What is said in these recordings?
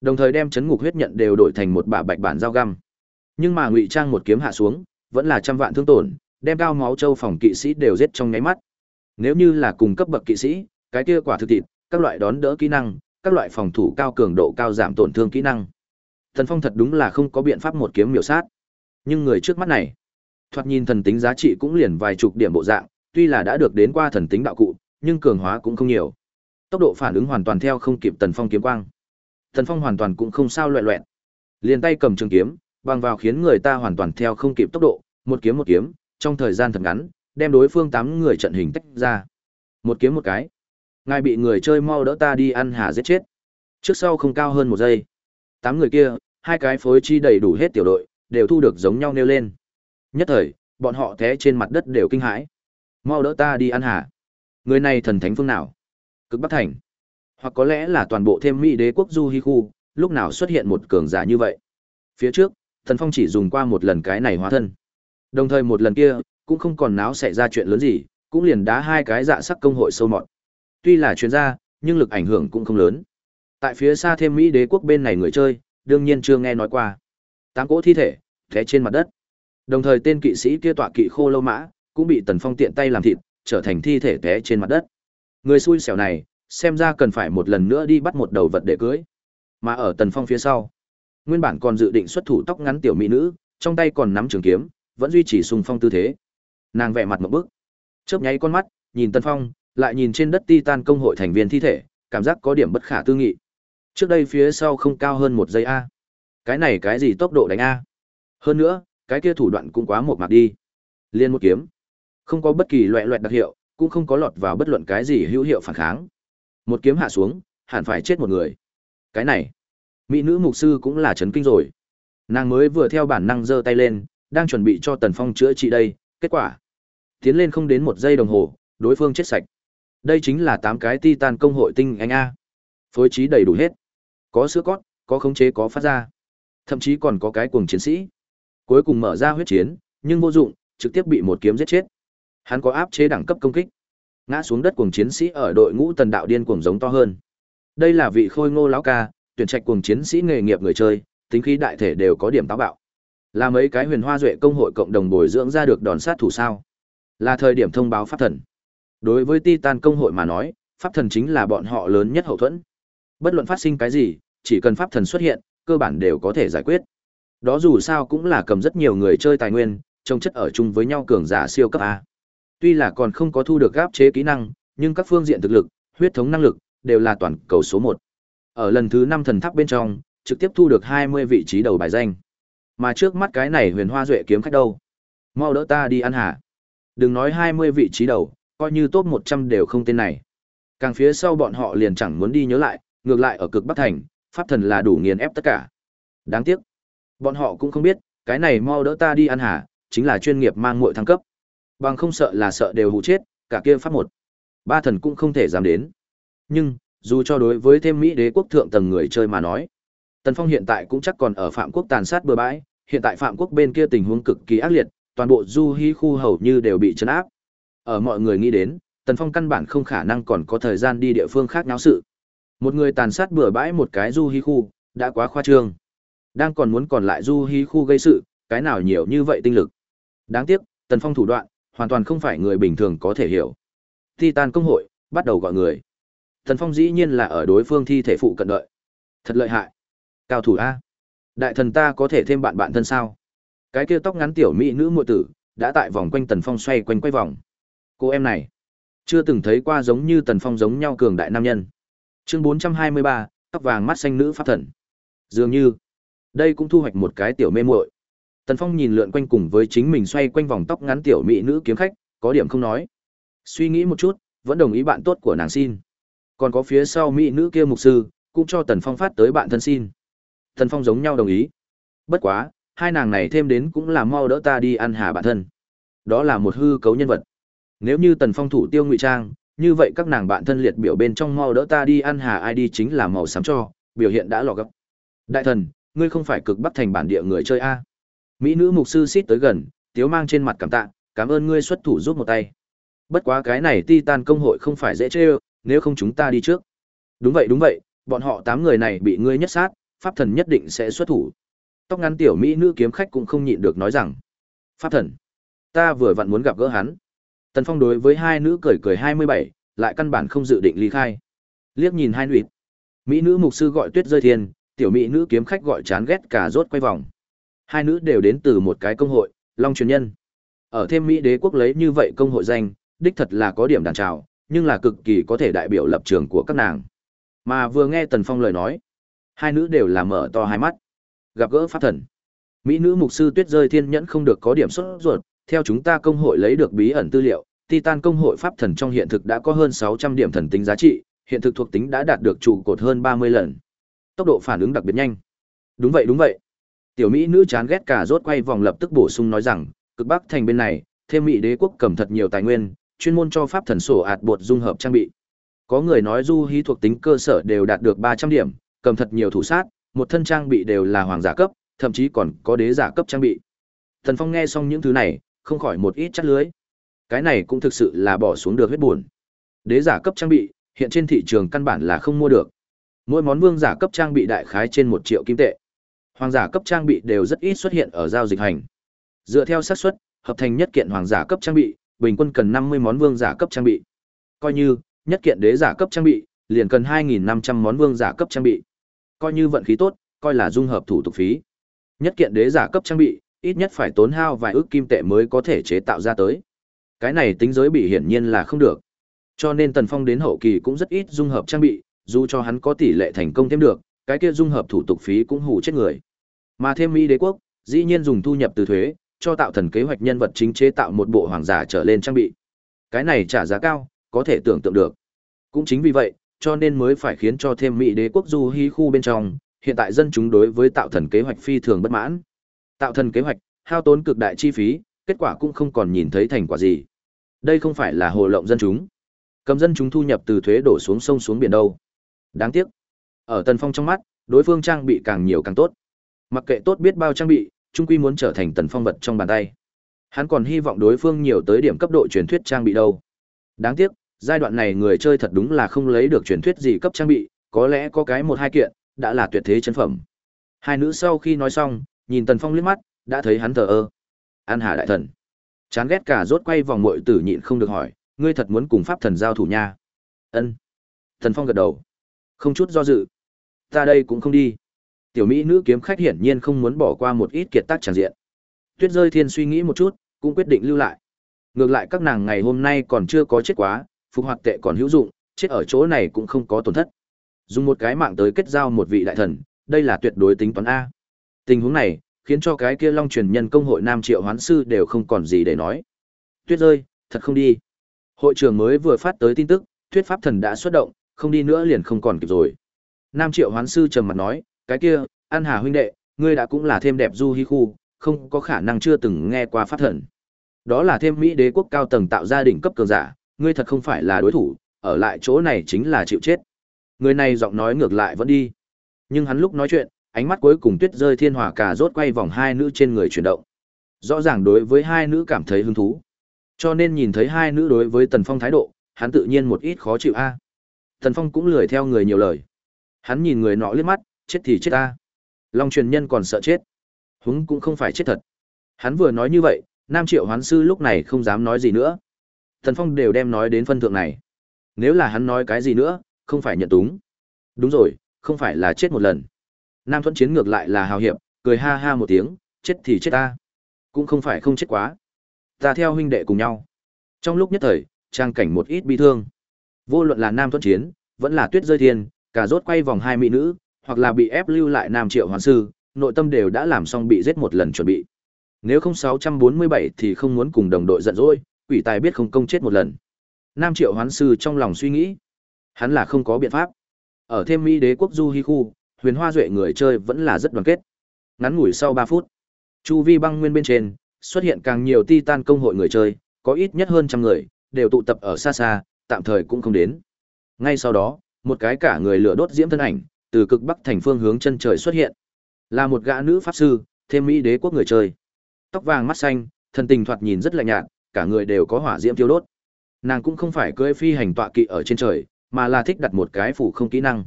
đồng thời đem chấn ngục huyết nhận đều đổi thành một bả bạch bản dao găm. Nhưng mà ngụy trang một kiếm hạ xuống, vẫn là trăm vạn thương tổn, đem cao máu châu phòng kỵ sĩ đều giết trong nháy mắt. Nếu như là cùng cấp bậc kỵ sĩ, cái kia quả thực thịt, các loại đón đỡ kỹ năng, các loại phòng thủ cao cường độ cao giảm tổn thương kỹ năng. Thần phong thật đúng là không có biện pháp một kiếm miểu sát. Nhưng người trước mắt này, thoạt nhìn thần tính giá trị cũng liền vài chục điểm bộ dạng, tuy là đã được đến qua thần tính đạo cụ, nhưng cường hóa cũng không nhiều. Tốc độ phản ứng hoàn toàn theo không kịp tần phong kiếm quang. Thần Phong hoàn toàn cũng không sao loẹ loẹt. Liền tay cầm trường kiếm, bằng vào khiến người ta hoàn toàn theo không kịp tốc độ, một kiếm một kiếm, trong thời gian thật ngắn, đem đối phương tám người trận hình tách ra. Một kiếm một cái. Ngài bị người chơi mau đỡ ta đi ăn hà giết chết. Trước sau không cao hơn một giây. Tám người kia, hai cái phối chi đầy đủ hết tiểu đội, đều thu được giống nhau nêu lên. Nhất thời, bọn họ té trên mặt đất đều kinh hãi. Mau đỡ ta đi ăn hà. Người này thần thánh phương nào? Cực Bắc Thành. Hoặc có lẽ là toàn bộ thêm Mỹ đế quốc Du Hi khu, lúc nào xuất hiện một cường giả như vậy. Phía trước, Thần Phong chỉ dùng qua một lần cái này hóa thân. Đồng thời một lần kia, cũng không còn náo xảy ra chuyện lớn gì, cũng liền đá hai cái dạ sắc công hội sâu mọt. Tuy là chuyên gia, nhưng lực ảnh hưởng cũng không lớn. Tại phía xa thêm Mỹ đế quốc bên này người chơi, đương nhiên chưa nghe nói qua. Tám cỗ thi thể, té trên mặt đất. Đồng thời tên kỵ sĩ kia tọa kỵ khô lâu mã, cũng bị Tần Phong tiện tay làm thịt, trở thành thi thể té trên mặt đất. Người xui xẻo này, xem ra cần phải một lần nữa đi bắt một đầu vật để cưới. Mà ở Tần Phong phía sau, nguyên bản còn dự định xuất thủ tóc ngắn tiểu mỹ nữ, trong tay còn nắm trường kiếm, vẫn duy trì sùng phong tư thế. Nàng vẻ mặt một bức, chớp nháy con mắt, nhìn Tần Phong, lại nhìn trên đất Titan công hội thành viên thi thể, cảm giác có điểm bất khả tư nghị. Trước đây phía sau không cao hơn một giây a. Cái này cái gì tốc độ đánh a? Hơn nữa, cái kia thủ đoạn cũng quá một mạc đi. Liên một kiếm, không có bất kỳ loại loại đặc hiệu, cũng không có lọt vào bất luận cái gì hữu hiệu phản kháng. Một kiếm hạ xuống, hẳn phải chết một người. Cái này, mỹ nữ mục sư cũng là chấn kinh rồi. Nàng mới vừa theo bản năng giơ tay lên, đang chuẩn bị cho Tần Phong chữa trị đây, kết quả, tiến lên không đến một giây đồng hồ, đối phương chết sạch. Đây chính là tám cái titan công hội tinh anh a. Phối trí đầy đủ hết. Có sữa cót, có khống chế có phát ra. Thậm chí còn có cái cuồng chiến sĩ. Cuối cùng mở ra huyết chiến, nhưng vô dụng, trực tiếp bị một kiếm giết chết. Hắn có áp chế đẳng cấp công kích ngã xuống đất cuồng chiến sĩ ở đội ngũ tần đạo điên cuồng giống to hơn. Đây là vị khôi ngô lão ca, tuyển trạch cuồng chiến sĩ nghề nghiệp người chơi, tính khí đại thể đều có điểm táo bạo. Là mấy cái huyền hoa duệ công hội cộng đồng bồi dưỡng ra được đòn sát thủ sao? Là thời điểm thông báo pháp thần. Đối với titan công hội mà nói, pháp thần chính là bọn họ lớn nhất hậu thuẫn. Bất luận phát sinh cái gì, chỉ cần pháp thần xuất hiện, cơ bản đều có thể giải quyết. Đó dù sao cũng là cầm rất nhiều người chơi tài nguyên, trông chất ở chung với nhau cường giả siêu cấp a. Tuy là còn không có thu được gáp chế kỹ năng, nhưng các phương diện thực lực, huyết thống năng lực đều là toàn cầu số một. Ở lần thứ năm thần tháp bên trong, trực tiếp thu được hai mươi vị trí đầu bài danh. Mà trước mắt cái này Huyền Hoa Duệ kiếm khách đâu? Mau đỡ ta đi ăn hả? Đừng nói hai mươi vị trí đầu, coi như top trăm đều không tên này. Càng phía sau bọn họ liền chẳng muốn đi nhớ lại, ngược lại ở cực Bắc Thành, pháp thần là đủ nghiền ép tất cả. Đáng tiếc, bọn họ cũng không biết, cái này mau đỡ ta đi ăn hả, chính là chuyên nghiệp mang muội thăng cấp. Bằng không sợ là sợ đều hụ chết, cả kia pháp một. Ba thần cũng không thể dám đến. Nhưng, dù cho đối với thêm Mỹ đế quốc thượng tầng người chơi mà nói, Tần Phong hiện tại cũng chắc còn ở Phạm Quốc tàn sát bừa bãi, hiện tại Phạm Quốc bên kia tình huống cực kỳ ác liệt, toàn bộ du hi khu hầu như đều bị chấn áp. Ở mọi người nghĩ đến, Tần Phong căn bản không khả năng còn có thời gian đi địa phương khác náo sự. Một người tàn sát bừa bãi một cái du hi khu, đã quá khoa trương. Đang còn muốn còn lại du hi khu gây sự, cái nào nhiều như vậy tinh lực. Đáng tiếc, Tần Phong thủ đoạn, hoàn toàn không phải người bình thường có thể hiểu. Titan công hội bắt đầu gọi người. Thần Phong dĩ nhiên là ở đối phương thi thể phụ cận đợi. Thật lợi hại. Cao thủ a. Đại thần ta có thể thêm bạn bạn thân sao? Cái kia tóc ngắn tiểu mỹ nữ muội tử đã tại vòng quanh Tần Phong xoay quanh quay vòng. Cô em này, chưa từng thấy qua giống như Tần Phong giống nhau cường đại nam nhân. Chương 423, tóc vàng mắt xanh nữ pháp thần. Dường như, đây cũng thu hoạch một cái tiểu mê muội. Tần Phong nhìn lượn quanh cùng với chính mình xoay quanh vòng tóc ngắn tiểu mỹ nữ kiếm khách, có điểm không nói. Suy nghĩ một chút, vẫn đồng ý bạn tốt của nàng xin. Còn có phía sau mỹ nữ kia mục sư, cũng cho Tần Phong phát tới bạn thân xin. Tần Phong giống nhau đồng ý. Bất quá, hai nàng này thêm đến cũng là mau đỡ ta đi ăn hà bạn thân. Đó là một hư cấu nhân vật. Nếu như Tần Phong thủ tiêu ngụy trang, như vậy các nàng bạn thân liệt biểu bên trong mau đỡ ta đi ăn hà ID chính là màu xám cho, biểu hiện đã lọ gấp. Đại thần, ngươi không phải cực bắc thành bản địa người chơi a? Mỹ nữ mục sư xít tới gần, tiếu mang trên mặt cảm tạ, cảm ơn ngươi xuất thủ giúp một tay. Bất quá cái này Titan công hội không phải dễ chơi, nếu không chúng ta đi trước. Đúng vậy đúng vậy, bọn họ tám người này bị ngươi nhất sát, pháp thần nhất định sẽ xuất thủ. Tóc ngắn tiểu mỹ nữ kiếm khách cũng không nhịn được nói rằng, pháp thần, ta vừa vặn muốn gặp gỡ hắn. Tần Phong đối với hai nữ cười cười hai mươi bảy, lại căn bản không dự định ly khai. Liếc nhìn hai nữ, mỹ nữ mục sư gọi Tuyết rơi thiên, tiểu mỹ nữ kiếm khách gọi chán ghét cả rốt quay vòng. Hai nữ đều đến từ một cái công hội, Long truyền nhân. Ở thêm Mỹ đế quốc lấy như vậy công hội danh, đích thật là có điểm đàn trào, nhưng là cực kỳ có thể đại biểu lập trường của các nàng. Mà vừa nghe Tần Phong lời nói, hai nữ đều là mở to hai mắt. Gặp gỡ pháp thần. Mỹ nữ mục sư Tuyết rơi thiên nhẫn không được có điểm sốt ruột, theo chúng ta công hội lấy được bí ẩn tư liệu, Titan công hội pháp thần trong hiện thực đã có hơn 600 điểm thần tính giá trị, hiện thực thuộc tính đã đạt được trụ cột hơn 30 lần. Tốc độ phản ứng đặc biệt nhanh. Đúng vậy đúng vậy. Tiểu Mỹ nữ chán ghét cả rốt quay vòng lập tức bổ sung nói rằng, cực bắc thành bên này, thêm Mỹ đế quốc cầm thật nhiều tài nguyên, chuyên môn cho pháp thần sổ ạt bột dung hợp trang bị. Có người nói du hí thuộc tính cơ sở đều đạt được 300 điểm, cầm thật nhiều thủ sát, một thân trang bị đều là hoàng giả cấp, thậm chí còn có đế giả cấp trang bị. Thần Phong nghe xong những thứ này, không khỏi một ít chắt lưới. Cái này cũng thực sự là bỏ xuống được huyết buồn. Đế giả cấp trang bị, hiện trên thị trường căn bản là không mua được. Mỗi món vương giả cấp trang bị đại khái trên 1 triệu kim tệ. Hoàng giả cấp trang bị đều rất ít xuất hiện ở giao dịch hành. Dựa theo xác suất, hợp thành nhất kiện hoàng giả cấp trang bị, bình quân cần 50 món vương giả cấp trang bị. Coi như nhất kiện đế giả cấp trang bị, liền cần 2500 món vương giả cấp trang bị. Coi như vận khí tốt, coi là dung hợp thủ tục phí. Nhất kiện đế giả cấp trang bị, ít nhất phải tốn hao vài ước kim tệ mới có thể chế tạo ra tới. Cái này tính giới bị hiển nhiên là không được. Cho nên Tần Phong đến hậu kỳ cũng rất ít dung hợp trang bị, dù cho hắn có tỷ lệ thành công thêm được, cái kia dung hợp thủ tục phí cũng hủ chết người. Mà thêm Mỹ đế quốc, dĩ nhiên dùng thu nhập từ thuế, cho tạo thần kế hoạch nhân vật chính chế tạo một bộ hoàng giả trở lên trang bị. Cái này trả giá cao, có thể tưởng tượng được. Cũng chính vì vậy, cho nên mới phải khiến cho thêm Mỹ đế quốc du hí khu bên trong, hiện tại dân chúng đối với tạo thần kế hoạch phi thường bất mãn. Tạo thần kế hoạch, hao tốn cực đại chi phí, kết quả cũng không còn nhìn thấy thành quả gì. Đây không phải là hồ lộng dân chúng. Cầm dân chúng thu nhập từ thuế đổ xuống sông xuống biển đâu. Đáng tiếc. Ở Tần Phong trong mắt, đối phương trang bị càng nhiều càng tốt. Mặc kệ tốt biết bao trang bị, trung quy muốn trở thành Tần Phong vật trong bàn tay. Hắn còn hy vọng đối phương nhiều tới điểm cấp độ truyền thuyết trang bị đâu. Đáng tiếc, giai đoạn này người chơi thật đúng là không lấy được truyền thuyết gì cấp trang bị, có lẽ có cái một hai kiện, đã là tuyệt thế chân phẩm. Hai nữ sau khi nói xong, nhìn Tần Phong liếc mắt, đã thấy hắn thờ ơ. An Hà đại thần. Chán ghét cả rốt quay vòng muội tử nhịn không được hỏi, ngươi thật muốn cùng pháp thần giao thủ nha? Ân. Tần Phong gật đầu. Không chút do dự. Ta đây cũng không đi. Tiểu mỹ nữ kiếm khách hiển nhiên không muốn bỏ qua một ít kiệt tác tràn diện. Tuyết rơi thiên suy nghĩ một chút, cũng quyết định lưu lại. Ngược lại các nàng ngày hôm nay còn chưa có chết quá, phục hoạt tệ còn hữu dụng, chết ở chỗ này cũng không có tổn thất. Dùng một cái mạng tới kết giao một vị đại thần, đây là tuyệt đối tính toán A. Tình huống này, khiến cho cái kia long truyền nhân công hội Nam Triệu Hoán Sư đều không còn gì để nói. Tuyết rơi, thật không đi. Hội trưởng mới vừa phát tới tin tức, thuyết pháp thần đã xuất động, không đi nữa liền không còn kịp rồi. Nam Triệu Hoán Sư trầm mặt nói, cái kia, An Hà huynh đệ, ngươi đã cũng là thêm đẹp du hi khu, không có khả năng chưa từng nghe qua pháp thần. Đó là thêm Mỹ đế quốc cao tầng tạo gia đình cấp cường giả, ngươi thật không phải là đối thủ, ở lại chỗ này chính là chịu chết. Người này giọng nói ngược lại vẫn đi. Nhưng hắn lúc nói chuyện, ánh mắt cuối cùng tuyết rơi thiên hòa cà rốt quay vòng hai nữ trên người chuyển động. Rõ ràng đối với hai nữ cảm thấy hứng thú. Cho nên nhìn thấy hai nữ đối với Tần Phong thái độ, hắn tự nhiên một ít khó chịu a. Tần Phong cũng lười theo người nhiều lời. Hắn nhìn người nọ liếc mắt, chết thì chết ta. Long truyền nhân còn sợ chết. Húng cũng không phải chết thật. Hắn vừa nói như vậy, Nam Triệu Hoán Sư lúc này không dám nói gì nữa. thần Phong đều đem nói đến phân thượng này. Nếu là hắn nói cái gì nữa, không phải nhận túng. Đúng rồi, không phải là chết một lần. Nam Thuận Chiến ngược lại là hào hiệp, cười ha ha một tiếng, chết thì chết ta. Cũng không phải không chết quá. Ta theo huynh đệ cùng nhau. Trong lúc nhất thời, trang cảnh một ít bi thương. Vô luận là Nam Thuận Chiến, vẫn là Tuyết Rơi Thiên, cả rốt quay vòng hai mỹ nữ, hoặc là bị ép lưu lại Nam Triệu Hoàn Sư, nội tâm đều đã làm xong bị giết một lần chuẩn bị. Nếu không 647 thì không muốn cùng đồng đội giận dỗi, quỷ tài biết không công chết một lần. Nam Triệu Hoán Sư trong lòng suy nghĩ, hắn là không có biện pháp. Ở thêm Mỹ đế quốc Du Hi khu, huyền hoa duệ người chơi vẫn là rất đoàn kết. Ngắn ngủi sau 3 phút, chu vi băng nguyên bên trên, xuất hiện càng nhiều titan công hội người chơi, có ít nhất hơn trăm người, đều tụ tập ở xa xa, tạm thời cũng không đến. Ngay sau đó, một cái cả người lửa đốt diễm thân ảnh, từ cực bắc thành phương hướng chân trời xuất hiện. Là một gã nữ pháp sư, thêm mỹ đế quốc người chơi. Tóc vàng mắt xanh, thân tình thoạt nhìn rất lạnh nhạt, cả người đều có hỏa diễm thiêu đốt. Nàng cũng không phải cưỡi phi hành tọa kỵ ở trên trời, mà là thích đặt một cái phủ không kỹ năng.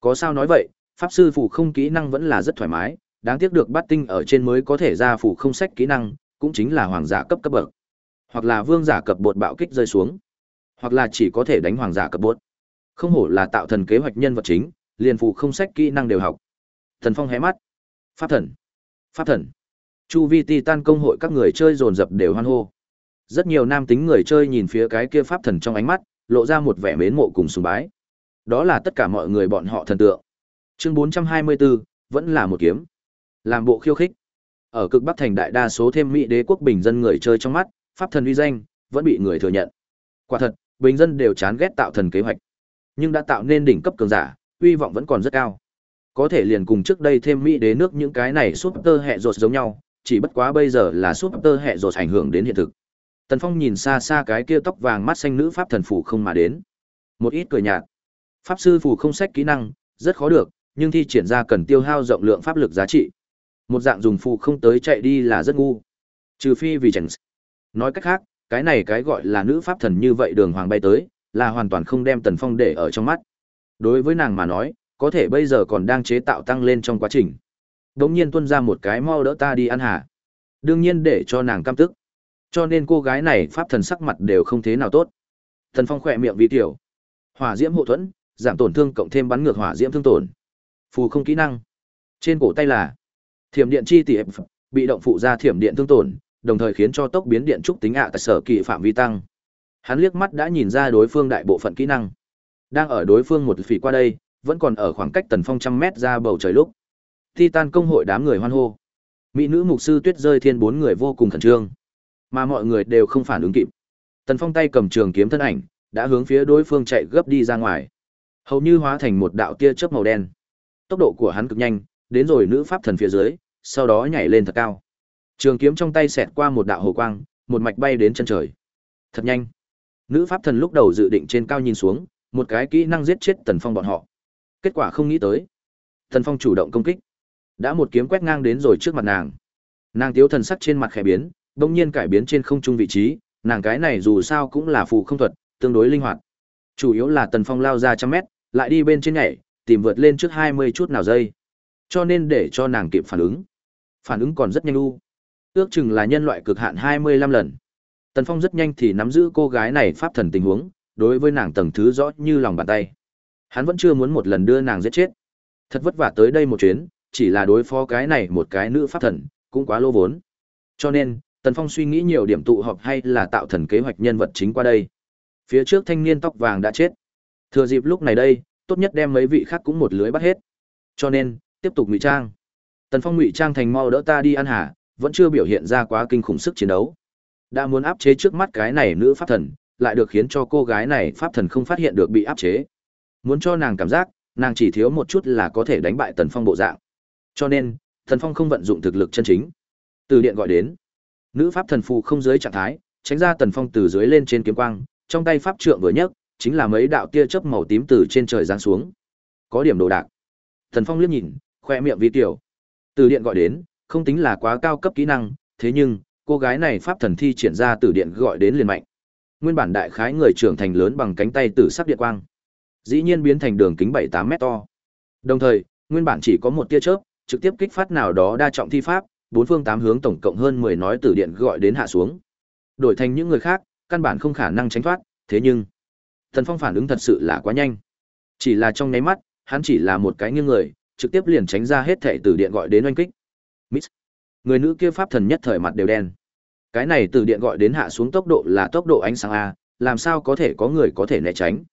Có sao nói vậy, pháp sư phủ không kỹ năng vẫn là rất thoải mái, đáng tiếc được bắt tinh ở trên mới có thể ra phủ không sách kỹ năng, cũng chính là hoàng giả cấp cấp bậc. Hoặc là vương giả cấp bột bạo kích rơi xuống, hoặc là chỉ có thể đánh hoàng giả cấp bột. Không hổ là tạo thần kế hoạch nhân vật chính, liền phụ không sách kỹ năng đều học. Thần Phong hé mắt. Pháp thần. Pháp thần. Chu vi Titan công hội các người chơi dồn dập đều hoan hô. Rất nhiều nam tính người chơi nhìn phía cái kia pháp thần trong ánh mắt, lộ ra một vẻ mến mộ cùng sùng bái. Đó là tất cả mọi người bọn họ thần tượng. Chương 424, vẫn là một kiếm. Làm bộ khiêu khích. Ở cực Bắc thành đại đa số thêm Mỹ đế quốc bình dân người chơi trong mắt, pháp thần uy danh vẫn bị người thừa nhận. Quả thật, bình dân đều chán ghét tạo thần kế hoạch, nhưng đã tạo nên đỉnh cấp cường giả, uy vọng vẫn còn rất cao. Có thể liền cùng trước đây thêm Mỹ đế nước những cái này suốt tơ hệ rột giống nhau, chỉ bất quá bây giờ là suốt tơ hệ rột ảnh hưởng đến hiện thực. Tần Phong nhìn xa xa cái kia tóc vàng mắt xanh nữ pháp thần phủ không mà đến. Một ít cười nhạt. Pháp sư phù không sách kỹ năng, rất khó được, nhưng thi triển ra cần tiêu hao rộng lượng pháp lực giá trị. Một dạng dùng phù không tới chạy đi là rất ngu. Trừ phi vì chẳng. Nói cách khác, cái này cái gọi là nữ pháp thần như vậy đường hoàng bay tới, là hoàn toàn không đem Tần Phong để ở trong mắt. Đối với nàng mà nói, có thể bây giờ còn đang chế tạo tăng lên trong quá trình. Đống nhiên tuân ra một cái mau đỡ ta đi ăn hả. Đương nhiên để cho nàng cam tức. Cho nên cô gái này pháp thần sắc mặt đều không thế nào tốt. Thần Phong khỏe miệng vì tiểu. Hỏa diễm hộ thuẫn, giảm tổn thương cộng thêm bắn ngược hỏa diễm thương tổn. Phù không kỹ năng. Trên cổ tay là thiểm điện chi tỷ bị động phụ ra thiểm điện thương tổn, đồng thời khiến cho tốc biến điện trúc tính ạ tại sở kỳ phạm vi tăng. Hắn liếc mắt đã nhìn ra đối phương đại bộ phận kỹ năng. Đang ở đối phương một phỉ qua đây, vẫn còn ở khoảng cách tần phong trăm mét ra bầu trời lúc. Titan công hội đám người hoan hô. Mỹ nữ mục sư tuyết rơi thiên bốn người vô cùng khẩn trương. Mà mọi người đều không phản ứng kịp. Tần phong tay cầm trường kiếm thân ảnh, đã hướng phía đối phương chạy gấp đi ra ngoài. Hầu như hóa thành một đạo tia chớp màu đen. Tốc độ của hắn cực nhanh, đến rồi nữ pháp thần phía dưới, sau đó nhảy lên thật cao. Trường kiếm trong tay xẹt qua một đạo hồ quang, một mạch bay đến chân trời. Thật nhanh. Nữ pháp thần lúc đầu dự định trên cao nhìn xuống, một cái kỹ năng giết chết Tần Phong bọn họ. Kết quả không nghĩ tới. Tần Phong chủ động công kích, đã một kiếm quét ngang đến rồi trước mặt nàng. Nàng tiếu thần sắc trên mặt khẽ biến, bỗng nhiên cải biến trên không trung vị trí, nàng cái này dù sao cũng là phù không thuật, tương đối linh hoạt. Chủ yếu là Tần Phong lao ra trăm mét, lại đi bên trên nhảy, tìm vượt lên trước 20 chút nào giây. Cho nên để cho nàng kịp phản ứng. Phản ứng còn rất nhanh u. Ước chừng là nhân loại cực hạn 25 lần. Tần Phong rất nhanh thì nắm giữ cô gái này pháp thần tình huống, đối với nàng tầng thứ rõ như lòng bàn tay. Hắn vẫn chưa muốn một lần đưa nàng giết chết. Thật vất vả tới đây một chuyến, chỉ là đối phó cái này một cái nữ pháp thần, cũng quá lô vốn. Cho nên, Tần Phong suy nghĩ nhiều điểm tụ họp hay là tạo thần kế hoạch nhân vật chính qua đây. Phía trước thanh niên tóc vàng đã chết. Thừa dịp lúc này đây, tốt nhất đem mấy vị khác cũng một lưới bắt hết. Cho nên, tiếp tục ngụy trang. Tần Phong ngụy trang thành mau đỡ ta đi ăn hả, vẫn chưa biểu hiện ra quá kinh khủng sức chiến đấu. Đã muốn áp chế trước mắt cái này nữ pháp thần, lại được khiến cho cô gái này pháp thần không phát hiện được bị áp chế. Muốn cho nàng cảm giác, nàng chỉ thiếu một chút là có thể đánh bại Tần Phong bộ dạng. Cho nên, Tần Phong không vận dụng thực lực chân chính. Từ điện gọi đến, nữ pháp thần phù không dưới trạng thái, tránh ra Tần Phong từ dưới lên trên kiếm quang, trong tay pháp trượng vừa nhấc, chính là mấy đạo tia chớp màu tím từ trên trời giáng xuống. Có điểm đồ đạc. Tần Phong liếc nhìn, khoe miệng vi tiểu. Từ điện gọi đến, không tính là quá cao cấp kỹ năng, thế nhưng, cô gái này pháp thần thi triển ra từ điện gọi đến liền mạnh. Nguyên bản đại khái người trưởng thành lớn bằng cánh tay tử sắc điện quang, dĩ nhiên biến thành đường kính 7-8 mét to. Đồng thời, nguyên bản chỉ có một tia chớp, trực tiếp kích phát nào đó đa trọng thi pháp, bốn phương tám hướng tổng cộng hơn 10 nói từ điện gọi đến hạ xuống. Đổi thành những người khác, căn bản không khả năng tránh thoát, thế nhưng, Thần Phong phản ứng thật sự là quá nhanh. Chỉ là trong nháy mắt, hắn chỉ là một cái nghiêng người, trực tiếp liền tránh ra hết thảy từ điện gọi đến oanh kích. Miss. Người nữ kia pháp thần nhất thời mặt đều đen. Cái này từ điện gọi đến hạ xuống tốc độ là tốc độ ánh sáng a, làm sao có thể có người có thể né tránh.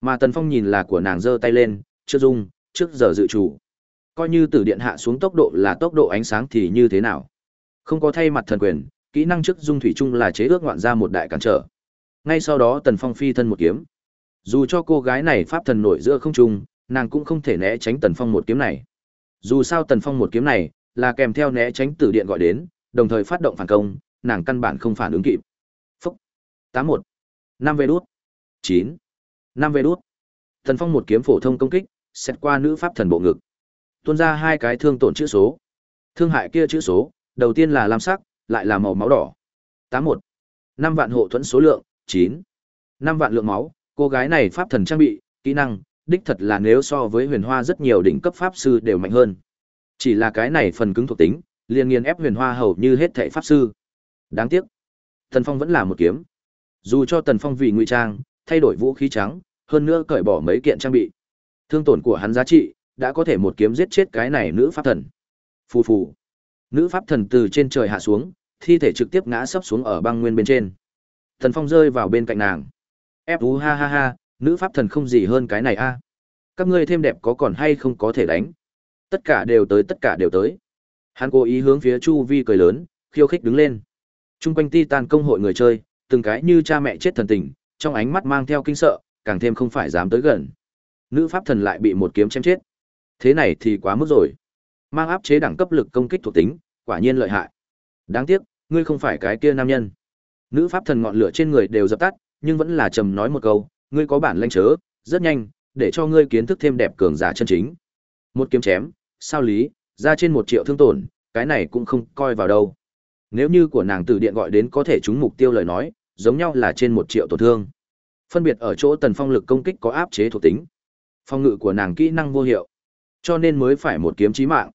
Mà Tần Phong nhìn là của nàng giơ tay lên, chưa dung, trước giờ dự chủ. Coi như từ điện hạ xuống tốc độ là tốc độ ánh sáng thì như thế nào? Không có thay mặt thần quyền, kỹ năng trước dung thủy chung là chế ước ngoạn ra một đại cản trở. Ngay sau đó Tần Phong phi thân một kiếm. Dù cho cô gái này pháp thần nổi giữa không trung, nàng cũng không thể né tránh Tần Phong một kiếm này. Dù sao Tần Phong một kiếm này là kèm theo né tránh tử điện gọi đến, đồng thời phát động phản công, nàng căn bản không phản ứng kịp. Phúc. 81. 5 về đút. 9. 5 về đút. Thần Phong một kiếm phổ thông công kích, xét qua nữ pháp thần bộ ngực. Tuôn ra hai cái thương tổn chữ số. Thương hại kia chữ số, đầu tiên là lam sắc, lại là màu máu đỏ. 81. 5 vạn hộ thuẫn số lượng, 9. 5 vạn lượng máu, cô gái này pháp thần trang bị, kỹ năng, đích thật là nếu so với huyền hoa rất nhiều đỉnh cấp pháp sư đều mạnh hơn. Chỉ là cái này phần cứng thuộc tính, liền nghiền ép huyền hoa hầu như hết thảy pháp sư. Đáng tiếc, Tần Phong vẫn là một kiếm. Dù cho Tần Phong vì ngụy trang, thay đổi vũ khí trắng, hơn nữa cởi bỏ mấy kiện trang bị. Thương tổn của hắn giá trị, đã có thể một kiếm giết chết cái này nữ pháp thần. Phù phù. Nữ pháp thần từ trên trời hạ xuống, thi thể trực tiếp ngã sấp xuống ở băng nguyên bên trên. Tần Phong rơi vào bên cạnh nàng. Ép ú ha ha ha, nữ pháp thần không gì hơn cái này a. Các ngươi thêm đẹp có còn hay không có thể đánh? Tất cả đều tới, tất cả đều tới. Hắn cố ý hướng phía chu vi cười lớn, khiêu khích đứng lên. Trung quanh Titan công hội người chơi, từng cái như cha mẹ chết thần tình, trong ánh mắt mang theo kinh sợ, càng thêm không phải dám tới gần. Nữ pháp thần lại bị một kiếm chém chết. Thế này thì quá mức rồi. Mang áp chế đẳng cấp lực công kích thuộc tính, quả nhiên lợi hại. Đáng tiếc, ngươi không phải cái kia nam nhân. Nữ pháp thần ngọn lửa trên người đều dập tắt, nhưng vẫn là trầm nói một câu, ngươi có bản lĩnh chớ, rất nhanh, để cho ngươi kiến thức thêm đẹp cường giả chân chính. Một kiếm chém, sao lý, ra trên một triệu thương tổn, cái này cũng không coi vào đâu. Nếu như của nàng từ điện gọi đến có thể trúng mục tiêu lời nói, giống nhau là trên một triệu tổn thương. Phân biệt ở chỗ tần phong lực công kích có áp chế thuộc tính. Phong ngự của nàng kỹ năng vô hiệu, cho nên mới phải một kiếm chí mạng.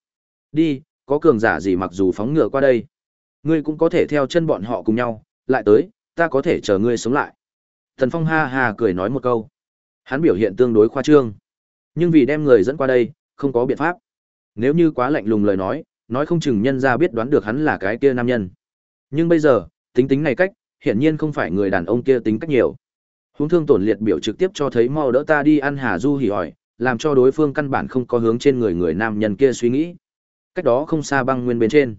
Đi, có cường giả gì mặc dù phóng ngựa qua đây, ngươi cũng có thể theo chân bọn họ cùng nhau, lại tới, ta có thể chờ ngươi sống lại. Tần Phong ha ha cười nói một câu. Hắn biểu hiện tương đối khoa trương, nhưng vì đem người dẫn qua đây, không có biện pháp. Nếu như quá lạnh lùng lời nói, nói không chừng nhân ra biết đoán được hắn là cái kia nam nhân. Nhưng bây giờ, tính tính này cách, hiển nhiên không phải người đàn ông kia tính cách nhiều. Huống thương tổn liệt biểu trực tiếp cho thấy mau đỡ ta đi ăn Hà Du hỉ hỏi, làm cho đối phương căn bản không có hướng trên người người nam nhân kia suy nghĩ. Cách đó không xa băng nguyên bên trên.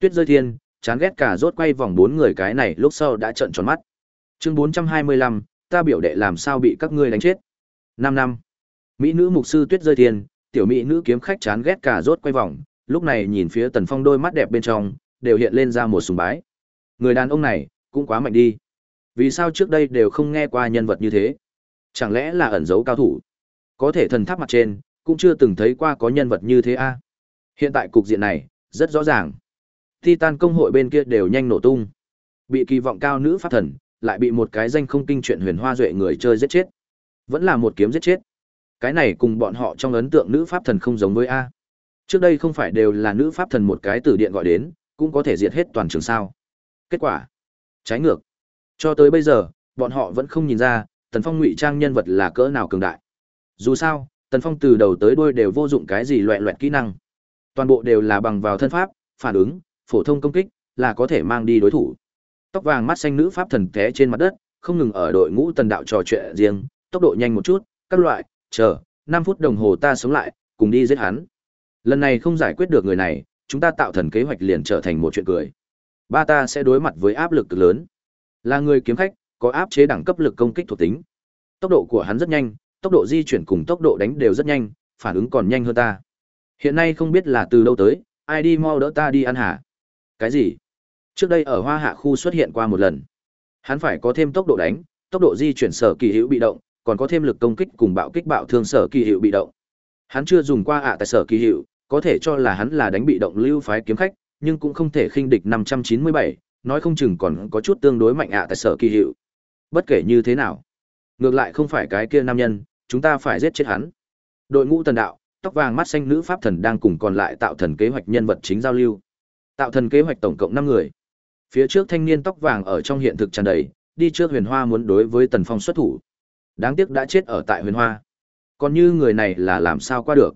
Tuyết rơi thiên, chán ghét cả rốt quay vòng bốn người cái này lúc sau đã trợn tròn mắt. Chương 425, ta biểu đệ làm sao bị các ngươi đánh chết. 5 năm. Mỹ nữ mục sư Tuyết rơi thiên, tiểu mỹ nữ kiếm khách chán ghét cả rốt quay vòng, lúc này nhìn phía Tần Phong đôi mắt đẹp bên trong, đều hiện lên ra một sùng bái. Người đàn ông này, cũng quá mạnh đi. Vì sao trước đây đều không nghe qua nhân vật như thế? Chẳng lẽ là ẩn dấu cao thủ? Có thể thần tháp mặt trên, cũng chưa từng thấy qua có nhân vật như thế a. Hiện tại cục diện này, rất rõ ràng. Titan công hội bên kia đều nhanh nổ tung. Bị kỳ vọng cao nữ pháp thần, lại bị một cái danh không kinh chuyện huyền hoa duệ người chơi giết chết. Vẫn là một kiếm giết chết. Cái này cùng bọn họ trong ấn tượng nữ pháp thần không giống với a. Trước đây không phải đều là nữ pháp thần một cái từ điện gọi đến, cũng có thể diệt hết toàn trường sao. Kết quả, trái ngược. Cho tới bây giờ, bọn họ vẫn không nhìn ra, Tần Phong ngụy trang nhân vật là cỡ nào cường đại. Dù sao, Tần Phong từ đầu tới đuôi đều vô dụng cái gì loẹt loẹt kỹ năng. Toàn bộ đều là bằng vào thân pháp, phản ứng, phổ thông công kích, là có thể mang đi đối thủ. Tóc vàng mắt xanh nữ pháp thần té trên mặt đất, không ngừng ở đội ngũ tần đạo trò chuyện riêng, tốc độ nhanh một chút, các loại, chờ, 5 phút đồng hồ ta sống lại, cùng đi giết hắn. Lần này không giải quyết được người này, chúng ta tạo thần kế hoạch liền trở thành một chuyện cười. Ba ta sẽ đối mặt với áp lực cực lớn. Là người kiếm khách, có áp chế đẳng cấp lực công kích thuộc tính. Tốc độ của hắn rất nhanh, tốc độ di chuyển cùng tốc độ đánh đều rất nhanh, phản ứng còn nhanh hơn ta. Hiện nay không biết là từ đâu tới, ai đi mau đỡ ta đi ăn hả? Cái gì? Trước đây ở Hoa Hạ khu xuất hiện qua một lần. Hắn phải có thêm tốc độ đánh, tốc độ di chuyển sở kỳ hữu bị động, còn có thêm lực công kích cùng bạo kích bạo thương sở kỳ hữu bị động. Hắn chưa dùng qua ạ tại sở kỳ hữu, có thể cho là hắn là đánh bị động lưu phái kiếm khách, nhưng cũng không thể khinh địch 597, nói không chừng còn có chút tương đối mạnh ạ tại sở kỳ hiệu. Bất kể như thế nào, ngược lại không phải cái kia nam nhân, chúng ta phải giết chết hắn. Đội ngũ tần đạo, tóc vàng mắt xanh nữ pháp thần đang cùng còn lại tạo thần kế hoạch nhân vật chính giao lưu. Tạo thần kế hoạch tổng cộng 5 người. Phía trước thanh niên tóc vàng ở trong hiện thực tràn đầy, đi trước Huyền Hoa muốn đối với Tần Phong xuất thủ. Đáng tiếc đã chết ở tại Huyền Hoa. Còn như người này là làm sao qua được?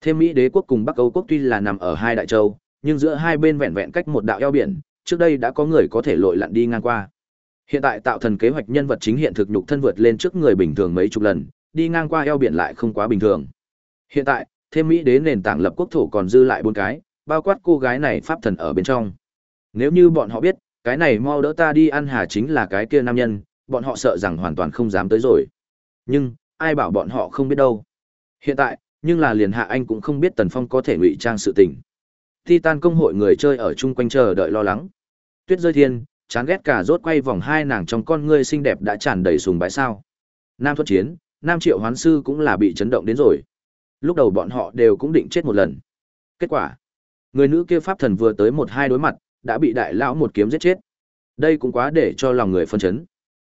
Thêm Mỹ đế quốc cùng Bắc Âu quốc tuy là nằm ở hai đại châu, nhưng giữa hai bên vẹn vẹn cách một đạo eo biển, trước đây đã có người có thể lội lặn đi ngang qua. Hiện tại tạo thần kế hoạch nhân vật chính hiện thực nhục thân vượt lên trước người bình thường mấy chục lần, đi ngang qua eo biển lại không quá bình thường. Hiện tại, thêm Mỹ đế nền tảng lập quốc thổ còn dư lại bốn cái, bao quát cô gái này pháp thần ở bên trong. Nếu như bọn họ biết, cái này mau đỡ ta đi ăn hà chính là cái kia nam nhân, bọn họ sợ rằng hoàn toàn không dám tới rồi. Nhưng, ai bảo bọn họ không biết đâu. Hiện tại, nhưng là liền hạ anh cũng không biết tần phong có thể ngụy trang sự tình. Titan công hội người chơi ở chung quanh chờ đợi lo lắng. Tuyết rơi thiên, chán ghét cả rốt quay vòng hai nàng trong con ngươi xinh đẹp đã tràn đầy sùng bái sao. Nam thuật chiến, nam triệu hoán sư cũng là bị chấn động đến rồi. Lúc đầu bọn họ đều cũng định chết một lần. Kết quả, người nữ kia pháp thần vừa tới một hai đối mặt, đã bị đại lão một kiếm giết chết. Đây cũng quá để cho lòng người phân chấn.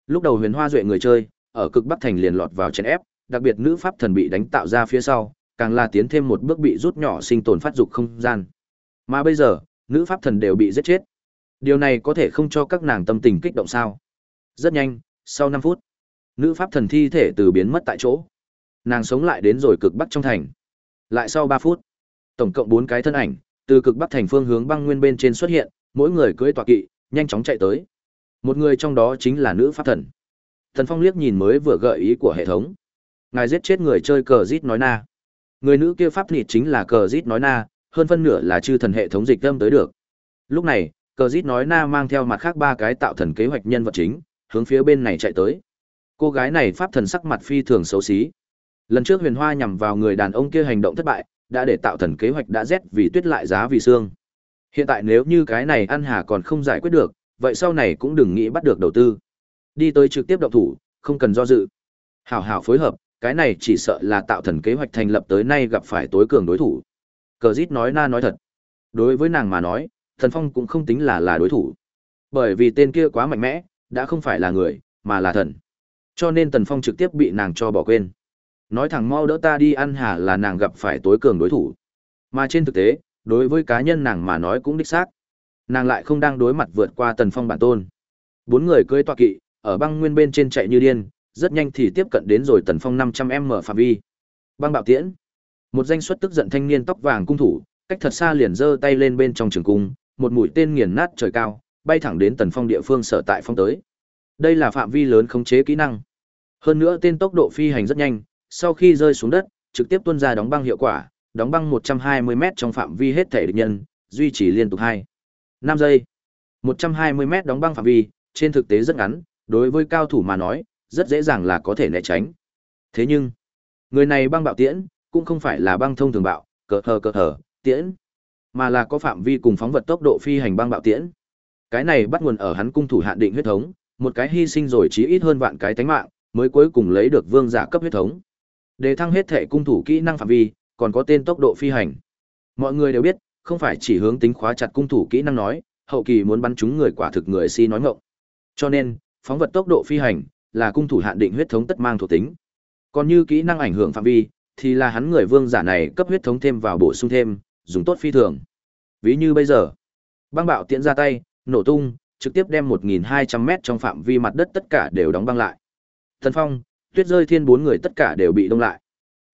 Lúc đầu huyền hoa duệ người chơi, ở cực bắc thành liền lọt vào chèn ép đặc biệt nữ pháp thần bị đánh tạo ra phía sau, càng là tiến thêm một bước bị rút nhỏ sinh tồn phát dục không gian. Mà bây giờ, nữ pháp thần đều bị giết chết. Điều này có thể không cho các nàng tâm tình kích động sao? Rất nhanh, sau 5 phút, nữ pháp thần thi thể từ biến mất tại chỗ. Nàng sống lại đến rồi cực bắc trong thành. Lại sau 3 phút, tổng cộng 4 cái thân ảnh từ cực bắc thành phương hướng băng nguyên bên trên xuất hiện, mỗi người cưỡi tọa kỵ, nhanh chóng chạy tới. Một người trong đó chính là nữ pháp thần. Thần Phong liếc nhìn mới vừa gợi ý của hệ thống. Ngài giết chết người chơi cờ rít nói na. Người nữ kia pháp nịt chính là cờ rít nói na, hơn phân nửa là chư thần hệ thống dịch âm tới được. Lúc này, cờ rít nói na mang theo mặt khác ba cái tạo thần kế hoạch nhân vật chính, hướng phía bên này chạy tới. Cô gái này pháp thần sắc mặt phi thường xấu xí. Lần trước Huyền Hoa nhằm vào người đàn ông kia hành động thất bại, đã để tạo thần kế hoạch đã rét vì tuyết lại giá vì xương. Hiện tại nếu như cái này ăn hà còn không giải quyết được, vậy sau này cũng đừng nghĩ bắt được đầu tư. Đi tới trực tiếp động thủ, không cần do dự. Hảo hảo phối hợp, cái này chỉ sợ là tạo thần kế hoạch thành lập tới nay gặp phải tối cường đối thủ. Cờ dít nói na nói thật. Đối với nàng mà nói, thần phong cũng không tính là là đối thủ. Bởi vì tên kia quá mạnh mẽ, đã không phải là người, mà là thần. Cho nên tần phong trực tiếp bị nàng cho bỏ quên. Nói thẳng mau đỡ ta đi ăn hà là nàng gặp phải tối cường đối thủ. Mà trên thực tế, đối với cá nhân nàng mà nói cũng đích xác. Nàng lại không đang đối mặt vượt qua tần phong bản tôn. Bốn người cưỡi tọa kỵ, ở băng nguyên bên trên chạy như điên, rất nhanh thì tiếp cận đến rồi tần phong năm trăm m phạm vi. Băng bạo tiễn. Một danh xuất tức giận thanh niên tóc vàng cung thủ, cách thật xa liền giơ tay lên bên trong trường cung, một mũi tên nghiền nát trời cao, bay thẳng đến tần phong địa phương sở tại phong tới. Đây là phạm vi lớn khống chế kỹ năng. Hơn nữa tên tốc độ phi hành rất nhanh, sau khi rơi xuống đất, trực tiếp tuôn ra đóng băng hiệu quả, đóng băng 120m trong phạm vi hết thể địch nhân, duy trì liên tục 2. 5 giây. 120m đóng băng phạm vi, trên thực tế rất ngắn, đối với cao thủ mà nói, rất dễ dàng là có thể né tránh. Thế nhưng, người này băng bạo tiễn, cũng không phải là băng thông thường bạo, cờ hờ cờ hờ, tiễn, mà là có phạm vi cùng phóng vật tốc độ phi hành băng bạo tiễn. Cái này bắt nguồn ở hắn cung thủ hạn định huyết thống, một cái hy sinh rồi chí ít hơn vạn cái tánh mạng, mới cuối cùng lấy được vương giả cấp huyết thống. Để thăng hết thể cung thủ kỹ năng phạm vi, còn có tên tốc độ phi hành. Mọi người đều biết, không phải chỉ hướng tính khóa chặt cung thủ kỹ năng nói, hậu kỳ muốn bắn trúng người quả thực người si nói ngọng. Cho nên, phóng vật tốc độ phi hành là cung thủ hạn định huyết thống tất mang thuộc tính. Còn như kỹ năng ảnh hưởng phạm vi, thì là hắn người vương giả này cấp huyết thống thêm vào bổ sung thêm, dùng tốt phi thường. Ví như bây giờ, băng bạo tiễn ra tay, nổ tung, trực tiếp đem 1.200m trong phạm vi mặt đất tất cả đều đóng băng lại. Thần Phong, Tuyết rơi thiên bốn người tất cả đều bị đông lại.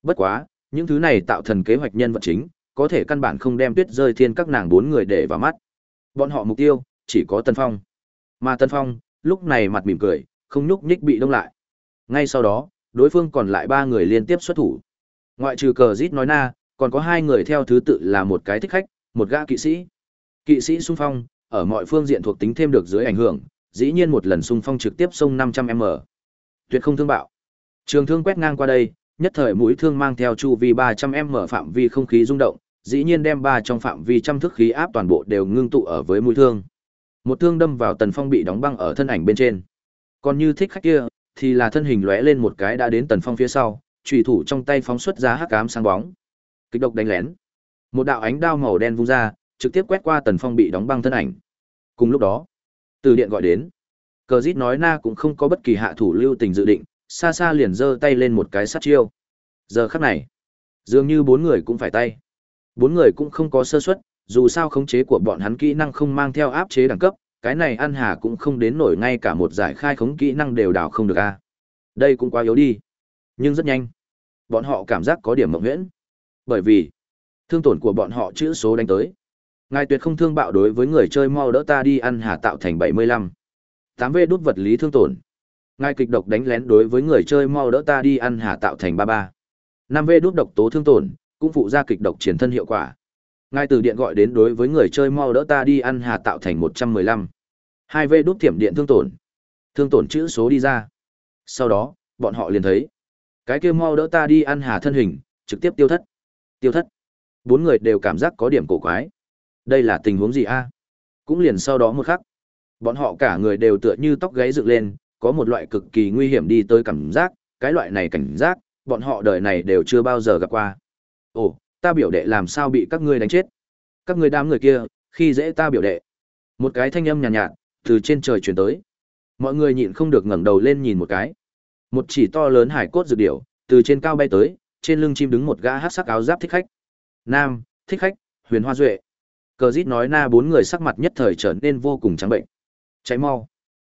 Bất quá, những thứ này tạo thần kế hoạch nhân vật chính, có thể căn bản không đem Tuyết rơi thiên các nàng bốn người để vào mắt. Bọn họ mục tiêu chỉ có Tân Phong. Mà Tân Phong, lúc này mặt mỉm cười, không nhúc nhích bị đông lại. Ngay sau đó, đối phương còn lại ba người liên tiếp xuất thủ. Ngoại trừ cờ rít nói na, còn có hai người theo thứ tự là một cái thích khách, một gã kỵ sĩ. Kỵ sĩ xung phong, ở mọi phương diện thuộc tính thêm được dưới ảnh hưởng, dĩ nhiên một lần xung phong trực tiếp xông 500m. Tuyệt không thương bạo. Trường thương quét ngang qua đây, nhất thời mũi thương mang theo chu vi 300m phạm vi không khí rung động, dĩ nhiên đem ba trong phạm vi trăm thức khí áp toàn bộ đều ngưng tụ ở với mũi thương. Một thương đâm vào Tần Phong bị đóng băng ở thân ảnh bên trên. Còn như thích khách kia, thì là thân hình lóe lên một cái đã đến Tần Phong phía sau, chủy thủ trong tay phóng xuất ra hắc ám sáng bóng. Kịch độc đánh lén. Một đạo ánh đao màu đen vung ra, trực tiếp quét qua Tần Phong bị đóng băng thân ảnh. Cùng lúc đó, từ điện gọi đến. Cờ Dít nói na cũng không có bất kỳ hạ thủ lưu tình dự định, xa xa liền giơ tay lên một cái sát chiêu. Giờ khắc này, dường như bốn người cũng phải tay. Bốn người cũng không có sơ suất, dù sao khống chế của bọn hắn kỹ năng không mang theo áp chế đẳng cấp, cái này ăn hà cũng không đến nổi ngay cả một giải khai khống kỹ năng đều đảo không được a. Đây cũng quá yếu đi. Nhưng rất nhanh, bọn họ cảm giác có điểm mộng nguyễn Bởi vì, thương tổn của bọn họ chữ số đánh tới. Ngài tuyệt không thương bạo đối với người chơi mau đỡ ta đi ăn hà tạo thành 75. 8V đút vật lý thương tổn. Ngài kịch độc đánh lén đối với người chơi mau đỡ ta đi ăn hà tạo thành 33. 5V đút độc tố thương tổn, cũng phụ ra kịch độc triển thân hiệu quả. Ngài từ điện gọi đến đối với người chơi mau đỡ ta đi ăn hà tạo thành 115. 2V đút thiểm điện thương tổn. Thương tổn chữ số đi ra. Sau đó, bọn họ liền thấy. Cái kia mau đỡ ta đi ăn hà thân hình, trực tiếp tiêu thất. Tiêu thất. Bốn người đều cảm giác có điểm cổ quái. Đây là tình huống gì a? Cũng liền sau đó một khắc. Bọn họ cả người đều tựa như tóc gáy dựng lên, có một loại cực kỳ nguy hiểm đi tới cảm giác, cái loại này cảnh giác, bọn họ đời này đều chưa bao giờ gặp qua. Ồ, ta biểu đệ làm sao bị các ngươi đánh chết? Các ngươi đám người kia, khi dễ ta biểu đệ. Một cái thanh âm nhàn nhạt, nhạt, từ trên trời truyền tới. Mọi người nhịn không được ngẩng đầu lên nhìn một cái. Một chỉ to lớn hải cốt dược điểu, từ trên cao bay tới, trên lưng chim đứng một gã hắc sắc áo giáp thích khách. Nam, thích khách, Huyền Hoa Duệ. Cờ Dít nói na bốn người sắc mặt nhất thời trở nên vô cùng trắng bệnh. Cháy mau.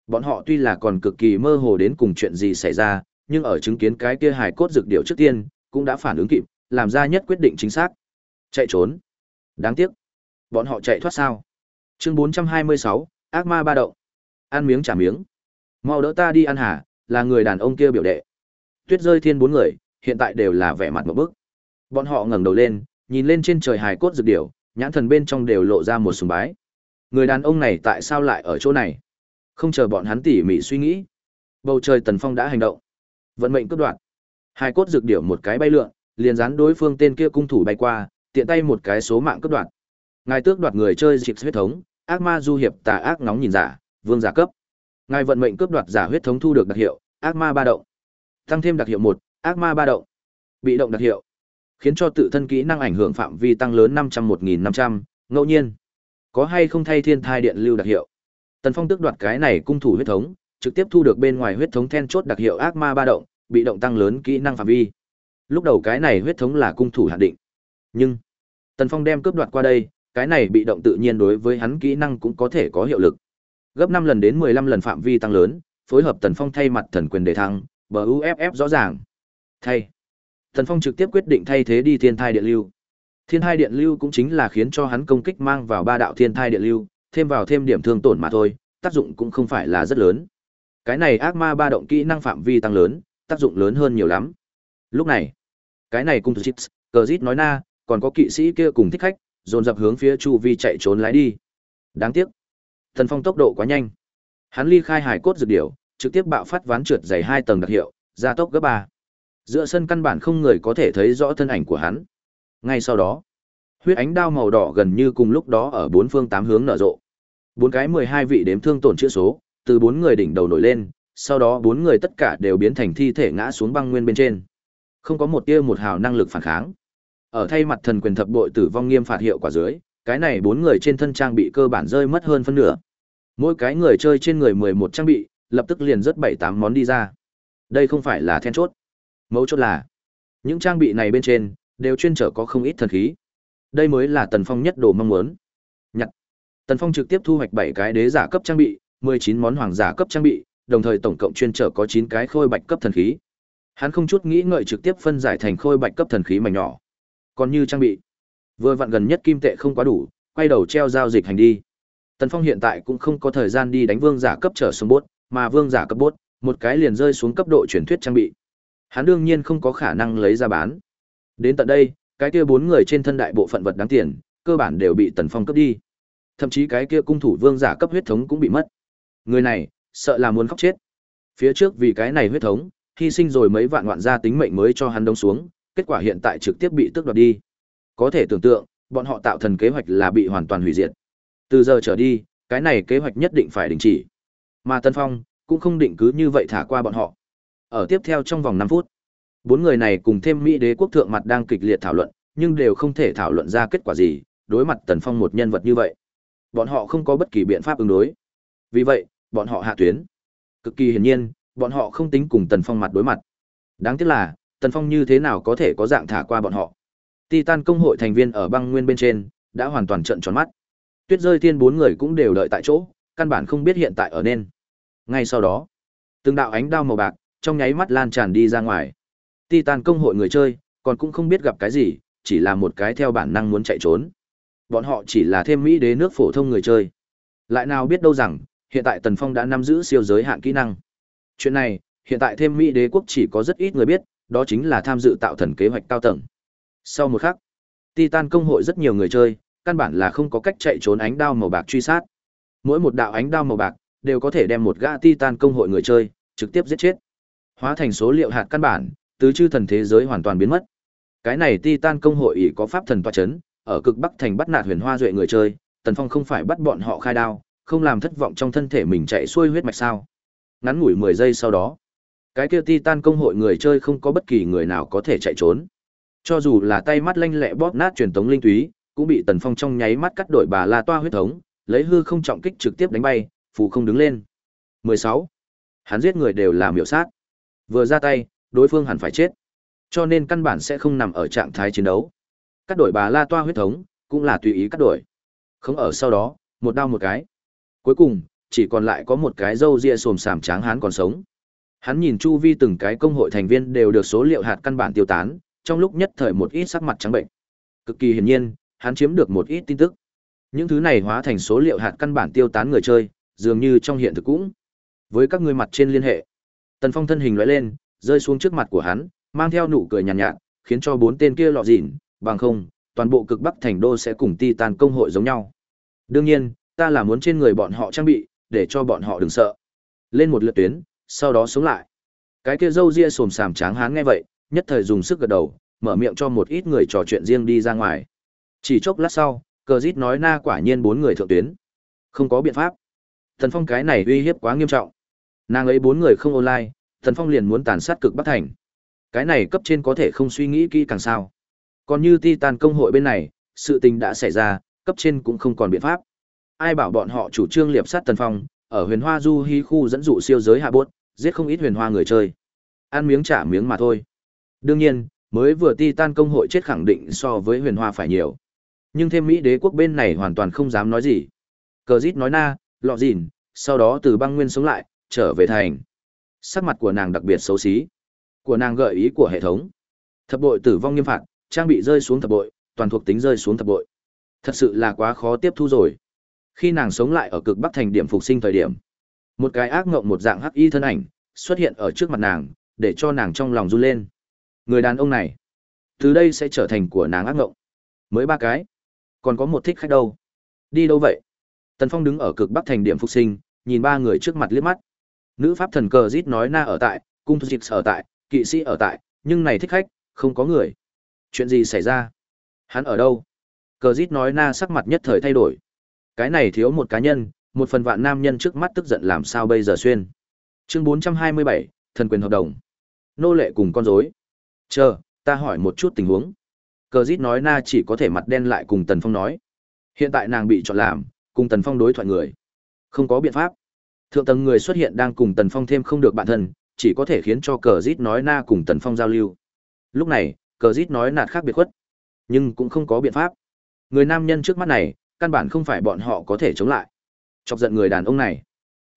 Bọn họ tuy là còn cực kỳ mơ hồ đến cùng chuyện gì xảy ra, nhưng ở chứng kiến cái kia hài cốt dược điệu trước tiên, cũng đã phản ứng kịp, làm ra nhất quyết định chính xác. Chạy trốn. Đáng tiếc. Bọn họ chạy thoát sao? Chương 426, ác ma ba động. Ăn miếng trả miếng. Mau đỡ ta đi ăn hả, là người đàn ông kia biểu đệ. Tuyết rơi thiên bốn người, hiện tại đều là vẻ mặt một bức. Bọn họ ngẩng đầu lên, nhìn lên trên trời hài cốt dược điểu, nhãn thần bên trong đều lộ ra một sùng bái. Người đàn ông này tại sao lại ở chỗ này? Không chờ bọn hắn tỉ mỉ suy nghĩ. Bầu trời tần phong đã hành động. Vận mệnh cướp đoạt. Hài cốt dược điểu một cái bay lượn, liền dán đối phương tên kia cung thủ bay qua, tiện tay một cái số mạng cướp đoạt. Ngài tước đoạt người chơi dịch huyết thống, ác ma du hiệp tà ác nóng nhìn giả, vương giả cấp. Ngài vận mệnh cướp đoạt giả huyết thống thu được đặc hiệu, ác ma ba động. Tăng thêm đặc hiệu một, ác ma ba động. Bị động đặc hiệu. Khiến cho tự thân kỹ năng ảnh hưởng phạm vi tăng lớn năm trăm một nghìn năm trăm ngẫu nhiên. Có hay không thay thiên thai điện lưu đặc hiệu. Tần Phong tước đoạt cái này cung thủ huyết thống, trực tiếp thu được bên ngoài huyết thống then chốt đặc hiệu ác ma ba động, bị động tăng lớn kỹ năng phạm vi. Lúc đầu cái này huyết thống là cung thủ hạn định. Nhưng Tần Phong đem cướp đoạt qua đây, cái này bị động tự nhiên đối với hắn kỹ năng cũng có thể có hiệu lực. Gấp năm lần đến 15 lần phạm vi tăng lớn, phối hợp Tần Phong thay mặt thần quyền đề thăng, bờ UFF rõ ràng. Thay. Tần Phong trực tiếp quyết định thay thế đi thiên thai điện lưu. Thiên thai điện lưu cũng chính là khiến cho hắn công kích mang vào ba đạo thiên thai điện lưu, thêm vào thêm điểm thương tổn mà thôi, tác dụng cũng không phải là rất lớn. Cái này ác ma ba động kỹ năng phạm vi tăng lớn, tác dụng lớn hơn nhiều lắm. Lúc này, cái này cung chips, cờ rít nói na, còn có kỵ sĩ kia cùng thích khách, dồn dập hướng phía chu vi chạy trốn lái đi. Đáng tiếc, Thần Phong tốc độ quá nhanh. Hắn ly khai hải cốt dược điểu, trực tiếp bạo phát ván trượt dày hai tầng đặc hiệu, gia tốc gấp ba. Giữa sân căn bản không người có thể thấy rõ thân ảnh của hắn. Ngay sau đó, huyết ánh đao màu đỏ gần như cùng lúc đó ở bốn phương tám hướng nở rộ. Bốn cái mười hai vị đếm thương tổn chữa số, từ bốn người đỉnh đầu nổi lên, sau đó bốn người tất cả đều biến thành thi thể ngã xuống băng nguyên bên trên. Không có một tia một hào năng lực phản kháng. Ở thay mặt thần quyền thập bội tử vong nghiêm phạt hiệu quả dưới, cái này bốn người trên thân trang bị cơ bản rơi mất hơn phân nửa. Mỗi cái người chơi trên người mười một trang bị, lập tức liền rất bảy tám món đi ra. Đây không phải là then chốt. Mấu chốt là, những trang bị này bên trên, đều chuyên trở có không ít thần khí. Đây mới là Tần Phong nhất đồ mong muốn. Nhặt. Tần Phong trực tiếp thu hoạch bảy cái đế giả cấp trang bị, mười chín món hoàng giả cấp trang bị, đồng thời tổng cộng chuyên trở có chín cái khôi bạch cấp thần khí. Hắn không chút nghĩ ngợi trực tiếp phân giải thành khôi bạch cấp thần khí mảnh nhỏ. Còn như trang bị, vừa vặn gần nhất kim tệ không quá đủ, quay đầu treo giao dịch hành đi. Tần Phong hiện tại cũng không có thời gian đi đánh vương giả cấp trở xuống bốt, mà vương giả cấp bốt, một cái liền rơi xuống cấp độ truyền thuyết trang bị. Hắn đương nhiên không có khả năng lấy ra bán. Đến tận đây, cái kia bốn người trên thân đại bộ phận vật đáng tiền, cơ bản đều bị Tần Phong cấp đi. Thậm chí cái kia cung thủ vương giả cấp huyết thống cũng bị mất. Người này, sợ là muốn khóc chết. Phía trước vì cái này huyết thống, hy sinh rồi mấy vạn ngoạn gia tính mệnh mới cho hắn đông xuống, kết quả hiện tại trực tiếp bị tước đoạt đi. Có thể tưởng tượng, bọn họ tạo thần kế hoạch là bị hoàn toàn hủy diệt. Từ giờ trở đi, cái này kế hoạch nhất định phải đình chỉ. Mà Tân Phong cũng không định cứ như vậy thả qua bọn họ. Ở tiếp theo trong vòng 5 phút, bốn người này cùng thêm Mỹ đế quốc thượng mặt đang kịch liệt thảo luận, nhưng đều không thể thảo luận ra kết quả gì, đối mặt Tần Phong một nhân vật như vậy. Bọn họ không có bất kỳ biện pháp ứng đối. Vì vậy, bọn họ hạ tuyến. Cực kỳ hiển nhiên, bọn họ không tính cùng Tần Phong mặt đối mặt. Đáng tiếc là, Tần Phong như thế nào có thể có dạng thả qua bọn họ. Titan công hội thành viên ở băng nguyên bên trên, đã hoàn toàn trận tròn mắt. Tuyết rơi thiên bốn người cũng đều đợi tại chỗ, căn bản không biết hiện tại ở nên. Ngay sau đó, từng đạo ánh đao màu bạc, trong nháy mắt lan tràn đi ra ngoài. Titan công hội người chơi, còn cũng không biết gặp cái gì, chỉ là một cái theo bản năng muốn chạy trốn. Bọn họ chỉ là thêm Mỹ đế nước phổ thông người chơi. Lại nào biết đâu rằng, hiện tại Tần Phong đã nắm giữ siêu giới hạn kỹ năng. Chuyện này, hiện tại thêm Mỹ đế quốc chỉ có rất ít người biết, đó chính là tham dự tạo thần kế hoạch cao tầng. Sau một khắc, Titan công hội rất nhiều người chơi, căn bản là không có cách chạy trốn ánh đao màu bạc truy sát. Mỗi một đạo ánh đao màu bạc đều có thể đem một gã Titan công hội người chơi trực tiếp giết chết. Hóa thành số liệu hạt căn bản, tứ chư thần thế giới hoàn toàn biến mất. Cái này Titan công hội ỷ có pháp thần tọa chấn, ở cực bắc thành bắt nạt huyền hoa duệ người chơi, Tần Phong không phải bắt bọn họ khai đao, không làm thất vọng trong thân thể mình chạy xuôi huyết mạch sao? Ngắn ngủi 10 giây sau đó, cái kia Titan công hội người chơi không có bất kỳ người nào có thể chạy trốn. Cho dù là tay mắt lanh lẹ bóp nát truyền tống linh túy, cũng bị Tần Phong trong nháy mắt cắt đổi bà La Toa huyết thống, lấy hư không trọng kích trực tiếp đánh bay, phù không đứng lên. 16. Hắn giết người đều là miểu sát. Vừa ra tay, đối phương hẳn phải chết. Cho nên căn bản sẽ không nằm ở trạng thái chiến đấu. Cắt đổi bà La Toa huyết thống, cũng là tùy ý cắt đổi. Không ở sau đó, một đau một cái. Cuối cùng, chỉ còn lại có một cái râu ria xồm xàm tráng hán còn sống. Hắn nhìn chu vi từng cái công hội thành viên đều được số liệu hạt căn bản tiêu tán, trong lúc nhất thời một ít sắc mặt trắng bệnh. Cực kỳ hiển nhiên, hắn chiếm được một ít tin tức. Những thứ này hóa thành số liệu hạt căn bản tiêu tán người chơi, dường như trong hiện thực cũng. Với các ngươi mặt trên liên hệ, Tần Phong thân hình lóe lên, rơi xuống trước mặt của hắn, mang theo nụ cười nhàn nhạt, nhạt, khiến cho bốn tên kia lọ dịn, bằng không, toàn bộ cực Bắc thành đô sẽ cùng Titan công hội giống nhau. Đương nhiên, ta là muốn trên người bọn họ trang bị, để cho bọn họ đừng sợ. Lên một lượt tuyến, sau đó xuống lại. Cái kia Dâu ria sồm sàm tráng hán nghe vậy, nhất thời dùng sức gật đầu, mở miệng cho một ít người trò chuyện riêng đi ra ngoài. Chỉ chốc lát sau, cờ dít nói na quả nhiên bốn người thượng tuyến. Không có biện pháp. Thần Phong cái này uy hiếp quá nghiêm trọng. Nàng ấy bốn người không online, Thần Phong liền muốn tàn sát cực Bắc Thành. Cái này cấp trên có thể không suy nghĩ kỹ càng sao. Còn như Titan công hội bên này, sự tình đã xảy ra, cấp trên cũng không còn biện pháp. Ai bảo bọn họ chủ trương liệp sát Tần Phong, ở huyền hoa du Hi khu dẫn dụ siêu giới hạ bốt, giết không ít huyền hoa người chơi. Ăn miếng trả miếng mà thôi. Đương nhiên, mới vừa ti tan công hội chết khẳng định so với huyền hoa phải nhiều. Nhưng thêm Mỹ đế quốc bên này hoàn toàn không dám nói gì. Cờ rít nói na, lọ dìn, sau đó từ băng nguyên sống lại, trở về thành. Sắc mặt của nàng đặc biệt xấu xí. Của nàng gợi ý của hệ thống. Thập bội tử vong nghiêm phạt, trang bị rơi xuống thập bội, toàn thuộc tính rơi xuống thập bội. Thật sự là quá khó tiếp thu rồi. Khi nàng sống lại ở cực bắc thành điểm phục sinh thời điểm, một cái ác ngộng một dạng hắc y thân ảnh xuất hiện ở trước mặt nàng, để cho nàng trong lòng run lên. Người đàn ông này, từ đây sẽ trở thành của nàng ác ngộng. Mới ba cái, còn có một thích khách đâu? Đi đâu vậy? Tần Phong đứng ở cực bắc thành điểm phục sinh, nhìn ba người trước mặt liếc mắt. Nữ pháp thần cờ rít nói na ở tại, cung thu dịch ở tại, kỵ sĩ ở tại, nhưng này thích khách, không có người. Chuyện gì xảy ra? Hắn ở đâu? Cờ rít nói na sắc mặt nhất thời thay đổi. Cái này thiếu một cá nhân, một phần vạn nam nhân trước mắt tức giận làm sao bây giờ xuyên. Chương 427, thần quyền hợp đồng. Nô lệ cùng con rối. Chờ, ta hỏi một chút tình huống. Cờ dít nói na chỉ có thể mặt đen lại cùng Tần Phong nói. Hiện tại nàng bị chọn làm, cùng Tần Phong đối thoại người. Không có biện pháp. Thượng tầng người xuất hiện đang cùng Tần Phong thêm không được bạn thân, chỉ có thể khiến cho cờ dít nói na cùng Tần Phong giao lưu. Lúc này, cờ dít nói nạt khác biệt khuất. Nhưng cũng không có biện pháp. Người nam nhân trước mắt này, căn bản không phải bọn họ có thể chống lại. Chọc giận người đàn ông này.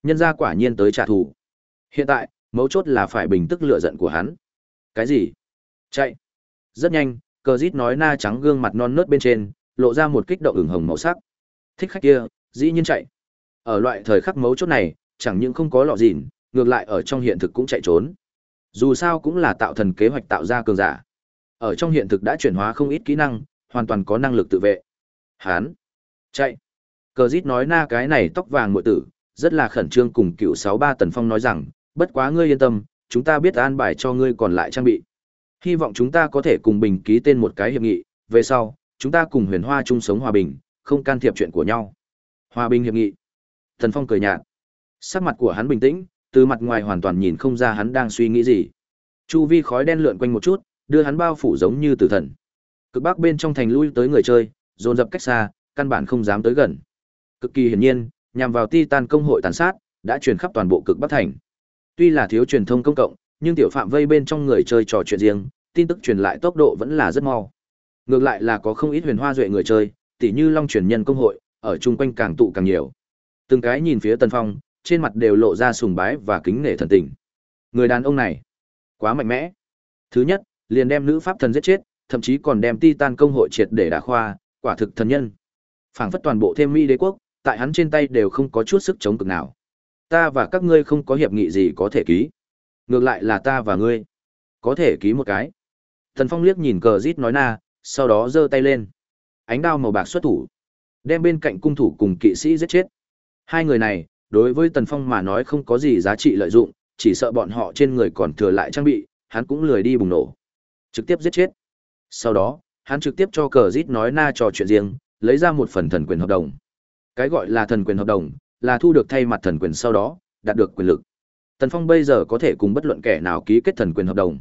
Nhân ra quả nhiên tới trả thù. Hiện tại, mấu chốt là phải bình tức lửa giận của hắn. Cái gì? Chạy. Rất nhanh, cờ rít nói na trắng gương mặt non nớt bên trên, lộ ra một kích động ửng hồng màu sắc. Thích khách kia, dĩ nhiên chạy. Ở loại thời khắc mấu chốt này, chẳng những không có lọ gìn, ngược lại ở trong hiện thực cũng chạy trốn. Dù sao cũng là tạo thần kế hoạch tạo ra cường giả. Ở trong hiện thực đã chuyển hóa không ít kỹ năng, hoàn toàn có năng lực tự vệ. Hán, chạy. Cờ dít nói na cái này tóc vàng muội tử, rất là khẩn trương cùng cựu sáu ba tần phong nói rằng, bất quá ngươi yên tâm, chúng ta biết an bài cho ngươi còn lại trang bị. Hy vọng chúng ta có thể cùng bình ký tên một cái hiệp nghị, về sau, chúng ta cùng huyền hoa chung sống hòa bình, không can thiệp chuyện của nhau. Hòa bình hiệp nghị. Tần Phong cười nhạt. Sắc mặt của hắn bình tĩnh, từ mặt ngoài hoàn toàn nhìn không ra hắn đang suy nghĩ gì. Chu vi khói đen lượn quanh một chút, đưa hắn bao phủ giống như tử thần. Cực bắc bên trong thành lui tới người chơi, dồn dập cách xa, căn bản không dám tới gần. Cực kỳ hiển nhiên, nhằm vào Titan công hội tàn sát, đã truyền khắp toàn bộ cực bắc thành. Tuy là thiếu truyền thông công cộng, nhưng tiểu phạm vây bên trong người chơi trò chuyện riêng, tin tức truyền lại tốc độ vẫn là rất mau. Ngược lại là có không ít huyền hoa duệ người chơi, tỉ như Long truyền nhân công hội, ở chung quanh càng tụ càng nhiều. Từng cái nhìn phía Tần Phong, trên mặt đều lộ ra sùng bái và kính nể thần tình. Người đàn ông này, quá mạnh mẽ. Thứ nhất, liền đem nữ pháp thần giết chết, thậm chí còn đem Titan công hội triệt để đả khoa, quả thực thần nhân. Phảng phất toàn bộ thêm mỹ đế quốc, tại hắn trên tay đều không có chút sức chống cực nào. Ta và các ngươi không có hiệp nghị gì có thể ký. Ngược lại là ta và ngươi, có thể ký một cái. Thần Phong liếc nhìn cờ rít nói na, sau đó giơ tay lên. Ánh đao màu bạc xuất thủ, đem bên cạnh cung thủ cùng kỵ sĩ giết chết. Hai người này, đối với Tần Phong mà nói không có gì giá trị lợi dụng, chỉ sợ bọn họ trên người còn thừa lại trang bị, hắn cũng lười đi bùng nổ. Trực tiếp giết chết. Sau đó, hắn trực tiếp cho cờ rít nói na trò chuyện riêng, lấy ra một phần thần quyền hợp đồng. Cái gọi là thần quyền hợp đồng, là thu được thay mặt thần quyền sau đó, đạt được quyền lực. Tần Phong bây giờ có thể cùng bất luận kẻ nào ký kết thần quyền hợp đồng.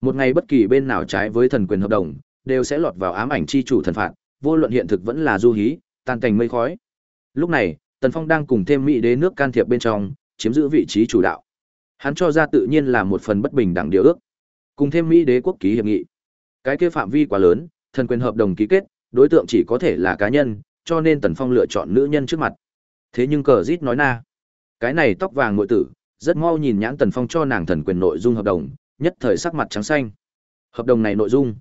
Một ngày bất kỳ bên nào trái với thần quyền hợp đồng, đều sẽ lọt vào ám ảnh chi chủ thần phạt, vô luận hiện thực vẫn là du hí, tan cảnh mây khói. Lúc này, Tần Phong đang cùng thêm Mỹ đế nước can thiệp bên trong, chiếm giữ vị trí chủ đạo. Hắn cho ra tự nhiên là một phần bất bình đẳng điều ước. Cùng thêm Mỹ đế quốc ký hiệp nghị. Cái kia phạm vi quá lớn, thần quyền hợp đồng ký kết, đối tượng chỉ có thể là cá nhân, cho nên Tần Phong lựa chọn nữ nhân trước mặt. Thế nhưng cờ rít nói na, cái này tóc vàng nội tử, rất mau nhìn nhãn Tần Phong cho nàng thần quyền nội dung hợp đồng, nhất thời sắc mặt trắng xanh. Hợp đồng này nội dung,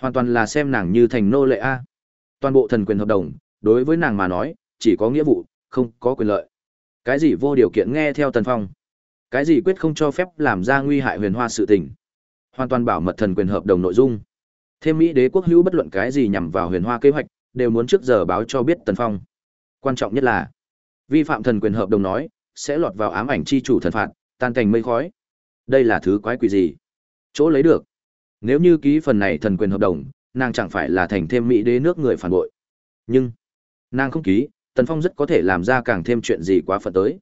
hoàn toàn là xem nàng như thành nô lệ a. Toàn bộ thần quyền hợp đồng, đối với nàng mà nói, chỉ có nghĩa vụ, không có quyền lợi. Cái gì vô điều kiện nghe theo Tần Phong, cái gì quyết không cho phép làm ra nguy hại huyền hoa sự tình. Hoàn toàn bảo mật thần quyền hợp đồng nội dung. Thêm Mỹ đế quốc hữu bất luận cái gì nhằm vào huyền hoa kế hoạch, đều muốn trước giờ báo cho biết Tần Phong. Quan trọng nhất là, vi phạm thần quyền hợp đồng nói, sẽ lọt vào ám ảnh chi chủ thần phạt, tan thành mây khói. Đây là thứ quái quỷ gì? Chỗ lấy được. Nếu như ký phần này thần quyền hợp đồng, nàng chẳng phải là thành thêm Mỹ đế nước người phản bội. Nhưng, nàng không ký, Tần Phong rất có thể làm ra càng thêm chuyện gì quá phận tới.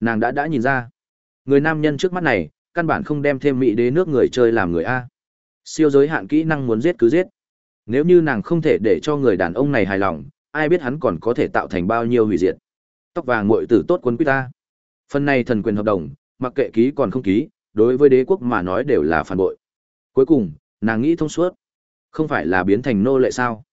Nàng đã đã nhìn ra, người nam nhân trước mắt này, căn bản không đem thêm Mỹ đế nước người chơi làm người A. Siêu giới hạn kỹ năng muốn giết cứ giết. Nếu như nàng không thể để cho người đàn ông này hài lòng, ai biết hắn còn có thể tạo thành bao nhiêu hủy diệt. Tóc vàng muội tử tốt quân quý ta. Phần này thần quyền hợp đồng, mặc kệ ký còn không ký, đối với đế quốc mà nói đều là phản bội. Cuối cùng, nàng nghĩ thông suốt. Không phải là biến thành nô lệ sao?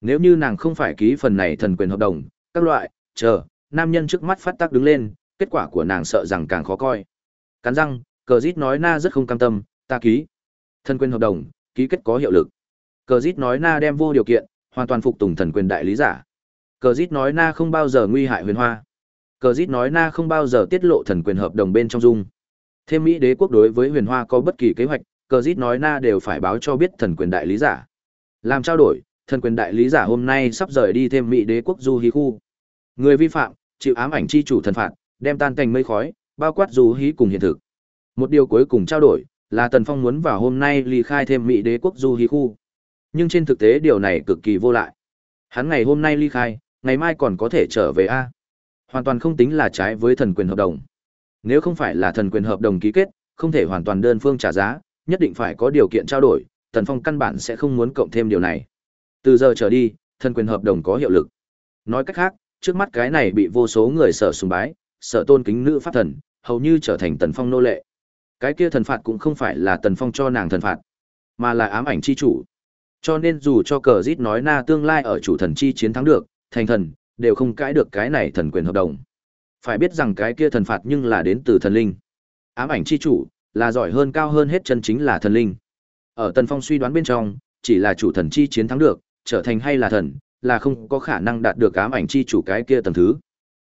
Nếu như nàng không phải ký phần này thần quyền hợp đồng, các loại, chờ, nam nhân trước mắt phát tác đứng lên, kết quả của nàng sợ rằng càng khó coi. Cắn răng, cờ dít nói na rất không cam tâm, ta ký. Thần quyền hợp đồng, ký kết có hiệu lực. Cờ dít nói na đem vô điều kiện, hoàn toàn phục tùng thần quyền đại lý giả. Cờ dít nói na không bao giờ nguy hại huyền hoa. Cờ dít nói na không bao giờ tiết lộ thần quyền hợp đồng bên trong dung. Thêm Mỹ đế quốc đối với huyền hoa có bất kỳ kế hoạch, cờ dít nói na đều phải báo cho biết thần quyền đại lý giả. Làm trao đổi, thần quyền đại lý giả hôm nay sắp rời đi thêm Mỹ đế quốc du hí khu. Người vi phạm, chịu ám ảnh chi chủ thần phạt, đem tan thành mây khói, bao quát du hí cùng hiện thực. Một điều cuối cùng trao đổi, là Tần Phong muốn vào hôm nay ly khai thêm Mỹ đế quốc du hí khu. Nhưng trên thực tế điều này cực kỳ vô lại. Hắn ngày hôm nay ly khai, ngày mai còn có thể trở về A. Hoàn toàn không tính là trái với thần quyền hợp đồng. Nếu không phải là thần quyền hợp đồng ký kết, không thể hoàn toàn đơn phương trả giá, nhất định phải có điều kiện trao đổi, Tần Phong căn bản sẽ không muốn cộng thêm điều này. Từ giờ trở đi, thần quyền hợp đồng có hiệu lực. Nói cách khác, trước mắt cái này bị vô số người sở sùng bái, sở tôn kính nữ pháp thần, hầu như trở thành Tần Phong nô lệ. Cái kia thần phạt cũng không phải là Tần Phong cho nàng thần phạt, mà là ám ảnh chi chủ. Cho nên dù cho cờ rít nói na tương lai ở chủ thần chi chiến thắng được, thành thần, đều không cãi được cái này thần quyền hợp đồng. Phải biết rằng cái kia thần phạt nhưng là đến từ thần linh. Ám ảnh chi chủ, là giỏi hơn cao hơn hết chân chính là thần linh. Ở Tần Phong suy đoán bên trong, chỉ là chủ thần chi chiến thắng được, trở thành hay là thần, là không có khả năng đạt được ám ảnh chi chủ cái kia tầng thứ.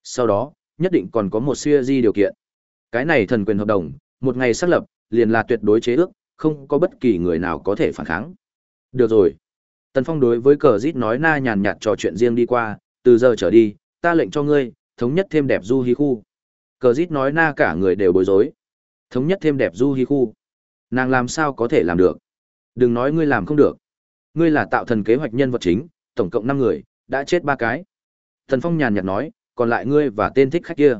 Sau đó, nhất định còn có một siêu di điều kiện. Cái này thần quyền hợp đồng, một ngày xác lập, liền là tuyệt đối chế ước, không có bất kỳ người nào có thể phản kháng. Được rồi. Tần Phong đối với cờ rít nói na nhàn nhạt trò chuyện riêng đi qua, từ giờ trở đi, ta lệnh cho ngươi, thống nhất thêm đẹp du hí khu. Cờ rít nói na cả người đều bối rối. Thống nhất thêm đẹp du hí khu. Nàng làm sao có thể làm được? Đừng nói ngươi làm không được. Ngươi là tạo thần kế hoạch nhân vật chính, tổng cộng năm người, đã chết ba cái. Tần Phong nhàn nhạt nói, còn lại ngươi và tên thích khách kia.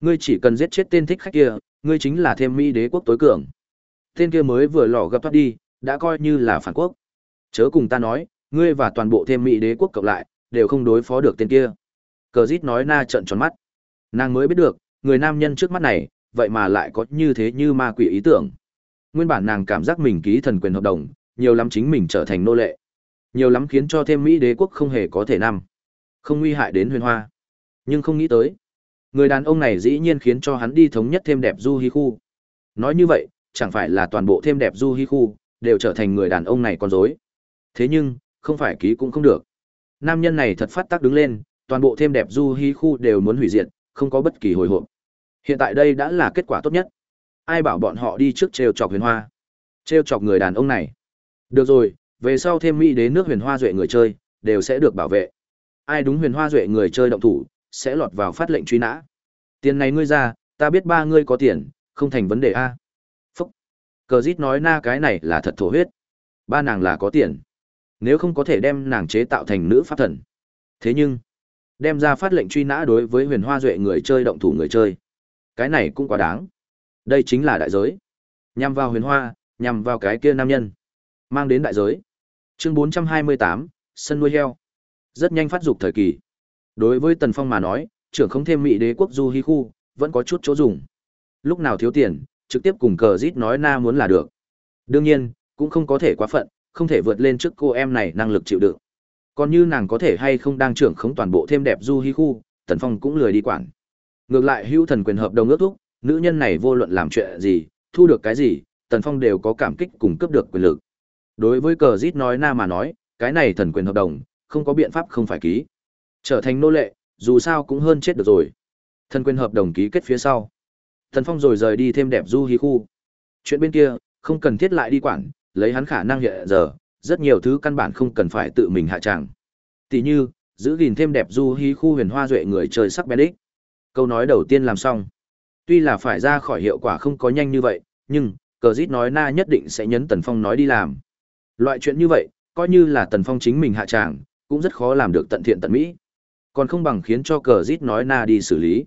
Ngươi chỉ cần giết chết tên thích khách kia, ngươi chính là thêm Mỹ đế quốc tối cường. Tên kia mới vừa lò gấp thoát đi, đã coi như là phản quốc. Chớ cùng ta nói, ngươi và toàn bộ thêm Mỹ đế quốc cộng lại, đều không đối phó được tên kia. Cờ rít nói na trận tròn mắt. Nàng mới biết được, người nam nhân trước mắt này, vậy mà lại có như thế như ma quỷ ý tưởng. Nguyên bản nàng cảm giác mình ký thần quyền hợp đồng, nhiều lắm chính mình trở thành nô lệ. Nhiều lắm khiến cho thêm Mỹ đế quốc không hề có thể nằm. Không nguy hại đến huyền hoa. Nhưng không nghĩ tới. Người đàn ông này dĩ nhiên khiến cho hắn đi thống nhất thêm đẹp du hi khu. Nói như vậy, chẳng phải là toàn bộ thêm đẹp du hi khu, đều trở thành người đàn ông này con dối. Thế nhưng, không phải ký cũng không được. Nam nhân này thật phát tác đứng lên, toàn bộ thêm đẹp du hi khu đều muốn hủy diệt, không có bất kỳ hồi hộp. Hiện tại đây đã là kết quả tốt nhất. Ai bảo bọn họ đi trước trêu chọc huyền hoa. Trêu chọc người đàn ông này. Được rồi, về sau thêm mỹ đế nước huyền hoa duệ người chơi, đều sẽ được bảo vệ. Ai đúng huyền hoa duệ người chơi động thủ, sẽ lọt vào phát lệnh truy nã. Tiền này ngươi ra, ta biết ba ngươi có tiền, không thành vấn đề a. Phúc. Cờ dít nói na cái này là thật thổ huyết. Ba nàng là có tiền. Nếu không có thể đem nàng chế tạo thành nữ pháp thần. Thế nhưng, đem ra phát lệnh truy nã đối với huyền hoa duệ người chơi động thủ người chơi. Cái này cũng quá đáng. Đây chính là đại giới. Nhằm vào huyền hoa, nhằm vào cái kia nam nhân. Mang đến đại giới. Chương 428, sân nuôi heo. Rất nhanh phát dục thời kỳ. Đối với Tần Phong mà nói, trưởng không thêm mỹ đế quốc du hi khu, vẫn có chút chỗ dùng. Lúc nào thiếu tiền, trực tiếp cùng cờ rít nói na muốn là được. Đương nhiên, cũng không có thể quá phận, không thể vượt lên trước cô em này năng lực chịu đựng. Còn như nàng có thể hay không đang trưởng khống toàn bộ thêm đẹp du hi khu, Tần Phong cũng lười đi quản. Ngược lại hữu thần quyền hợp đồng ước thúc, nữ nhân này vô luận làm chuyện gì, thu được cái gì, Tần Phong đều có cảm kích cùng cướp được quyền lực. Đối với cờ rít nói na mà nói, cái này thần quyền hợp đồng, không có biện pháp không phải ký. Trở thành nô lệ, dù sao cũng hơn chết được rồi. Thần quyền hợp đồng ký kết phía sau. thần Phong rồi rời đi thêm đẹp du hí khu. Chuyện bên kia, không cần thiết lại đi quản, lấy hắn khả năng hiện giờ, rất nhiều thứ căn bản không cần phải tự mình hạ tràng. Tỷ như, giữ gìn thêm đẹp du hí khu huyền hoa duệ người chơi sắc bén đích. Câu nói đầu tiên làm xong. Tuy là phải ra khỏi hiệu quả không có nhanh như vậy, nhưng, cờ dít nói na nhất định sẽ nhấn Tần Phong nói đi làm. Loại chuyện như vậy, coi như là Tần Phong chính mình hạ tràng, cũng rất khó làm được tận thiện tận mỹ. Còn không bằng khiến cho cờ rít nói na đi xử lý.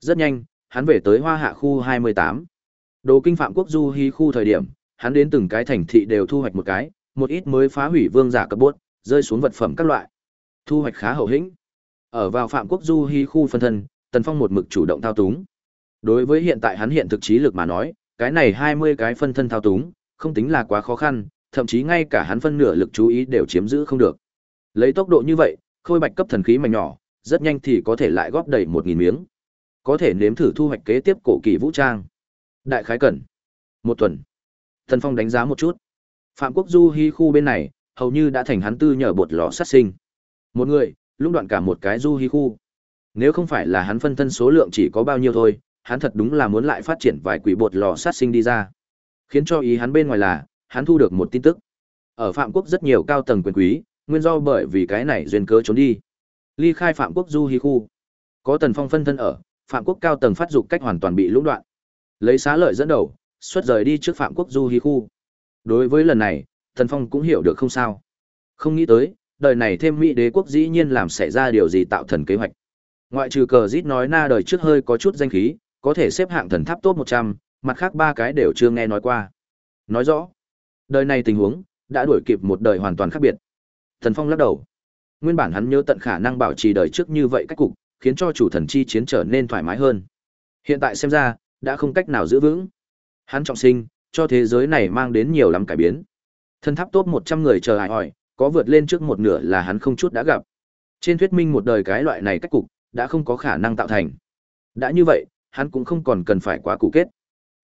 Rất nhanh, hắn về tới hoa hạ khu 28. Đồ kinh phạm quốc du hi khu thời điểm, hắn đến từng cái thành thị đều thu hoạch một cái, một ít mới phá hủy vương giả cấp bốt, rơi xuống vật phẩm các loại. Thu hoạch khá hậu hĩnh. Ở vào phạm quốc du hi khu phân thân, Tần Phong một mực chủ động thao túng. Đối với hiện tại hắn hiện thực trí lực mà nói, cái này 20 cái phân thân thao túng, không tính là quá khó khăn, thậm chí ngay cả hắn phân nửa lực chú ý đều chiếm giữ không được. Lấy tốc độ như vậy, khôi bạch cấp thần khí mảnh nhỏ, rất nhanh thì có thể lại góp đầy 1000 miếng. Có thể nếm thử thu hoạch kế tiếp cổ kỳ vũ trang. Đại khái cần một tuần. Thần Phong đánh giá một chút. Phạm Quốc Du Hi khu bên này, hầu như đã thành hắn tư nhờ bột lò sát sinh. Một người, lũng đoạn cả một cái Du Hi khu. Nếu không phải là hắn phân thân số lượng chỉ có bao nhiêu thôi, hắn thật đúng là muốn lại phát triển vài quỷ bột lò sát sinh đi ra. Khiến cho ý hắn bên ngoài là, hắn thu được một tin tức. Ở Phạm Quốc rất nhiều cao tầng quyền quý, nguyên do bởi vì cái này duyên cớ trốn đi. Ly khai Phạm Quốc Du Hi khu. Có Tần Phong phân thân ở, Phạm Quốc cao tầng phát dục cách hoàn toàn bị lũng đoạn. Lấy xá lợi dẫn đầu, xuất rời đi trước Phạm Quốc Du Hi khu. Đối với lần này, Tần Phong cũng hiểu được không sao. Không nghĩ tới, đời này thêm Mỹ đế quốc dĩ nhiên làm xảy ra điều gì tạo thần kế hoạch. Ngoại trừ cờ rít nói na đời trước hơi có chút danh khí, có thể xếp hạng thần tháp top 100, mặt khác ba cái đều chưa nghe nói qua. Nói rõ, đời này tình huống đã đuổi kịp một đời hoàn toàn khác biệt. Thần Phong lắc đầu. Nguyên bản hắn nhớ tận khả năng bảo trì đời trước như vậy cách cục, khiến cho chủ thần chi chiến trở nên thoải mái hơn. Hiện tại xem ra, đã không cách nào giữ vững. Hắn trọng sinh, cho thế giới này mang đến nhiều lắm cải biến. Thân tháp top 100 người chờ hại hỏi, có vượt lên trước một nửa là hắn không chút đã gặp. Trên thuyết minh một đời cái loại này cách cục, đã không có khả năng tạo thành. Đã như vậy, hắn cũng không còn cần phải quá cụ kết.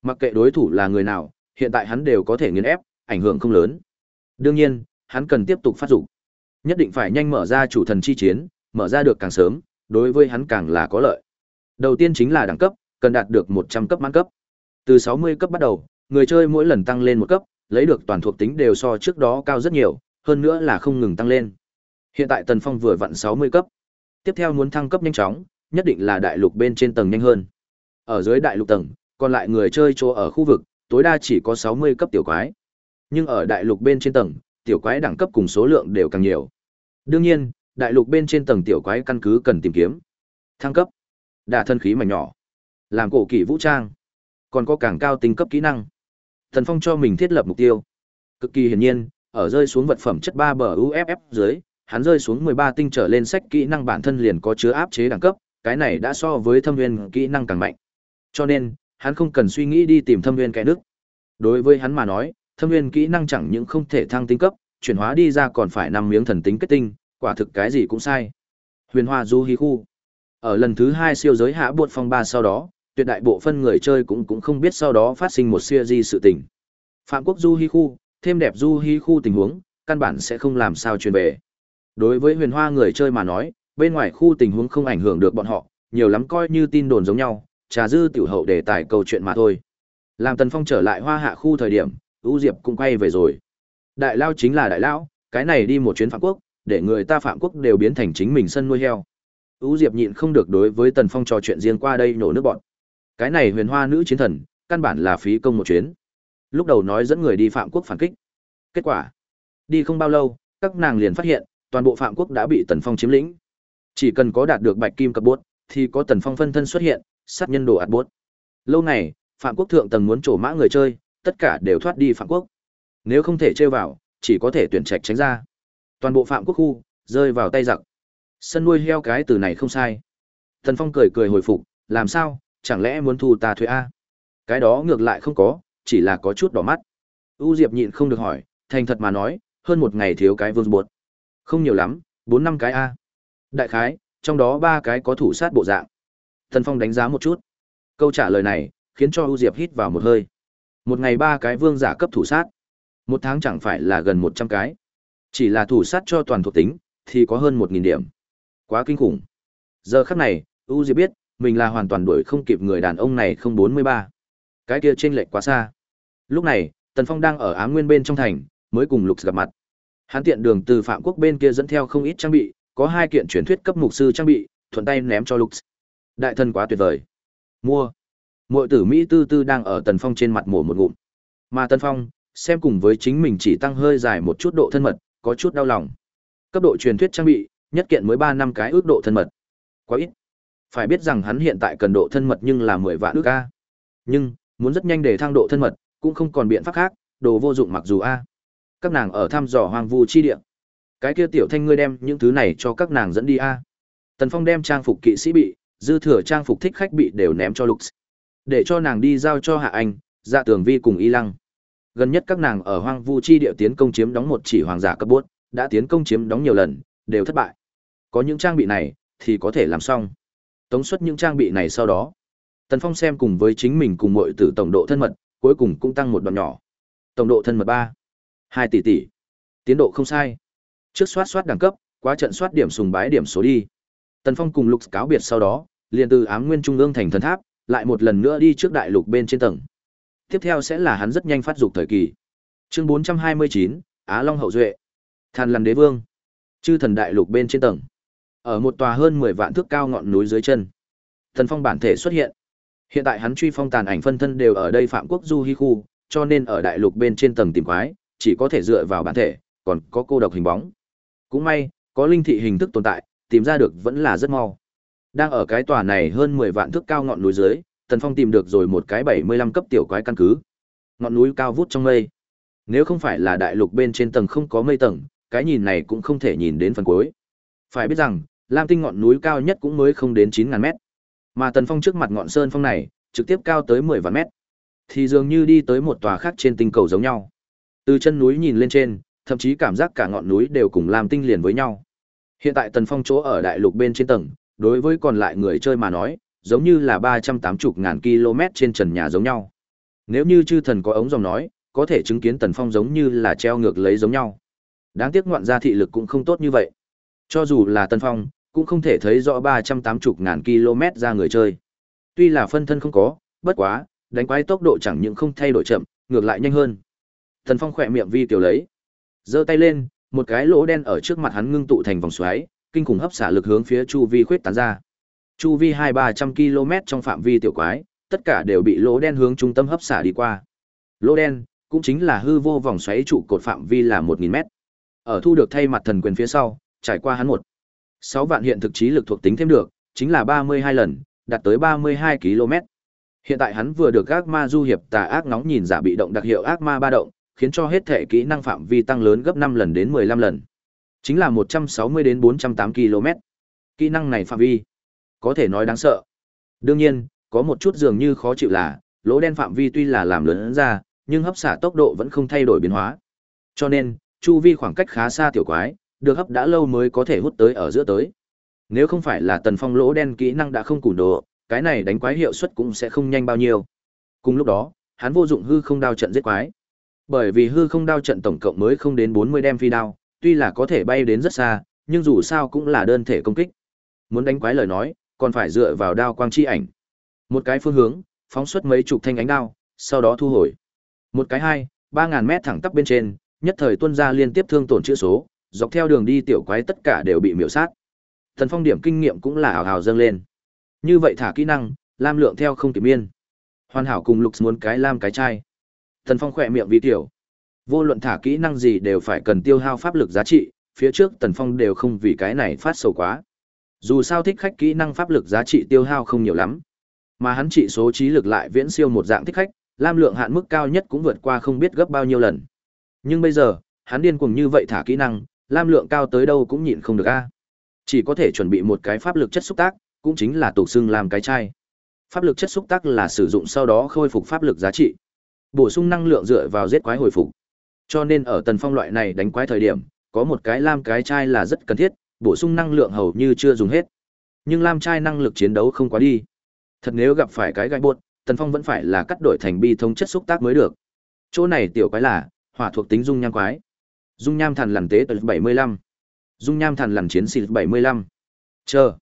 Mặc kệ đối thủ là người nào, hiện tại hắn đều có thể nghiền ép, ảnh hưởng không lớn. Đương nhiên, hắn cần tiếp tục phát dục. Nhất định phải nhanh mở ra chủ thần chi chiến, mở ra được càng sớm, đối với hắn càng là có lợi. Đầu tiên chính là đẳng cấp, cần đạt được 100 cấp mãn cấp. Từ 60 cấp bắt đầu, người chơi mỗi lần tăng lên một cấp, lấy được toàn thuộc tính đều so trước đó cao rất nhiều, hơn nữa là không ngừng tăng lên. Hiện tại Tần Phong vừa vặn 60 cấp. Tiếp theo muốn thăng cấp nhanh chóng, nhất định là đại lục bên trên tầng nhanh hơn. Ở dưới đại lục tầng, còn lại người chơi chỗ ở khu vực, tối đa chỉ có 60 cấp tiểu quái. Nhưng ở đại lục bên trên tầng, tiểu quái đẳng cấp cùng số lượng đều càng nhiều. Đương nhiên, đại lục bên trên tầng tiểu quái căn cứ cần tìm kiếm. Thăng cấp, đả thân khí mảnh nhỏ, làm cổ kỳ vũ trang, còn có càng cao tinh cấp kỹ năng. Thần Phong cho mình thiết lập mục tiêu. Cực kỳ hiển nhiên, ở rơi xuống vật phẩm chất 3 bờ UFF dưới, hắn rơi xuống 13 tinh trở lên sách kỹ năng bản thân liền có chứa áp chế đẳng cấp, cái này đã so với thâm viên kỹ năng càng mạnh. Cho nên, hắn không cần suy nghĩ đi tìm thâm viên cái nước. Đối với hắn mà nói, thâm nguyên kỹ năng chẳng những không thể thăng tinh cấp, chuyển hóa đi ra còn phải năm miếng thần tính kết tinh, quả thực cái gì cũng sai. Huyền Hoa Du Hi khu. Ở lần thứ hai siêu giới hạ buột phong ba sau đó, tuyệt đại bộ phân người chơi cũng cũng không biết sau đó phát sinh một siêu di sự tình. Phạm quốc Du Hi khu, thêm đẹp Du Hi khu tình huống, căn bản sẽ không làm sao truyền về. Đối với huyền hoa người chơi mà nói, bên ngoài khu tình huống không ảnh hưởng được bọn họ, nhiều lắm coi như tin đồn giống nhau, trà dư tiểu hậu đề tài câu chuyện mà thôi. Làm Tần Phong trở lại hoa hạ khu thời điểm, U Diệp cũng quay về rồi. Đại lao chính là đại lão, cái này đi một chuyến phạm quốc, để người ta phạm quốc đều biến thành chính mình sân nuôi heo. U Diệp nhịn không được đối với Tần Phong trò chuyện riêng qua đây nổ nước bọn. Cái này huyền hoa nữ chiến thần, căn bản là phí công một chuyến. Lúc đầu nói dẫn người đi phạm quốc phản kích. Kết quả, đi không bao lâu, các nàng liền phát hiện, toàn bộ phạm quốc đã bị Tần Phong chiếm lĩnh. Chỉ cần có đạt được bạch kim cấp bốt, thì có Tần Phong phân thân xuất hiện, sát nhân đồ ạt bốt. Lâu này, phạm quốc thượng tầng muốn trổ mã người chơi, tất cả đều thoát đi phạm quốc. Nếu không thể chơi vào, chỉ có thể tuyển trạch tránh ra. Toàn bộ phạm quốc khu rơi vào tay giặc. Sân nuôi heo cái từ này không sai. Thần Phong cười cười hồi phục, làm sao, chẳng lẽ muốn thu ta thuế a? Cái đó ngược lại không có, chỉ là có chút đỏ mắt. U Diệp nhịn không được hỏi, thành thật mà nói, hơn một ngày thiếu cái vương bột. Không nhiều lắm, bốn năm cái A. Đại khái, trong đó ba cái có thủ sát bộ dạng. Thần Phong đánh giá một chút. Câu trả lời này, khiến cho U Diệp hít vào một hơi. Một ngày ba cái vương giả cấp thủ sát. Một tháng chẳng phải là gần một trăm cái. Chỉ là thủ sát cho toàn thuộc tính, thì có hơn một nghìn điểm. Quá kinh khủng. Giờ khắc này, U Diệp biết, mình là hoàn toàn đuổi không kịp người đàn ông này không bốn mươi ba. Cái kia chênh lệch quá xa. Lúc này, Tần Phong đang ở Á Nguyên bên trong thành, mới cùng Lục gặp mặt. Hắn tiện đường từ Phạm Quốc bên kia dẫn theo không ít trang bị, có hai kiện truyền thuyết cấp mục sư trang bị, thuận tay ném cho Lục. Đại thần quá tuyệt vời. Mua. Muội tử Mỹ tư tư đang ở Tần Phong trên mặt mổ một ngụm. Mà Tần Phong, xem cùng với chính mình chỉ tăng hơi dài một chút độ thân mật, có chút đau lòng. Cấp độ truyền thuyết trang bị, nhất kiện mới ba năm cái ước độ thân mật. Quá ít. Phải biết rằng hắn hiện tại cần độ thân mật nhưng là mười vạn ước a. Nhưng, muốn rất nhanh để thăng độ thân mật, cũng không còn biện pháp khác, đồ vô dụng mặc dù a. Các nàng ở thăm dò hoang vu chi địa. Cái kia tiểu thanh ngươi đem những thứ này cho các nàng dẫn đi a. Tần Phong đem trang phục kỵ sĩ bị, dư thừa trang phục thích khách bị đều ném cho Lux. Để cho nàng đi giao cho Hạ Anh, Dạ Tường Vi cùng Y Lăng. Gần nhất các nàng ở hoang vu chi địa tiến công chiếm đóng một chỉ hoàng giả cấp bốt, đã tiến công chiếm đóng nhiều lần, đều thất bại. Có những trang bị này thì có thể làm xong. Tống xuất những trang bị này sau đó, Tần Phong xem cùng với chính mình cùng muội tử tổng độ thân mật, cuối cùng cũng tăng một đoạn nhỏ. Tổng độ thân mật ba hai tỷ tỷ. Tiến độ không sai. Trước soát soát đẳng cấp, quá trận soát điểm sùng bái điểm số đi. Tần Phong cùng Lục cáo biệt sau đó, liền từ Ám Nguyên Trung ương thành thần tháp, lại một lần nữa đi trước đại lục bên trên tầng. Tiếp theo sẽ là hắn rất nhanh phát dục thời kỳ. Chương 429, Á Long hậu duệ. Thần Lằn Đế Vương. Chư thần đại lục bên trên tầng. Ở một tòa hơn 10 vạn thước cao ngọn núi dưới chân. Thần Phong bản thể xuất hiện. Hiện tại hắn truy phong tàn ảnh phân thân đều ở đây Phạm Quốc Du Hi khu, cho nên ở đại lục bên trên tầng tìm quái, chỉ có thể dựa vào bản thể, còn có cô độc hình bóng. Cũng may, có linh thị hình thức tồn tại, tìm ra được vẫn là rất mau. Đang ở cái tòa này hơn 10 vạn thước cao ngọn núi dưới, Tần Phong tìm được rồi một cái 75 cấp tiểu quái căn cứ. Ngọn núi cao vút trong mây. Nếu không phải là đại lục bên trên tầng không có mây tầng, cái nhìn này cũng không thể nhìn đến phần cuối. Phải biết rằng, Lam Tinh ngọn núi cao nhất cũng mới không đến 9000 mét. Mà Tần Phong trước mặt ngọn sơn phong này, trực tiếp cao tới 10 vạn mét. Thì dường như đi tới một tòa khác trên tinh cầu giống nhau. Từ chân núi nhìn lên trên, thậm chí cảm giác cả ngọn núi đều cùng Lam Tinh liền với nhau. Hiện tại Tần Phong chỗ ở đại lục bên trên tầng, đối với còn lại người chơi mà nói, giống như là 380 ngàn km trên trần nhà giống nhau. Nếu như chư thần có ống dòng nói, có thể chứng kiến Tần Phong giống như là treo ngược lấy giống nhau. Đáng tiếc ngoạn gia thị lực cũng không tốt như vậy. Cho dù là Tần Phong, cũng không thể thấy rõ 380 ngàn km ra người chơi. Tuy là phân thân không có, bất quá, đánh quái tốc độ chẳng những không thay đổi chậm, ngược lại nhanh hơn. Tần Phong khỏe miệng vi tiểu lấy, giơ tay lên, một cái lỗ đen ở trước mặt hắn ngưng tụ thành vòng xoáy, kinh khủng hấp xả lực hướng phía chu vi khuyết tán ra. Chu vi hai ba trăm km trong phạm vi tiểu quái, tất cả đều bị lỗ đen hướng trung tâm hấp xả đi qua. Lỗ đen cũng chính là hư vô vòng xoáy trụ cột phạm vi là một nghìn mét. Ở thu được thay mặt thần quyền phía sau, trải qua hắn một sáu vạn hiện thực trí lực thuộc tính thêm được, chính là ba mươi hai lần, đạt tới ba mươi hai km. Hiện tại hắn vừa được ác ma du hiệp tà ác nóng nhìn giả bị động đặc hiệu ác ma ba động, khiến cho hết thể kỹ năng phạm vi tăng lớn gấp năm lần đến mười lăm lần. Chính là 160 đến 408 km. Kỹ năng này phạm vi, có thể nói đáng sợ. Đương nhiên, có một chút dường như khó chịu là, lỗ đen phạm vi tuy là làm lớn ra, nhưng hấp xả tốc độ vẫn không thay đổi biến hóa. Cho nên, chu vi khoảng cách khá xa tiểu quái, được hấp đã lâu mới có thể hút tới ở giữa tới. Nếu không phải là tần phong lỗ đen kỹ năng đã không củng độ, cái này đánh quái hiệu suất cũng sẽ không nhanh bao nhiêu. Cùng lúc đó, hắn vô dụng hư không đao trận giết quái. Bởi vì hư không đao trận tổng cộng mới không đến 40 đem phi đao, tuy là có thể bay đến rất xa, nhưng dù sao cũng là đơn thể công kích. Muốn đánh quái lời nói, còn phải dựa vào đao quang chi ảnh. Một cái phương hướng, phóng xuất mấy chục thanh ánh đao, sau đó thu hồi. Một cái hai, ba ngàn mét thẳng tắp bên trên, nhất thời tuân ra liên tiếp thương tổn chữ số, dọc theo đường đi tiểu quái tất cả đều bị miểu sát. Thần phong điểm kinh nghiệm cũng là ảo ảo dâng lên. Như vậy thả kỹ năng, lam lượng theo không kịp miên. Hoàn hảo cùng lục muốn cái lam cái chai. Thần phong khỏe miệng vì tiểu. Vô luận thả kỹ năng gì đều phải cần tiêu hao pháp lực giá trị, phía trước Tần Phong đều không vì cái này phát sầu quá. Dù sao thích khách kỹ năng pháp lực giá trị tiêu hao không nhiều lắm, mà hắn trị số trí lực lại viễn siêu một dạng thích khách, lam lượng hạn mức cao nhất cũng vượt qua không biết gấp bao nhiêu lần. Nhưng bây giờ, hắn điên cuồng như vậy thả kỹ năng, lam lượng cao tới đâu cũng nhịn không được a. Chỉ có thể chuẩn bị một cái pháp lực chất xúc tác, cũng chính là tục xưng làm cái chai. Pháp lực chất xúc tác là sử dụng sau đó khôi phục pháp lực giá trị. Bổ sung năng lượng dựa vào giết quái hồi phục. Cho nên ở Tần Phong loại này đánh quái thời điểm, có một cái lam cái chai là rất cần thiết, bổ sung năng lượng hầu như chưa dùng hết. Nhưng lam chai năng lực chiến đấu không quá đi. Thật nếu gặp phải cái gai buốt, Tần Phong vẫn phải là cắt đổi thành bi thông chất xúc tác mới được. Chỗ này tiểu quái là hỏa thuộc tính dung nham quái. Dung nham thần lằn tế từ bảy mươi lăm Dung nham thần lằn chiến sĩ 75. Chờ.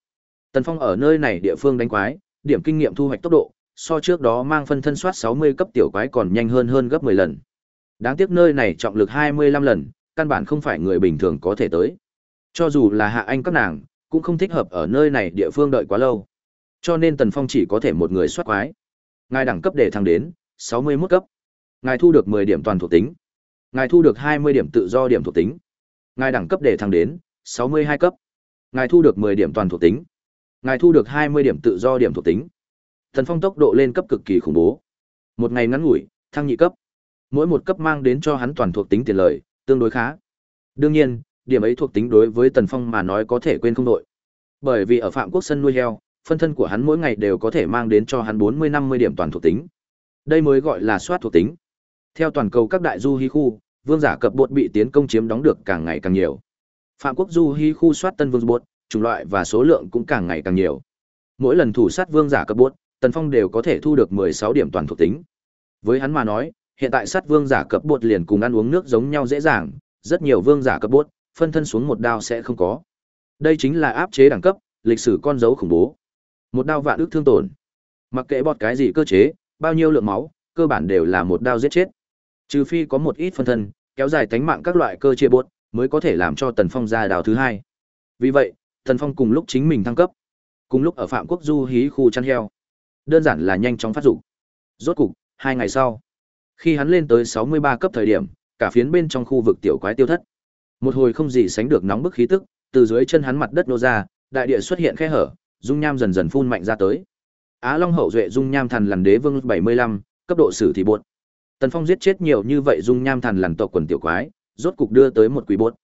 Tần Phong ở nơi này địa phương đánh quái, điểm kinh nghiệm thu hoạch tốc độ, so trước đó mang phân thân soát 60 cấp tiểu quái còn nhanh hơn hơn gấp 10 lần. Đáng tiếc nơi này trọng lực 25 lần, căn bản không phải người bình thường có thể tới. Cho dù là hạ anh các nàng, cũng không thích hợp ở nơi này địa phương đợi quá lâu. Cho nên Tần Phong chỉ có thể một người soát quái. Ngài đẳng cấp để thăng đến 61 cấp. Ngài thu được 10 điểm toàn thuộc tính. Ngài thu được 20 điểm tự do điểm thuộc tính. Ngài đẳng cấp để thăng đến 62 cấp. Ngài thu được 10 điểm toàn thuộc tính. Ngài thu được 20 điểm tự do điểm thuộc tính. Thần Phong tốc độ lên cấp cực kỳ khủng bố. Một ngày ngắn ngủi, thăng nhị cấp. Mỗi một cấp mang đến cho hắn toàn thuộc tính tiền lời, tương đối khá. Đương nhiên, điểm ấy thuộc tính đối với Tần Phong mà nói có thể quên không đội. Bởi vì ở Phạm Quốc sân nuôi heo, phân thân của hắn mỗi ngày đều có thể mang đến cho hắn 40-50 điểm toàn thuộc tính. Đây mới gọi là soát thuộc tính. Theo toàn cầu các đại du hí khu, vương giả cập bột bị tiến công chiếm đóng được càng ngày càng nhiều. Phạm quốc du hí khu soát tân vương bột, chủng loại và số lượng cũng càng ngày càng nhiều. Mỗi lần thủ sát vương giả cập bột, Tần Phong đều có thể thu được 16 điểm toàn thuộc tính. Với hắn mà nói, hiện tại sát vương giả cấp bột liền cùng ăn uống nước giống nhau dễ dàng, rất nhiều vương giả cấp bột, phân thân xuống một đao sẽ không có. Đây chính là áp chế đẳng cấp, lịch sử con dấu khủng bố. Một đao vạn ước thương tổn. Mặc kệ bọt cái gì cơ chế, bao nhiêu lượng máu, cơ bản đều là một đao giết chết. Trừ phi có một ít phân thân, kéo dài tánh mạng các loại cơ chế bột, mới có thể làm cho Tần Phong ra đào thứ hai. Vì vậy, Tần Phong cùng lúc chính mình thăng cấp, cùng lúc ở Phạm Quốc Du hí khu chăn heo. Đơn giản là nhanh chóng phát dụng. Rốt cục, hai ngày sau, khi hắn lên tới 63 cấp thời điểm, cả phiến bên trong khu vực tiểu quái tiêu thất. Một hồi không gì sánh được nóng bức khí tức, từ dưới chân hắn mặt đất nô ra, đại địa xuất hiện khe hở, dung nham dần dần phun mạnh ra tới. Á Long hậu duệ dung nham thần lần đế vương 75, cấp độ sử thì buột. Tần Phong giết chết nhiều như vậy dung nham thần lần tộc quần tiểu quái, rốt cục đưa tới một quỷ bột.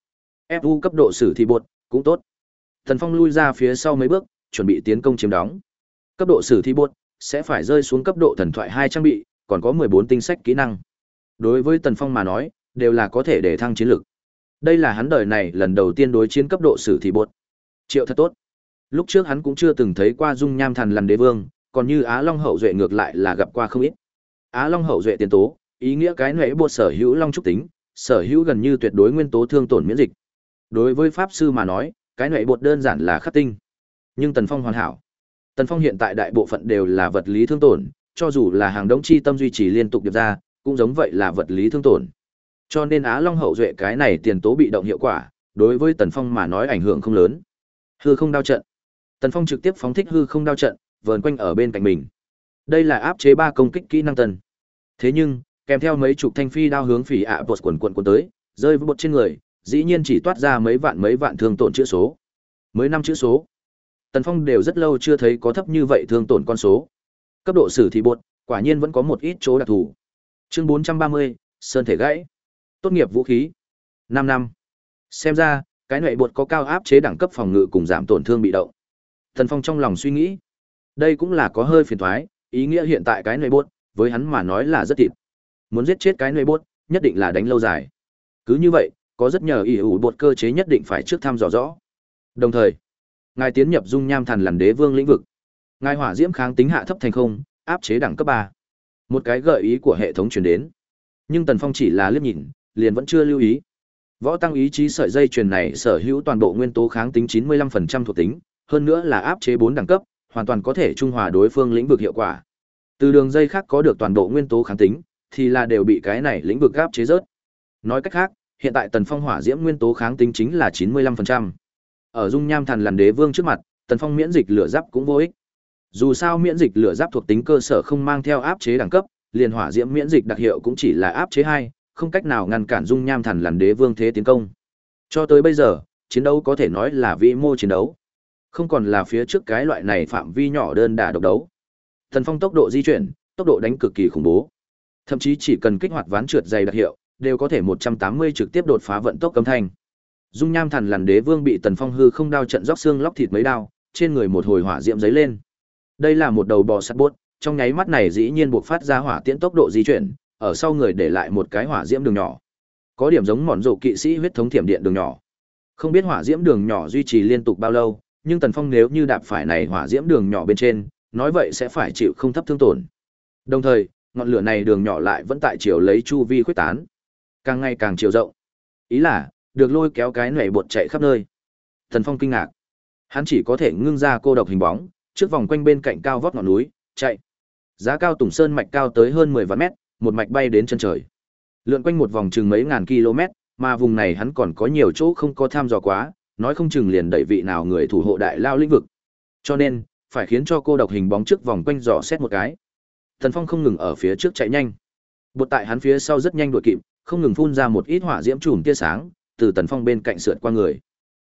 FU cấp độ sử thì bột, cũng tốt. Tần Phong lui ra phía sau mấy bước, chuẩn bị tiến công chiếm đóng. Cấp độ sử thi bột sẽ phải rơi xuống cấp độ thần thoại hai trang bị, còn có 14 tinh sách kỹ năng. Đối với Tần Phong mà nói, đều là có thể để thăng chiến lực. Đây là hắn đời này lần đầu tiên đối chiến cấp độ sử thì bột. Triệu thật tốt. Lúc trước hắn cũng chưa từng thấy qua dung nham thần lần đế vương, còn như Á Long hậu duệ ngược lại là gặp qua không ít. Á Long hậu duệ tiền tố, ý nghĩa cái nệ bột sở hữu long trúc tính, sở hữu gần như tuyệt đối nguyên tố thương tổn miễn dịch. Đối với pháp sư mà nói, cái nệ bột đơn giản là khắc tinh. Nhưng Tần Phong hoàn hảo. Tần Phong hiện tại đại bộ phận đều là vật lý thương tổn, cho dù là hàng đống chi tâm duy trì liên tục điệp ra, cũng giống vậy là vật lý thương tổn. Cho nên Á Long hậu duệ cái này tiền tố bị động hiệu quả, đối với Tần Phong mà nói ảnh hưởng không lớn. Hư không đao trận. Tần Phong trực tiếp phóng thích hư không đao trận, vờn quanh ở bên cạnh mình. Đây là áp chế ba công kích kỹ năng tần. Thế nhưng, kèm theo mấy chục thanh phi đao hướng phỉ ạ bột quần quần quần tới, rơi với bột trên người, dĩ nhiên chỉ toát ra mấy vạn mấy vạn thương tổn chữ số. Mới năm chữ số. Tần Phong đều rất lâu chưa thấy có thấp như vậy thương tổn con số. Cấp độ sử thì bột, quả nhiên vẫn có một ít chỗ đặc thù. Chương 430, Sơn thể gãy. Tốt nghiệp vũ khí. 5 năm. Xem ra, cái nệ bột có cao áp chế đẳng cấp phòng ngự cùng giảm tổn thương bị động. thần Phong trong lòng suy nghĩ, đây cũng là có hơi phiền thoái ý nghĩa hiện tại cái nệ bột, với hắn mà nói là rất thịt. Muốn giết chết cái nệ bột, nhất định là đánh lâu dài. Cứ như vậy, có rất nhờ ý ủ bột cơ chế nhất định phải trước thăm dò rõ. Đồng thời, ngài tiến nhập dung nham thần làm đế vương lĩnh vực ngài hỏa diễm kháng tính hạ thấp thành không áp chế đẳng cấp ba. Một cái gợi ý của hệ thống truyền đến. Nhưng tần phong chỉ là liếc nhìn liền vẫn chưa lưu ý. Võ tăng ý chí sợi dây chuyền này sở hữu toàn bộ nguyên tố kháng tính 95% thuộc tính hơn nữa là áp chế bốn đẳng cấp hoàn toàn có thể trung hòa đối phương lĩnh vực hiệu quả. Từ đường dây khác có được toàn bộ nguyên tố kháng tính thì là đều bị cái này lĩnh vực áp chế rớt. Nói cách khác hiện tại tần phong hỏa diễm nguyên tố kháng tính chính là 95%. Ở dung nham thần làn đế vương trước mặt, Tần Phong miễn dịch lửa giáp cũng vô ích. Dù sao miễn dịch lửa giáp thuộc tính cơ sở không mang theo áp chế đẳng cấp, liền hỏa diễm miễn dịch đặc hiệu cũng chỉ là áp chế hai, không cách nào ngăn cản dung nham thần làn đế vương thế tiến công. Cho tới bây giờ, chiến đấu có thể nói là vĩ mô chiến đấu. Không còn là phía trước cái loại này phạm vi nhỏ đơn đả độc đấu. Thần Phong tốc độ di chuyển, tốc độ đánh cực kỳ khủng bố. Thậm chí chỉ cần kích hoạt ván trượt dày đặc hiệu, đều có thể 180 trực tiếp đột phá vận tốc cấm thanh. Dung nham thần lằn đế vương bị Tần Phong hư không đao trận róc xương lóc thịt mấy đao, trên người một hồi hỏa diễm giấy lên. Đây là một đầu bò sắt buốt, trong nháy mắt này dĩ nhiên buộc phát ra hỏa tiễn tốc độ di chuyển, ở sau người để lại một cái hỏa diễm đường nhỏ. Có điểm giống mòn rộ kỵ sĩ huyết thống thiểm điện đường nhỏ. Không biết hỏa diễm đường nhỏ duy trì liên tục bao lâu, nhưng Tần Phong nếu như đạp phải này hỏa diễm đường nhỏ bên trên, nói vậy sẽ phải chịu không thấp thương tổn. Đồng thời, ngọn lửa này đường nhỏ lại vẫn tại chiều lấy chu vi khuyết tán, càng ngày càng chiều rộng. Ý là, được lôi kéo cái nhảy bột chạy khắp nơi. Tần Phong kinh ngạc. Hắn chỉ có thể ngưng ra cô độc hình bóng, trước vòng quanh bên cạnh cao vót ngọn núi, chạy. Giá cao Tùng Sơn mạch cao tới hơn 10 vạn mét, một mạch bay đến chân trời. Lượn quanh một vòng chừng mấy ngàn km, mà vùng này hắn còn có nhiều chỗ không có tham dò quá, nói không chừng liền đẩy vị nào người thủ hộ đại lao lĩnh vực. Cho nên, phải khiến cho cô độc hình bóng trước vòng quanh dò xét một cái. Thần Phong không ngừng ở phía trước chạy nhanh. Bột tại hắn phía sau rất nhanh đuổi kịp, không ngừng phun ra một ít hỏa diễm chùm tia sáng, từ Tần Phong bên cạnh sượt qua người.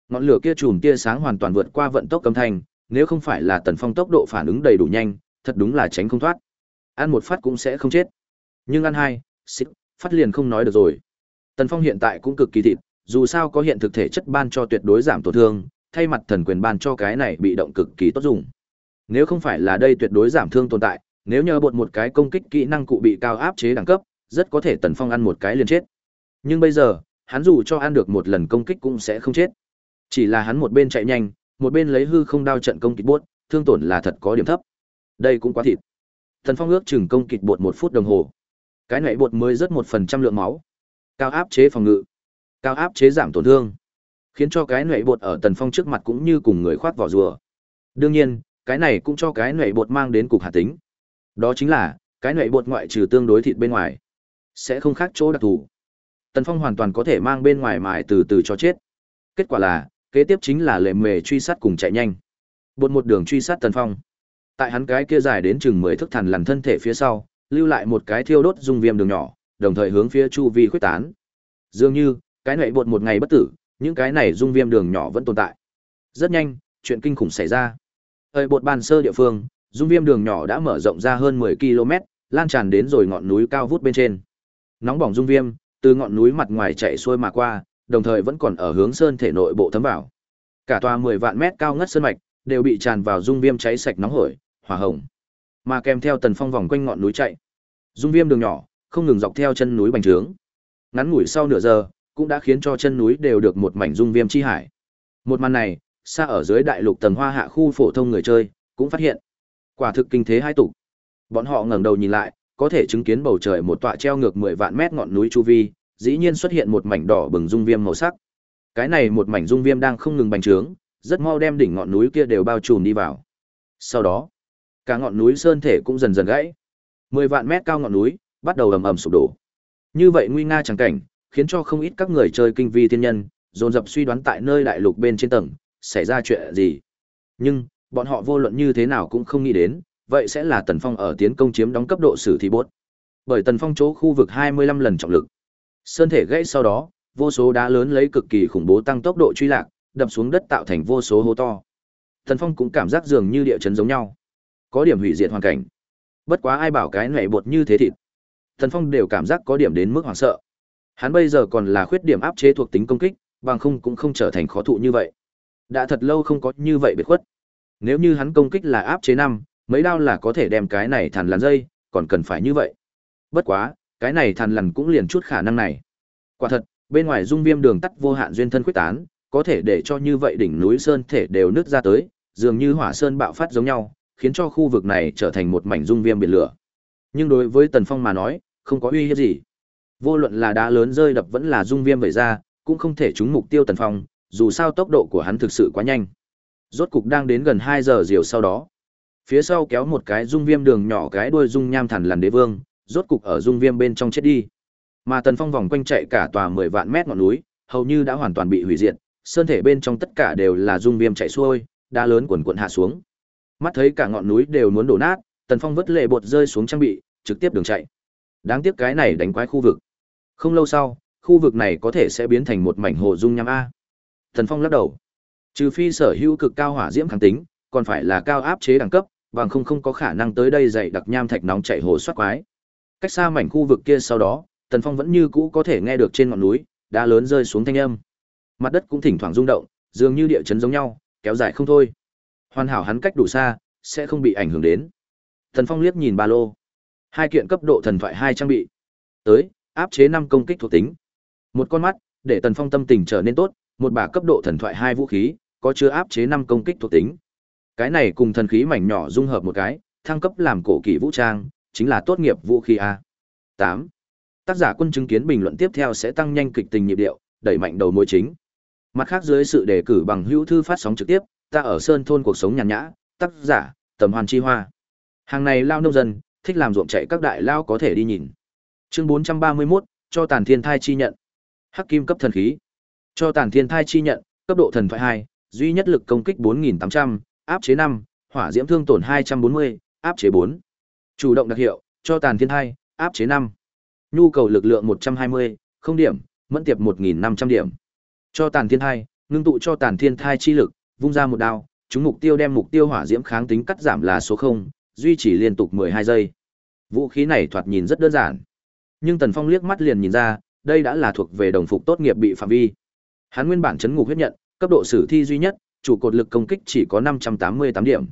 Ngọn lửa kia chùm tia sáng hoàn toàn vượt qua vận tốc âm thanh, nếu không phải là Tần Phong tốc độ phản ứng đầy đủ nhanh, thật đúng là tránh không thoát. Ăn một phát cũng sẽ không chết. Nhưng ăn hai, xích, phát liền không nói được rồi. Tần Phong hiện tại cũng cực kỳ thịt, dù sao có hiện thực thể chất ban cho tuyệt đối giảm tổn thương, thay mặt thần quyền ban cho cái này bị động cực kỳ tốt dùng. Nếu không phải là đây tuyệt đối giảm thương tồn tại, nếu nhờ bột một cái công kích kỹ năng cụ bị cao áp chế đẳng cấp, rất có thể Tần Phong ăn một cái liền chết. Nhưng bây giờ, hắn dù cho ăn được một lần công kích cũng sẽ không chết. Chỉ là hắn một bên chạy nhanh, một bên lấy hư không đao trận công kịch bột, thương tổn là thật có điểm thấp. Đây cũng quá thịt. thần Phong ước chừng công kịch bột một phút đồng hồ. Cái nệ bột mới rất một phần trăm lượng máu. Cao áp chế phòng ngự, cao áp chế giảm tổn thương, khiến cho cái nệ bột ở Tần Phong trước mặt cũng như cùng người khoác vỏ rùa. Đương nhiên, cái này cũng cho cái nệ bột mang đến cục hạt tính. Đó chính là, cái nệ bột ngoại trừ tương đối thịt bên ngoài, sẽ không khác chỗ đặc thù. Tần Phong hoàn toàn có thể mang bên ngoài mài từ từ cho chết. Kết quả là, kế tiếp chính là lệ mề truy sát cùng chạy nhanh. Bột một đường truy sát Tần Phong. Tại hắn cái kia dài đến chừng mười thước thằn lằn thân thể phía sau, lưu lại một cái thiêu đốt dung viêm đường nhỏ, đồng thời hướng phía chu vi khuếch tán. Dường như, cái nệ bột một ngày bất tử, những cái này dung viêm đường nhỏ vẫn tồn tại. Rất nhanh, chuyện kinh khủng xảy ra. ơi bột bàn sơ địa phương, dung viêm đường nhỏ đã mở rộng ra hơn 10 km, lan tràn đến rồi ngọn núi cao vút bên trên. Nóng bỏng dung viêm, từ ngọn núi mặt ngoài chạy xuôi mà qua, đồng thời vẫn còn ở hướng sơn thể nội bộ thấm vào. Cả tòa 10 vạn mét cao ngất sơn mạch đều bị tràn vào dung viêm cháy sạch nóng hổi, hỏa hồng. Mà kèm theo tần phong vòng quanh ngọn núi chạy, dung viêm đường nhỏ không ngừng dọc theo chân núi bành trướng. Ngắn ngủi sau nửa giờ, cũng đã khiến cho chân núi đều được một mảnh dung viêm chi hải. Một màn này, xa ở dưới đại lục tầng hoa hạ khu phổ thông người chơi, cũng phát hiện. Quả thực kinh thế hai tục. Bọn họ ngẩng đầu nhìn lại, có thể chứng kiến bầu trời một tọa treo ngược 10 vạn mét ngọn núi chu vi, dĩ nhiên xuất hiện một mảnh đỏ bừng dung viêm màu sắc. Cái này một mảnh dung viêm đang không ngừng bành trướng, rất mau đem đỉnh ngọn núi kia đều bao trùm đi vào. Sau đó, cả ngọn núi sơn thể cũng dần dần gãy. 10 vạn mét cao ngọn núi bắt đầu ầm ầm sụp đổ. Như vậy nguy nga chẳng cảnh, khiến cho không ít các người chơi kinh vi thiên nhân, dồn dập suy đoán tại nơi đại lục bên trên tầng, xảy ra chuyện gì. Nhưng, bọn họ vô luận như thế nào cũng không nghĩ đến, vậy sẽ là Tần Phong ở tiến công chiếm đóng cấp độ sử thi bốt. Bởi Tần Phong chỗ khu vực 25 lần trọng lực. Sơn thể gãy sau đó, vô số đá lớn lấy cực kỳ khủng bố tăng tốc độ truy lạc, đập xuống đất tạo thành vô số hố to. Thần Phong cũng cảm giác dường như địa chấn giống nhau. Có điểm hủy diệt hoàn cảnh. Bất quá ai bảo cái nảy bột như thế thịt. Thần Phong đều cảm giác có điểm đến mức hoảng sợ. Hắn bây giờ còn là khuyết điểm áp chế thuộc tính công kích, bằng không cũng không trở thành khó thụ như vậy. Đã thật lâu không có như vậy biệt khuất. Nếu như hắn công kích là áp chế năm, mấy đao là có thể đem cái này thằn lằn dây, còn cần phải như vậy. Bất quá, cái này thằn lằn cũng liền chút khả năng này. Quả thật, bên ngoài dung viêm đường tắt vô hạn duyên thân quyết tán, có thể để cho như vậy đỉnh núi sơn thể đều nứt ra tới, dường như hỏa sơn bạo phát giống nhau, khiến cho khu vực này trở thành một mảnh dung viêm biển lửa. Nhưng đối với Tần Phong mà nói, không có uy hiếp gì. Vô luận là đá lớn rơi đập vẫn là dung viêm vẩy ra, cũng không thể trúng mục tiêu Tần Phong, dù sao tốc độ của hắn thực sự quá nhanh. Rốt cục đang đến gần 2 giờ diều sau đó. Phía sau kéo một cái dung viêm đường nhỏ cái đuôi dung nham thần lằn đế vương, rốt cục ở dung viêm bên trong chết đi. Mà Tần Phong vòng quanh chạy cả tòa 10 vạn mét ngọn núi, hầu như đã hoàn toàn bị hủy diệt, sơn thể bên trong tất cả đều là dung viêm chạy xuôi, đá lớn quần quần hạ xuống. Mắt thấy cả ngọn núi đều muốn đổ nát, Tần Phong vứt lệ bột rơi xuống trang bị, trực tiếp đường chạy. Đáng tiếc cái này đánh quái khu vực. Không lâu sau, khu vực này có thể sẽ biến thành một mảnh hồ dung nham a. Tần Phong lắc đầu. Trừ phi sở hữu cực cao hỏa diễm kháng tính, còn phải là cao áp chế đẳng cấp, bằng không không có khả năng tới đây dày đặc nham thạch nóng chảy hồ soát quái. Cách xa mảnh khu vực kia sau đó, Tần Phong vẫn như cũ có thể nghe được trên ngọn núi, đá lớn rơi xuống thanh âm. Mặt đất cũng thỉnh thoảng rung động, dường như địa chấn giống nhau, kéo dài không thôi. Hoàn hảo hắn cách đủ xa, sẽ không bị ảnh hưởng đến. Tần Phong liếc nhìn ba lô. Hai kiện cấp độ thần thoại hai trang bị. Tới, áp chế năm công kích thuộc tính. Một con mắt, để Tần Phong tâm tình trở nên tốt, một bả cấp độ thần thoại hai vũ khí, có chứa áp chế năm công kích thuộc tính. Cái này cùng thần khí mảnh nhỏ dung hợp một cái, thăng cấp làm cổ kỵ vũ trang, chính là tốt nghiệp vũ khí a. 8. Tác giả quân chứng kiến bình luận tiếp theo sẽ tăng nhanh kịch tình nhịp điệu, đẩy mạnh đầu mối chính. Mặt khác dưới sự đề cử bằng hữu thư phát sóng trực tiếp, ta ở sơn thôn cuộc sống nhàn nhã, tác giả, tầm hoàn chi hoa. Hàng này lao nông dân, thích làm ruộng chạy các đại lao có thể đi nhìn. Chương 431, cho tàn thiên thai chi nhận. Hắc kim cấp thần khí. Cho tàn thiên thai chi nhận, cấp độ thần thoại 2, duy nhất lực công kích 4800, áp chế 5, hỏa diễm thương tổn 240, áp chế 4. Chủ động đặc hiệu, cho tàn thiên hai, áp chế năm, Nhu cầu lực lượng 120, không điểm, mẫn tiệp 1500 điểm. Cho tàn thiên hai, ngưng tụ cho tàn thiên thai chi lực, vung ra một đao, chúng mục tiêu đem mục tiêu hỏa diễm kháng tính cắt giảm là số không, duy trì liên tục 12 giây. Vũ khí này thoạt nhìn rất đơn giản, nhưng Tần Phong liếc mắt liền nhìn ra, đây đã là thuộc về đồng phục tốt nghiệp bị phạm vi. Hắn nguyên bản chấn ngục huyết nhận, cấp độ sử thi duy nhất, chủ cột lực công kích chỉ có 588 điểm.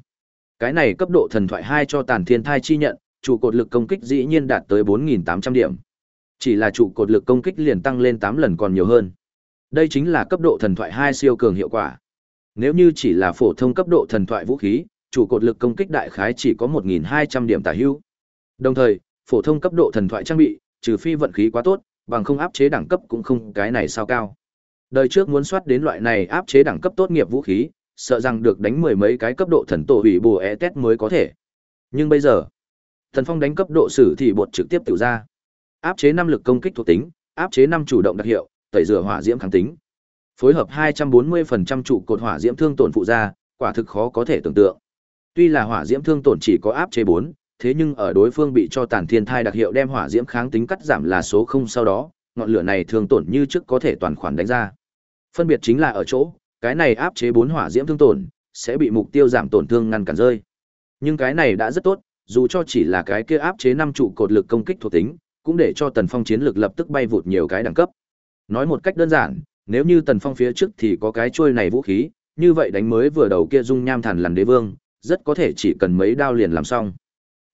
Cái này cấp độ thần thoại 2 cho tàn thiên thai chi nhận, chủ cột lực công kích dĩ nhiên đạt tới 4800 điểm. Chỉ là trụ cột lực công kích liền tăng lên 8 lần còn nhiều hơn. Đây chính là cấp độ thần thoại 2 siêu cường hiệu quả. Nếu như chỉ là phổ thông cấp độ thần thoại vũ khí, chủ cột lực công kích đại khái chỉ có 1200 điểm tả hữu. Đồng thời, phổ thông cấp độ thần thoại trang bị, trừ phi vận khí quá tốt, bằng không áp chế đẳng cấp cũng không cái này sao cao. Đời trước muốn soát đến loại này áp chế đẳng cấp tốt nghiệp vũ khí, sợ rằng được đánh mười mấy cái cấp độ thần tổ hủy bùa e test mới có thể. Nhưng bây giờ, Thần Phong đánh cấp độ sử thì bột trực tiếp tự ra. Áp chế năm lực công kích thuộc tính, áp chế năm chủ động đặc hiệu, tẩy rửa hỏa diễm kháng tính. Phối hợp 240% trụ cột hỏa diễm thương tổn phụ ra, quả thực khó có thể tưởng tượng. Tuy là hỏa diễm thương tổn chỉ có áp chế 4, thế nhưng ở đối phương bị cho tàn thiên thai đặc hiệu đem hỏa diễm kháng tính cắt giảm là số không sau đó, ngọn lửa này thương tổn như trước có thể toàn khoản đánh ra. Phân biệt chính là ở chỗ, cái này áp chế bốn hỏa diễm thương tổn, sẽ bị mục tiêu giảm tổn thương ngăn cản rơi. Nhưng cái này đã rất tốt, dù cho chỉ là cái kia áp chế năm trụ cột lực công kích thuộc tính, cũng để cho Tần Phong chiến lực lập tức bay vụt nhiều cái đẳng cấp. Nói một cách đơn giản, nếu như Tần Phong phía trước thì có cái chuôi này vũ khí, như vậy đánh mới vừa đầu kia dung nham thần lằn đế vương, rất có thể chỉ cần mấy đao liền làm xong.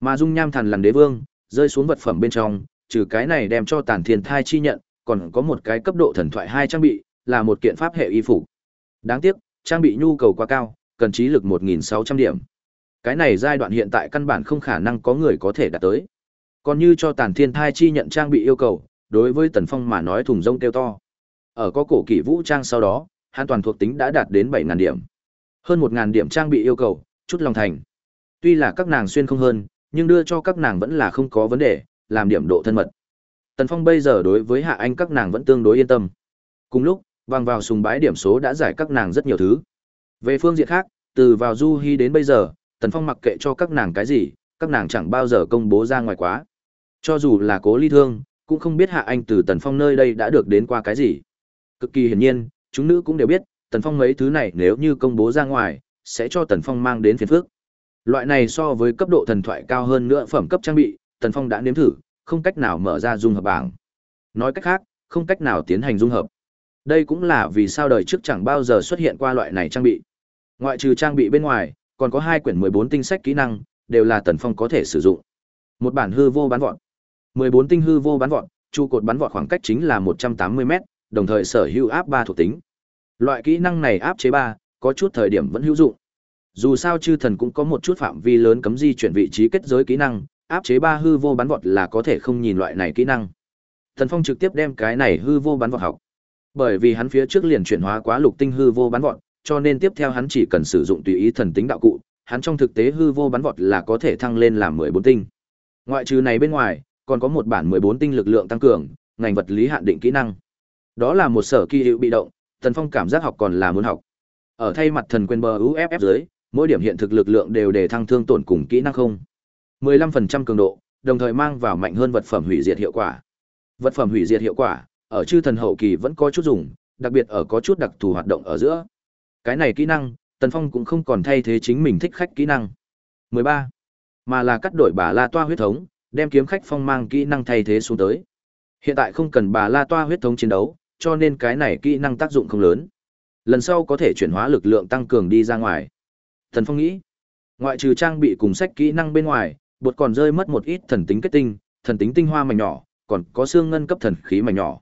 Mà dung nham thần lằn đế vương, rơi xuống vật phẩm bên trong, trừ cái này đem cho tàn thiên thai chi nhận, còn có một cái cấp độ thần thoại hai trang bị, là một kiện pháp hệ y phục. Đáng tiếc, trang bị nhu cầu quá cao, cần trí lực 1.600 điểm. Cái này giai đoạn hiện tại căn bản không khả năng có người có thể đạt tới. Còn như cho tàn thiên thai chi nhận trang bị yêu cầu, đối với Tần Phong mà nói thùng rông tiêu to. Ở có cổ kỷ vũ trang sau đó, hắn toàn thuộc tính đã đạt đến 7.000 điểm. Hơn 1.000 điểm trang bị yêu cầu, chút lòng thành. Tuy là các nàng xuyên không hơn, nhưng đưa cho các nàng vẫn là không có vấn đề, làm điểm độ thân mật. Tần Phong bây giờ đối với Hạ Anh các nàng vẫn tương đối yên tâm. Cùng lúc, vang vào sùng bái điểm số đã giải các nàng rất nhiều thứ. Về phương diện khác, từ vào Du Hi đến bây giờ, Tần Phong mặc kệ cho các nàng cái gì, các nàng chẳng bao giờ công bố ra ngoài quá. Cho dù là cố ly thương, cũng không biết Hạ Anh từ Tần Phong nơi đây đã được đến qua cái gì. Cực kỳ hiển nhiên, chúng nữ cũng đều biết, Tần Phong mấy thứ này nếu như công bố ra ngoài, sẽ cho Tần Phong mang đến phiền phức. Loại này so với cấp độ thần thoại cao hơn nữa phẩm cấp trang bị, Tần Phong đã nếm thử, không cách nào mở ra dung hợp bảng. Nói cách khác, không cách nào tiến hành dung hợp. Đây cũng là vì sao đời trước chẳng bao giờ xuất hiện qua loại này trang bị. Ngoại trừ trang bị bên ngoài, còn có hai quyển 14 tinh sách kỹ năng, đều là Tần Phong có thể sử dụng. Một bản hư vô bán vọt. 14 tinh hư vô bán vọt, trụ cột bắn vọt khoảng cách chính là 180m, đồng thời sở hữu áp 3 thuộc tính. Loại kỹ năng này áp chế 3, có chút thời điểm vẫn hữu dụng. Dù sao chư thần cũng có một chút phạm vi lớn cấm di chuyển vị trí kết giới kỹ năng, áp chế 3 hư vô bắn vọt là có thể không nhìn loại này kỹ năng. Tần Phong trực tiếp đem cái này hư vô bắn vọt học. Bởi vì hắn phía trước liền chuyển hóa quá lục tinh hư vô bắn vọt, cho nên tiếp theo hắn chỉ cần sử dụng tùy ý thần tính đạo cụ, hắn trong thực tế hư vô bắn vọt là có thể thăng lên làm 14 tinh. Ngoại trừ này bên ngoài, còn có một bản 14 tinh lực lượng tăng cường, ngành vật lý hạn định kỹ năng. Đó là một sở kỳ hữu bị động, Tần Phong cảm giác học còn là muốn học. Ở thay mặt thần quên bờ UFF dưới, mỗi điểm hiện thực lực lượng đều để thăng thương tổn cùng kỹ năng không. 15% cường độ, đồng thời mang vào mạnh hơn vật phẩm hủy diệt hiệu quả. Vật phẩm hủy diệt hiệu quả, ở chư thần hậu kỳ vẫn có chút dùng, đặc biệt ở có chút đặc thù hoạt động ở giữa. Cái này kỹ năng, Tần Phong cũng không còn thay thế chính mình thích khách kỹ năng. 13. Mà là cắt đổi bà La Toa huyết thống, đem kiếm khách phong mang kỹ năng thay thế xuống tới. Hiện tại không cần bà La Toa huyết thống chiến đấu, cho nên cái này kỹ năng tác dụng không lớn. Lần sau có thể chuyển hóa lực lượng tăng cường đi ra ngoài. Thần Phong nghĩ, ngoại trừ trang bị cùng sách kỹ năng bên ngoài, bột còn rơi mất một ít thần tính kết tinh, thần tính tinh hoa mảnh nhỏ, còn có xương ngân cấp thần khí mảnh nhỏ.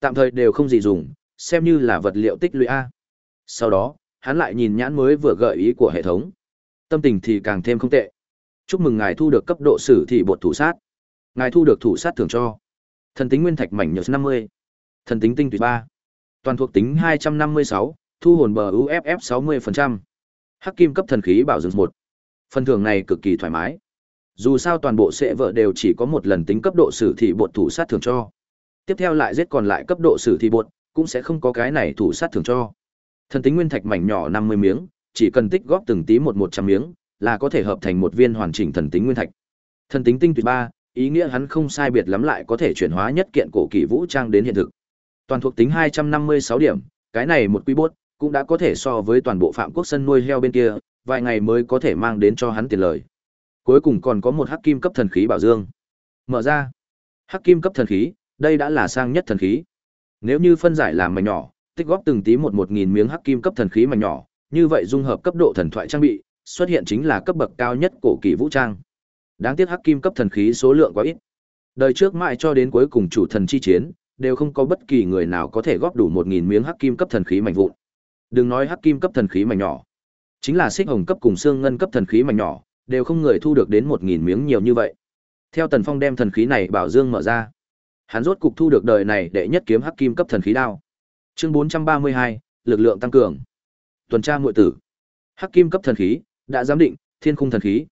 Tạm thời đều không gì dùng, xem như là vật liệu tích lũy a. Sau đó, hắn lại nhìn nhãn mới vừa gợi ý của hệ thống. Tâm tình thì càng thêm không tệ. Chúc mừng ngài thu được cấp độ sử thị bột thủ sát. Ngài thu được thủ sát thưởng cho. Thần tính nguyên thạch mảnh nhược 50. Thần tính tinh tùy 3. Toàn thuộc tính 256, thu hồn bờ UFF 60%. Hắc kim cấp thần khí bảo dưỡng 1. Phần thưởng này cực kỳ thoải mái. Dù sao toàn bộ sẽ vợ đều chỉ có một lần tính cấp độ sử thị bột thủ sát thưởng cho. Tiếp theo lại giết còn lại cấp độ sử thi bột, cũng sẽ không có cái này thủ sát thưởng cho. Thần tính nguyên thạch mảnh nhỏ 50 miếng, chỉ cần tích góp từng tí một 100 miếng, là có thể hợp thành một viên hoàn chỉnh thần tính nguyên thạch. Thần tính tinh tuyệt 3, ý nghĩa hắn không sai biệt lắm lại có thể chuyển hóa nhất kiện cổ kỳ vũ trang đến hiện thực. Toàn thuộc tính 256 điểm, cái này một quy bốt, cũng đã có thể so với toàn bộ phạm quốc sân nuôi heo bên kia, vài ngày mới có thể mang đến cho hắn tiền lời. Cuối cùng còn có một hắc kim cấp thần khí bảo dương. Mở ra. Hắc kim cấp thần khí, đây đã là sang nhất thần khí. Nếu như phân giải làm mảnh nhỏ, tích góp từng tí một một nghìn miếng hắc kim cấp thần khí mảnh nhỏ, như vậy dung hợp cấp độ thần thoại trang bị, xuất hiện chính là cấp bậc cao nhất cổ kỳ vũ trang. Đáng tiếc hắc kim cấp thần khí số lượng quá ít. Đời trước mãi cho đến cuối cùng chủ thần chi chiến, đều không có bất kỳ người nào có thể góp đủ một nghìn miếng hắc kim cấp thần khí mảnh vụn. Đừng nói hắc kim cấp thần khí mảnh nhỏ, chính là xích hồng cấp cùng xương ngân cấp thần khí mảnh nhỏ, đều không người thu được đến một nghìn miếng nhiều như vậy. Theo Tần Phong đem thần khí này bảo dương mở ra, hắn rốt cục thu được đời này đệ nhất kiếm hắc kim cấp thần khí đao. Chương 432, lực lượng tăng cường. Tuần tra muội tử. Hắc kim cấp thần khí, đã giám định, thiên khung thần khí.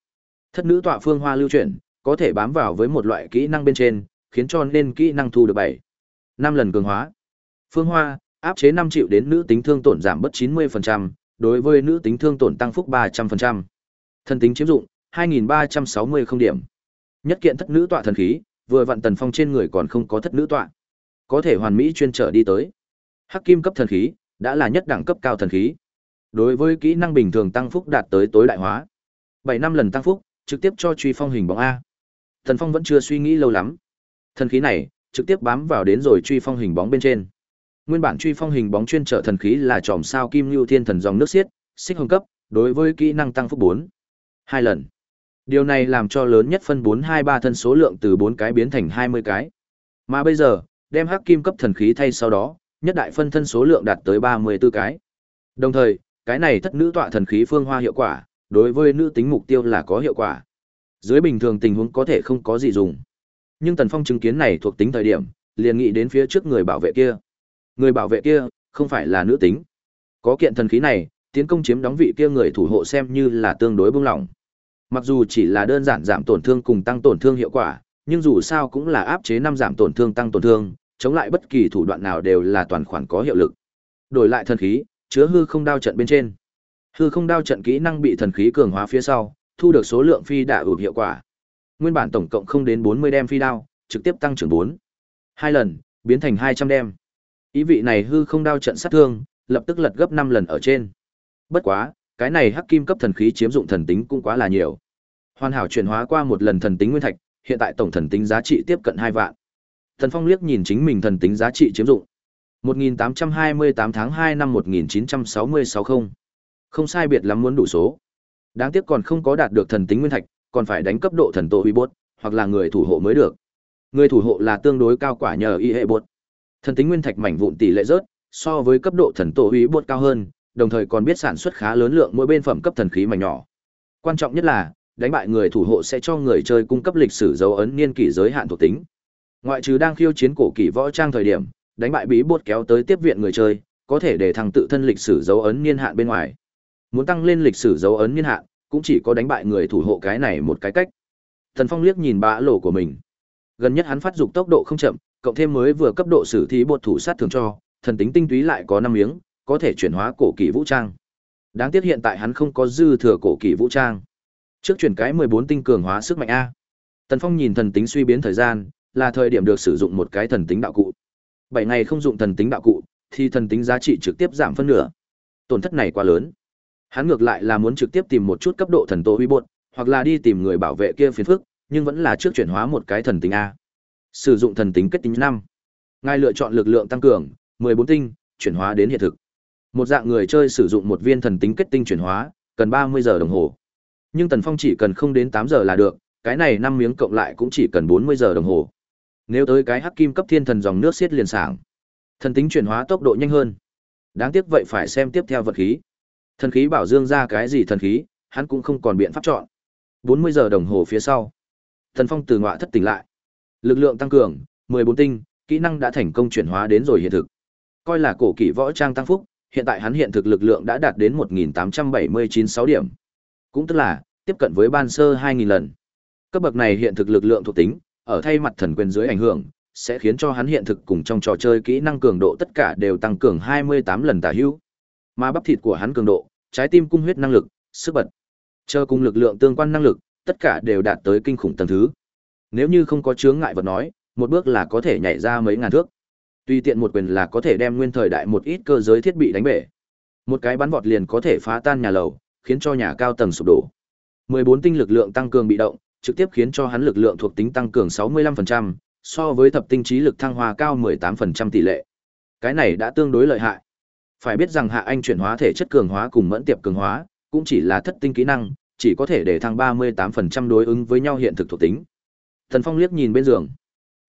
Thất nữ tọa phương hoa lưu chuyển, có thể bám vào với một loại kỹ năng bên trên, khiến cho nên kỹ năng thu được 7. 5 lần cường hóa. Phương hoa, áp chế 5 triệu đến nữ tính thương tổn giảm bất 90%, đối với nữ tính thương tổn tăng phúc 300%. Thần tính chiếm dụng, 2360 không điểm. Nhất kiện thất nữ tọa thần khí, vừa vặn tần phong trên người còn không có thất nữ tọa. Có thể hoàn mỹ chuyên trở đi tới. Hắc kim cấp thần khí, đã là nhất đẳng cấp cao thần khí. Đối với kỹ năng bình thường tăng phúc đạt tới tối đại hóa. bảy năm lần tăng phúc, trực tiếp cho truy phong hình bóng A. Thần Phong vẫn chưa suy nghĩ lâu lắm. Thần khí này, trực tiếp bám vào đến rồi truy phong hình bóng bên trên. Nguyên bản truy phong hình bóng chuyên trở thần khí là chòm sao kim lưu thiên thần dòng nước xiết, xích hồng cấp, đối với kỹ năng tăng phúc bốn Hai lần. Điều này làm cho lớn nhất phân 423 thân số lượng từ 4 cái biến thành 20 cái. Mà bây giờ, đem hắc kim cấp thần khí thay sau đó, nhất đại phân thân số lượng đạt tới 34 cái. Đồng thời, cái này thất nữ tọa thần khí phương hoa hiệu quả, đối với nữ tính mục tiêu là có hiệu quả. Dưới bình thường tình huống có thể không có gì dùng. Nhưng Tần Phong chứng kiến này thuộc tính thời điểm, liền nghĩ đến phía trước người bảo vệ kia. Người bảo vệ kia, không phải là nữ tính. Có kiện thần khí này, tiến công chiếm đóng vị kia người thủ hộ xem như là tương đối bông lỏng. Mặc dù chỉ là đơn giản giảm tổn thương cùng tăng tổn thương hiệu quả, nhưng dù sao cũng là áp chế năm giảm tổn thương tăng tổn thương, chống lại bất kỳ thủ đoạn nào đều là toàn khoản có hiệu lực. Đổi lại thần khí, chứa hư không đao trận bên trên. Hư không đao trận kỹ năng bị thần khí cường hóa phía sau, thu được số lượng phi đả ụt hiệu quả. Nguyên bản tổng cộng không đến 40 đem phi đao, trực tiếp tăng trưởng 4. Hai lần, biến thành 200 đem. Ý vị này hư không đao trận sát thương, lập tức lật gấp 5 lần ở trên. Bất quá, cái này hắc kim cấp thần khí chiếm dụng thần tính cũng quá là nhiều. Hoàn hảo chuyển hóa qua một lần thần tính nguyên thạch, hiện tại tổng thần tính giá trị tiếp cận hai vạn. Thần Phong liếc nhìn chính mình thần tính giá trị chiếm dụng. 1828 tháng 2 năm 1966 không. Không sai biệt lắm muốn đủ số. Đáng tiếc còn không có đạt được thần tính nguyên thạch, còn phải đánh cấp độ thần tổ uy bốt, hoặc là người thủ hộ mới được. Người thủ hộ là tương đối cao quả nhờ y hệ bột. Thần tính nguyên thạch mảnh vụn tỷ lệ rớt, so với cấp độ thần tổ uy bốt cao hơn, đồng thời còn biết sản xuất khá lớn lượng mỗi bên phẩm cấp thần khí mảnh nhỏ. Quan trọng nhất là, đánh bại người thủ hộ sẽ cho người chơi cung cấp lịch sử dấu ấn niên kỷ giới hạn thuộc tính. Ngoại trừ đang khiêu chiến cổ kỷ võ trang thời điểm, đánh bại bí bột kéo tới tiếp viện người chơi, có thể để thằng tự thân lịch sử dấu ấn niên hạn bên ngoài. Muốn tăng lên lịch sử dấu ấn niên hạn, cũng chỉ có đánh bại người thủ hộ cái này một cái cách. Thần Phong liếc nhìn bã lỗ của mình. Gần nhất hắn phát dục tốc độ không chậm, cộng thêm mới vừa cấp độ sử thí bột thủ sát thường cho, thần tính tinh túy lại có năm miếng, có thể chuyển hóa cổ kỳ vũ trang. Đáng tiếc hiện tại hắn không có dư thừa cổ kỳ vũ trang. Trước chuyển cái 14 tinh cường hóa sức mạnh a. Tần Phong nhìn thần tính suy biến thời gian, là thời điểm được sử dụng một cái thần tính đạo cụ. 7 ngày không dụng thần tính đạo cụ, thì thần tính giá trị trực tiếp giảm phân nửa. Tổn thất này quá lớn. Hắn ngược lại là muốn trực tiếp tìm một chút cấp độ thần tổ huy bột, hoặc là đi tìm người bảo vệ kia phiền phức, nhưng vẫn là trước chuyển hóa một cái thần tính a. Sử dụng thần tính kết tính năm. Ngài lựa chọn lực lượng tăng cường, 14 tinh, chuyển hóa đến hiện thực. Một dạng người chơi sử dụng một viên thần tính kết tinh chuyển hóa, cần 30 giờ đồng hồ. Nhưng Tần Phong chỉ cần không đến 8 giờ là được, cái này năm miếng cộng lại cũng chỉ cần 40 giờ đồng hồ. Nếu tới cái hắc kim cấp thiên thần dòng nước xiết liền sảng. Thần tính chuyển hóa tốc độ nhanh hơn. Đáng tiếc vậy phải xem tiếp theo vật khí. Thần khí bảo dương ra cái gì thần khí, hắn cũng không còn biện pháp chọn. 40 giờ đồng hồ phía sau, Thần Phong từ ngọa thất tỉnh lại. Lực lượng tăng cường, 14 tinh, kỹ năng đã thành công chuyển hóa đến rồi hiện thực. Coi là cổ kỷ võ trang tăng phúc, hiện tại hắn hiện thực lực lượng đã đạt đến 1879-6 điểm. Cũng tức là, tiếp cận với ban sơ 2000 lần. Cấp bậc này hiện thực lực lượng thuộc tính, ở thay mặt thần quyền dưới ảnh hưởng, sẽ khiến cho hắn hiện thực cùng trong trò chơi kỹ năng cường độ tất cả đều tăng cường 28 lần tả hữu. Mà bắp thịt của hắn cường độ, trái tim cung huyết năng lực, sức bật, chờ cùng lực lượng tương quan năng lực, tất cả đều đạt tới kinh khủng tầng thứ. Nếu như không có chướng ngại vật nói, một bước là có thể nhảy ra mấy ngàn thước. tuy tiện một quyền là có thể đem nguyên thời đại một ít cơ giới thiết bị đánh bể. Một cái bắn vọt liền có thể phá tan nhà lầu, khiến cho nhà cao tầng sụp đổ. 14 tinh lực lượng tăng cường bị động, trực tiếp khiến cho hắn lực lượng thuộc tính tăng cường 65%, so với thập tinh trí lực thăng hoa cao 18% tỷ lệ. Cái này đã tương đối lợi hại. Phải biết rằng Hạ Anh chuyển hóa thể chất cường hóa cùng mẫn tiệp cường hóa, cũng chỉ là thất tinh kỹ năng, chỉ có thể để thăng 38% đối ứng với nhau hiện thực thuộc tính. Thần Phong liếc nhìn bên giường.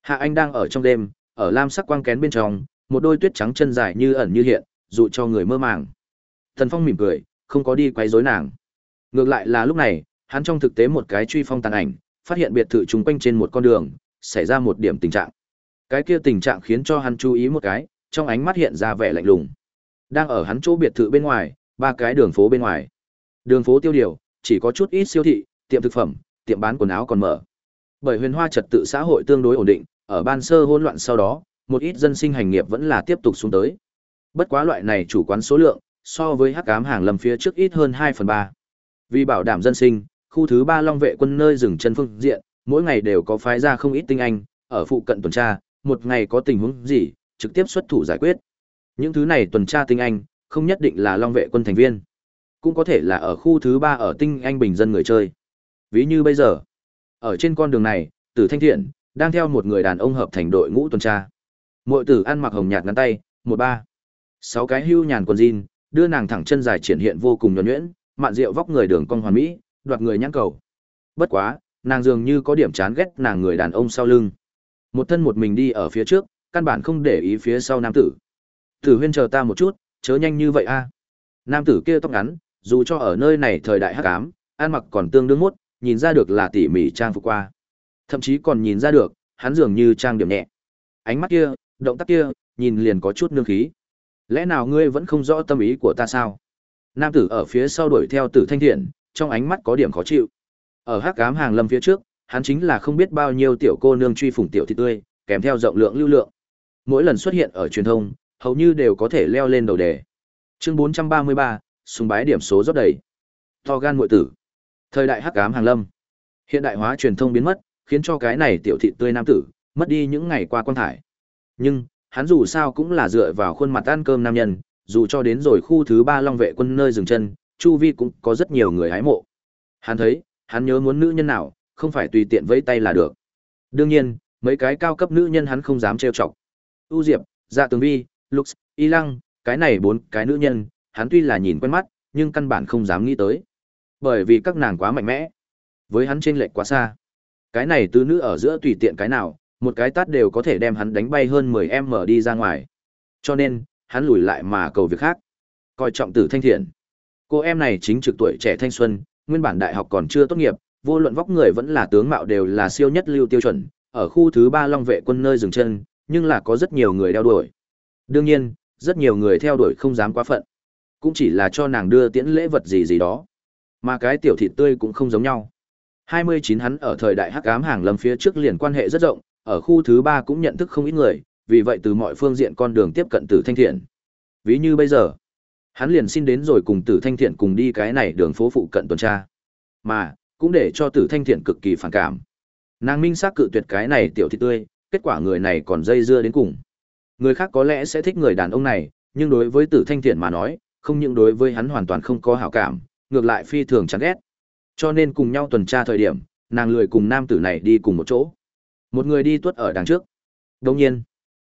Hạ Anh đang ở trong đêm, ở lam sắc quang kén bên trong, một đôi tuyết trắng chân dài như ẩn như hiện, dụ cho người mơ màng. Thần Phong mỉm cười, không có đi quấy rối nàng. Ngược lại là lúc này, hắn trong thực tế một cái truy phong tàn ảnh, phát hiện biệt thự chúng quanh trên một con đường, xảy ra một điểm tình trạng. Cái kia tình trạng khiến cho hắn chú ý một cái, trong ánh mắt hiện ra vẻ lạnh lùng. Đang ở hắn chỗ biệt thự bên ngoài, ba cái đường phố bên ngoài. Đường phố tiêu điều, chỉ có chút ít siêu thị, tiệm thực phẩm, tiệm bán quần áo còn mở. Bởi huyền hoa trật tự xã hội tương đối ổn định, ở ban sơ hỗn loạn sau đó, một ít dân sinh hành nghiệp vẫn là tiếp tục xuống tới. Bất quá loại này chủ quán số lượng, so với hắc ám hàng lầm phía trước ít hơn 2 phần 3. Vì bảo đảm dân sinh, khu thứ 3 Long vệ quân nơi rừng chân phương diện, mỗi ngày đều có phái ra không ít tinh anh, ở phụ cận tuần tra, một ngày có tình huống gì, trực tiếp xuất thủ giải quyết. Những thứ này tuần tra tinh anh, không nhất định là Long vệ quân thành viên, cũng có thể là ở khu thứ 3 ở tinh anh bình dân người chơi. Ví như bây giờ, ở trên con đường này, Tử Thanh Thiện đang theo một người đàn ông hợp thành đội ngũ tuần tra. Muội tử ăn mặc hồng nhạt ngắn tay, một ba, sáu cái hưu nhàn quần jean, đưa nàng thẳng chân dài triển hiện vô cùng nhuần nhuyễn, mạn rượu vóc người đường cong hoàn mỹ, đoạt người nhãn cầu. Bất quá, nàng dường như có điểm chán ghét nàng người đàn ông sau lưng. Một thân một mình đi ở phía trước, căn bản không để ý phía sau nam tử. Tử Huyên chờ ta một chút, chớ nhanh như vậy a. Nam tử kia tóc ngắn, dù cho ở nơi này thời đại hắc ám, ăn mặc còn tương đương mốt, nhìn ra được là tỉ mỉ trang phục qua. Thậm chí còn nhìn ra được, hắn dường như trang điểm nhẹ. Ánh mắt kia, động tác kia, nhìn liền có chút nương khí. Lẽ nào ngươi vẫn không rõ tâm ý của ta sao? Nam tử ở phía sau đuổi theo Tử Thanh Thiện, trong ánh mắt có điểm khó chịu. Ở hắc ám hàng lâm phía trước, hắn chính là không biết bao nhiêu tiểu cô nương truy phủng tiểu thị tươi, kèm theo rộng lượng lưu lượng. Mỗi lần xuất hiện ở truyền thông, hầu như đều có thể leo lên đầu đề. Chương 433, sùng bái điểm số rất đầy. To gan muội tử. Thời đại hắc ám hàng lâm. Hiện đại hóa truyền thông biến mất, khiến cho cái này tiểu thị tươi nam tử mất đi những ngày qua quan thải. Nhưng, hắn dù sao cũng là dựa vào khuôn mặt ăn cơm nam nhân, dù cho đến rồi khu thứ ba Long vệ quân nơi dừng chân, chu vi cũng có rất nhiều người hái mộ. Hắn thấy, hắn nhớ muốn nữ nhân nào, không phải tùy tiện vẫy tay là được. Đương nhiên, mấy cái cao cấp nữ nhân hắn không dám trêu chọc. U Diệp, Dạ Tường Vi, Lux, Y Lăng, cái này bốn cái nữ nhân, hắn tuy là nhìn quen mắt, nhưng căn bản không dám nghĩ tới. Bởi vì các nàng quá mạnh mẽ, với hắn trên lệch quá xa. Cái này tứ nữ ở giữa tùy tiện cái nào, một cái tát đều có thể đem hắn đánh bay hơn 10 mở đi ra ngoài. Cho nên, hắn lùi lại mà cầu việc khác. Coi trọng tử thanh thiện. Cô em này chính trực tuổi trẻ thanh xuân, nguyên bản đại học còn chưa tốt nghiệp, vô luận vóc người vẫn là tướng mạo đều là siêu nhất lưu tiêu chuẩn, ở khu thứ ba Long vệ quân nơi dừng chân, nhưng là có rất nhiều người đeo đuổi. Đương nhiên, rất nhiều người theo đuổi không dám quá phận, cũng chỉ là cho nàng đưa tiễn lễ vật gì gì đó. Mà cái tiểu thịt tươi cũng không giống nhau. 29 hắn ở thời đại hắc ám hàng lâm phía trước liền quan hệ rất rộng, ở khu thứ ba cũng nhận thức không ít người, vì vậy từ mọi phương diện con đường tiếp cận Tử Thanh Thiện. Ví như bây giờ, hắn liền xin đến rồi cùng Tử Thanh Thiện cùng đi cái này đường phố phụ cận tuần tra. Mà, cũng để cho Tử Thanh Thiện cực kỳ phản cảm. Nàng minh xác cự tuyệt cái này tiểu thị tươi, kết quả người này còn dây dưa đến cùng. Người khác có lẽ sẽ thích người đàn ông này, nhưng đối với Tử Thanh Thiện mà nói, không những đối với hắn hoàn toàn không có hảo cảm, ngược lại phi thường chán ghét. Cho nên cùng nhau tuần tra thời điểm, nàng lười cùng nam tử này đi cùng một chỗ. Một người đi tuất ở đằng trước. Đồng nhiên,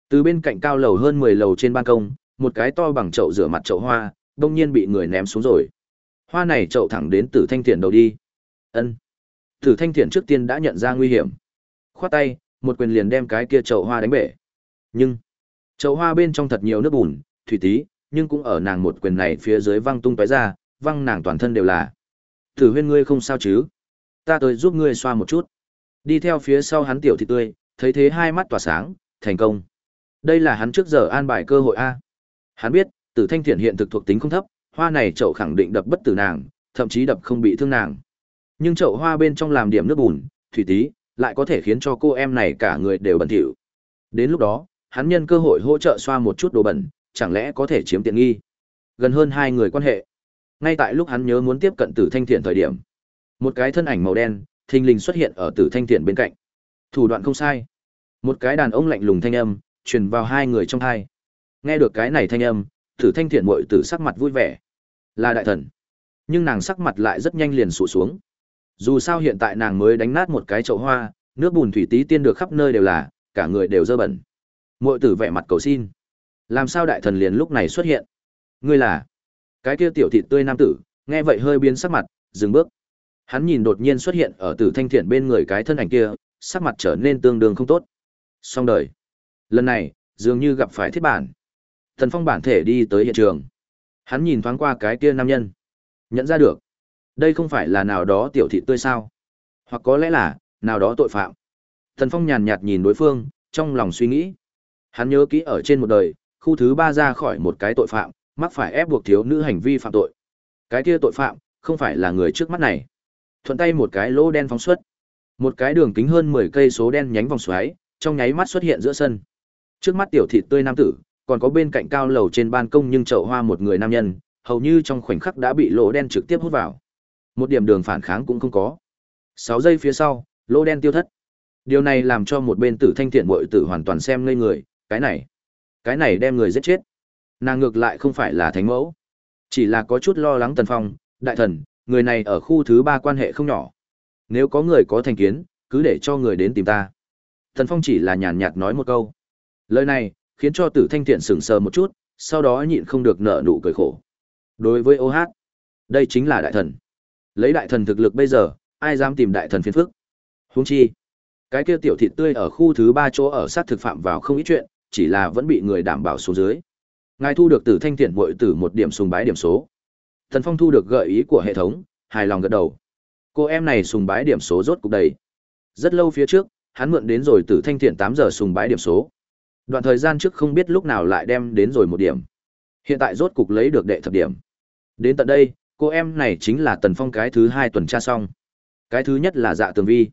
từ bên cạnh cao lầu hơn 10 lầu trên ban công, một cái to bằng chậu rửa mặt chậu hoa, đông nhiên bị người ném xuống rồi. Hoa này chậu thẳng đến Tử Thanh Thiện đầu đi. Ân. Tử Thanh Thiện trước tiên đã nhận ra nguy hiểm. Khoát tay, một quyền liền đem cái kia chậu hoa đánh bể. Nhưng, chậu hoa bên trong thật nhiều nước bùn, thủy tí, nhưng cũng ở nàng một quyền này phía dưới văng tung tóe ra, văng nàng toàn thân đều là. Tử huyên ngươi không sao chứ? Ta tới giúp ngươi xoa một chút. Đi theo phía sau hắn tiểu thị tươi, thấy thế hai mắt tỏa sáng, thành công. Đây là hắn trước giờ an bài cơ hội A. Hắn biết, tử thanh thiện hiện thực thuộc tính không thấp, hoa này chậu khẳng định đập bất tử nàng, thậm chí đập không bị thương nàng. Nhưng chậu hoa bên trong làm điểm nước bùn, thủy tí, lại có thể khiến cho cô em này cả người đều bẩn thỉu. Đến lúc đó, hắn nhân cơ hội hỗ trợ xoa một chút đồ bẩn, chẳng lẽ có thể chiếm tiện nghi. Gần hơn hai người quan hệ. Ngay tại lúc hắn nhớ muốn tiếp cận Tử Thanh Thiện thời điểm, một cái thân ảnh màu đen thình lình xuất hiện ở Tử Thanh Thiện bên cạnh. Thủ đoạn không sai. Một cái đàn ông lạnh lùng thanh âm truyền vào hai người trong hai. Nghe được cái này thanh âm, Tử Thanh Thiện muội tử sắc mặt vui vẻ. Là đại thần. Nhưng nàng sắc mặt lại rất nhanh liền sụt xuống. Dù sao hiện tại nàng mới đánh nát một cái chậu hoa, nước bùn thủy tí tiên được khắp nơi đều là, cả người đều dơ bẩn. Muội tử vẻ mặt cầu xin. Làm sao đại thần liền lúc này xuất hiện? Ngươi là? Cái kia tiểu thịt tươi nam tử, nghe vậy hơi biến sắc mặt, dừng bước. Hắn nhìn đột nhiên xuất hiện ở Tử Thanh Thiện bên người cái thân ảnh kia, sắc mặt trở nên tương đương không tốt. Xong đời. Lần này, dường như gặp phải thiết bản. Thần Phong bản thể đi tới hiện trường. Hắn nhìn thoáng qua cái kia nam nhân. Nhận ra được. Đây không phải là nào đó tiểu thị tươi sao? Hoặc có lẽ là, nào đó tội phạm. Thần Phong nhàn nhạt nhìn đối phương, trong lòng suy nghĩ. Hắn nhớ kỹ ở trên một đời, khu thứ ba ra khỏi một cái tội phạm, mắc phải ép buộc thiếu nữ hành vi phạm tội. Cái kia tội phạm, không phải là người trước mắt này. Thuận tay một cái lỗ đen phóng xuất. Một cái đường kính hơn 10 cây số đen nhánh vòng xoáy, trong nháy mắt xuất hiện giữa sân. Trước mắt tiểu thịt tươi nam tử, còn có bên cạnh cao lầu trên ban công nhưng chậu hoa một người nam nhân, hầu như trong khoảnh khắc đã bị lỗ đen trực tiếp hút vào. Một điểm đường phản kháng cũng không có. 6 giây phía sau, lỗ đen tiêu thất. Điều này làm cho một bên tử thanh thiện muội tử hoàn toàn xem ngây người, cái này, cái này đem người giết chết. Nàng ngược lại không phải là thánh mẫu, chỉ là có chút lo lắng Tần Phong, đại thần, người này ở khu thứ ba quan hệ không nhỏ. Nếu có người có thành kiến, cứ để cho người đến tìm ta. thần Phong chỉ là nhàn nhạt nói một câu. Lời này, khiến cho tử thanh thiện sừng sờ một chút, sau đó nhịn không được nở nụ cười khổ. Đối với OH, đây chính là đại thần. Lấy đại thần thực lực bây giờ, ai dám tìm đại thần phiền phức? Huống chi, cái kia tiểu thịt tươi ở khu thứ ba chỗ ở sát thực phạm vào không ít chuyện, chỉ là vẫn bị người đảm bảo số dưới. Ngài thu được tử thanh thiện bội tử một điểm sùng bái điểm số. Thần Phong thu được gợi ý của hệ thống, hài lòng gật đầu. Cô em này sùng bái điểm số rốt cục đầy. Rất lâu phía trước, hắn mượn đến rồi từ thanh thiện tám giờ sùng bái điểm số. Đoạn thời gian trước không biết lúc nào lại đem đến rồi một điểm. Hiện tại rốt cục lấy được đệ thập điểm. Đến tận đây, cô em này chính là Tần Phong cái thứ hai tuần tra xong. Cái thứ nhất là dạ tường vi.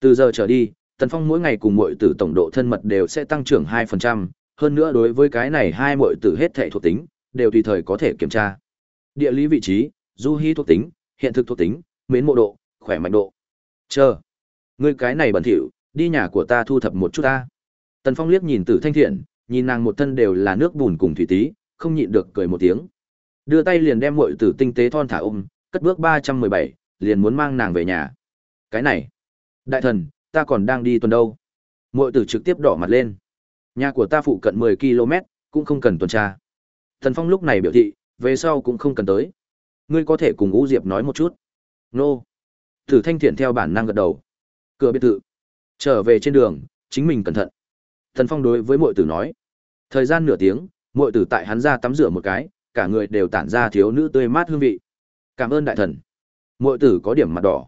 Từ giờ trở đi, Tần Phong mỗi ngày cùng muội tử tổng độ thân mật đều sẽ tăng trưởng 2%, hơn nữa đối với cái này hai muội tử hết thảy thuộc tính, đều tùy thời có thể kiểm tra. Địa lý vị trí, du hy thuộc tính, hiện thực thuộc tính, mến mộ độ, khỏe mạnh độ. Chờ. Ngươi cái này bẩn thỉu, đi nhà của ta thu thập một chút ta. Tần Phong liếc nhìn Tử Thanh Thiện, nhìn nàng một thân đều là nước bùn cùng thủy tí, không nhịn được cười một tiếng. Đưa tay liền đem muội tử tinh tế thon thả ôm, cất bước 317, liền muốn mang nàng về nhà. Cái này, đại thần, ta còn đang đi tuần đâu. Muội tử trực tiếp đỏ mặt lên. Nhà của ta phụ cận 10 km, cũng không cần tuần tra. Thần Phong lúc này biểu thị, về sau cũng không cần tới. Ngươi có thể cùng ngũ Diệp nói một chút. Nô. thử Thanh Thiện theo bản năng gật đầu. Cửa biệt thự. Trở về trên đường, chính mình cẩn thận. Thần Phong đối với muội tử nói. Thời gian nửa tiếng, muội tử tại hắn ra tắm rửa một cái, cả người đều tản ra thiếu nữ tươi mát hương vị. Cảm ơn đại thần. Muội tử có điểm mặt đỏ.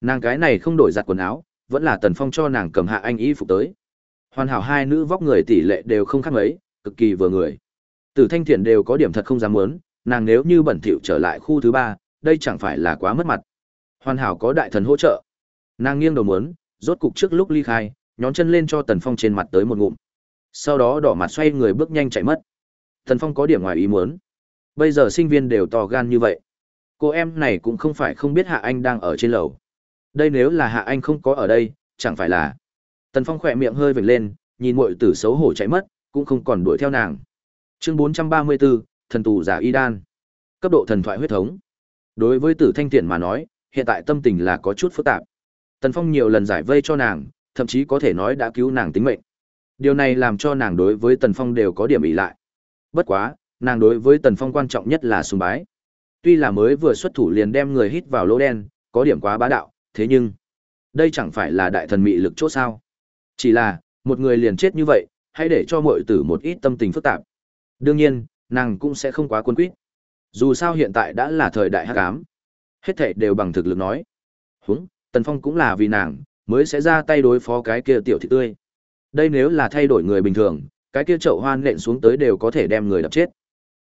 Nàng cái này không đổi giặt quần áo, vẫn là Tần Phong cho nàng cầm hạ anh y phục tới. Hoàn hảo hai nữ vóc người tỷ lệ đều không khác mấy, cực kỳ vừa người. Tử Thanh Thiện đều có điểm thật không dám muốn, nàng nếu như bẩn thỉu trở lại khu thứ ba, đây chẳng phải là quá mất mặt. Hoàn hảo có đại thần hỗ trợ. Nàng nghiêng đầu muốn, rốt cục trước lúc ly khai, nhón chân lên cho Tần Phong trên mặt tới một ngụm. Sau đó đỏ mặt xoay người bước nhanh chạy mất. Tần Phong có điểm ngoài ý muốn. Bây giờ sinh viên đều to gan như vậy. Cô em này cũng không phải không biết Hạ Anh đang ở trên lầu. Đây nếu là Hạ Anh không có ở đây, chẳng phải là. Tần Phong khỏe miệng hơi vểnh lên, nhìn muội tử xấu hổ chạy mất, cũng không còn đuổi theo nàng. Chương 434, thần tù giả y đan. Cấp độ thần thoại huyết thống. Đối với Tử Thanh Tiện mà nói, hiện tại tâm tình là có chút phức tạp. Tần Phong nhiều lần giải vây cho nàng, thậm chí có thể nói đã cứu nàng tính mệnh. Điều này làm cho nàng đối với Tần Phong đều có điểm ý lại. Bất quá, nàng đối với Tần Phong quan trọng nhất là sùng bái. Tuy là mới vừa xuất thủ liền đem người hít vào lỗ đen, có điểm quá bá đạo, thế nhưng, đây chẳng phải là đại thần mị lực chỗ sao. Chỉ là, một người liền chết như vậy, hãy để cho mọi tử một ít tâm tình phức tạp. Đương nhiên, nàng cũng sẽ không quá quân quýt. Dù sao hiện tại đã là thời đại hắc ám. Hết thảy đều bằng thực lực nói. Húng, Tần Phong cũng là vì nàng, mới sẽ ra tay đối phó cái kia tiểu thị tươi. Đây nếu là thay đổi người bình thường, cái kia chậu hoan nện xuống tới đều có thể đem người đập chết.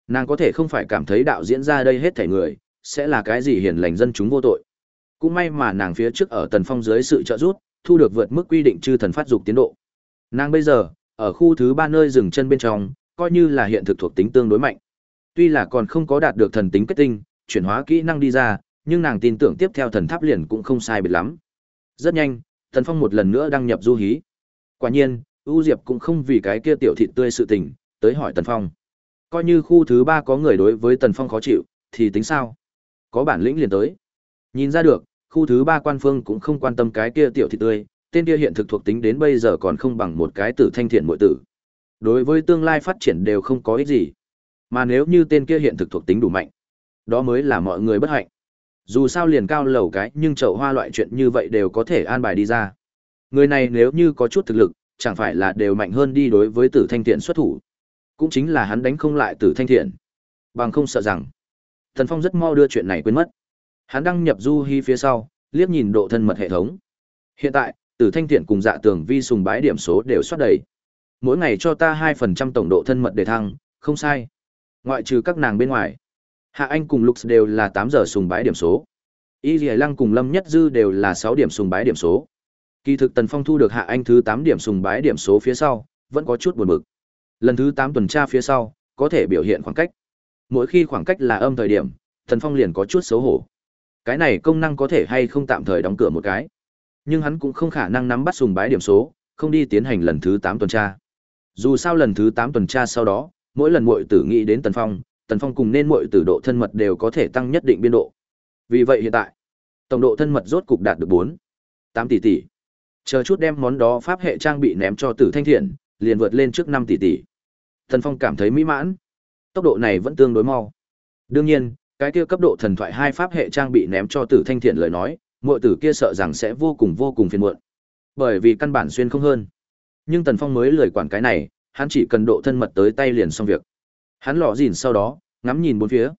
Nàng có thể không phải cảm thấy đạo diễn ra đây hết thảy người, sẽ là cái gì hiền lành dân chúng vô tội. Cũng may mà nàng phía trước ở Tần Phong dưới sự trợ giúp, thu được vượt mức quy định chư thần phát dục tiến độ. Nàng bây giờ, ở khu thứ ba nơi dừng chân bên trong, coi như là hiện thực thuộc tính tương đối mạnh. Tuy là còn không có đạt được thần tính kết tinh, chuyển hóa kỹ năng đi ra, nhưng nàng tin tưởng tiếp theo thần tháp liền cũng không sai biệt lắm. Rất nhanh, thần Phong một lần nữa đăng nhập du hí. Quả nhiên, U Diệp cũng không vì cái kia tiểu thịt tươi sự tình, tới hỏi Tần Phong. Coi như khu thứ ba có người đối với Tần Phong khó chịu, thì tính sao? Có bản lĩnh liền tới. Nhìn ra được, khu thứ ba quan phương cũng không quan tâm cái kia tiểu thịt tươi, tên kia hiện thực thuộc tính đến bây giờ còn không bằng một cái tử thanh thiện muội tử. Đối với tương lai phát triển đều không có ích gì. Mà nếu như tên kia hiện thực thuộc tính đủ mạnh, đó mới là mọi người bất hạnh. Dù sao liền cao lầu cái nhưng chậu hoa loại chuyện như vậy đều có thể an bài đi ra. Người này nếu như có chút thực lực, chẳng phải là đều mạnh hơn đi đối với tử thanh thiện xuất thủ. Cũng chính là hắn đánh không lại tử thanh thiện. Bằng không sợ rằng. Thần Phong rất mau đưa chuyện này quên mất. Hắn đăng nhập du hi phía sau, liếc nhìn độ thân mật hệ thống. Hiện tại, tử thanh thiện cùng dạ tường vi sùng bái điểm số đều soát đầy. Mỗi ngày cho ta hai phần trăm tổng độ thân mật để thăng, không sai. Ngoại trừ các nàng bên ngoài. Hạ Anh cùng Lux đều là tám giờ sùng bái điểm số. Y Lì Lăng cùng Lâm Nhất Dư đều là sáu điểm sùng bái điểm số. Kỳ thực Tần Phong thu được Hạ Anh thứ tám điểm sùng bái điểm số phía sau, vẫn có chút buồn bực. Lần thứ tám tuần tra phía sau, có thể biểu hiện khoảng cách. Mỗi khi khoảng cách là âm thời điểm, Tần Phong liền có chút xấu hổ. Cái này công năng có thể hay không tạm thời đóng cửa một cái. Nhưng hắn cũng không khả năng nắm bắt sùng bái điểm số, không đi tiến hành lần thứ tám tuần tra. Dù sao lần thứ tám tuần tra sau đó, mỗi lần muội tử nghĩ đến Tần Phong, Tần Phong cùng nên muội tử độ thân mật đều có thể tăng nhất định biên độ. Vì vậy hiện tại, tổng độ thân mật rốt cục đạt được bốn tám tỷ tỷ. Chờ chút đem món đó pháp hệ trang bị ném cho Tử Thanh Thiện, liền vượt lên trước năm tỷ tỷ. Tần Phong cảm thấy mỹ mãn. Tốc độ này vẫn tương đối mau. Đương nhiên, cái kia cấp độ thần thoại hai pháp hệ trang bị ném cho Tử Thanh Thiện lời nói, muội tử kia sợ rằng sẽ vô cùng vô cùng phiền muộn. Bởi vì căn bản xuyên không hơn. Nhưng Tần Phong mới lười quản cái này, hắn chỉ cần độ thân mật tới tay liền xong việc. Hắn lọ dìn sau đó, ngắm nhìn bốn phía.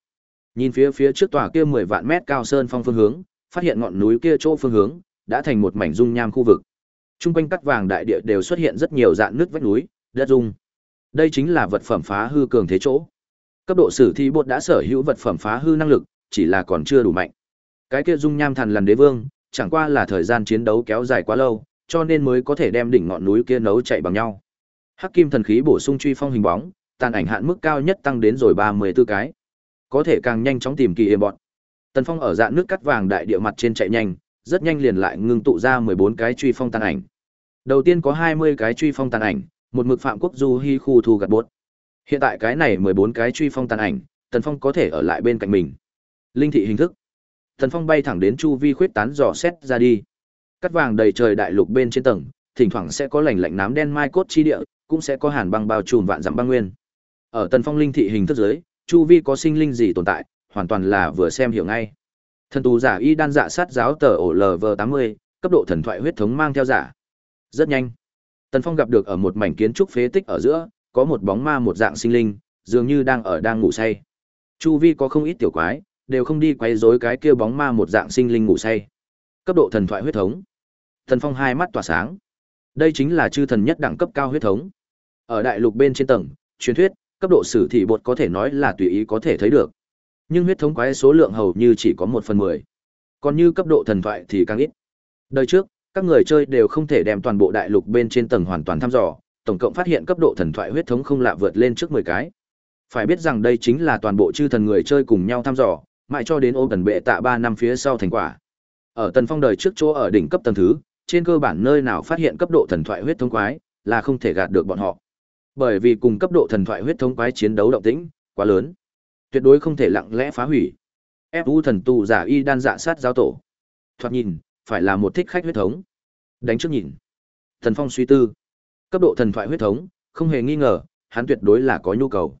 Nhìn phía phía trước tòa kia mười vạn mét cao sơn phong phương hướng, phát hiện ngọn núi kia chỗ phương hướng đã thành một mảnh dung nham khu vực. Trung quanh cắt vàng đại địa đều xuất hiện rất nhiều dạng nước vách núi, đất dung. Đây chính là vật phẩm phá hư cường thế chỗ. Cấp độ sử thi bột đã sở hữu vật phẩm phá hư năng lực, chỉ là còn chưa đủ mạnh. Cái kia dung nham thần lần đế vương, chẳng qua là thời gian chiến đấu kéo dài quá lâu, cho nên mới có thể đem đỉnh ngọn núi kia nấu chạy bằng nhau. Hắc kim thần khí bổ sung truy phong hình bóng, tàn ảnh hạn mức cao nhất tăng đến rồi ba mươi 34 cái. Có thể càng nhanh chóng tìm kỳ yểm bọn. Tần Phong ở dạng nước cắt vàng đại địa mặt trên chạy nhanh, rất nhanh liền lại ngưng tụ ra mười bốn cái truy phong tàn ảnh. Đầu tiên có hai mươi cái truy phong tàn ảnh, một mực phạm quốc du hi khu thu gặt bốt. Hiện tại cái này mười bốn cái truy phong tàn ảnh, Tần Phong có thể ở lại bên cạnh mình. Linh thị hình thức. Tần Phong bay thẳng đến chu vi khuyết tán dò xét ra đi. Cắt vàng đầy trời đại lục bên trên tầng, thỉnh thoảng sẽ có lành lạnh nám đen mai cốt chi địa, cũng sẽ có hàn băng bao trùm vạn dặm băng nguyên. Ở Tần Phong linh thị hình thức giới, chu vi có sinh linh gì tồn tại, hoàn toàn là vừa xem hiểu ngay. Thần tù giả y đan dạ sát giáo tờ ổ LV80, cấp độ thần thoại huyết thống mang theo giả. Rất nhanh. Tần Phong gặp được ở một mảnh kiến trúc phế tích ở giữa, có một bóng ma một dạng sinh linh, dường như đang ở đang ngủ say. Chu vi có không ít tiểu quái, đều không đi quấy rối cái kia bóng ma một dạng sinh linh ngủ say. Cấp độ thần thoại huyết thống. Thần Phong hai mắt tỏa sáng. Đây chính là chư thần nhất đẳng cấp cao huyết thống. Ở đại lục bên trên tầng, truyền thuyết, cấp độ sử thị bột có thể nói là tùy ý có thể thấy được. Nhưng huyết thống quái số lượng hầu như chỉ có một phần mười. Còn như cấp độ thần thoại thì càng ít. Đời trước, các người chơi đều không thể đem toàn bộ đại lục bên trên tầng hoàn toàn thăm dò, tổng cộng phát hiện cấp độ thần thoại huyết thống không lạ vượt lên trước mười cái. Phải biết rằng đây chính là toàn bộ chư thần người chơi cùng nhau thăm dò, mãi cho đến ô tần bệ tạ ba năm phía sau thành quả. Ở tần phong đời trước chỗ ở đỉnh cấp tầng thứ, trên cơ bản nơi nào phát hiện cấp độ thần thoại huyết thống quái, là không thể gạt được bọn họ. Bởi vì cùng cấp độ thần thoại huyết thống quái chiến đấu động tĩnh quá lớn, tuyệt đối không thể lặng lẽ phá hủy. Fu thần tù giả y đan dạ sát giáo tổ. Thoạt nhìn, phải là một thích khách huyết thống. Đánh trước nhìn. Thần Phong suy tư. Cấp độ thần thoại huyết thống, không hề nghi ngờ, hắn tuyệt đối là có nhu cầu.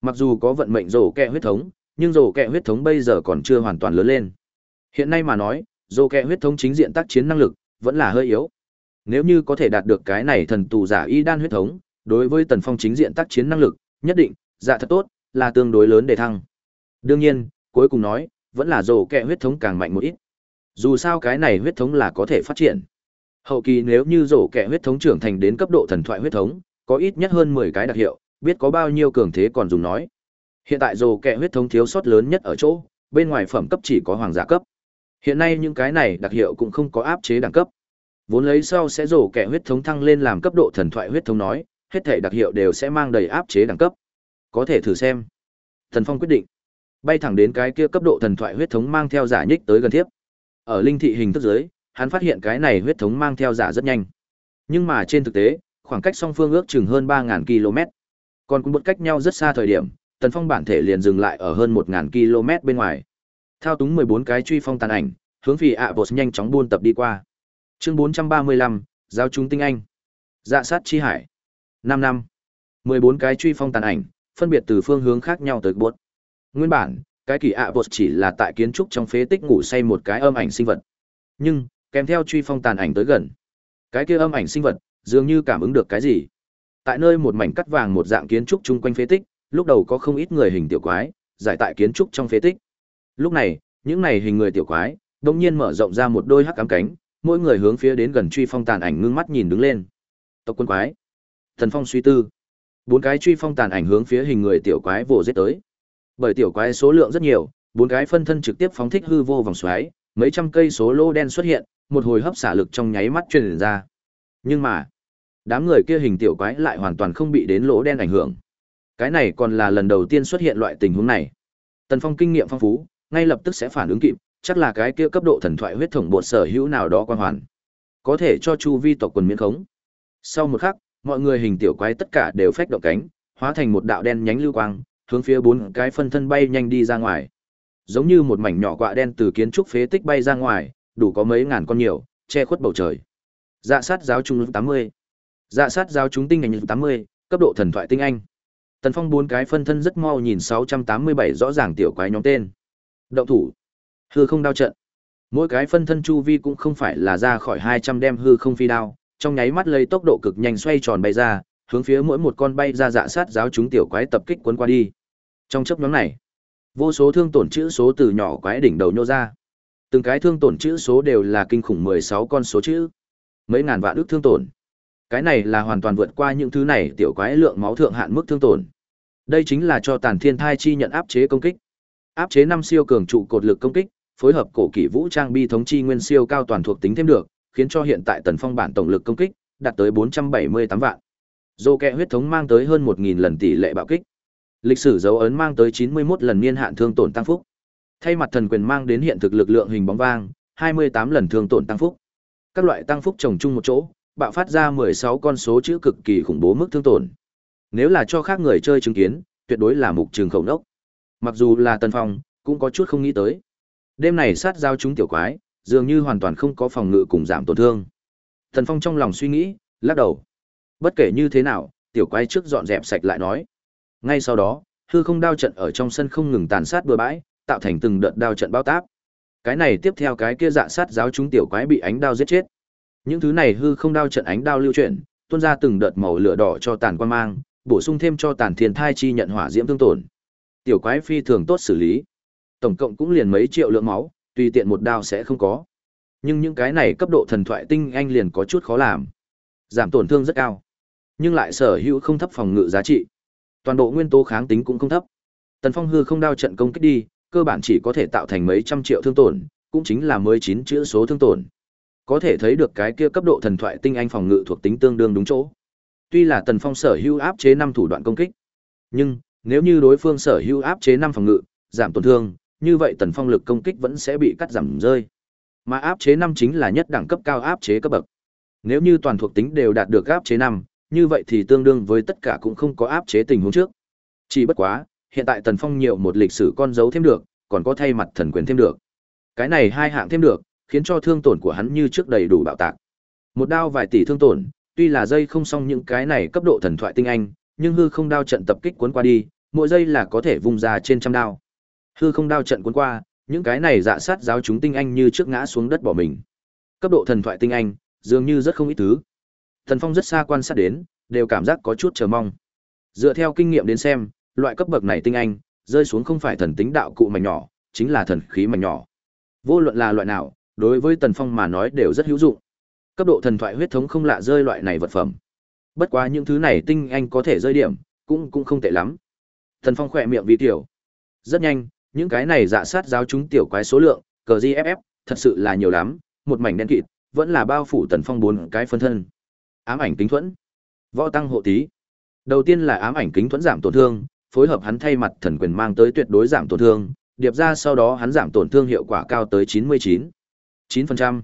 Mặc dù có vận mệnh rổ kẹ huyết thống, nhưng rổ kẹ huyết thống bây giờ còn chưa hoàn toàn lớn lên. Hiện nay mà nói, rổ kẹ huyết thống chính diện tác chiến năng lực vẫn là hơi yếu. Nếu như có thể đạt được cái này thần tù giả y đan huyết thống, đối với Tần Phong chính diện tác chiến năng lực, nhất định, dạ thật tốt, là tương đối lớn để thăng. Đương nhiên, cuối cùng nói, vẫn là rổ kẹ huyết thống càng mạnh một ít. Dù sao cái này huyết thống là có thể phát triển. Hậu kỳ nếu như rổ kẹ huyết thống trưởng thành đến cấp độ thần thoại huyết thống, có ít nhất hơn 10 cái đặc hiệu, biết có bao nhiêu cường thế còn dùng nói. Hiện tại rổ kẹ huyết thống thiếu sót lớn nhất ở chỗ, bên ngoài phẩm cấp chỉ có hoàng giả cấp. Hiện nay những cái này đặc hiệu cũng không có áp chế đẳng cấp. Vốn lấy sau sẽ rổ kẹ huyết thống thăng lên làm cấp độ thần thoại huyết thống nói, hết thể đặc hiệu đều sẽ mang đầy áp chế đẳng cấp. Có thể thử xem. Thần Phong quyết định, bay thẳng đến cái kia cấp độ thần thoại huyết thống mang theo giả nhích tới gần tiếp. Ở linh thị hình thức dưới, hắn phát hiện cái này huyết thống mang theo giả rất nhanh. Nhưng mà trên thực tế, khoảng cách song phương ước chừng hơn 3000 km. Còn cũng một cách nhau rất xa thời điểm, Tần Phong bản thể liền dừng lại ở hơn 1000 km bên ngoài. Thao túng 14 cái truy phong tàn ảnh, hướng phi ạ bột nhanh chóng buôn tập đi qua. Chương 435, giao chúng tinh anh. Dạ sát chi hải. 5 năm. 14 cái truy phong tàn ảnh, phân biệt từ phương hướng khác nhau tới bột. Nguyên bản, cái kỳ ạ bột chỉ là tại kiến trúc trong phế tích ngủ say một cái âm ảnh sinh vật. Nhưng, kèm theo truy phong tàn ảnh tới gần, cái kia âm ảnh sinh vật dường như cảm ứng được cái gì. Tại nơi một mảnh cắt vàng một dạng kiến trúc chung quanh phế tích, lúc đầu có không ít người hình tiểu quái, giải tại kiến trúc trong phế tích. Lúc này, những này hình người tiểu quái, đột nhiên mở rộng ra một đôi hắc ám cánh, mỗi người hướng phía đến gần truy phong tàn ảnh ngưng mắt nhìn đứng lên. Tộc quân quái. Thần Phong suy tư. Bốn cái truy phong tàn ảnh hướng phía hình người tiểu quái vồ giết tới. Bởi tiểu quái số lượng rất nhiều, bốn cái phân thân trực tiếp phóng thích hư vô vòng xoáy, mấy trăm cây số lô đen xuất hiện, một hồi hấp xả lực trong nháy mắt truyền ra. Nhưng mà, đám người kia hình tiểu quái lại hoàn toàn không bị đến lỗ đen ảnh hưởng. Cái này còn là lần đầu tiên xuất hiện loại tình huống này. Tần Phong kinh nghiệm phong phú, ngay lập tức sẽ phản ứng kịp, chắc là cái kia cấp độ thần thoại huyết thống bột sở hữu nào đó quan hoàn. Có thể cho chu vi tộc quần miễn khống. Sau một khắc, mọi người hình tiểu quái tất cả đều phách động cánh, hóa thành một đạo đen nhánh lưu quang, hướng phía bốn cái phân thân bay nhanh đi ra ngoài. Giống như một mảnh nhỏ quạ đen từ kiến trúc phế tích bay ra ngoài, đủ có mấy ngàn con nhiều, che khuất bầu trời. Dạ sát giáo trung 80. Dạ sát giáo chúng tinh ngành 80, cấp độ thần thoại tinh anh. Tần Phong bốn cái phân thân rất mau nhìn 687 rõ ràng tiểu quái nhóm tên. Động thủ. Hư không đao trận. Mỗi cái phân thân chu vi cũng không phải là ra khỏi 200 đem hư không phi đao, trong nháy mắt lấy tốc độ cực nhanh xoay tròn bay ra, hướng phía mỗi một con bay ra dạ sát giáo chúng tiểu quái tập kích cuốn qua đi. Trong chớp nhoáng này, vô số thương tổn chữ số từ nhỏ quái đỉnh đầu nhô ra. Từng cái thương tổn chữ số đều là kinh khủng 16 con số chữ. Mấy ngàn vạn ước thương tổn. Cái này là hoàn toàn vượt qua những thứ này tiểu quái lượng máu thượng hạn mức thương tổn. Đây chính là cho Tàn Thiên Thai chi nhận áp chế công kích. Áp chế năm siêu cường trụ cột lực công kích, phối hợp cổ kỷ vũ trang bi thống chi nguyên siêu cao toàn thuộc tính thêm được, khiến cho hiện tại Tần Phong bản tổng lực công kích đạt tới 478 vạn. Dô kẹ huyết thống mang tới hơn 1000 lần tỷ lệ bạo kích. Lịch sử dấu ấn mang tới 91 lần niên hạn thương tổn tăng phúc. Thay mặt thần quyền mang đến hiện thực lực lượng hình bóng vang, 28 lần thương tổn tăng phúc. Các loại tăng phúc chồng chung một chỗ, bạo phát ra 16 con số chữ cực kỳ khủng bố mức thương tổn. Nếu là cho khác người chơi chứng kiến, tuyệt đối là mục trường khổng đốc. Mặc dù là Tần Phong, cũng có chút không nghĩ tới. Đêm này sát giao chúng tiểu quái, dường như hoàn toàn không có phòng ngự cùng giảm tổn thương. Tần Phong trong lòng suy nghĩ, lắc đầu. Bất kể như thế nào, tiểu quái trước dọn dẹp sạch lại nói. Ngay sau đó, hư không đao trận ở trong sân không ngừng tàn sát bừa bãi, tạo thành từng đợt đao trận bao táp. Cái này tiếp theo cái kia dạ sát giáo chúng tiểu quái bị ánh đao giết chết. Những thứ này hư không đao trận ánh đao lưu chuyển, tuôn ra từng đợt màu lửa đỏ cho tàn quan mang, bổ sung thêm cho tàn thiên thai chi nhận hỏa diễm thương tổn. Tiểu quái phi thường tốt xử lý. Tổng cộng cũng liền mấy triệu lượng máu, tùy tiện một đao sẽ không có. Nhưng những cái này cấp độ thần thoại tinh anh liền có chút khó làm. Giảm tổn thương rất cao, nhưng lại sở hữu không thấp phòng ngự giá trị. Toàn bộ nguyên tố kháng tính cũng không thấp. Tần Phong hư không đao trận công kích đi, cơ bản chỉ có thể tạo thành mấy trăm triệu thương tổn, cũng chính là mới chín chữ số thương tổn. Có thể thấy được cái kia cấp độ thần thoại tinh anh phòng ngự thuộc tính tương đương đúng chỗ. Tuy là Tần Phong sở hữu áp chế năm thủ đoạn công kích, nhưng nếu như đối phương sở hữu áp chế năm phòng ngự, giảm tổn thương, như vậy Tần Phong lực công kích vẫn sẽ bị cắt giảm rơi. Mà áp chế năm chính là nhất đẳng cấp cao áp chế cấp bậc. Nếu như toàn thuộc tính đều đạt được áp chế năm, như vậy thì tương đương với tất cả cũng không có áp chế tình huống trước. Chỉ bất quá, hiện tại Tần Phong nhiều một lịch sử con dấu thêm được, còn có thay mặt thần quyền thêm được. Cái này hai hạng thêm được, khiến cho thương tổn của hắn như trước đầy đủ bạo tạc. Một đao vài tỷ thương tổn, tuy là dây không xong những cái này cấp độ thần thoại tinh anh, nhưng hư không đao trận tập kích cuốn qua đi, mỗi giây là có thể vung ra trên trăm đao. Hư không đao trận cuốn qua, những cái này dạ sát giáo chúng tinh anh như trước ngã xuống đất bỏ mình. Cấp độ thần thoại tinh anh, dường như rất không ít thứ. thần Phong rất xa quan sát đến, đều cảm giác có chút chờ mong. Dựa theo kinh nghiệm đến xem, loại cấp bậc này tinh anh, rơi xuống không phải thần tính đạo cụ mảnh nhỏ, chính là thần khí mảnh nhỏ. Vô luận là loại nào, đối với Tần Phong mà nói đều rất hữu dụng. Cấp độ thần thoại huyết thống không lạ rơi loại này vật phẩm. Bất quá những thứ này tinh anh có thể rơi điểm, cũng cũng không tệ lắm. Thần Phong khỏe miệng vì tiểu. Rất nhanh, những cái này dạ sát giáo chúng tiểu quái số lượng, cờ GFF, thật sự là nhiều lắm, một mảnh đen kịt, vẫn là bao phủ Tần Phong bốn cái phân thân. Ám ảnh kính thuẫn, võ tăng hộ tí. Đầu tiên là ám ảnh kính thuẫn giảm tổn thương, phối hợp hắn thay mặt thần quyền mang tới tuyệt đối giảm tổn thương, điệp ra sau đó hắn giảm tổn thương hiệu quả cao tới 99. 9%.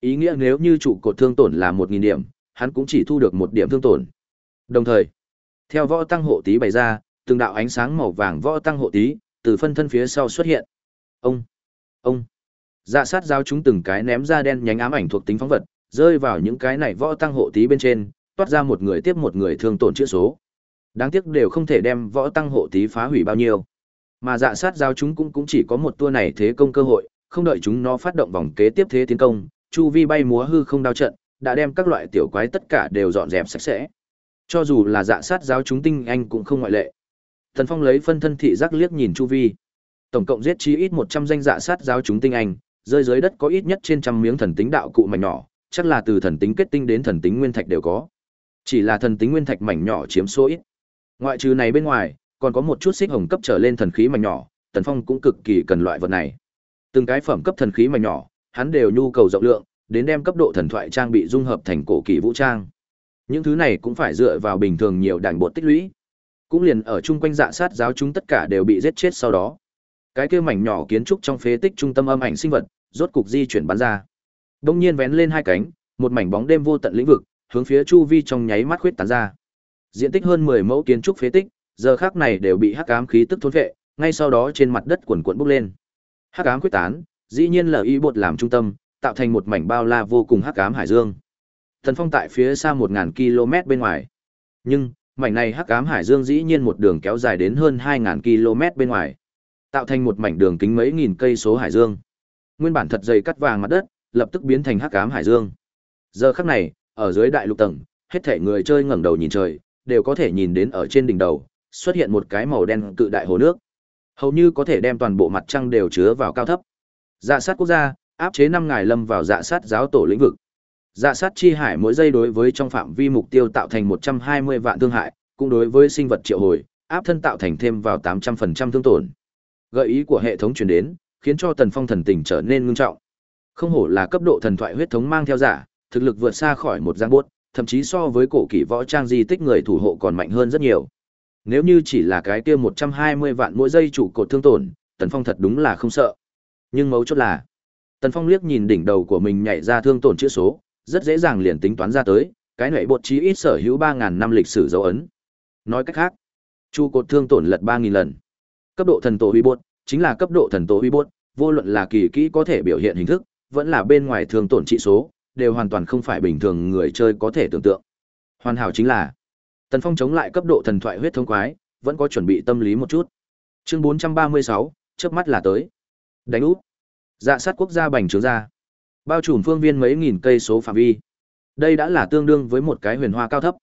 Ý nghĩa nếu như trụ cột thương tổn là 1000 điểm, hắn cũng chỉ thu được một điểm thương tổn. Đồng thời, theo võ tăng hộ tí bày ra, từng đạo ánh sáng màu vàng võ tăng hộ tí từ phân thân phía sau xuất hiện. Ông, ông. Dạ sát giao chúng từng cái ném ra đen nhánh ám ảnh thuộc tính phóng vật, rơi vào những cái này võ tăng hộ tí bên trên, toát ra một người tiếp một người thương tổn chữa số. Đáng tiếc đều không thể đem võ tăng hộ tí phá hủy bao nhiêu. Mà dạ sát giao chúng cũng cũng chỉ có một tour này thế công cơ hội, không đợi chúng nó phát động vòng kế tiếp thế tiến công, chu vi bay múa hư không đao trận, đã đem các loại tiểu quái tất cả đều dọn dẹp sạch sẽ. Cho dù là dạ sát giáo chúng tinh anh cũng không ngoại lệ. Thần Phong lấy phân thân thị giác liếc nhìn chu vi. Tổng cộng giết chí ít 100 danh dạ sát giáo chúng tinh anh, rơi dưới đất có ít nhất trên trăm miếng thần tính đạo cụ mảnh nhỏ, chắc là từ thần tính kết tinh đến thần tính nguyên thạch đều có. Chỉ là thần tính nguyên thạch mảnh nhỏ chiếm số ít. Ngoại trừ này bên ngoài, còn có một chút xích hồng cấp trở lên thần khí mảnh nhỏ, Tần Phong cũng cực kỳ cần loại vật này. Từng cái phẩm cấp thần khí mảnh nhỏ, hắn đều nhu cầu rộng lượng, đến đem cấp độ thần thoại trang bị dung hợp thành cổ kỳ vũ trang. Những thứ này cũng phải dựa vào bình thường nhiều đàn bột tích lũy. Cũng liền ở chung quanh dạ sát giáo chúng tất cả đều bị giết chết sau đó. Cái kia mảnh nhỏ kiến trúc trong phế tích trung tâm âm ảnh sinh vật, rốt cục di chuyển bắn ra. Đông nhiên vén lên hai cánh, một mảnh bóng đêm vô tận lĩnh vực, hướng phía chu vi trong nháy mắt khuyết tán ra. Diện tích hơn 10 mẫu kiến trúc phế tích, giờ khắc này đều bị hắc ám khí tức thôn vệ, ngay sau đó trên mặt đất quần quần bốc lên. Hắc ám quyết tán, dĩ nhiên là y bột làm trung tâm, tạo thành một mảnh bao la vô cùng hắc ám hải dương. Thần Phong tại phía xa 1000 km bên ngoài. Nhưng, mảnh này hắc ám hải dương dĩ nhiên một đường kéo dài đến hơn 2000 km bên ngoài, tạo thành một mảnh đường kính mấy nghìn cây số hải dương. Nguyên bản thật dày cắt vàng mặt đất, lập tức biến thành hắc ám hải dương. Giờ khắc này, ở dưới đại lục tầng, hết thảy người chơi ngẩng đầu nhìn trời, đều có thể nhìn đến ở trên đỉnh đầu xuất hiện một cái màu đen cự đại hồ nước. Hầu như có thể đem toàn bộ mặt trăng đều chứa vào cao thấp. Dạ sát quốc gia, áp chế năm ngài lâm vào dạ sát giáo tổ lĩnh vực. Dạ sát chi hải mỗi giây đối với trong phạm vi mục tiêu tạo thành 120 vạn thương hại, cũng đối với sinh vật triệu hồi, áp thân tạo thành thêm vào 800% thương tổn. Gợi ý của hệ thống truyền đến, khiến cho Tần Phong thần tình trở nên ngưng trọng. Không hổ là cấp độ thần thoại huyết thống mang theo giả, thực lực vượt xa khỏi một giang buốt, thậm chí so với cổ kỷ võ trang di tích người thủ hộ còn mạnh hơn rất nhiều. Nếu như chỉ là cái kia 120 vạn mỗi giây chủ cột thương tổn, Tần Phong thật đúng là không sợ. Nhưng mấu chốt là, Tần Phong liếc nhìn đỉnh đầu của mình nhảy ra thương tổn chữ số, rất dễ dàng liền tính toán ra tới, cái nệ bột chí ít sở hữu 3000 năm lịch sử dấu ấn. Nói cách khác, chu cột thương tổn lật 3000 lần. Cấp độ thần tổ huy bột, chính là cấp độ thần tổ huy bột, vô luận là kỳ kỹ có thể biểu hiện hình thức, vẫn là bên ngoài thương tổn trị số, đều hoàn toàn không phải bình thường người chơi có thể tưởng tượng. Hoàn hảo chính là, Tần Phong chống lại cấp độ thần thoại huyết thông quái, vẫn có chuẩn bị tâm lý một chút. Chương 436, chớp mắt là tới. Đánh úp. Dạ sát quốc gia bành trướng ra. Bao trùm phương viên mấy nghìn cây số phạm vi. Đây đã là tương đương với một cái huyền hoa cao thấp.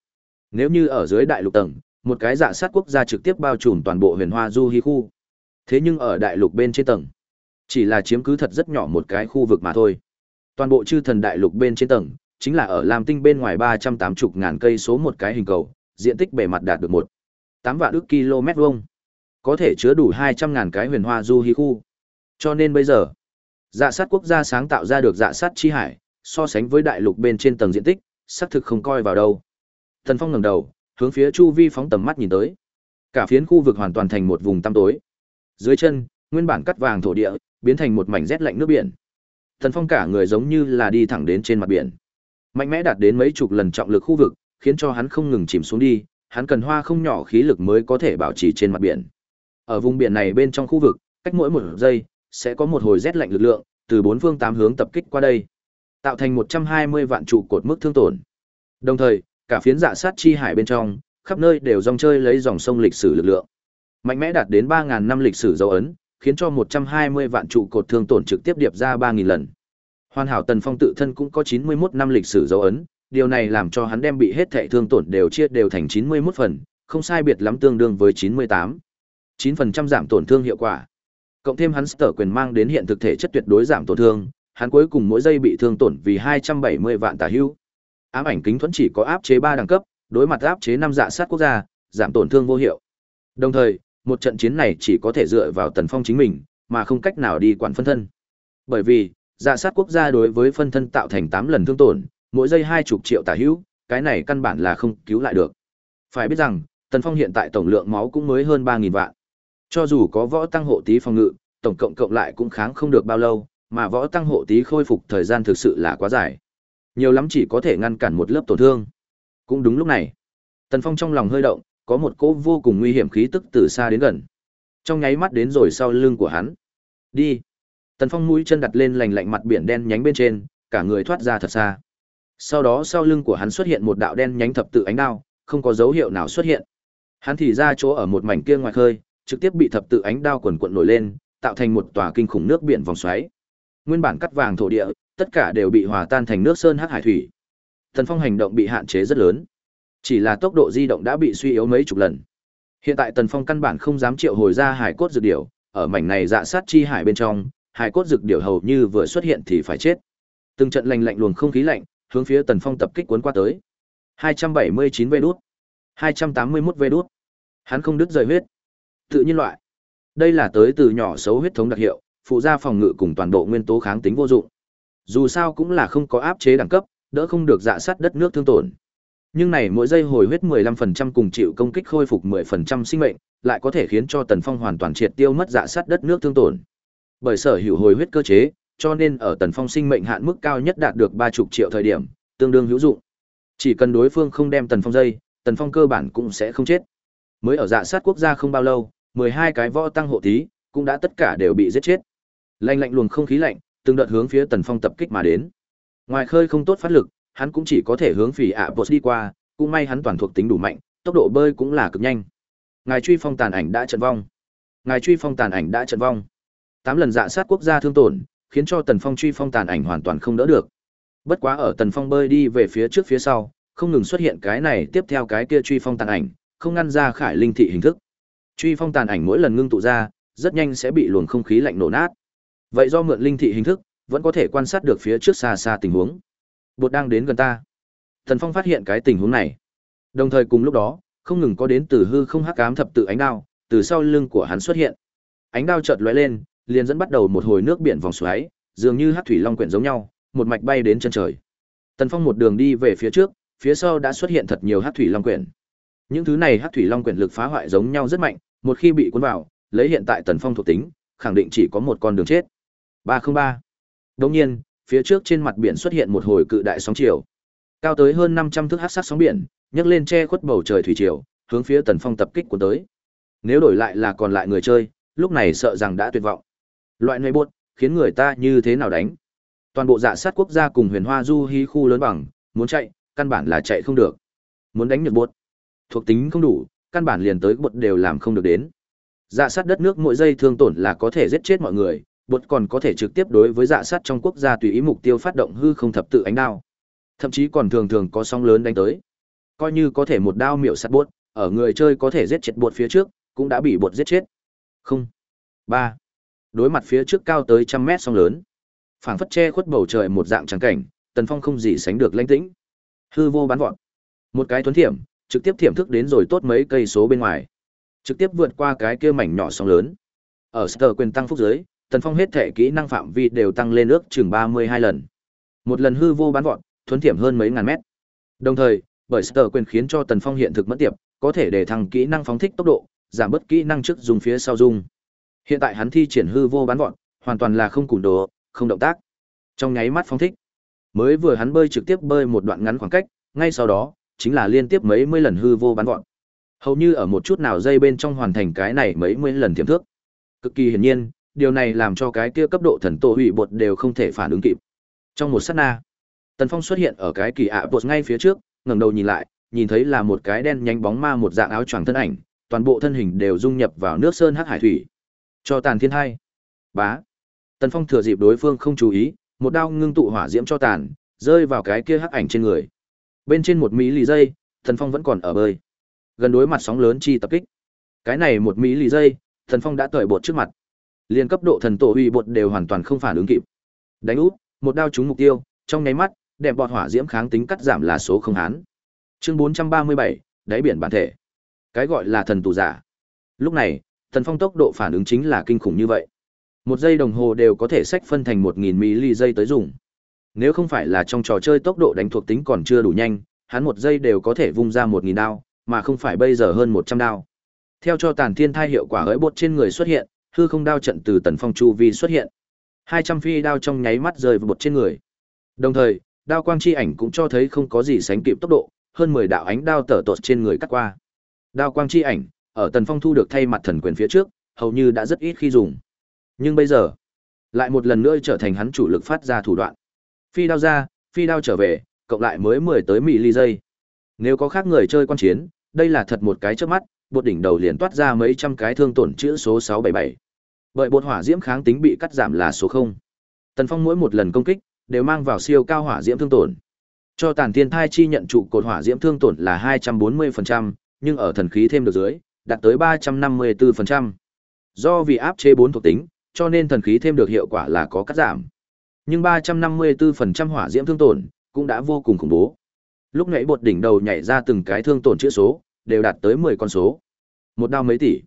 Nếu như ở dưới đại lục tầng, một cái dạ sát quốc gia trực tiếp bao trùm toàn bộ huyền hoa du hi khu. Thế nhưng ở đại lục bên trên tầng, chỉ là chiếm cứ thật rất nhỏ một cái khu vực mà thôi. Toàn bộ chư thần đại lục bên trên tầng, chính là ở Lam Tinh bên ngoài ba trăm tám 380 ngàn cây số một cái hình cầu, diện tích bề mặt đạt được một tám vạn ước km vuông, có thể chứa đủ hai trăm ngàn cái huyền hoa du hí khu. Cho nên bây giờ, dạ sát quốc gia sáng tạo ra được dạ sát chi hải, so sánh với đại lục bên trên tầng diện tích, xác thực không coi vào đâu. Thần Phong ngẩng đầu, hướng phía chu vi phóng tầm mắt nhìn tới. Cả phiến khu vực hoàn toàn thành một vùng tăm tối. Dưới chân, nguyên bản cắt vàng thổ địa, biến thành một mảnh rét lạnh nước biển. Thần Phong cả người giống như là đi thẳng đến trên mặt biển. Mạnh mẽ đạt đến mấy chục lần trọng lực khu vực, khiến cho hắn không ngừng chìm xuống đi, hắn cần hoa không nhỏ khí lực mới có thể bảo trì trên mặt biển. Ở vùng biển này bên trong khu vực, cách mỗi một giây sẽ có một hồi rét lạnh lực lượng từ bốn phương tám hướng tập kích qua đây, tạo thành 120 vạn trụ cột mức thương tổn. Đồng thời, cả phiến dạ sát chi hải bên trong, khắp nơi đều dòng chơi lấy dòng sông lịch sử lực lượng. Mạnh mẽ đạt đến ba ngàn năm lịch sử dấu ấn, khiến cho 120 vạn trụ cột thương tổn trực tiếp điệp ra ba nghìn lần. Hoàn hảo Tần Phong tự thân cũng có 91 năm lịch sử dấu ấn, điều này làm cho hắn đem bị hết thệ thương tổn đều chia đều thành 91 phần, không sai biệt lắm tương đương với 98. 9% giảm tổn thương hiệu quả. Cộng thêm hắn sở quyền mang đến hiện thực thể chất tuyệt đối giảm tổn thương, hắn cuối cùng mỗi giây bị thương tổn vì 270 vạn tà hữu. Ám ảnh kính thuẫn chỉ có áp chế 3 đẳng cấp, đối mặt áp chế 5 dạ sát quốc gia, giảm tổn thương vô hiệu. Đồng thời, một trận chiến này chỉ có thể dựa vào Tần Phong chính mình, mà không cách nào đi quản phân thân. Bởi vì, dạ sát quốc gia đối với phân thân tạo thành 8 lần thương tổn, mỗi giây 20 triệu tà hữu, cái này căn bản là không cứu lại được. Phải biết rằng, Tần Phong hiện tại tổng lượng máu cũng mới hơn 3000 vạn. Cho dù có võ tăng hộ tí phòng ngự, tổng cộng cộng lại cũng kháng không được bao lâu, mà võ tăng hộ tí khôi phục thời gian thực sự là quá dài. Nhiều lắm chỉ có thể ngăn cản một lớp tổn thương. Cũng đúng lúc này, Tần Phong trong lòng hơi động, có một cỗ vô cùng nguy hiểm khí tức từ xa đến gần. Trong nháy mắt đến rồi sau lưng của hắn. Đi. Tần Phong mũi chân đặt lên lành lạnh mặt biển đen nhánh bên trên, cả người thoát ra thật xa. Sau đó sau lưng của hắn xuất hiện một đạo đen nhánh thập tự ánh đao, không có dấu hiệu nào xuất hiện. Hắn thì ra chỗ ở một mảnh kia ngoài khơi, trực tiếp bị thập tự ánh đao quần quận nổi lên, tạo thành một tòa kinh khủng nước biển vòng xoáy. Nguyên bản cắt vàng thổ địa, tất cả đều bị hòa tan thành nước sơn hắc hải thủy. Tần Phong hành động bị hạn chế rất lớn. Chỉ là tốc độ di động đã bị suy yếu mấy chục lần. Hiện tại Tần Phong căn bản không dám triệu hồi ra hải cốt dược điểu, ở mảnh này dạ sát chi hải bên trong, hải cốt dược điểu hầu như vừa xuất hiện thì phải chết. Từng trận lạnh lạnh luồng không khí lạnh, hướng phía Tần Phong tập kích cuốn qua tới. 279 vê đút, 281 vê đút. Hắn không đứt rời huyết. Tự nhiên loại. Đây là tới từ nhỏ xấu huyết thống đặc hiệu, phụ gia phòng ngự cùng toàn bộ nguyên tố kháng tính vô dụng. Dù sao cũng là không có áp chế đẳng cấp, đỡ không được dạ sát đất nước thương tổn. Nhưng này mỗi giây hồi huyết 15% cùng chịu công kích khôi phục 10% sinh mệnh, lại có thể khiến cho Tần Phong hoàn toàn triệt tiêu mất dạ sát đất nước thương tổn. Bởi sở hữu hồi huyết cơ chế, cho nên ở Tần Phong sinh mệnh hạn mức cao nhất đạt được 30 triệu thời điểm, tương đương hữu dụng. Chỉ cần đối phương không đem Tần Phong dây, Tần Phong cơ bản cũng sẽ không chết. Mới ở dạ sát quốc gia không bao lâu, 12 cái võ tăng hộ tí, cũng đã tất cả đều bị giết chết. Lạnh lạnh luồng không khí lạnh, từng đợt hướng phía Tần Phong tập kích mà đến. Ngoài khơi không tốt phát lực, hắn cũng chỉ có thể hướng phỉ ạ bột đi qua, cũng may hắn toàn thuộc tính đủ mạnh, tốc độ bơi cũng là cực nhanh. Ngài truy phong tàn ảnh đã trận vong. Ngài truy phong tàn ảnh đã trận vong. Tám lần dạ sát quốc gia thương tổn, khiến cho Tần Phong truy phong tàn ảnh hoàn toàn không đỡ được. Bất quá ở Tần Phong bơi đi về phía trước phía sau, không ngừng xuất hiện cái này tiếp theo cái kia truy phong tàn ảnh, không ngăn ra khải linh thị hình thức. Truy phong tàn ảnh mỗi lần ngưng tụ ra, rất nhanh sẽ bị luồng không khí lạnh nổ nát. Vậy do mượn linh thị hình thức, vẫn có thể quan sát được phía trước xa xa tình huống. Bột đang đến gần ta. Thần Phong phát hiện cái tình huống này. Đồng thời cùng lúc đó, không ngừng có đến từ hư không hắc ám thập tự ánh đao, từ sau lưng của hắn xuất hiện. Ánh đao chợt lóe lên, liền dẫn bắt đầu một hồi nước biển vòng xoáy, dường như hắc thủy long quyển giống nhau, một mạch bay đến chân trời. Tần Phong một đường đi về phía trước, phía sau đã xuất hiện thật nhiều hắc thủy long quyển. Những thứ này hắc thủy long quyển lực phá hoại giống nhau rất mạnh, một khi bị cuốn vào, lấy hiện tại Tần Phong thuộc tính, khẳng định chỉ có một con đường chết. 303. Đương nhiên, phía trước trên mặt biển xuất hiện một hồi cự đại sóng chiều. Cao tới hơn 500 thước hắc sắc sóng biển, nhấc lên che khuất bầu trời thủy triều, hướng phía Tần Phong tập kích của tới. Nếu đổi lại là còn lại người chơi, lúc này sợ rằng đã tuyệt vọng. Loại nơi buốt, khiến người ta như thế nào đánh? Toàn bộ dạ sát quốc gia cùng Huyền Hoa Du Hi khu lớn bằng, muốn chạy, căn bản là chạy không được. Muốn đánh nhược buốt, thuộc tính không đủ, căn bản liền tới bột đều làm không được đến. Dạ sát đất nước mỗi giây thương tổn là có thể giết chết mọi người, bột còn có thể trực tiếp đối với dạ sát trong quốc gia tùy ý mục tiêu phát động hư không thập tự ánh đao. Thậm chí còn thường thường có sóng lớn đánh tới. Coi như có thể một đao miểu sát bột, ở người chơi có thể giết chết bột phía trước, cũng đã bị bột giết chết. Không. ba Đối mặt phía trước cao tới trăm mét sóng lớn. phảng phất che khuất bầu trời một dạng trắng cảnh, Tần Phong không gì sánh được lãnh tĩnh. Hư vô bán vọt. Một cái tuấn thiểm, trực tiếp thiểm thức đến rồi tốt mấy cây số bên ngoài. Trực tiếp vượt qua cái kia mảnh nhỏ sóng lớn. Ở sờ quyền tăng phúc giới, Tần Phong hết thể kỹ năng phạm vi đều tăng lên ước chừng 32 lần. Một lần hư vô bán vọt, thuấn thiểm hơn mấy ngàn mét. Đồng thời, bởi sờ quyền khiến cho Tần Phong hiện thực mất tiệp, có thể để thăng kỹ năng phóng thích tốc độ, giảm bớt kỹ năng trước dùng phía sau dùng. Hiện tại hắn thi triển hư vô bán vọt, hoàn toàn là không cùn đồ, không động tác. Trong nháy mắt phóng thích. Mới vừa hắn bơi trực tiếp bơi một đoạn ngắn khoảng cách, ngay sau đó, chính là liên tiếp mấy mươi lần hư vô bắn gọn, Hầu như ở một chút nào dây bên trong hoàn thành cái này mấy mươi lần thiểm thước. Cực kỳ hiển nhiên, điều này làm cho cái kia cấp độ thần tổ hủy bột đều không thể phản ứng kịp. Trong một sát na, Tần Phong xuất hiện ở cái kỳ ạ bột ngay phía trước, ngẩng đầu nhìn lại, nhìn thấy là một cái đen nhánh bóng ma một dạng áo choàng thân ảnh, toàn bộ thân hình đều dung nhập vào nước sơn hắc hải thủy. Cho tàn thiên hai. Bá. Tần Phong thừa dịp đối phương không chú ý, một đao ngưng tụ hỏa diễm cho tàn, rơi vào cái kia hắc ảnh trên người. Bên trên một mỹ lì dây, Thần Phong vẫn còn ở bơi. Gần đối mặt sóng lớn chi tập kích. Cái này một mỹ lì dây, Thần Phong đã cởi bột trước mặt. Liên cấp độ thần tổ uy bột đều hoàn toàn không phản ứng kịp. Đánh út, một đao trúng mục tiêu, trong nháy mắt, đẹp bọt hỏa diễm kháng tính cắt giảm là số không hán. Chương 437, đáy biển bản thể. Cái gọi là thần tù giả. Lúc này, Thần Phong tốc độ phản ứng chính là kinh khủng như vậy. Một giây đồng hồ đều có thể sách phân thành một nghìn mỹ ly giây tới dùng. Nếu không phải là trong trò chơi tốc độ đánh thuộc tính còn chưa đủ nhanh, hắn một giây đều có thể vung ra 1000 đao, mà không phải bây giờ hơn 100 đao. Theo cho tàn thiên thai hiệu quả gỡi bột trên người xuất hiện, hư không đao trận từ tần phong chu vi xuất hiện. 200 phi đao trong nháy mắt rơi vào bột trên người. Đồng thời, đao quang chi ảnh cũng cho thấy không có gì sánh kịp tốc độ, hơn 10 đạo ánh đao tở tột trên người cắt qua. Đao quang chi ảnh, ở tần phong thu được thay mặt thần quyền phía trước, hầu như đã rất ít khi dùng. Nhưng bây giờ, lại một lần nữa trở thành hắn chủ lực phát ra thủ đoạn. Phi đao ra, phi đao trở về, cộng lại mới 10 tới mì ly giây. Nếu có khác người chơi quan chiến, đây là thật một cái trước mắt, bột đỉnh đầu liền toát ra mấy trăm cái thương tổn chữ số 677. Bởi bột hỏa diễm kháng tính bị cắt giảm là số 0. Tần Phong mỗi một lần công kích đều mang vào siêu cao hỏa diễm thương tổn. Cho tàn thiên thai chi nhận trụ cột hỏa diễm thương tổn là 240%, nhưng ở thần khí thêm được dưới, đạt tới 354%. Do vì áp chế bốn thuộc tính, cho nên thần khí thêm được hiệu quả là có cắt giảm. Nhưng 354% hỏa diễm thương tổn cũng đã vô cùng khủng bố. Lúc nãy bột đỉnh đầu nhảy ra từng cái thương tổn chữ số, đều đạt tới 10 con số. Một đao mấy tỷ.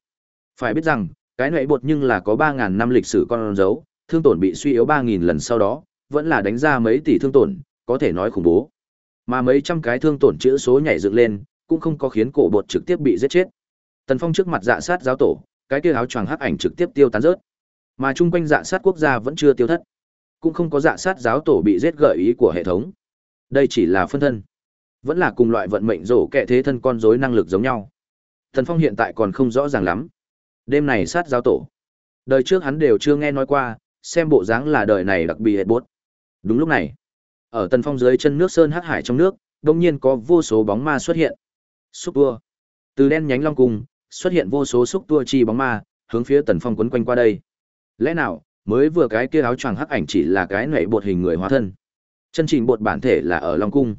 Phải biết rằng, cái nãy bột nhưng là có 3000 năm lịch sử con dấu, thương tổn bị suy yếu 3000 lần sau đó, vẫn là đánh ra mấy tỷ thương tổn, có thể nói khủng bố. Mà mấy trăm cái thương tổn chữ số nhảy dựng lên, cũng không có khiến cổ bột trực tiếp bị giết chết. Tần Phong trước mặt dạ sát giáo tổ, cái kia áo choàng hắc ảnh trực tiếp tiêu tán rớt. Mà chung quanh dạ sát quốc gia vẫn chưa tiêu thất. Cũng không có dạ sát giáo tổ bị giết gợi ý của hệ thống. Đây chỉ là phân thân. Vẫn là cùng loại vận mệnh rổ kẹ thế thân con rối năng lực giống nhau. Tần Phong hiện tại còn không rõ ràng lắm. Đêm này sát giáo tổ. Đời trước hắn đều chưa nghe nói qua, xem bộ dáng là đời này đặc biệt bốt. Đúng lúc này, ở Tần Phong dưới chân nước sơn hắc hải trong nước, đột nhiên có vô số bóng ma xuất hiện. Xúc tua. Từ đen nhánh long cung, xuất hiện vô số xúc tua chi bóng ma, hướng phía Tần Phong quấn quanh qua đây. Lẽ nào, mới vừa cái kia áo choàng hắc ảnh chỉ là cái nảy bột hình người hóa thân. Chân trình bột bản thể là ở Long cung.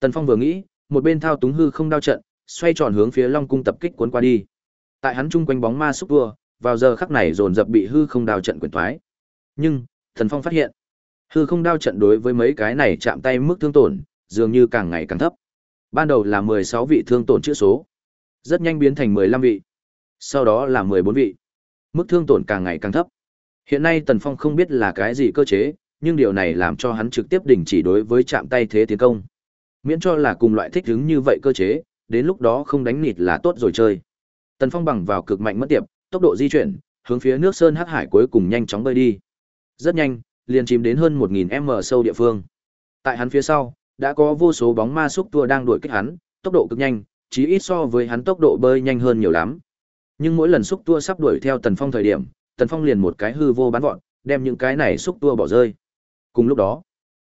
Tần Phong vừa nghĩ, một bên thao túng hư không đao trận, xoay tròn hướng phía Long cung tập kích cuốn qua đi. Tại hắn chung quanh bóng ma xúc vua vào giờ khắc này dồn dập bị hư không đao trận quyền thoái. Nhưng, thần Phong phát hiện, hư không đao trận đối với mấy cái này chạm tay mức thương tổn, dường như càng ngày càng thấp. Ban đầu là 16 vị thương tổn chữ số, rất nhanh biến thành 15 vị, sau đó là 14 vị. Mức thương tổn càng ngày càng thấp. Hiện nay Tần Phong không biết là cái gì cơ chế, nhưng điều này làm cho hắn trực tiếp đình chỉ đối với chạm tay thế tiến công. Miễn cho là cùng loại thích ứng như vậy cơ chế, đến lúc đó không đánh nịt là tốt rồi chơi. Tần Phong bằng vào cực mạnh mất tiệp, tốc độ di chuyển, hướng phía nước sơn hắc hải cuối cùng nhanh chóng bơi đi. Rất nhanh, liền chìm đến hơn 1000m sâu địa phương. Tại hắn phía sau, đã có vô số bóng ma xúc tua đang đuổi kích hắn, tốc độ cực nhanh, chí ít so với hắn tốc độ bơi nhanh hơn nhiều lắm. Nhưng mỗi lần xúc tua sắp đuổi theo Tần Phong thời điểm, Tần Phong liền một cái hư vô bắn vọn, đem những cái này xúc tua bỏ rơi. Cùng lúc đó,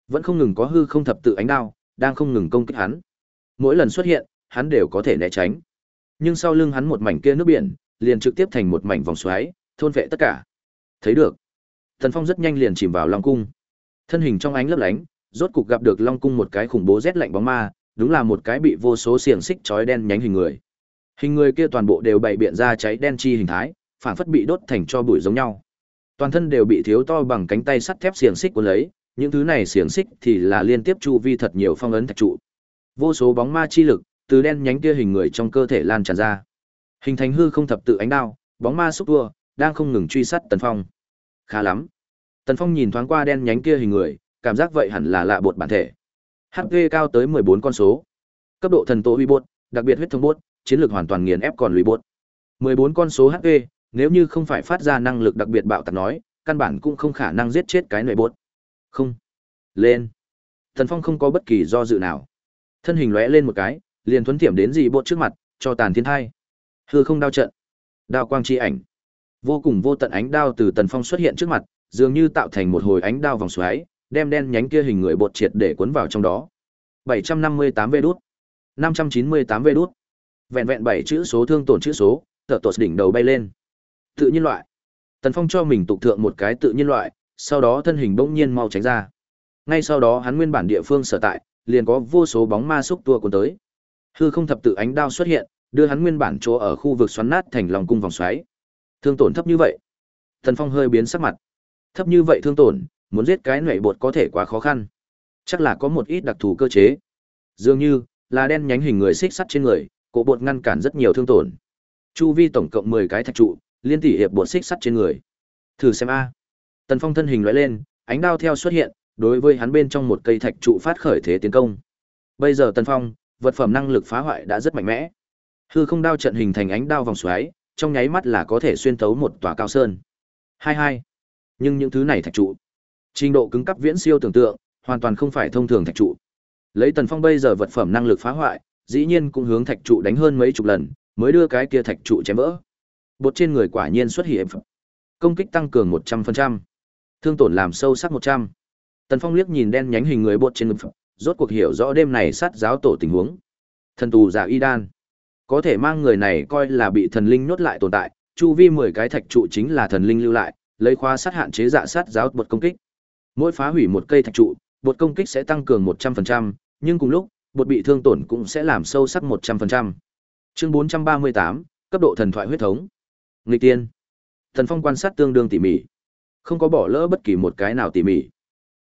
vẫn không ngừng có hư không thập tự ánh đao, đang không ngừng công kích hắn. Mỗi lần xuất hiện, hắn đều có thể né tránh. Nhưng sau lưng hắn một mảnh kia nước biển, liền trực tiếp thành một mảnh vòng xoáy, thôn vệ tất cả. Thấy được, Tần Phong rất nhanh liền chìm vào Long cung. Thân hình trong ánh lấp lánh, rốt cục gặp được Long cung một cái khủng bố rét lạnh bóng ma, đúng là một cái bị vô số xiềng xích chói đen nhánh hình người. Hình người kia toàn bộ đều bày biện ra cháy đen chi hình thái, phản phất bị đốt thành cho bụi giống nhau. Toàn thân đều bị thiếu to bằng cánh tay sắt thép xiềng xích cuốn lấy, những thứ này xiềng xích thì là liên tiếp chu vi thật nhiều phong ấn thạch trụ. Vô số bóng ma chi lực từ đen nhánh kia hình người trong cơ thể lan tràn ra. Hình thành hư không thập tự ánh đao, bóng ma xúc tua đang không ngừng truy sát Tần Phong. Khá lắm. Tần Phong nhìn thoáng qua đen nhánh kia hình người, cảm giác vậy hẳn là lạ bột bản thể. HP cao tới 14 con số. Cấp độ thần tố uy bột, đặc biệt huyết thông bột, chiến lược hoàn toàn nghiền ép còn lùi bột. 14 con số HP, nếu như không phải phát ra năng lực đặc biệt bạo tạc nói, căn bản cũng không khả năng giết chết cái nệ bột. Không. Lên. Thần Phong không có bất kỳ do dự nào. Thân hình lóe lên một cái, liền thuấn tiệm đến dị bột trước mặt, cho tàn thiên thai. Hư không đao trận. Đao quang chi ảnh. Vô cùng vô tận ánh đao từ Tần Phong xuất hiện trước mặt, dường như tạo thành một hồi ánh đao vòng xoáy, đem đen nhánh kia hình người bột triệt để cuốn vào trong đó. 758 vê đút. 598 vê đút. Vẹn vẹn 7 chữ số thương tổn chữ số, tờ tột đỉnh đầu bay lên. Tự nhiên loại. Tần Phong cho mình tục thượng một cái tự nhiên loại, sau đó thân hình bỗng nhiên mau tránh ra. Ngay sau đó hắn nguyên bản địa phương sở tại, liền có vô số bóng ma xúc tua cuốn tới. Hư không thập tự ánh đao xuất hiện, đưa hắn nguyên bản chỗ ở khu vực xoắn nát thành lòng cung vòng xoáy. Thương tổn thấp như vậy. Thần Phong hơi biến sắc mặt. Thấp như vậy thương tổn, muốn giết cái nệ bột có thể quá khó khăn. Chắc là có một ít đặc thù cơ chế. Dường như là đen nhánh hình người xích sắt trên người, cổ bột ngăn cản rất nhiều thương tổn. Chu vi tổng cộng 10 cái thạch trụ, liên tỷ hiệp bột xích sắt trên người. Thử xem a. Tần Phong thân hình loại lên, ánh đao theo xuất hiện, đối với hắn bên trong một cây thạch trụ phát khởi thế tiến công. Bây giờ Tần Phong, vật phẩm năng lực phá hoại đã rất mạnh mẽ. Hư không đao trận hình thành ánh đao vòng xoáy, trong nháy mắt là có thể xuyên thấu một tòa cao sơn. Hai hai. Nhưng những thứ này thạch trụ, trình độ cứng cắp viễn siêu tưởng tượng, hoàn toàn không phải thông thường thạch trụ. Lấy Tần Phong bây giờ vật phẩm năng lực phá hoại, dĩ nhiên cũng hướng thạch trụ đánh hơn mấy chục lần, mới đưa cái kia thạch trụ chém vỡ. Bột trên người quả nhiên xuất hiện. Công kích tăng cường 100%, thương tổn làm sâu sắc 100. Tần Phong liếc nhìn đen nhánh hình người bột trên ngực, rốt cuộc hiểu rõ đêm này sát giáo tổ tình huống. Thần tù giả y đan, có thể mang người này coi là bị thần linh nhốt lại tồn tại, chu vi 10 cái thạch trụ chính là thần linh lưu lại, lấy khóa sát hạn chế dạ sát giáo bột công kích. Mỗi phá hủy một cây thạch trụ, bột công kích sẽ tăng cường 100%, nhưng cùng lúc, bột bị thương tổn cũng sẽ làm sâu sắc 100%. Chương 438, cấp độ thần thoại huyết thống. Nghịch tiên. Thần Phong quan sát tương đương tỉ mỉ, không có bỏ lỡ bất kỳ một cái nào tỉ mỉ.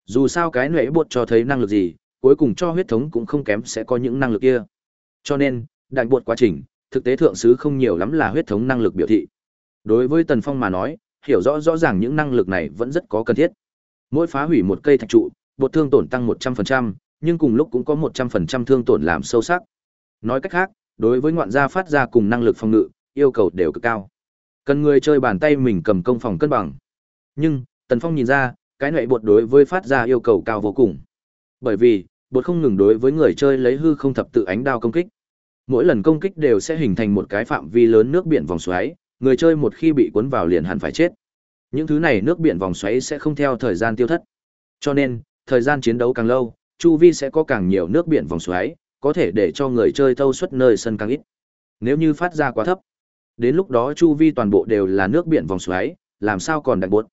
Dù sao cái nệ bột cho thấy năng lực gì, cuối cùng cho huyết thống cũng không kém sẽ có những năng lực kia. Cho nên, đại bột quá trình, thực tế thượng sứ không nhiều lắm là huyết thống năng lực biểu thị. Đối với Tần Phong mà nói, hiểu rõ rõ ràng những năng lực này vẫn rất có cần thiết. Mỗi phá hủy một cây thạch trụ, bột thương tổn tăng 100%, nhưng cùng lúc cũng có 100% thương tổn làm sâu sắc. Nói cách khác, đối với ngoạn gia phát ra cùng năng lực phòng ngự, yêu cầu đều cực cao. Cần người chơi bàn tay mình cầm công phòng cân bằng. Nhưng, Tần Phong nhìn ra, cái nệ bột đối với phát ra yêu cầu cao vô cùng. Bởi vì, bột không ngừng đối với người chơi lấy hư không thập tự ánh đao công kích. Mỗi lần công kích đều sẽ hình thành một cái phạm vi lớn nước biển vòng xoáy, người chơi một khi bị cuốn vào liền hẳn phải chết. Những thứ này nước biển vòng xoáy sẽ không theo thời gian tiêu thất. Cho nên, thời gian chiến đấu càng lâu, chu vi sẽ có càng nhiều nước biển vòng xoáy, có thể để cho người chơi thâu suất nơi sân càng ít. Nếu như phát ra quá thấp, đến lúc đó chu vi toàn bộ đều là nước biển vòng xoáy, làm sao còn đặc buốt.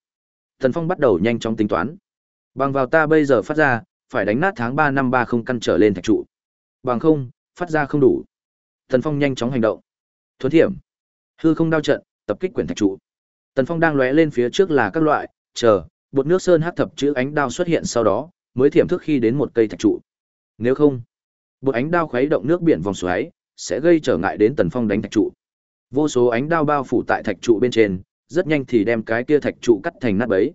Thần Phong bắt đầu nhanh chóng tính toán. Bằng vào ta bây giờ phát ra, phải đánh nát tháng ba năm 30 căn trở lên thạch trụ. Bằng không, phát ra không đủ. Thần Phong nhanh chóng hành động. Thuấn thiểm. Hư không đao trận, tập kích quyển thạch trụ. Tần Phong đang lóe lên phía trước là các loại, chờ, bột nước sơn hắc thập chữ ánh đao xuất hiện sau đó, mới thiểm thức khi đến một cây thạch trụ. Nếu không, bột ánh đao khuấy động nước biển vòng xoáy, sẽ gây trở ngại đến Tần Phong đánh thạch trụ. Vô số ánh đao bao phủ tại thạch trụ bên trên, rất nhanh thì đem cái kia thạch trụ cắt thành nát bấy.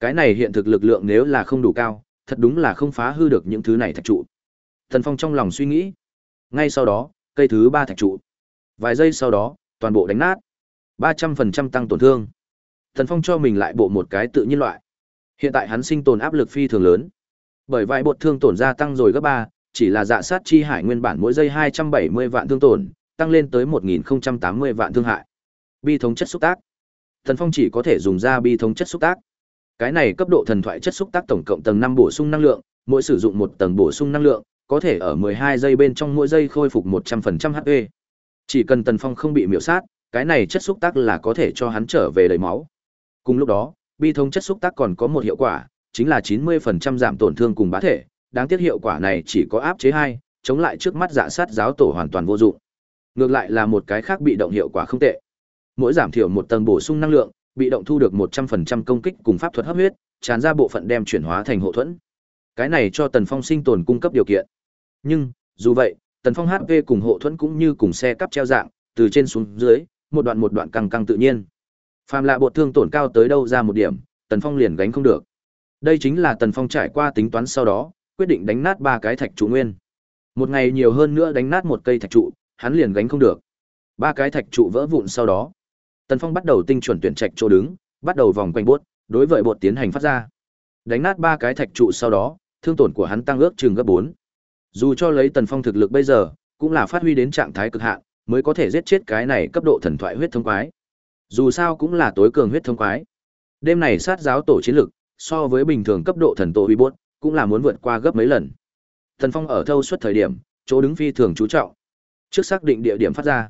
Cái này hiện thực lực lượng nếu là không đủ cao, thật đúng là không phá hư được những thứ này thạch trụ. Thần Phong trong lòng suy nghĩ. Ngay sau đó, cây thứ ba thạch trụ. Vài giây sau đó, toàn bộ đánh nát. 300% tăng tổn thương. Thần Phong cho mình lại bộ một cái tự nhiên loại. Hiện tại hắn sinh tồn áp lực phi thường lớn. Bởi vài bột thương tổn gia tăng rồi gấp ba, chỉ là dạ sát chi hải nguyên bản mỗi giây 270 vạn thương tổn, tăng lên tới 1080 vạn thương hại. Bi thống chất xúc tác. Thần Phong chỉ có thể dùng ra bi thống chất xúc tác. Cái này cấp độ thần thoại chất xúc tác tổng cộng tầng 5 bổ sung năng lượng, mỗi sử dụng một tầng bổ sung năng lượng, có thể ở 12 giây bên trong mỗi giây khôi phục 100% HP. Chỉ cần Tần Phong không bị miểu sát, cái này chất xúc tác là có thể cho hắn trở về đầy máu. Cùng lúc đó, bi thống chất xúc tác còn có một hiệu quả, chính là 90% giảm tổn thương cùng bá thể, đáng tiếc hiệu quả này chỉ có áp chế 2, chống lại trước mắt dạ sát giáo tổ hoàn toàn vô dụng. Ngược lại là một cái khác bị động hiệu quả không tệ. Mỗi giảm thiểu một tầng bổ sung năng lượng, bị động thu được 100% công kích cùng pháp thuật hấp huyết, tràn ra bộ phận đem chuyển hóa thành hộ thuẫn. Cái này cho Tần Phong sinh tồn cung cấp điều kiện. Nhưng, dù vậy, Tần Phong HP cùng hộ thuẫn cũng như cùng xe cắp treo dạng, từ trên xuống dưới, một đoạn một đoạn căng căng tự nhiên. Phàm lạ bột thương tổn cao tới đâu ra một điểm, Tần Phong liền gánh không được. Đây chính là Tần Phong trải qua tính toán sau đó, quyết định đánh nát ba cái thạch trụ nguyên. Một ngày nhiều hơn nữa đánh nát một cây thạch trụ, hắn liền gánh không được. Ba cái thạch trụ vỡ vụn sau đó, Tần Phong bắt đầu tinh chuẩn tuyển trạch chỗ đứng, bắt đầu vòng quanh buốt đối với bột tiến hành phát ra. Đánh nát ba cái thạch trụ sau đó, thương tổn của hắn tăng ước chừng gấp 4. Dù cho lấy Tần Phong thực lực bây giờ, cũng là phát huy đến trạng thái cực hạn, mới có thể giết chết cái này cấp độ thần thoại huyết thông quái. Dù sao cũng là tối cường huyết thông quái. Đêm này sát giáo tổ chiến lực, so với bình thường cấp độ thần tổ uy buốt cũng là muốn vượt qua gấp mấy lần. tần Phong ở thâu suốt thời điểm, chỗ đứng phi thường chú trọng. Trước xác định địa điểm phát ra.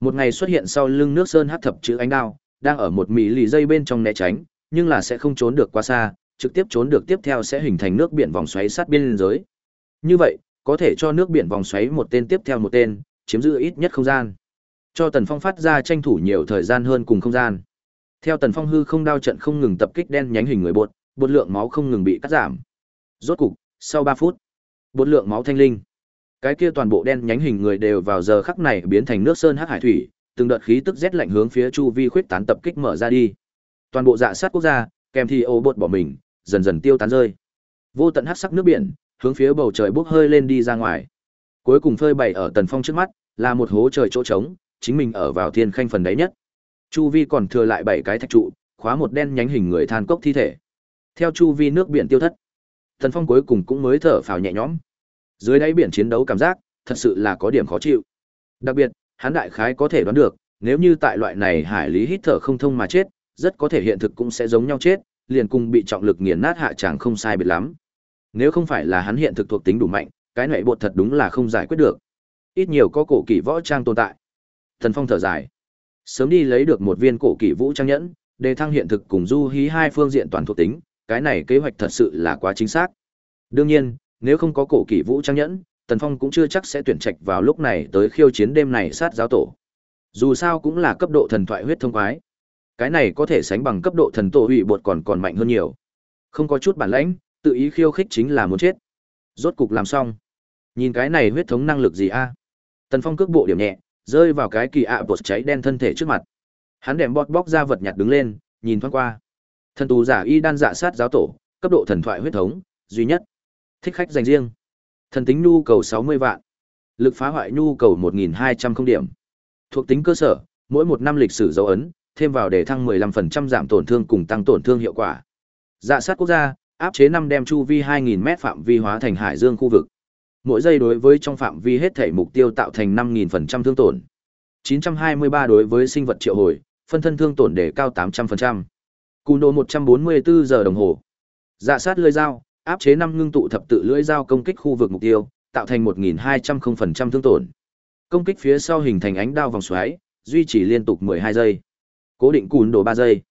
Một ngày xuất hiện sau lưng nước sơn hắc thập chữ ánh đao, đang ở một mì lì dây bên trong né tránh, nhưng là sẽ không trốn được quá xa, trực tiếp trốn được tiếp theo sẽ hình thành nước biển vòng xoáy sát biên giới. Như vậy, có thể cho nước biển vòng xoáy một tên tiếp theo một tên, chiếm giữ ít nhất không gian. Cho Tần Phong phát ra tranh thủ nhiều thời gian hơn cùng không gian. Theo Tần Phong hư không đao trận không ngừng tập kích đen nhánh hình người bột, bột lượng máu không ngừng bị cắt giảm. Rốt cục, sau 3 phút, bột lượng máu thanh linh. Cái kia toàn bộ đen nhánh hình người đều vào giờ khắc này biến thành nước sơn hắc hải thủy, từng đợt khí tức rét lạnh hướng phía chu vi khuyết tán tập kích mở ra đi. Toàn bộ dạ sát quốc gia, kèm thi ô bột bỏ mình, dần dần tiêu tán rơi. Vô tận hắc sắc nước biển, hướng phía bầu trời bốc hơi lên đi ra ngoài. Cuối cùng phơi bày ở Tần Phong trước mắt, là một hố trời chỗ trống, chính mình ở vào thiên khanh phần đáy nhất. Chu vi còn thừa lại bảy cái thạch trụ, khóa một đen nhánh hình người than cốc thi thể. Theo chu vi nước biển tiêu thất, Tần Phong cuối cùng cũng mới thở phào nhẹ nhõm. Dưới đáy biển chiến đấu cảm giác, thật sự là có điểm khó chịu. Đặc biệt, hắn đại khái có thể đoán được, nếu như tại loại này hải lý hít thở không thông mà chết, rất có thể hiện thực cũng sẽ giống nhau chết, liền cùng bị trọng lực nghiền nát hạ chẳng không sai biệt lắm. Nếu không phải là hắn hiện thực thuộc tính đủ mạnh, cái này bột thật đúng là không giải quyết được. Ít nhiều có cổ kỷ võ trang tồn tại. Thần Phong thở dài. Sớm đi lấy được một viên cổ kỷ vũ trang nhẫn, để thăng hiện thực cùng du hí hai phương diện toàn thuộc tính, cái này kế hoạch thật sự là quá chính xác. Đương nhiên, nếu không có cổ kỷ vũ trang nhẫn, Tần Phong cũng chưa chắc sẽ tuyển trạch vào lúc này tới khiêu chiến đêm này sát giáo tổ. Dù sao cũng là cấp độ thần thoại huyết thông quái. Cái này có thể sánh bằng cấp độ thần tổ hủy bột còn còn mạnh hơn nhiều. Không có chút bản lãnh, tự ý khiêu khích chính là muốn chết. Rốt cục làm xong. Nhìn cái này huyết thống năng lực gì a? Tần Phong cước bộ điểm nhẹ, rơi vào cái kỳ ạ bột cháy đen thân thể trước mặt. Hắn đệm bọt bóc ra vật nhặt đứng lên, nhìn thoáng qua. Thần tù giả y đan dạ sát giáo tổ, cấp độ thần thoại huyết thống, duy nhất. Thích khách dành riêng. Thần tính nhu cầu 60 vạn. Lực phá hoại nhu cầu 1200 không điểm. Thuộc tính cơ sở, mỗi một năm lịch sử dấu ấn, thêm vào để thăng 15% giảm tổn thương cùng tăng tổn thương hiệu quả. Dạ sát quốc gia, áp chế năm đem chu vi 2000 mét phạm vi hóa thành hải dương khu vực. Mỗi giây đối với trong phạm vi hết thể mục tiêu tạo thành 5000% thương tổn. 923 đối với sinh vật triệu hồi, phân thân thương tổn để cao 800%. Cú mươi 144 giờ đồng hồ. Dạ sát lưỡi dao, áp chế năm ngưng tụ thập tự lưỡi dao công kích khu vực mục tiêu, tạo thành 1200% thương tổn. Công kích phía sau hình thành ánh đao vòng xoáy, duy trì liên tục 12 giây. Cố định cùn độ 3 giây.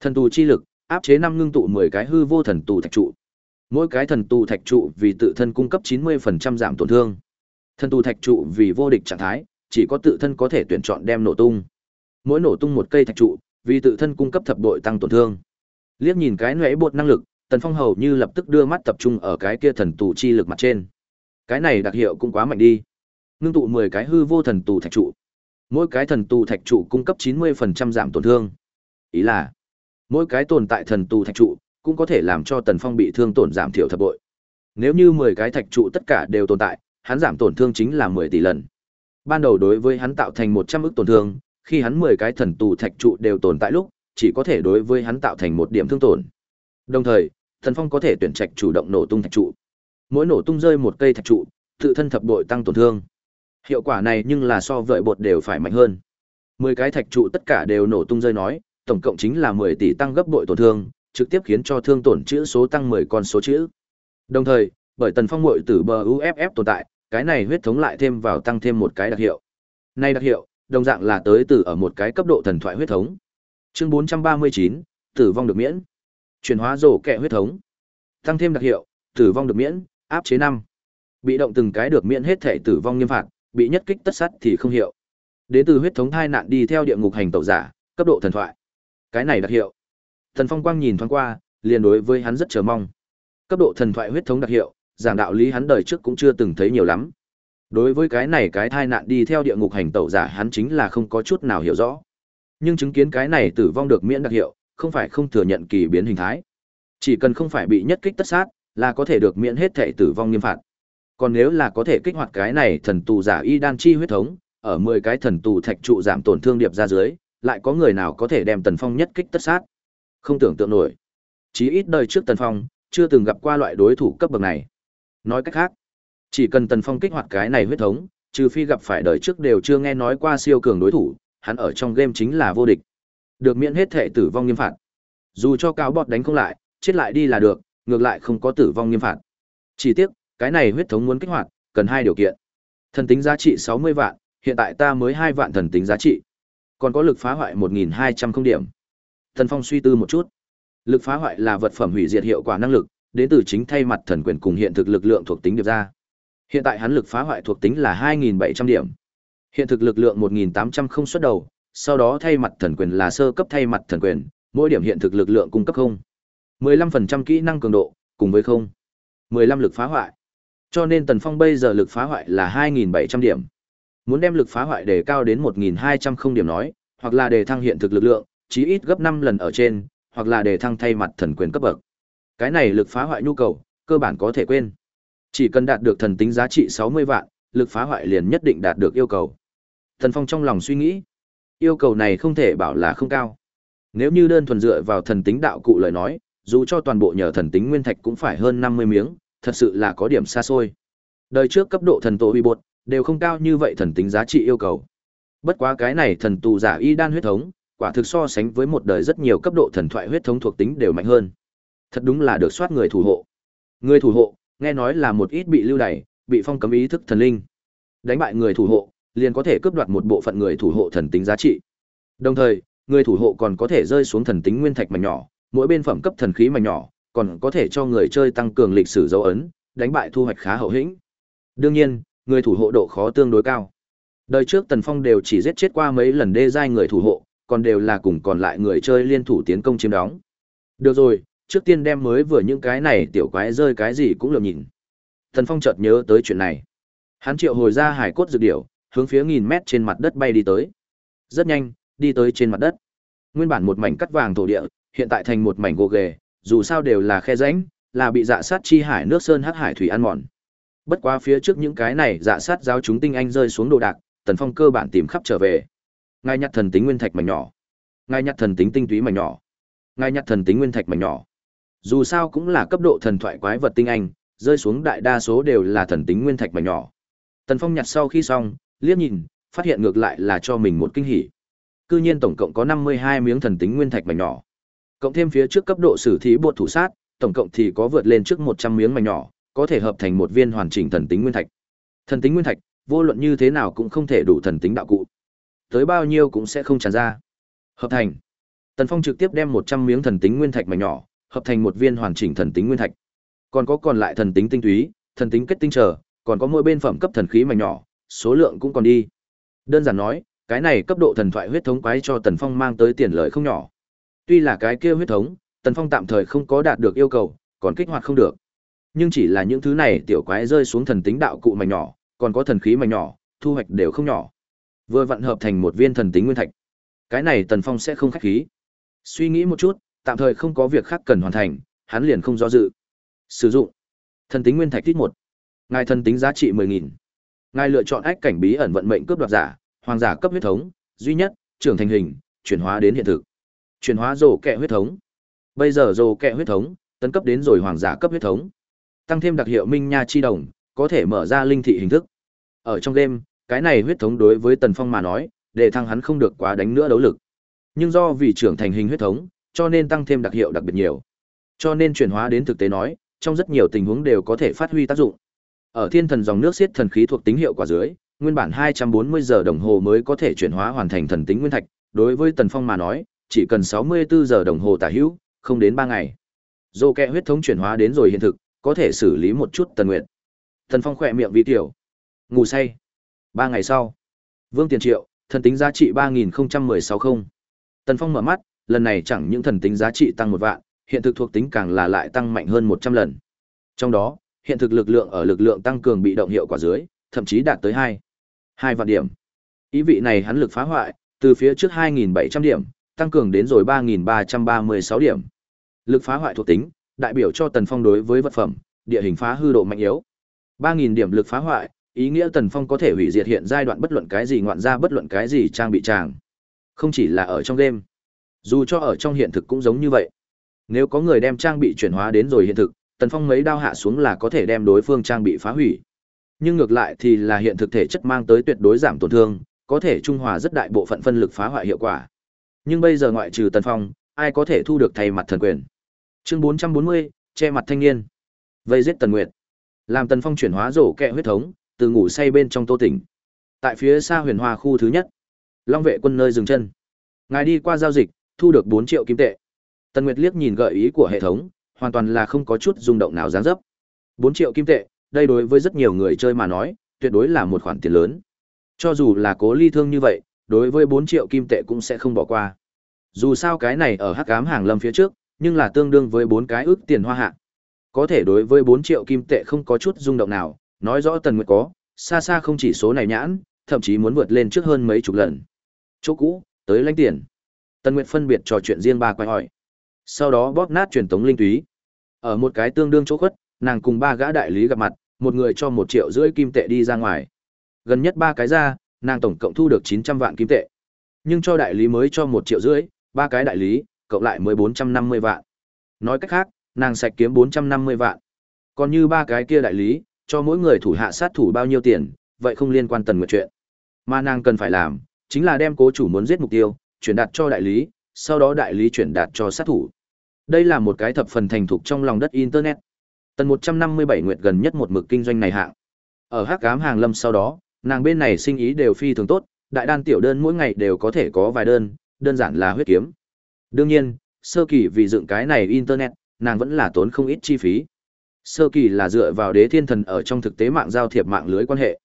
Thần tù chi lực, áp chế năm ngưng tụ 10 cái hư vô thần tù thạch trụ. Mỗi cái thần tù thạch trụ vì tự thân cung cấp 90% giảm tổn thương. Thần tù thạch trụ vì vô địch trạng thái, chỉ có tự thân có thể tuyển chọn đem nổ tung. Mỗi nổ tung một cây thạch trụ, vì tự thân cung cấp thập đội tăng tổn thương. Liếc nhìn cái nhuệ bột năng lực, Tần Phong hầu như lập tức đưa mắt tập trung ở cái kia thần tù chi lực mặt trên. Cái này đặc hiệu cũng quá mạnh đi. Ngưng tụ 10 cái hư vô thần tù thạch trụ. Mỗi cái thần tù thạch trụ cung cấp 90% giảm tổn thương. Ý là, mỗi cái tồn tại thần tù thạch trụ cũng có thể làm cho Tần Phong bị thương tổn giảm thiểu thập bội. Nếu như 10 cái thạch trụ tất cả đều tồn tại, hắn giảm tổn thương chính là 10 tỷ lần. Ban đầu đối với hắn tạo thành 100 ức tổn thương, khi hắn 10 cái thần tù thạch trụ đều tồn tại lúc, chỉ có thể đối với hắn tạo thành một điểm thương tổn. Đồng thời, thần Phong có thể tuyển trạch chủ động nổ tung thạch trụ. Mỗi nổ tung rơi một cây thạch trụ, tự thân thập bội tăng tổn thương. Hiệu quả này nhưng là so với bột đều phải mạnh hơn. 10 cái thạch trụ tất cả đều nổ tung rơi nói, tổng cộng chính là 10 tỷ tăng gấp bội tổn thương, trực tiếp khiến cho thương tổn chữ số tăng 10 con số chữ. Đồng thời, bởi Tần Phong muội tử bờ UFF tồn tại, cái này huyết thống lại thêm vào tăng thêm một cái đặc hiệu. Này đặc hiệu, đồng dạng là tới từ ở một cái cấp độ thần thoại huyết thống. Chương 439, tử vong được miễn. Chuyển hóa rổ kẹ huyết thống. Tăng thêm đặc hiệu, tử vong được miễn, áp chế năm Bị động từng cái được miễn hết thể tử vong nghiêm phạt, bị nhất kích tất sát thì không hiệu. Đến từ huyết thống thai nạn đi theo địa ngục hành tẩu giả, cấp độ thần thoại. Cái này đặc hiệu. Thần Phong Quang nhìn thoáng qua, liền đối với hắn rất chờ mong. Cấp độ thần thoại huyết thống đặc hiệu, giảng đạo lý hắn đời trước cũng chưa từng thấy nhiều lắm. Đối với cái này cái thai nạn đi theo địa ngục hành tẩu giả hắn chính là không có chút nào hiểu rõ. Nhưng chứng kiến cái này tử vong được miễn đặc hiệu, không phải không thừa nhận kỳ biến hình thái. Chỉ cần không phải bị nhất kích tất sát, là có thể được miễn hết thể tử vong nghiêm phạt. Còn nếu là có thể kích hoạt cái này thần tù giả y đan chi huyết thống, ở 10 cái thần tù thạch trụ giảm tổn thương điệp ra dưới, lại có người nào có thể đem Tần Phong nhất kích tất sát. Không tưởng tượng nổi. Chí ít đời trước Tần Phong, chưa từng gặp qua loại đối thủ cấp bậc này. Nói cách khác, chỉ cần Tần Phong kích hoạt cái này huyết thống, trừ phi gặp phải đời trước đều chưa nghe nói qua siêu cường đối thủ, hắn ở trong game chính là vô địch. Được miễn hết thể tử vong nghiêm phạt. Dù cho cáo bọt đánh không lại, chết lại đi là được, ngược lại không có tử vong nghiêm phạt. Chỉ tiếc, cái này huyết thống muốn kích hoạt, cần hai điều kiện. Thần tính giá trị 60 vạn, hiện tại ta mới hai vạn thần tính giá trị. Còn có lực phá hoại 1200 không điểm. Thần Phong suy tư một chút. Lực phá hoại là vật phẩm hủy diệt hiệu quả năng lực, đến từ chính thay mặt thần quyền cùng hiện thực lực lượng thuộc tính điệp ra. Hiện tại hắn lực phá hoại thuộc tính là 2700 điểm. Hiện thực lực lượng 1800 không xuất đầu, sau đó thay mặt thần quyền là sơ cấp thay mặt thần quyền, mỗi điểm hiện thực lực lượng cung cấp không. 15% kỹ năng cường độ, cùng với không. 15 lực phá hoại. Cho nên Tần Phong bây giờ lực phá hoại là 2700 điểm. Muốn đem lực phá hoại đề cao đến 1200 không điểm nói, hoặc là đề thăng hiện thực lực lượng, chí ít gấp 5 lần ở trên, hoặc là đề thăng thay mặt thần quyền cấp bậc. Cái này lực phá hoại nhu cầu, cơ bản có thể quên. Chỉ cần đạt được thần tính giá trị 60 vạn, lực phá hoại liền nhất định đạt được yêu cầu. tần Phong trong lòng suy nghĩ, yêu cầu này không thể bảo là không cao. Nếu như đơn thuần dựa vào thần tính đạo cụ lời nói, dù cho toàn bộ nhờ thần tính nguyên thạch cũng phải hơn 50 miếng, thật sự là có điểm xa xôi. Đời trước cấp độ thần tổ uy bột, đều không cao như vậy thần tính giá trị yêu cầu. Bất quá cái này thần tù giả y đan huyết thống, quả thực so sánh với một đời rất nhiều cấp độ thần thoại huyết thống thuộc tính đều mạnh hơn. Thật đúng là được soát người thủ hộ. Người thủ hộ, nghe nói là một ít bị lưu đày, bị phong cấm ý thức thần linh. Đánh bại người thủ hộ, liền có thể cướp đoạt một bộ phận người thủ hộ thần tính giá trị. Đồng thời, người thủ hộ còn có thể rơi xuống thần tính nguyên thạch mảnh nhỏ, mỗi bên phẩm cấp thần khí mảnh nhỏ, còn có thể cho người chơi tăng cường lịch sử dấu ấn, đánh bại thu hoạch khá hậu hĩnh. Đương nhiên, người thủ hộ độ khó tương đối cao. Đời trước Tần Phong đều chỉ giết chết qua mấy lần đê giai người thủ hộ, còn đều là cùng còn lại người chơi liên thủ tiến công chiếm đóng. Được rồi, trước tiên đem mới vừa những cái này tiểu quái rơi cái gì cũng lượm nhìn. Tần Phong chợt nhớ tới chuyện này. Hắn triệu hồi ra hải cốt dược điểu, hướng phía nghìn mét trên mặt đất bay đi tới. Rất nhanh, đi tới trên mặt đất. Nguyên bản một mảnh cắt vàng thổ địa, hiện tại thành một mảnh gồ ghề, dù sao đều là khe rãnh, là bị dạ sát chi hải nước sơn hắc hải thủy ăn mòn. Bất quá phía trước những cái này dạ sát giáo chúng tinh anh rơi xuống đồ đạc, Tần Phong cơ bản tìm khắp trở về. Ngài nhặt thần tính nguyên thạch mảnh nhỏ, ngài nhặt thần tính tinh túy mảnh nhỏ, ngài nhặt thần tính nguyên thạch mảnh nhỏ. Dù sao cũng là cấp độ thần thoại quái vật tinh anh, rơi xuống đại đa số đều là thần tính nguyên thạch mảnh nhỏ. Tần Phong nhặt sau khi xong, liếc nhìn, phát hiện ngược lại là cho mình một kinh hỉ. Cư nhiên tổng cộng có 52 miếng thần tính nguyên thạch mảnh nhỏ. Cộng thêm phía trước cấp độ sử thí bột thủ sát, tổng cộng thì có vượt lên trước 100 miếng mảnh nhỏ, có thể hợp thành một viên hoàn chỉnh thần tính nguyên thạch. Thần tính nguyên thạch, vô luận như thế nào cũng không thể đủ thần tính đạo cụ. Tới bao nhiêu cũng sẽ không tràn ra. Hợp thành. Tần Phong trực tiếp đem 100 miếng thần tính nguyên thạch mảnh nhỏ, hợp thành một viên hoàn chỉnh thần tính nguyên thạch. Còn có còn lại thần tính tinh túy, thần tính kết tinh trở, còn có mỗi bên phẩm cấp thần khí mảnh nhỏ, số lượng cũng còn đi. Đơn giản nói, cái này cấp độ thần thoại huyết thống quái cho Tần Phong mang tới tiền lợi không nhỏ. Tuy là cái kia huyết thống, Tần Phong tạm thời không có đạt được yêu cầu, còn kích hoạt không được. Nhưng chỉ là những thứ này tiểu quái rơi xuống thần tính đạo cụ mảnh nhỏ, còn có thần khí mảnh nhỏ, thu hoạch đều không nhỏ. Vừa vận hợp thành một viên thần tính nguyên thạch. Cái này Tần Phong sẽ không khách khí. Suy nghĩ một chút, tạm thời không có việc khác cần hoàn thành, hắn liền không do dự. Sử dụng thần tính nguyên thạch tít một Ngài thần tính giá trị mười nghìn Ngài lựa chọn ách cảnh bí ẩn vận mệnh cướp đoạt giả, hoàng giả cấp huyết thống, duy nhất, trưởng thành hình, chuyển hóa đến hiện thực. Chuyển hóa rồ kẹ huyết thống. Bây giờ rồ kẹ huyết thống, tấn cấp đến rồi hoàng giả cấp huyết thống. Tăng thêm đặc hiệu minh nha chi đồng, có thể mở ra linh thị hình thức. Ở trong đêm cái này huyết thống đối với Tần Phong mà nói, để thăng hắn không được quá đánh nữa đấu lực. Nhưng do vì trưởng thành hình huyết thống, cho nên tăng thêm đặc hiệu đặc biệt nhiều. Cho nên chuyển hóa đến thực tế nói, trong rất nhiều tình huống đều có thể phát huy tác dụng. Ở thiên thần dòng nước xiết thần khí thuộc tính hiệu quả dưới, nguyên bản 240 giờ đồng hồ mới có thể chuyển hóa hoàn thành thần tính nguyên thạch, đối với Tần Phong mà nói, chỉ cần 64 giờ đồng hồ tả hữu, không đến 3 ngày. Dô kẹ huyết thống chuyển hóa đến rồi hiện thực, có thể xử lý một chút tần nguyện. Tần Phong khỏe miệng vi tiểu. Ngủ say. 3 ngày sau. Vương Tiền Triệu, thần tính giá trị 3016 không. Tần Phong mở mắt, lần này chẳng những thần tính giá trị tăng một vạn, hiện thực thuộc tính càng là lại tăng mạnh hơn 100 lần. Trong đó, hiện thực lực lượng ở lực lượng tăng cường bị động hiệu quả dưới, thậm chí đạt tới 2. 2 vạn điểm. Ý vị này hắn lực phá hoại, từ phía trước 2.700 điểm, tăng cường đến rồi 3.336 điểm. Lực phá hoại thuộc tính, đại biểu cho Tần Phong đối với vật phẩm, địa hình phá hư độ mạnh yếu. 3.000 điểm lực phá hoại, ý nghĩa Tần Phong có thể hủy diệt hiện giai đoạn bất luận cái gì ngoạn ra bất luận cái gì trang bị tràng. Không chỉ là ở trong game, dù cho ở trong hiện thực cũng giống như vậy. Nếu có người đem trang bị chuyển hóa đến rồi hiện thực, Tần Phong mấy đao hạ xuống là có thể đem đối phương trang bị phá hủy. Nhưng ngược lại thì là hiện thực thể chất mang tới tuyệt đối giảm tổn thương, có thể trung hòa rất đại bộ phận phân lực phá hoại hiệu quả. Nhưng bây giờ ngoại trừ Tần Phong, ai có thể thu được thay mặt thần quyền? Chương 440, che mặt thanh niên. Vây giết Tần Nguyệt. Làm Tần Phong chuyển hóa rổ kẹ huyết thống, từ ngủ say bên trong Tô tỉnh. Tại phía xa Huyền Hoa khu thứ nhất, Long vệ quân nơi dừng chân. Ngài đi qua giao dịch, thu được 4 triệu kim tệ. Tần Nguyệt liếc nhìn gợi ý của hệ thống, hoàn toàn là không có chút rung động nào dáng dấp. 4 triệu kim tệ, đây đối với rất nhiều người chơi mà nói, tuyệt đối là một khoản tiền lớn. Cho dù là cố ly thương như vậy, đối với 4 triệu kim tệ cũng sẽ không bỏ qua. Dù sao cái này ở hắc ám hàng lâm phía trước, nhưng là tương đương với 4 cái ước tiền hoa hạ. Có thể đối với 4 triệu kim tệ không có chút rung động nào, nói rõ Tần Nguyệt có, xa xa không chỉ số này nhãn, thậm chí muốn vượt lên trước hơn mấy chục lần. Chỗ cũ, tới lãnh tiền. Tần Nguyệt phân biệt trò chuyện riêng ba quay hỏi. Sau đó bóp nát truyền tống linh túy. Ở một cái tương đương chỗ khuất, nàng cùng ba gã đại lý gặp mặt, một người cho một triệu rưỡi kim tệ đi ra ngoài. Gần nhất ba cái ra, nàng tổng cộng thu được 900 vạn kim tệ. Nhưng cho đại lý mới cho một triệu rưỡi, ba cái đại lý, cộng lại mới 450 vạn. Nói cách khác, nàng sạch kiếm 450 vạn. Còn như ba cái kia đại lý, cho mỗi người thủ hạ sát thủ bao nhiêu tiền, vậy không liên quan tần nguyệt chuyện. Mà nàng cần phải làm, chính là đem cố chủ muốn giết mục tiêu, chuyển đạt cho đại lý, sau đó đại lý chuyển đạt cho sát thủ. Đây là một cái thập phần thành thục trong lòng đất internet. Tần 157 nguyệt gần nhất một mực kinh doanh này hạng. Ở Hắc Ám Hàng Lâm sau đó, nàng bên này sinh ý đều phi thường tốt, đại đan tiểu đơn mỗi ngày đều có thể có vài đơn, đơn giản là huyết kiếm. Đương nhiên, sơ kỳ vì dựng cái này internet, nàng vẫn là tốn không ít chi phí. Sơ kỳ là dựa vào đế thiên thần ở trong thực tế mạng giao thiệp mạng lưới quan hệ.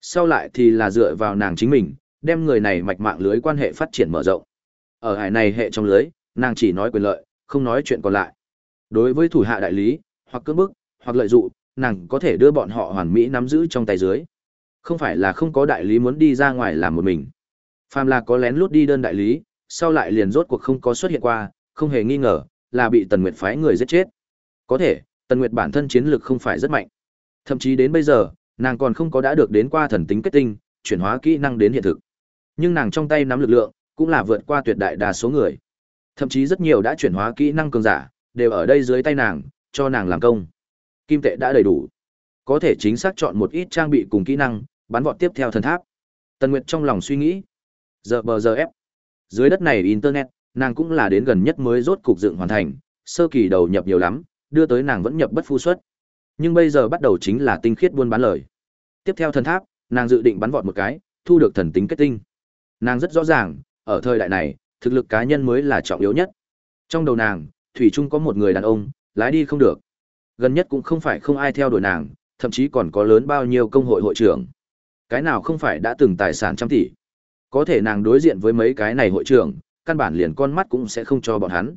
Sau lại thì là dựa vào nàng chính mình, đem người này mạch mạng lưới quan hệ phát triển mở rộng. Ở hải này hệ trong lưới, nàng chỉ nói quyền lợi, không nói chuyện còn lại. Đối với thủ hạ đại lý, hoặc cưỡng bức, hoặc lợi dụng, nàng có thể đưa bọn họ hoàn mỹ nắm giữ trong tay dưới. Không phải là không có đại lý muốn đi ra ngoài làm một mình. Phàm là có lén lút đi đơn đại lý, sau lại liền rốt cuộc không có xuất hiện qua, không hề nghi ngờ, là bị Tần Nguyệt phái người giết chết. Có thể, Tần Nguyệt bản thân chiến lược không phải rất mạnh. Thậm chí đến bây giờ, nàng còn không có đã được đến qua thần tính kết tinh, chuyển hóa kỹ năng đến hiện thực. Nhưng nàng trong tay nắm lực lượng, cũng là vượt qua tuyệt đại đa số người. Thậm chí rất nhiều đã chuyển hóa kỹ năng cường giả, đều ở đây dưới tay nàng, cho nàng làm công. Kim tệ đã đầy đủ. Có thể chính xác chọn một ít trang bị cùng kỹ năng, bắn vọt tiếp theo thần tháp. Tần Nguyệt trong lòng suy nghĩ. Giờ bờ giờ ép. Dưới đất này internet, nàng cũng là đến gần nhất mới rốt cục dựng hoàn thành, sơ kỳ đầu nhập nhiều lắm, đưa tới nàng vẫn nhập bất phu xuất Nhưng bây giờ bắt đầu chính là tinh khiết buôn bán lời. Tiếp theo thần tháp, nàng dự định bắn vọt một cái, thu được thần tính kết tinh. Nàng rất rõ ràng, ở thời đại này, thực lực cá nhân mới là trọng yếu nhất. Trong đầu nàng, thủy chung có một người đàn ông, lái đi không được. Gần nhất cũng không phải không ai theo đuổi nàng, thậm chí còn có lớn bao nhiêu công hội hội trưởng. Cái nào không phải đã từng tài sản trăm tỷ. Có thể nàng đối diện với mấy cái này hội trưởng, căn bản liền con mắt cũng sẽ không cho bọn hắn.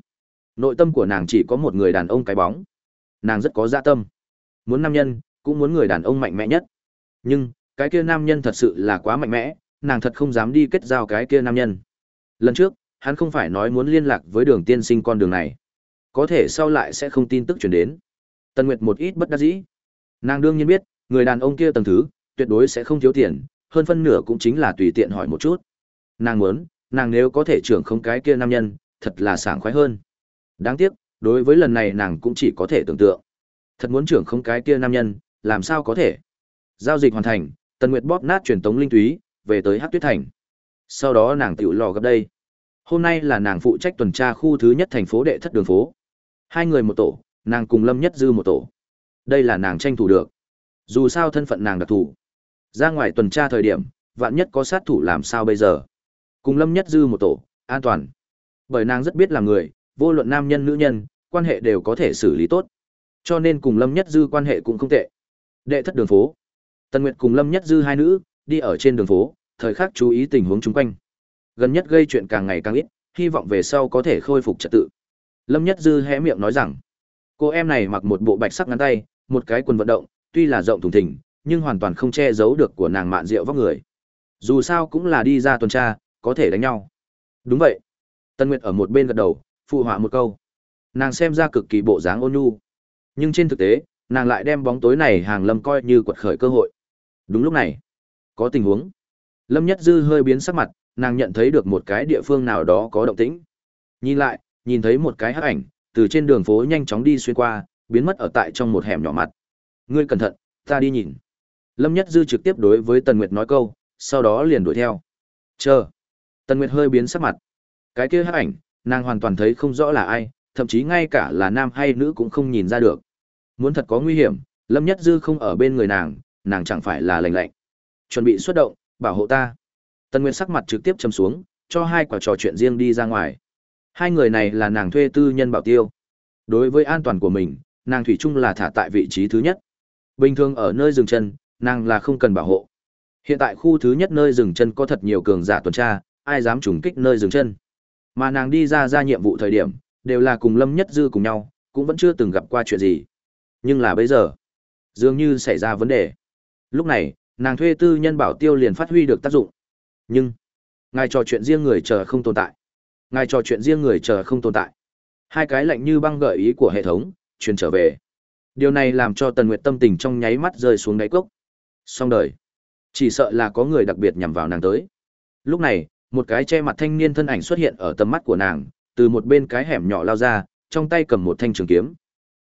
Nội tâm của nàng chỉ có một người đàn ông cái bóng. Nàng rất có dạ tâm. Muốn nam nhân, cũng muốn người đàn ông mạnh mẽ nhất. Nhưng, cái kia nam nhân thật sự là quá mạnh mẽ, nàng thật không dám đi kết giao cái kia nam nhân. Lần trước, hắn không phải nói muốn liên lạc với đường tiên sinh con đường này. Có thể sau lại sẽ không tin tức chuyển đến. Tần Nguyệt một ít bất đắc dĩ. Nàng đương nhiên biết, người đàn ông kia tầng thứ, tuyệt đối sẽ không thiếu tiền, hơn phân nửa cũng chính là tùy tiện hỏi một chút. Nàng muốn, nàng nếu có thể trưởng không cái kia nam nhân, thật là sảng khoái hơn. Đáng tiếc, đối với lần này nàng cũng chỉ có thể tưởng tượng. Thật muốn trưởng không cái kia nam nhân, làm sao có thể? Giao dịch hoàn thành, Tần Nguyệt bóp nát truyền tống linh túy, về tới Hắc Tuyết Thành. Sau đó nàng tựu lò gặp đây. Hôm nay là nàng phụ trách tuần tra khu thứ nhất thành phố đệ thất đường phố. Hai người một tổ, nàng cùng Lâm Nhất Dư một tổ. Đây là nàng tranh thủ được. Dù sao thân phận nàng đặc thù. Ra ngoài tuần tra thời điểm, vạn nhất có sát thủ làm sao bây giờ? Cùng Lâm Nhất Dư một tổ, an toàn. Bởi nàng rất biết là người, vô luận nam nhân nữ nhân, quan hệ đều có thể xử lý tốt. Cho nên cùng Lâm Nhất Dư quan hệ cũng không tệ. Đệ thất đường phố. Tần Nguyệt cùng Lâm Nhất Dư hai nữ, đi ở trên đường phố, thời khắc chú ý tình huống chung quanh. Gần nhất gây chuyện càng ngày càng ít, hy vọng về sau có thể khôi phục trật tự. Lâm Nhất Dư hé miệng nói rằng, cô em này mặc một bộ bạch sắc ngắn tay, một cái quần vận động, tuy là rộng thùng thình, nhưng hoàn toàn không che giấu được của nàng mạn rượu vóc người. Dù sao cũng là đi ra tuần tra, có thể đánh nhau. Đúng vậy. Tân Nguyệt ở một bên gật đầu, phụ họa một câu. Nàng xem ra cực kỳ bộ dáng ôn nhu. Nhưng trên thực tế, nàng lại đem bóng tối này hàng lâm coi như quật khởi cơ hội. Đúng lúc này, có tình huống. Lâm Nhất Dư hơi biến sắc mặt, nàng nhận thấy được một cái địa phương nào đó có động tĩnh. Nhìn lại, nhìn thấy một cái hắc ảnh, từ trên đường phố nhanh chóng đi xuyên qua, biến mất ở tại trong một hẻm nhỏ mặt. Ngươi cẩn thận, ta đi nhìn. Lâm Nhất Dư trực tiếp đối với Tần Nguyệt nói câu, sau đó liền đuổi theo. Chờ. Tần Nguyệt hơi biến sắc mặt. Cái kia hắc ảnh, nàng hoàn toàn thấy không rõ là ai, thậm chí ngay cả là nam hay nữ cũng không nhìn ra được. Muốn thật có nguy hiểm, Lâm Nhất Dư không ở bên người nàng, nàng chẳng phải là lạnh lạnh. Chuẩn bị xuất động, bảo hộ ta. Tần Nguyên sắc mặt trực tiếp châm xuống, cho hai quả trò chuyện riêng đi ra ngoài. Hai người này là nàng thuê tư nhân bảo tiêu. Đối với an toàn của mình, nàng thủy chung là thả tại vị trí thứ nhất. Bình thường ở nơi dừng chân, nàng là không cần bảo hộ. Hiện tại khu thứ nhất nơi dừng chân có thật nhiều cường giả tuần tra, ai dám trùng kích nơi dừng chân. Mà nàng đi ra ra nhiệm vụ thời điểm, đều là cùng Lâm Nhất Dư cùng nhau, cũng vẫn chưa từng gặp qua chuyện gì. Nhưng là bây giờ, dường như xảy ra vấn đề. Lúc này, nàng thuê tư nhân bảo tiêu liền phát huy được tác dụng. Nhưng, ngài trò chuyện riêng người chờ không tồn tại. Ngài trò chuyện riêng người chờ không tồn tại. Hai cái lạnh như băng gợi ý của hệ thống, truyền trở về. Điều này làm cho Tần Nguyệt tâm tình trong nháy mắt rơi xuống đáy cốc. song đời. Chỉ sợ là có người đặc biệt nhằm vào nàng tới. Lúc này, một cái che mặt thanh niên thân ảnh xuất hiện ở tầm mắt của nàng, từ một bên cái hẻm nhỏ lao ra, trong tay cầm một thanh trường kiếm.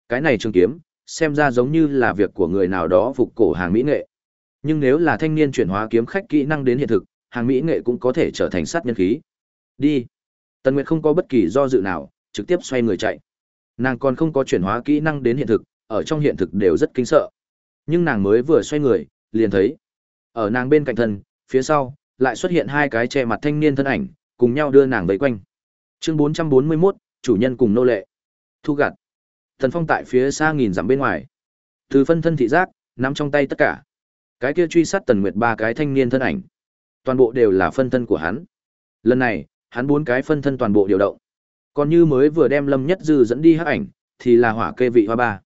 Cái này trường kiếm, xem ra giống như là việc của người nào đó phục cổ hàng mỹ nghệ. Nhưng nếu là thanh niên chuyển hóa kiếm khách kỹ năng đến hiện thực, hàng mỹ nghệ cũng có thể trở thành sát nhân khí. Đi. Tần Nguyệt không có bất kỳ do dự nào, trực tiếp xoay người chạy. Nàng còn không có chuyển hóa kỹ năng đến hiện thực, ở trong hiện thực đều rất kinh sợ. Nhưng nàng mới vừa xoay người, liền thấy ở nàng bên cạnh thân, phía sau lại xuất hiện hai cái che mặt thanh niên thân ảnh, cùng nhau đưa nàng vây quanh. Chương 441, chủ nhân cùng nô lệ. Thu gặt. Thần Phong tại phía xa nghìn dặm bên ngoài. Từ phân thân thị giác, nắm trong tay tất cả. Cái kia truy sát Tần Nguyệt ba cái thanh niên thân ảnh, toàn bộ đều là phân thân của hắn. Lần này, hắn bốn cái phân thân toàn bộ điều động. Còn như mới vừa đem Lâm Nhất Dư dẫn đi hắc ảnh, thì là hỏa kê vị hoa ba.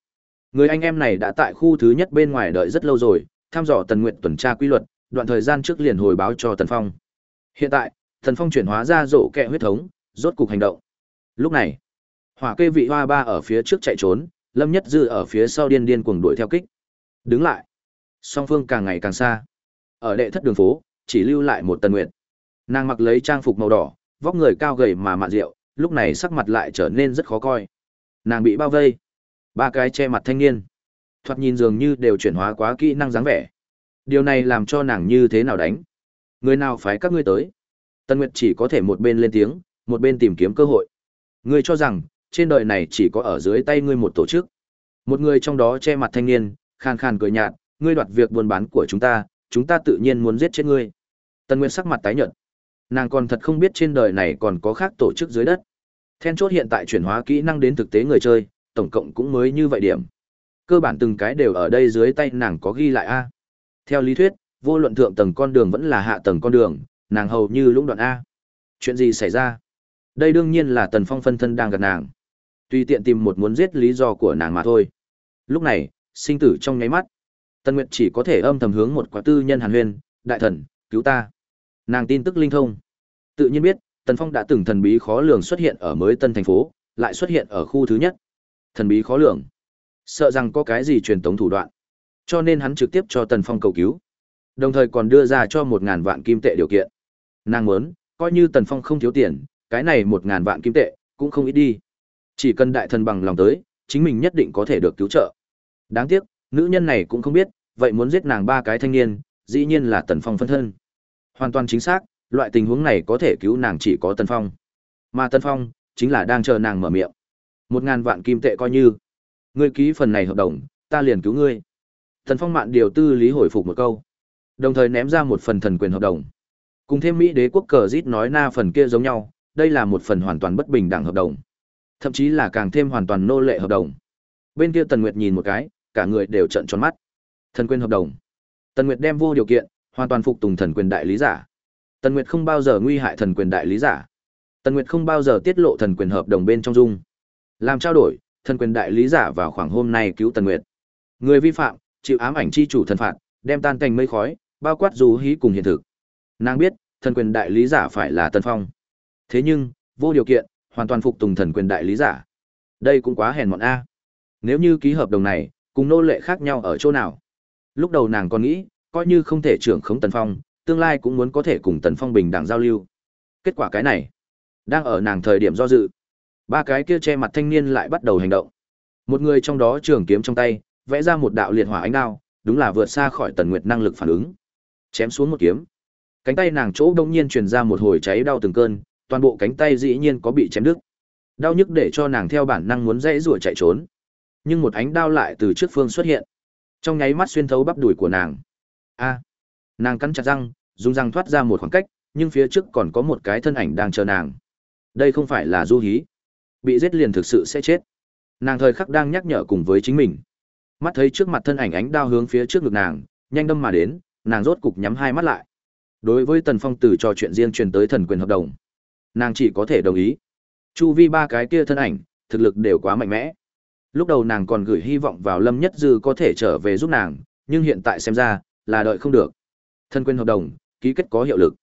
Người anh em này đã tại khu thứ nhất bên ngoài đợi rất lâu rồi, tham dò Tần Nguyệt tuần tra quy luật, đoạn thời gian trước liền hồi báo cho Tần Phong. Hiện tại, Tần Phong chuyển hóa ra rổ kẹ huyết thống, rốt cục hành động. Lúc này, hỏa kê vị hoa ba ở phía trước chạy trốn, Lâm Nhất Dư ở phía sau điên điên cuồng đuổi theo kích. Đứng lại. Song phương càng ngày càng xa. Ở đệ thất đường phố, chỉ lưu lại một Tần Nguyệt. Nàng mặc lấy trang phục màu đỏ, vóc người cao gầy mà mạn rượu, lúc này sắc mặt lại trở nên rất khó coi. Nàng bị bao vây. Ba cái che mặt thanh niên. Thoạt nhìn dường như đều chuyển hóa quá kỹ năng dáng vẻ. Điều này làm cho nàng như thế nào đánh? Người nào phái các ngươi tới? tần Nguyệt chỉ có thể một bên lên tiếng, một bên tìm kiếm cơ hội. Ngươi cho rằng, trên đời này chỉ có ở dưới tay ngươi một tổ chức. Một người trong đó che mặt thanh niên, khàn khàn cười nhạt, ngươi đoạt việc buôn bán của chúng ta, chúng ta tự nhiên muốn giết chết ngươi. Tần Nguyên sắc mặt tái nhợt. Nàng còn thật không biết trên đời này còn có khác tổ chức dưới đất. Then chốt hiện tại chuyển hóa kỹ năng đến thực tế người chơi, tổng cộng cũng mới như vậy điểm. Cơ bản từng cái đều ở đây dưới tay nàng có ghi lại A. Theo lý thuyết, vô luận thượng tầng con đường vẫn là hạ tầng con đường, nàng hầu như lũng đoạn A. Chuyện gì xảy ra? Đây đương nhiên là Tần Phong phân thân đang gặp nàng. Tùy tiện tìm một muốn giết lý do của nàng mà thôi. Lúc này, sinh tử trong nháy mắt. Tần Nguyệt chỉ có thể âm thầm hướng một quả tư nhân hàn huyên, đại thần, cứu ta. Nàng tin tức linh thông. Tự nhiên biết, Tần Phong đã từng thần bí khó lường xuất hiện ở mới tân thành phố, lại xuất hiện ở khu thứ nhất. Thần bí khó lường. Sợ rằng có cái gì truyền tống thủ đoạn. Cho nên hắn trực tiếp cho Tần Phong cầu cứu. Đồng thời còn đưa ra cho một ngàn vạn kim tệ điều kiện. Nàng muốn, coi như Tần Phong không thiếu tiền, cái này một ngàn vạn kim tệ, cũng không ít đi. Chỉ cần đại thần bằng lòng tới, chính mình nhất định có thể được cứu trợ. Đáng tiếc, nữ nhân này cũng không biết, vậy muốn giết nàng ba cái thanh niên, dĩ nhiên là Tần Phong phân thân. Hoàn toàn chính xác, loại tình huống này có thể cứu nàng chỉ có Tần Phong. Mà Tần Phong, chính là đang chờ nàng mở miệng. Một ngàn vạn kim tệ coi như. Ngươi ký phần này hợp đồng, ta liền cứu ngươi. Tần Phong mạn điều tư lý hồi phục một câu. Đồng thời ném ra một phần thần quyền hợp đồng. Cùng thêm Mỹ đế quốc cờ rít nói na phần kia giống nhau, đây là một phần hoàn toàn bất bình đẳng hợp đồng. Thậm chí là càng thêm hoàn toàn nô lệ hợp đồng. Bên kia Tần Nguyệt nhìn một cái, cả người đều trợn tròn mắt. Thần quyền hợp đồng. Tần Nguyệt đem vô điều kiện, hoàn toàn phục tùng thần quyền đại lý giả. Tần Nguyệt không bao giờ nguy hại thần quyền đại lý giả. Tần Nguyệt không bao giờ tiết lộ thần quyền hợp đồng bên trong dung. Làm trao đổi, thần quyền đại lý giả vào khoảng hôm nay cứu Tần Nguyệt. Người vi phạm, chịu ám ảnh chi chủ thần phạt, đem tan thành mây khói, bao quát dù hí cùng hiện thực. Nàng biết, thần quyền đại lý giả phải là Tần Phong. Thế nhưng, vô điều kiện, hoàn toàn phục tùng thần quyền đại lý giả. Đây cũng quá hèn mọn a. Nếu như ký hợp đồng này, cùng nô lệ khác nhau ở chỗ nào? Lúc đầu nàng còn nghĩ, coi như không thể trưởng khống Tần Phong, tương lai cũng muốn có thể cùng Tần Phong bình đẳng giao lưu. Kết quả cái này, đang ở nàng thời điểm do dự. Ba cái kia che mặt thanh niên lại bắt đầu hành động. Một người trong đó trường kiếm trong tay, vẽ ra một đạo liệt hỏa ánh đao, đúng là vượt xa khỏi Tần Nguyệt năng lực phản ứng. Chém xuống một kiếm. Cánh tay nàng chỗ đông nhiên truyền ra một hồi cháy đau từng cơn, toàn bộ cánh tay dĩ nhiên có bị chém đứt. Đau nhức để cho nàng theo bản năng muốn dãy rủa chạy trốn. Nhưng một ánh đao lại từ trước phương xuất hiện, trong nháy mắt xuyên thấu bắp đùi của nàng. A. Nàng cắn chặt răng, dùng răng thoát ra một khoảng cách, nhưng phía trước còn có một cái thân ảnh đang chờ nàng. Đây không phải là du hí. Bị giết liền thực sự sẽ chết. Nàng thời khắc đang nhắc nhở cùng với chính mình. Mắt thấy trước mặt thân ảnh ánh đao hướng phía trước ngực nàng, nhanh đâm mà đến, nàng rốt cục nhắm hai mắt lại. Đối với Tần Phong từ trò chuyện riêng truyền tới thần quyền hợp đồng, nàng chỉ có thể đồng ý. Chu vi ba cái kia thân ảnh, thực lực đều quá mạnh mẽ. Lúc đầu nàng còn gửi hy vọng vào Lâm Nhất Dư có thể trở về giúp nàng, nhưng hiện tại xem ra, là đợi không được. Thân quyền hợp đồng, ký kết có hiệu lực.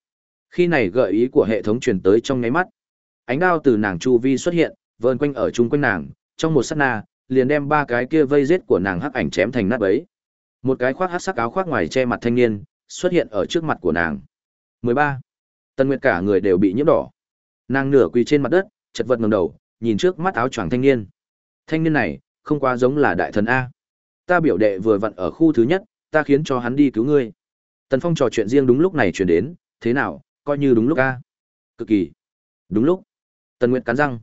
Khi này gợi ý của hệ thống truyền tới trong ngáy mắt, ánh đao từ nàng chu vi xuất hiện, vờn quanh ở chung quanh nàng, trong một sát na, liền đem ba cái kia vây giết của nàng hắc ảnh chém thành nát bấy. Một cái khoác hắc sắc áo khoác ngoài che mặt thanh niên, xuất hiện ở trước mặt của nàng. 13. Tân Nguyệt cả người đều bị nhiễm đỏ. Nàng nửa quỳ trên mặt đất, chật vật ngẩng đầu, nhìn trước mắt áo choàng thanh niên. Thanh niên này, không quá giống là đại thần a. Ta biểu đệ vừa vặn ở khu thứ nhất, ta khiến cho hắn đi cứu ngươi. Tần Phong trò chuyện riêng đúng lúc này truyền đến, thế nào, coi như đúng lúc a. Cực kỳ. Đúng lúc. Tần Nguyệt cắn răng.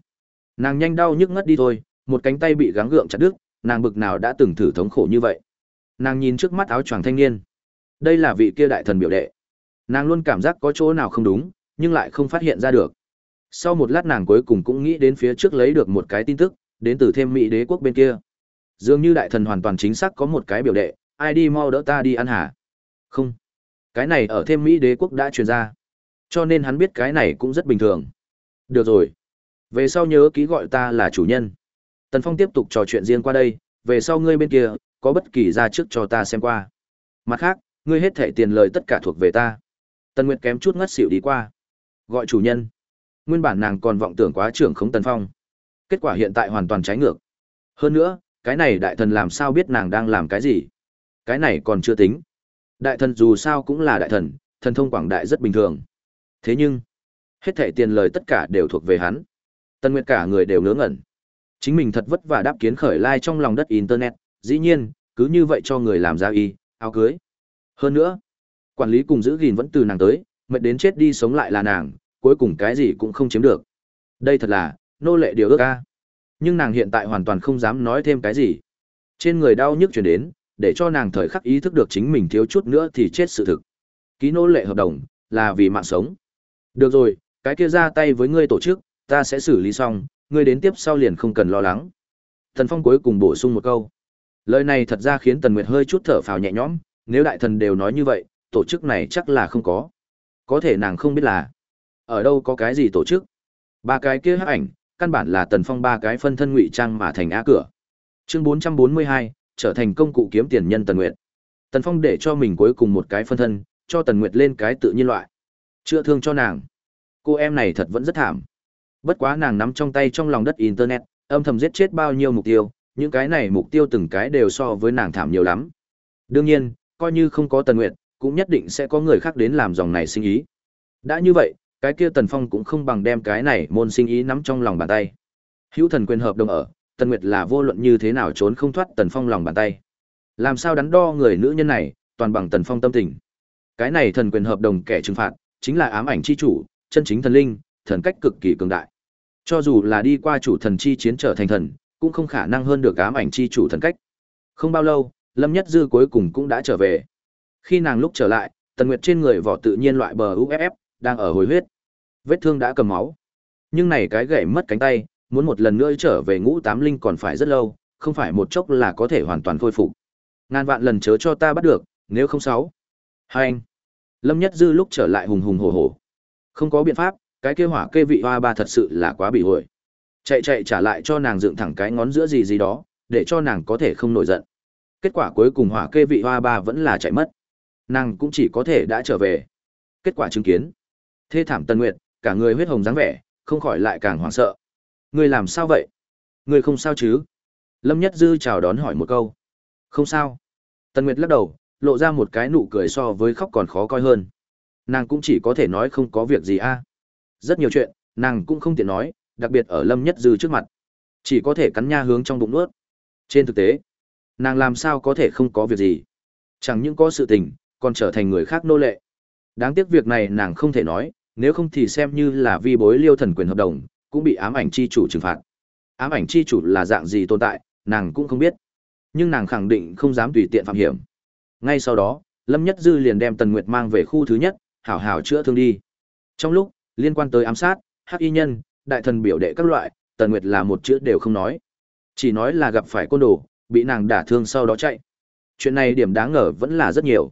Nàng nhanh đau nhức ngất đi thôi, một cánh tay bị gắng gượng chặt đứt, nàng bực nào đã từng thử thống khổ như vậy. Nàng nhìn trước mắt áo choàng thanh niên. Đây là vị kia đại thần biểu đệ. Nàng luôn cảm giác có chỗ nào không đúng, nhưng lại không phát hiện ra được. Sau một lát nàng cuối cùng cũng nghĩ đến phía trước lấy được một cái tin tức, đến từ thêm Mỹ đế quốc bên kia. Dường như đại thần hoàn toàn chính xác có một cái biểu đệ, ai đi mau đỡ ta đi ăn hả? Không. Cái này ở thêm Mỹ đế quốc đã truyền ra. Cho nên hắn biết cái này cũng rất bình thường. Được rồi. Về sau nhớ ký gọi ta là chủ nhân. Tần Phong tiếp tục trò chuyện riêng qua đây, về sau ngươi bên kia, có bất kỳ ra trước cho ta xem qua. Mặt khác, ngươi hết thẻ tiền lời tất cả thuộc về ta. Tần Nguyệt kém chút ngất xỉu đi qua. Gọi chủ nhân. Nguyên bản nàng còn vọng tưởng quá trưởng khống Tần Phong. Kết quả hiện tại hoàn toàn trái ngược. Hơn nữa, cái này đại thần làm sao biết nàng đang làm cái gì? Cái này còn chưa tính. Đại thần dù sao cũng là đại thần, thần thông quảng đại rất bình thường. Thế nhưng, hết thẻ tiền lời tất cả đều thuộc về hắn. Tần Nguyệt cả người đều ngớ ngẩn. Chính mình thật vất vả đáp kiến khởi lai like trong lòng đất internet, dĩ nhiên, cứ như vậy cho người làm ra y, áo cưới. Hơn nữa, quản lý cùng giữ gìn vẫn từ nàng tới, mệt đến chết đi sống lại là nàng, cuối cùng cái gì cũng không chiếm được. Đây thật là, nô lệ điều ước ca. Nhưng nàng hiện tại hoàn toàn không dám nói thêm cái gì. Trên người đau nhức chuyển đến, để cho nàng thời khắc ý thức được chính mình thiếu chút nữa thì chết sự thực. Ký nô lệ hợp đồng, là vì mạng sống. Được rồi, cái kia ra tay với ngươi tổ chức, ta sẽ xử lý xong, ngươi đến tiếp sau liền không cần lo lắng. Thần Phong cuối cùng bổ sung một câu. Lời này thật ra khiến Tần Nguyệt hơi chút thở phào nhẹ nhõm, nếu đại thần đều nói như vậy, tổ chức này chắc là không có. Có thể nàng không biết là ở đâu có cái gì tổ chức. Ba cái kia hắc ảnh, căn bản là Tần Phong ba cái phân thân ngụy trang mà thành á cửa. Chương 442, trở thành công cụ kiếm tiền nhân Tần Nguyệt. Tần Phong để cho mình cuối cùng một cái phân thân, cho Tần Nguyệt lên cái tự nhiên loại. Chữa thương cho nàng. Cô em này thật vẫn rất thảm. Bất quá nàng nắm trong tay trong lòng đất internet, âm thầm giết chết bao nhiêu mục tiêu, những cái này mục tiêu từng cái đều so với nàng thảm nhiều lắm. Đương nhiên, coi như không có Tần Nguyệt, cũng nhất định sẽ có người khác đến làm dòng này sinh ý. Đã như vậy, cái kia Tần Phong cũng không bằng đem cái này môn sinh ý nắm trong lòng bàn tay. Hữu thần quyền hợp đồng ở, Tần Nguyệt là vô luận như thế nào trốn không thoát Tần Phong lòng bàn tay. Làm sao đắn đo người nữ nhân này, toàn bằng Tần Phong tâm tình. Cái này thần quyền hợp đồng kẻ trừng phạt, chính là ám ảnh chi chủ, chân chính thần linh, thần cách cực kỳ cường đại. Cho dù là đi qua chủ thần chi chiến trở thành thần, cũng không khả năng hơn được ám ảnh chi chủ thần cách. Không bao lâu, Lâm Nhất Dư cuối cùng cũng đã trở về. Khi nàng lúc trở lại, Tần Nguyệt trên người vỏ tự nhiên loại bờ UFF đang ở hồi huyết. Vết thương đã cầm máu. Nhưng này cái gãy mất cánh tay, muốn một lần nữa trở về ngũ tám linh còn phải rất lâu, không phải một chốc là có thể hoàn toàn khôi phục. Ngàn vạn lần chớ cho ta bắt được, nếu không sáu. Hai anh. Lâm Nhất Dư lúc trở lại hùng hùng hổ hổ. Không có biện pháp, cái kia hỏa kê vị hoa ba thật sự là quá bị hồi. Chạy chạy trả lại cho nàng dựng thẳng cái ngón giữa gì gì đó, để cho nàng có thể không nổi giận. Kết quả cuối cùng hỏa kê vị hoa ba vẫn là chạy mất. Nàng cũng chỉ có thể đã trở về. Kết quả chứng kiến. Thê thảm Tần Nguyệt, cả người huyết hồng dáng vẻ, không khỏi lại càng hoảng sợ. Ngươi làm sao vậy? Ngươi không sao chứ? Lâm Nhất Dư chào đón hỏi một câu. Không sao. Tần Nguyệt lắc đầu, lộ ra một cái nụ cười so với khóc còn khó coi hơn. Nàng cũng chỉ có thể nói không có việc gì a. Rất nhiều chuyện, nàng cũng không tiện nói, đặc biệt ở Lâm Nhất Dư trước mặt. Chỉ có thể cắn nha hướng trong bụng nuốt. Trên thực tế, nàng làm sao có thể không có việc gì. Chẳng những có sự tình, còn trở thành người khác nô lệ. Đáng tiếc việc này nàng không thể nói, nếu không thì xem như là vi bối liêu thần quyền hợp đồng, cũng bị ám ảnh chi chủ trừng phạt. Ám ảnh chi chủ là dạng gì tồn tại, nàng cũng không biết. Nhưng nàng khẳng định không dám tùy tiện phạm hiểm. Ngay sau đó, Lâm Nhất Dư liền đem Tần Nguyệt mang về khu thứ nhất, hảo hảo chữa thương đi. Trong lúc liên quan tới ám sát, Hắc Y Nhân, đại thần biểu đệ các loại, Tần Nguyệt là một chữ đều không nói. Chỉ nói là gặp phải côn đồ, bị nàng đả thương sau đó chạy. Chuyện này điểm đáng ngờ vẫn là rất nhiều.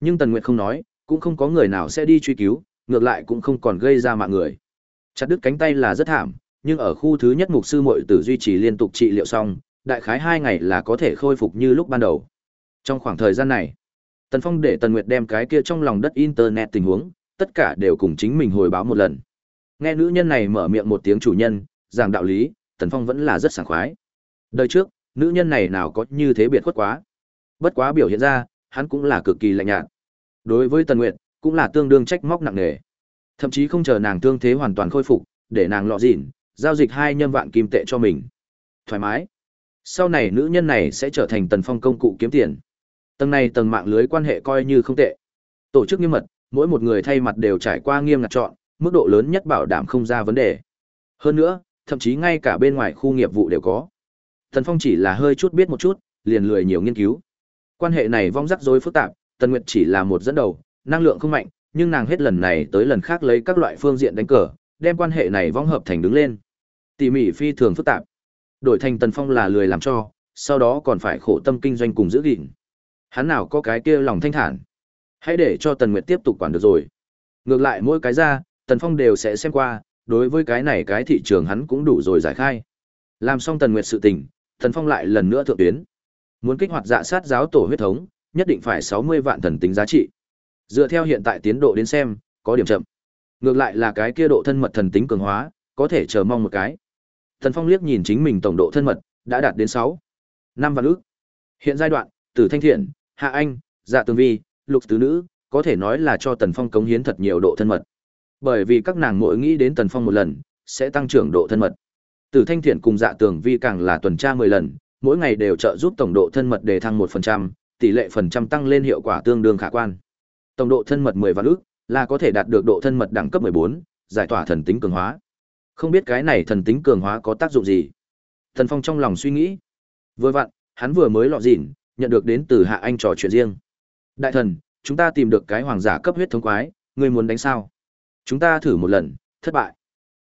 Nhưng Tần Nguyệt không nói, cũng không có người nào sẽ đi truy cứu, ngược lại cũng không còn gây ra mạng người. Chặt đứt cánh tay là rất thảm, nhưng ở khu thứ nhất mục sư muội tử duy trì liên tục trị liệu xong, đại khái hai ngày là có thể khôi phục như lúc ban đầu. Trong khoảng thời gian này, Tần Phong để Tần Nguyệt đem cái kia trong lòng đất internet tình huống, tất cả đều cùng chính mình hồi báo một lần. Nghe nữ nhân này mở miệng một tiếng chủ nhân, giảng đạo lý, Tần Phong vẫn là rất sảng khoái. Đời trước, nữ nhân này nào có như thế biệt khuất quá. Bất quá biểu hiện ra, hắn cũng là cực kỳ lạnh nhạt. Đối với Tần Nguyệt, cũng là tương đương trách móc nặng nề. Thậm chí không chờ nàng tương thế hoàn toàn khôi phục, để nàng lọ dịn, giao dịch hai nhân vạn kim tệ cho mình. Thoải mái. Sau này nữ nhân này sẽ trở thành Tần Phong công cụ kiếm tiền. Tầng này tầng mạng lưới quan hệ coi như không tệ. Tổ chức nghiêm mật, mỗi một người thay mặt đều trải qua nghiêm ngặt chọn, mức độ lớn nhất bảo đảm không ra vấn đề. Hơn nữa, thậm chí ngay cả bên ngoài khu nghiệp vụ đều có. Tần Phong chỉ là hơi chút biết một chút, liền lười nhiều nghiên cứu. Quan hệ này vong rắc rối phức tạp, Tần Nguyệt chỉ là một dẫn đầu, năng lượng không mạnh, nhưng nàng hết lần này tới lần khác lấy các loại phương diện đánh cờ, đem quan hệ này vong hợp thành đứng lên. Tỉ mỉ phi thường phức tạp. Đổi thành Tần Phong là lười làm cho, sau đó còn phải khổ tâm kinh doanh cùng giữ gìn. Hắn nào có cái kia lòng thanh thản. Hãy để cho Tần Nguyệt tiếp tục quản được rồi. Ngược lại mỗi cái ra, Tần Phong đều sẽ xem qua, đối với cái này cái thị trường hắn cũng đủ rồi giải khai. Làm xong Tần Nguyệt sự tình, Tần Phong lại lần nữa thượng tuyến. Muốn kích hoạt dạ sát giáo tổ huyết thống, nhất định phải 60 vạn thần tính giá trị. Dựa theo hiện tại tiến độ đến xem, có điểm chậm. Ngược lại là cái kia độ thân mật thần tính cường hóa, có thể chờ mong một cái. thần Phong liếc nhìn chính mình tổng độ thân mật, đã đạt đến 6. năm vạn ước. Hiện giai đoạn, Tử Thanh Thiện, Hạ Anh, Dạ Tường Vi, Lục Tứ Nữ, có thể nói là cho Tần Phong cống hiến thật nhiều độ thân mật. Bởi vì các nàng mỗi nghĩ đến Tần Phong một lần, sẽ tăng trưởng độ thân mật. Tử Thanh Thiện cùng Dạ Tường Vi càng là tuần tra 10 lần, mỗi ngày đều trợ giúp tổng độ thân mật đề thăng 1%, tỷ lệ phần trăm tăng lên hiệu quả tương đương khả quan. Tổng độ thân mật 10 vạn ức, là có thể đạt được độ thân mật đẳng cấp 14, giải tỏa thần tính cường hóa. Không biết cái này thần tính cường hóa có tác dụng gì? Thần Phong trong lòng suy nghĩ. Vừa vặn, hắn vừa mới lọ dỉn, nhận được đến từ Hạ Anh trò chuyện riêng. Đại thần, chúng ta tìm được cái hoàng giả cấp huyết thống quái, ngươi muốn đánh sao? Chúng ta thử một lần, thất bại.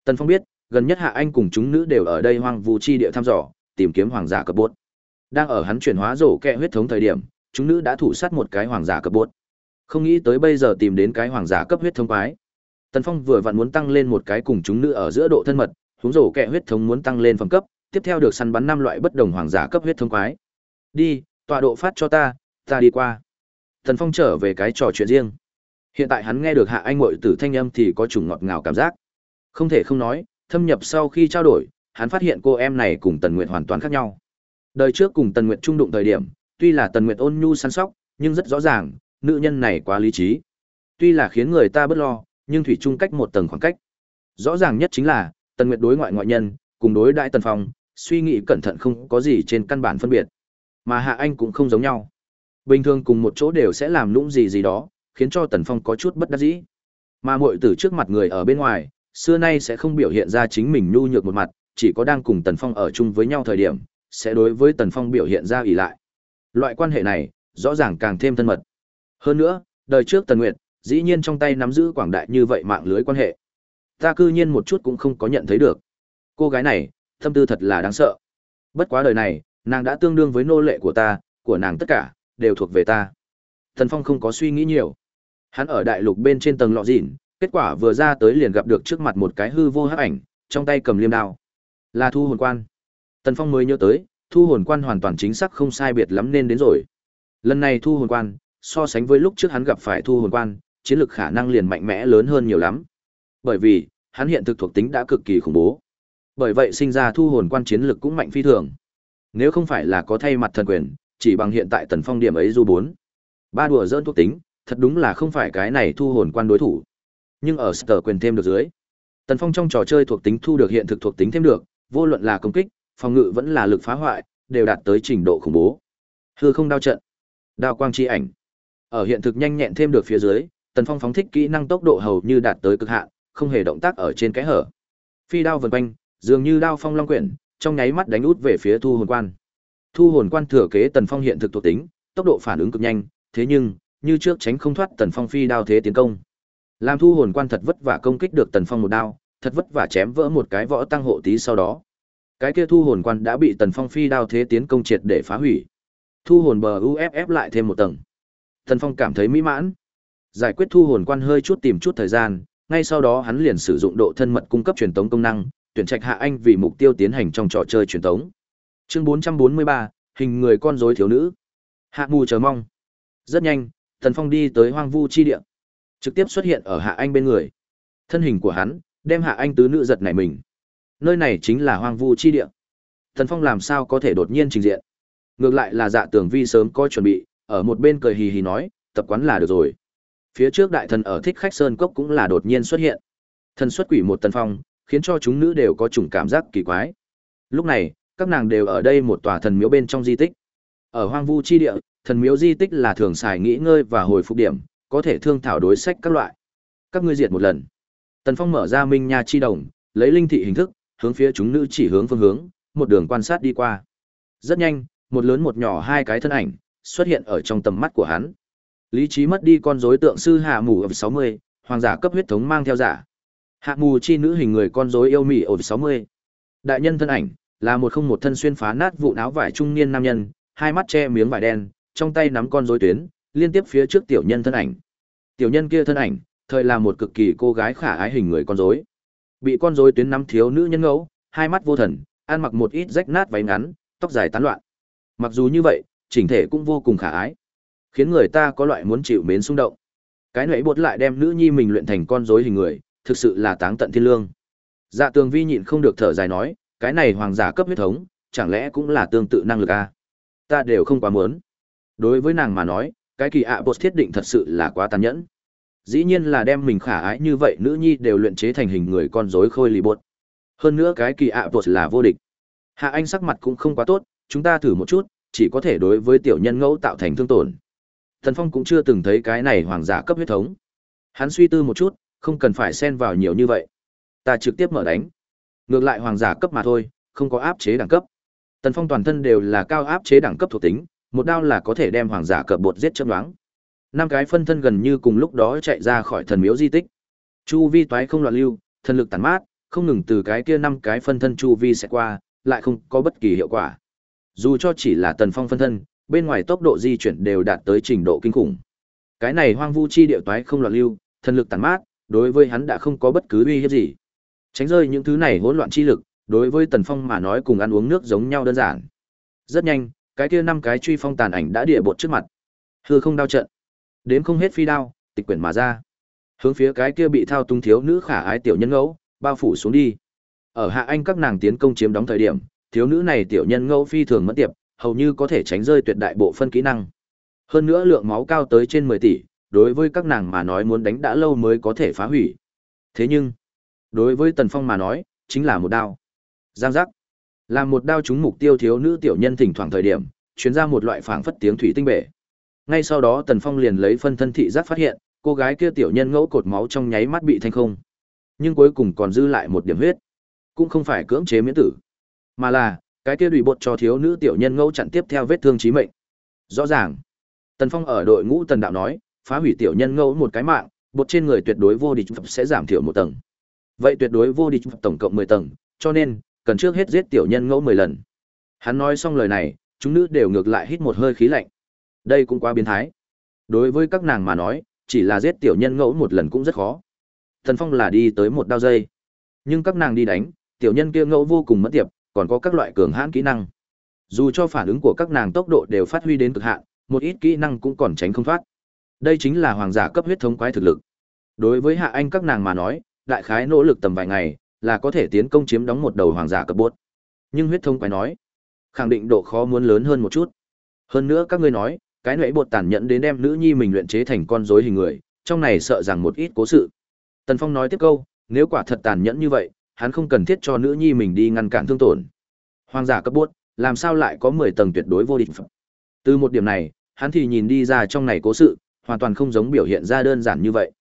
Tần Phong biết, gần nhất Hạ Anh cùng chúng nữ đều ở đây hoang vu chi địa thăm dò, tìm kiếm hoàng giả cấp bốt. Đang ở hắn chuyển hóa rổ kẹ huyết thống thời điểm, chúng nữ đã thủ sát một cái hoàng giả cấp bốt. Không nghĩ tới bây giờ tìm đến cái hoàng giả cấp huyết thống quái. Tần Phong vừa vặn muốn tăng lên một cái cùng chúng nữ ở giữa độ thân mật, huống rổ kẹ huyết thống muốn tăng lên phẩm cấp, tiếp theo được săn bắn năm loại bất đồng hoàng giả cấp huyết thống quái. Đi, tọa độ phát cho ta, ta đi qua. Tần Phong trở về cái trò chuyện riêng. Hiện tại hắn nghe được Hạ Anh muội tử thanh âm thì có chủng ngọt ngào cảm giác. Không thể không nói, thâm nhập sau khi trao đổi, hắn phát hiện cô em này cùng Tần Nguyệt hoàn toàn khác nhau. Đời trước cùng Tần Nguyệt trung đụng thời điểm, tuy là Tần Nguyệt ôn nhu săn sóc, nhưng rất rõ ràng, nữ nhân này quá lý trí. Tuy là khiến người ta bất lo, nhưng thủy chung cách một tầng khoảng cách. Rõ ràng nhất chính là, Tần Nguyệt đối ngoại ngoại nhân, cùng đối đại Tần Phong, suy nghĩ cẩn thận không có gì trên căn bản phân biệt. Mà Hạ Anh cũng không giống nhau. Bình thường cùng một chỗ đều sẽ làm lũng gì gì đó, khiến cho Tần Phong có chút bất đắc dĩ. Mà muội tử trước mặt người ở bên ngoài, xưa nay sẽ không biểu hiện ra chính mình nhu nhược một mặt, chỉ có đang cùng Tần Phong ở chung với nhau thời điểm, sẽ đối với Tần Phong biểu hiện ra ỷ lại. Loại quan hệ này, rõ ràng càng thêm thân mật. Hơn nữa, đời trước Tần Nguyệt, dĩ nhiên trong tay nắm giữ quảng đại như vậy mạng lưới quan hệ. Ta cư nhiên một chút cũng không có nhận thấy được. Cô gái này, tâm tư thật là đáng sợ. Bất quá đời này, nàng đã tương đương với nô lệ của ta, của nàng tất cả, đều thuộc về ta. thần Phong không có suy nghĩ nhiều. Hắn ở đại lục bên trên tầng lọ dịn, kết quả vừa ra tới liền gặp được trước mặt một cái hư vô hắc ảnh, trong tay cầm liêm đao. Là thu hồn quan. Tần Phong mới nhớ tới, thu hồn quan hoàn toàn chính xác không sai biệt lắm nên đến rồi. Lần này thu hồn quan, so sánh với lúc trước hắn gặp phải thu hồn quan, chiến lược khả năng liền mạnh mẽ lớn hơn nhiều lắm. Bởi vì, hắn hiện thực thuộc tính đã cực kỳ khủng bố. Bởi vậy sinh ra thu hồn quan chiến lược cũng mạnh phi thường. Nếu không phải là có thay mặt thần quyền, chỉ bằng hiện tại tần phong điểm ấy du bốn ba đùa dỡn thuộc tính thật đúng là không phải cái này thu hồn quan đối thủ nhưng ở sở quyền thêm được dưới tần phong trong trò chơi thuộc tính thu được hiện thực thuộc tính thêm được vô luận là công kích phòng ngự vẫn là lực phá hoại đều đạt tới trình độ khủng bố hư không đao trận đao quang chi ảnh ở hiện thực nhanh nhẹn thêm được phía dưới tần phong phóng thích kỹ năng tốc độ hầu như đạt tới cực hạn không hề động tác ở trên cái hở phi đao vần quanh dường như đao phong long quyển trong nháy mắt đánh út về phía thu hồn quan Thu hồn quan thừa kế Tần Phong hiện thực thuộc tính, tốc độ phản ứng cực nhanh, thế nhưng, như trước tránh không thoát Tần Phong phi đao thế tiến công. Làm thu hồn quan thật vất vả công kích được Tần Phong một đao, thật vất vả chém vỡ một cái võ tăng hộ tí sau đó. Cái kia thu hồn quan đã bị Tần Phong phi đao thế tiến công triệt để phá hủy. Thu hồn bờ UFF lại thêm một tầng. Thần Phong cảm thấy mỹ mãn. Giải quyết thu hồn quan hơi chút tìm chút thời gian, ngay sau đó hắn liền sử dụng độ thân mật cung cấp truyền tống công năng, tuyển trạch hạ anh vì mục tiêu tiến hành trong trò chơi truyền tống. Chương 443, hình người con rối thiếu nữ. Hạ mù chờ mong. Rất nhanh, Thần Phong đi tới hoang vu chi địa, trực tiếp xuất hiện ở Hạ Anh bên người. Thân hình của hắn, đem Hạ Anh tứ nữ giật nảy mình. Nơi này chính là hoang vu chi địa. Thần Phong làm sao có thể đột nhiên trình diện? Ngược lại là Dạ Tưởng Vi sớm có chuẩn bị, ở một bên cười hì hì nói, tập quán là được rồi. Phía trước đại thần ở Thích Khách Sơn cốc cũng là đột nhiên xuất hiện. Thần xuất quỷ một Tần Phong, khiến cho chúng nữ đều có chủng cảm giác kỳ quái. Lúc này, các nàng đều ở đây một tòa thần miếu bên trong di tích. Ở hoang vu chi địa, thần miếu di tích là thường xài nghỉ ngơi và hồi phục điểm, có thể thương thảo đối sách các loại. Các ngươi diệt một lần. Tần Phong mở ra minh nha chi đồng, lấy linh thị hình thức, hướng phía chúng nữ chỉ hướng phương hướng, một đường quan sát đi qua. Rất nhanh, một lớn một nhỏ hai cái thân ảnh xuất hiện ở trong tầm mắt của hắn. Lý trí mất đi con rối tượng sư Hạ Mù ở 60, hoàng giả cấp huyết thống mang theo giả. Hạ Mù chi nữ hình người con rối yêu mị ở 60. Đại nhân thân ảnh là một không một thân xuyên phá nát vụ áo vải trung niên nam nhân, hai mắt che miếng vải đen, trong tay nắm con rối tuyến, liên tiếp phía trước tiểu nhân thân ảnh. Tiểu nhân kia thân ảnh, thời là một cực kỳ cô gái khả ái hình người con rối. Bị con rối tuyến nắm thiếu nữ nhân ngẫu, hai mắt vô thần, ăn mặc một ít rách nát váy ngắn, tóc dài tán loạn. Mặc dù như vậy, chỉnh thể cũng vô cùng khả ái, khiến người ta có loại muốn chịu mến xung động. Cái nệ bột lại đem nữ nhi mình luyện thành con rối hình người, thực sự là táng tận thiên lương. Dạ Tường Vi nhịn không được thở dài nói, cái này hoàng giả cấp huyết thống, chẳng lẽ cũng là tương tự năng lực a? À? Ta đều không quá muốn. Đối với nàng mà nói, cái kỳ ạ bột thiết định thật sự là quá tàn nhẫn. Dĩ nhiên là đem mình khả ái như vậy nữ nhi đều luyện chế thành hình người con rối khôi lì bột. Hơn nữa cái kỳ ạ bột là vô địch. Hạ Anh sắc mặt cũng không quá tốt, chúng ta thử một chút, chỉ có thể đối với tiểu nhân ngẫu tạo thành thương tổn. Thần Phong cũng chưa từng thấy cái này hoàng giả cấp huyết thống. Hắn suy tư một chút, không cần phải xen vào nhiều như vậy. Ta trực tiếp mở đánh. Ngược lại hoàng giả cấp mà thôi, không có áp chế đẳng cấp. Tần Phong toàn thân đều là cao áp chế đẳng cấp thuộc tính, một đao là có thể đem hoàng giả cập bột giết chấm nhoáng. Năm cái phân thân gần như cùng lúc đó chạy ra khỏi thần miếu di tích. Chu vi toái không loạn lưu, thần lực tàn mát, không ngừng từ cái kia năm cái phân thân chu vi sẽ qua, lại không có bất kỳ hiệu quả. Dù cho chỉ là tần phong phân thân, bên ngoài tốc độ di chuyển đều đạt tới trình độ kinh khủng. Cái này hoang vu chi địa toái không loạn lưu, thần lực tàn mát, đối với hắn đã không có bất cứ uy hiếp gì. Tránh rơi những thứ này hỗn loạn chi lực, đối với Tần Phong mà nói cùng ăn uống nước giống nhau đơn giản. Rất nhanh, cái kia năm cái truy phong tàn ảnh đã địa bột trước mặt. Hư không đao trận, đến không hết phi đao, tịch quyển mà ra. Hướng phía cái kia bị thao tung thiếu nữ khả ái tiểu nhân ngẫu, bao phủ xuống đi. Ở hạ anh các nàng tiến công chiếm đóng thời điểm, thiếu nữ này tiểu nhân ngẫu phi thường mất tiệp, hầu như có thể tránh rơi tuyệt đại bộ phân kỹ năng. Hơn nữa lượng máu cao tới trên 10 tỷ, đối với các nàng mà nói muốn đánh đã lâu mới có thể phá hủy. Thế nhưng, đối với Tần Phong mà nói, chính là một đao. Giang giác. Làm một đao trúng mục tiêu thiếu nữ tiểu nhân thỉnh thoảng thời điểm, chuyến ra một loại phảng phất tiếng thủy tinh bể. Ngay sau đó Tần Phong liền lấy phân thân thị giác phát hiện, cô gái kia tiểu nhân ngẫu cột máu trong nháy mắt bị thanh không. Nhưng cuối cùng còn dư lại một điểm huyết. Cũng không phải cưỡng chế miễn tử, mà là cái kia đùi bột cho thiếu nữ tiểu nhân ngẫu chặn tiếp theo vết thương chí mệnh. Rõ ràng, Tần Phong ở đội ngũ Tần Đạo nói, phá hủy tiểu nhân ngẫu một cái mạng, bột trên người tuyệt đối vô địch sẽ giảm thiểu một tầng. Vậy tuyệt đối vô địch tổng cộng 10 tầng, cho nên cần trước hết giết tiểu nhân ngẫu 10 lần. Hắn nói xong lời này, chúng nữ đều ngược lại hít một hơi khí lạnh. Đây cũng quá biến thái. Đối với các nàng mà nói, chỉ là giết tiểu nhân ngẫu một lần cũng rất khó. Thần Phong là đi tới một đao dây. Nhưng các nàng đi đánh, tiểu nhân kia ngẫu vô cùng mất tiệp, còn có các loại cường hãn kỹ năng. Dù cho phản ứng của các nàng tốc độ đều phát huy đến cực hạn, một ít kỹ năng cũng còn tránh không thoát. Đây chính là hoàng giả cấp huyết thống quái thực lực. Đối với hạ anh các nàng mà nói, đại khái nỗ lực tầm vài ngày, là có thể tiến công chiếm đóng một đầu hoàng giả cấp bốt. Nhưng huyết thống quái nói, khẳng định độ khó muốn lớn hơn một chút. Hơn nữa các ngươi nói, cái nãy bột tàn nhẫn đến đem nữ nhi mình luyện chế thành con rối hình người, trong này sợ rằng một ít cố sự. Tần Phong nói tiếp câu, nếu quả thật tàn nhẫn như vậy, hắn không cần thiết cho nữ nhi mình đi ngăn cản thương tổn. Hoàng giả cấp bốt, làm sao lại có 10 tầng tuyệt đối vô địch phẩm. Từ một điểm này, hắn thì nhìn đi ra trong này cố sự, hoàn toàn không giống biểu hiện ra đơn giản như vậy.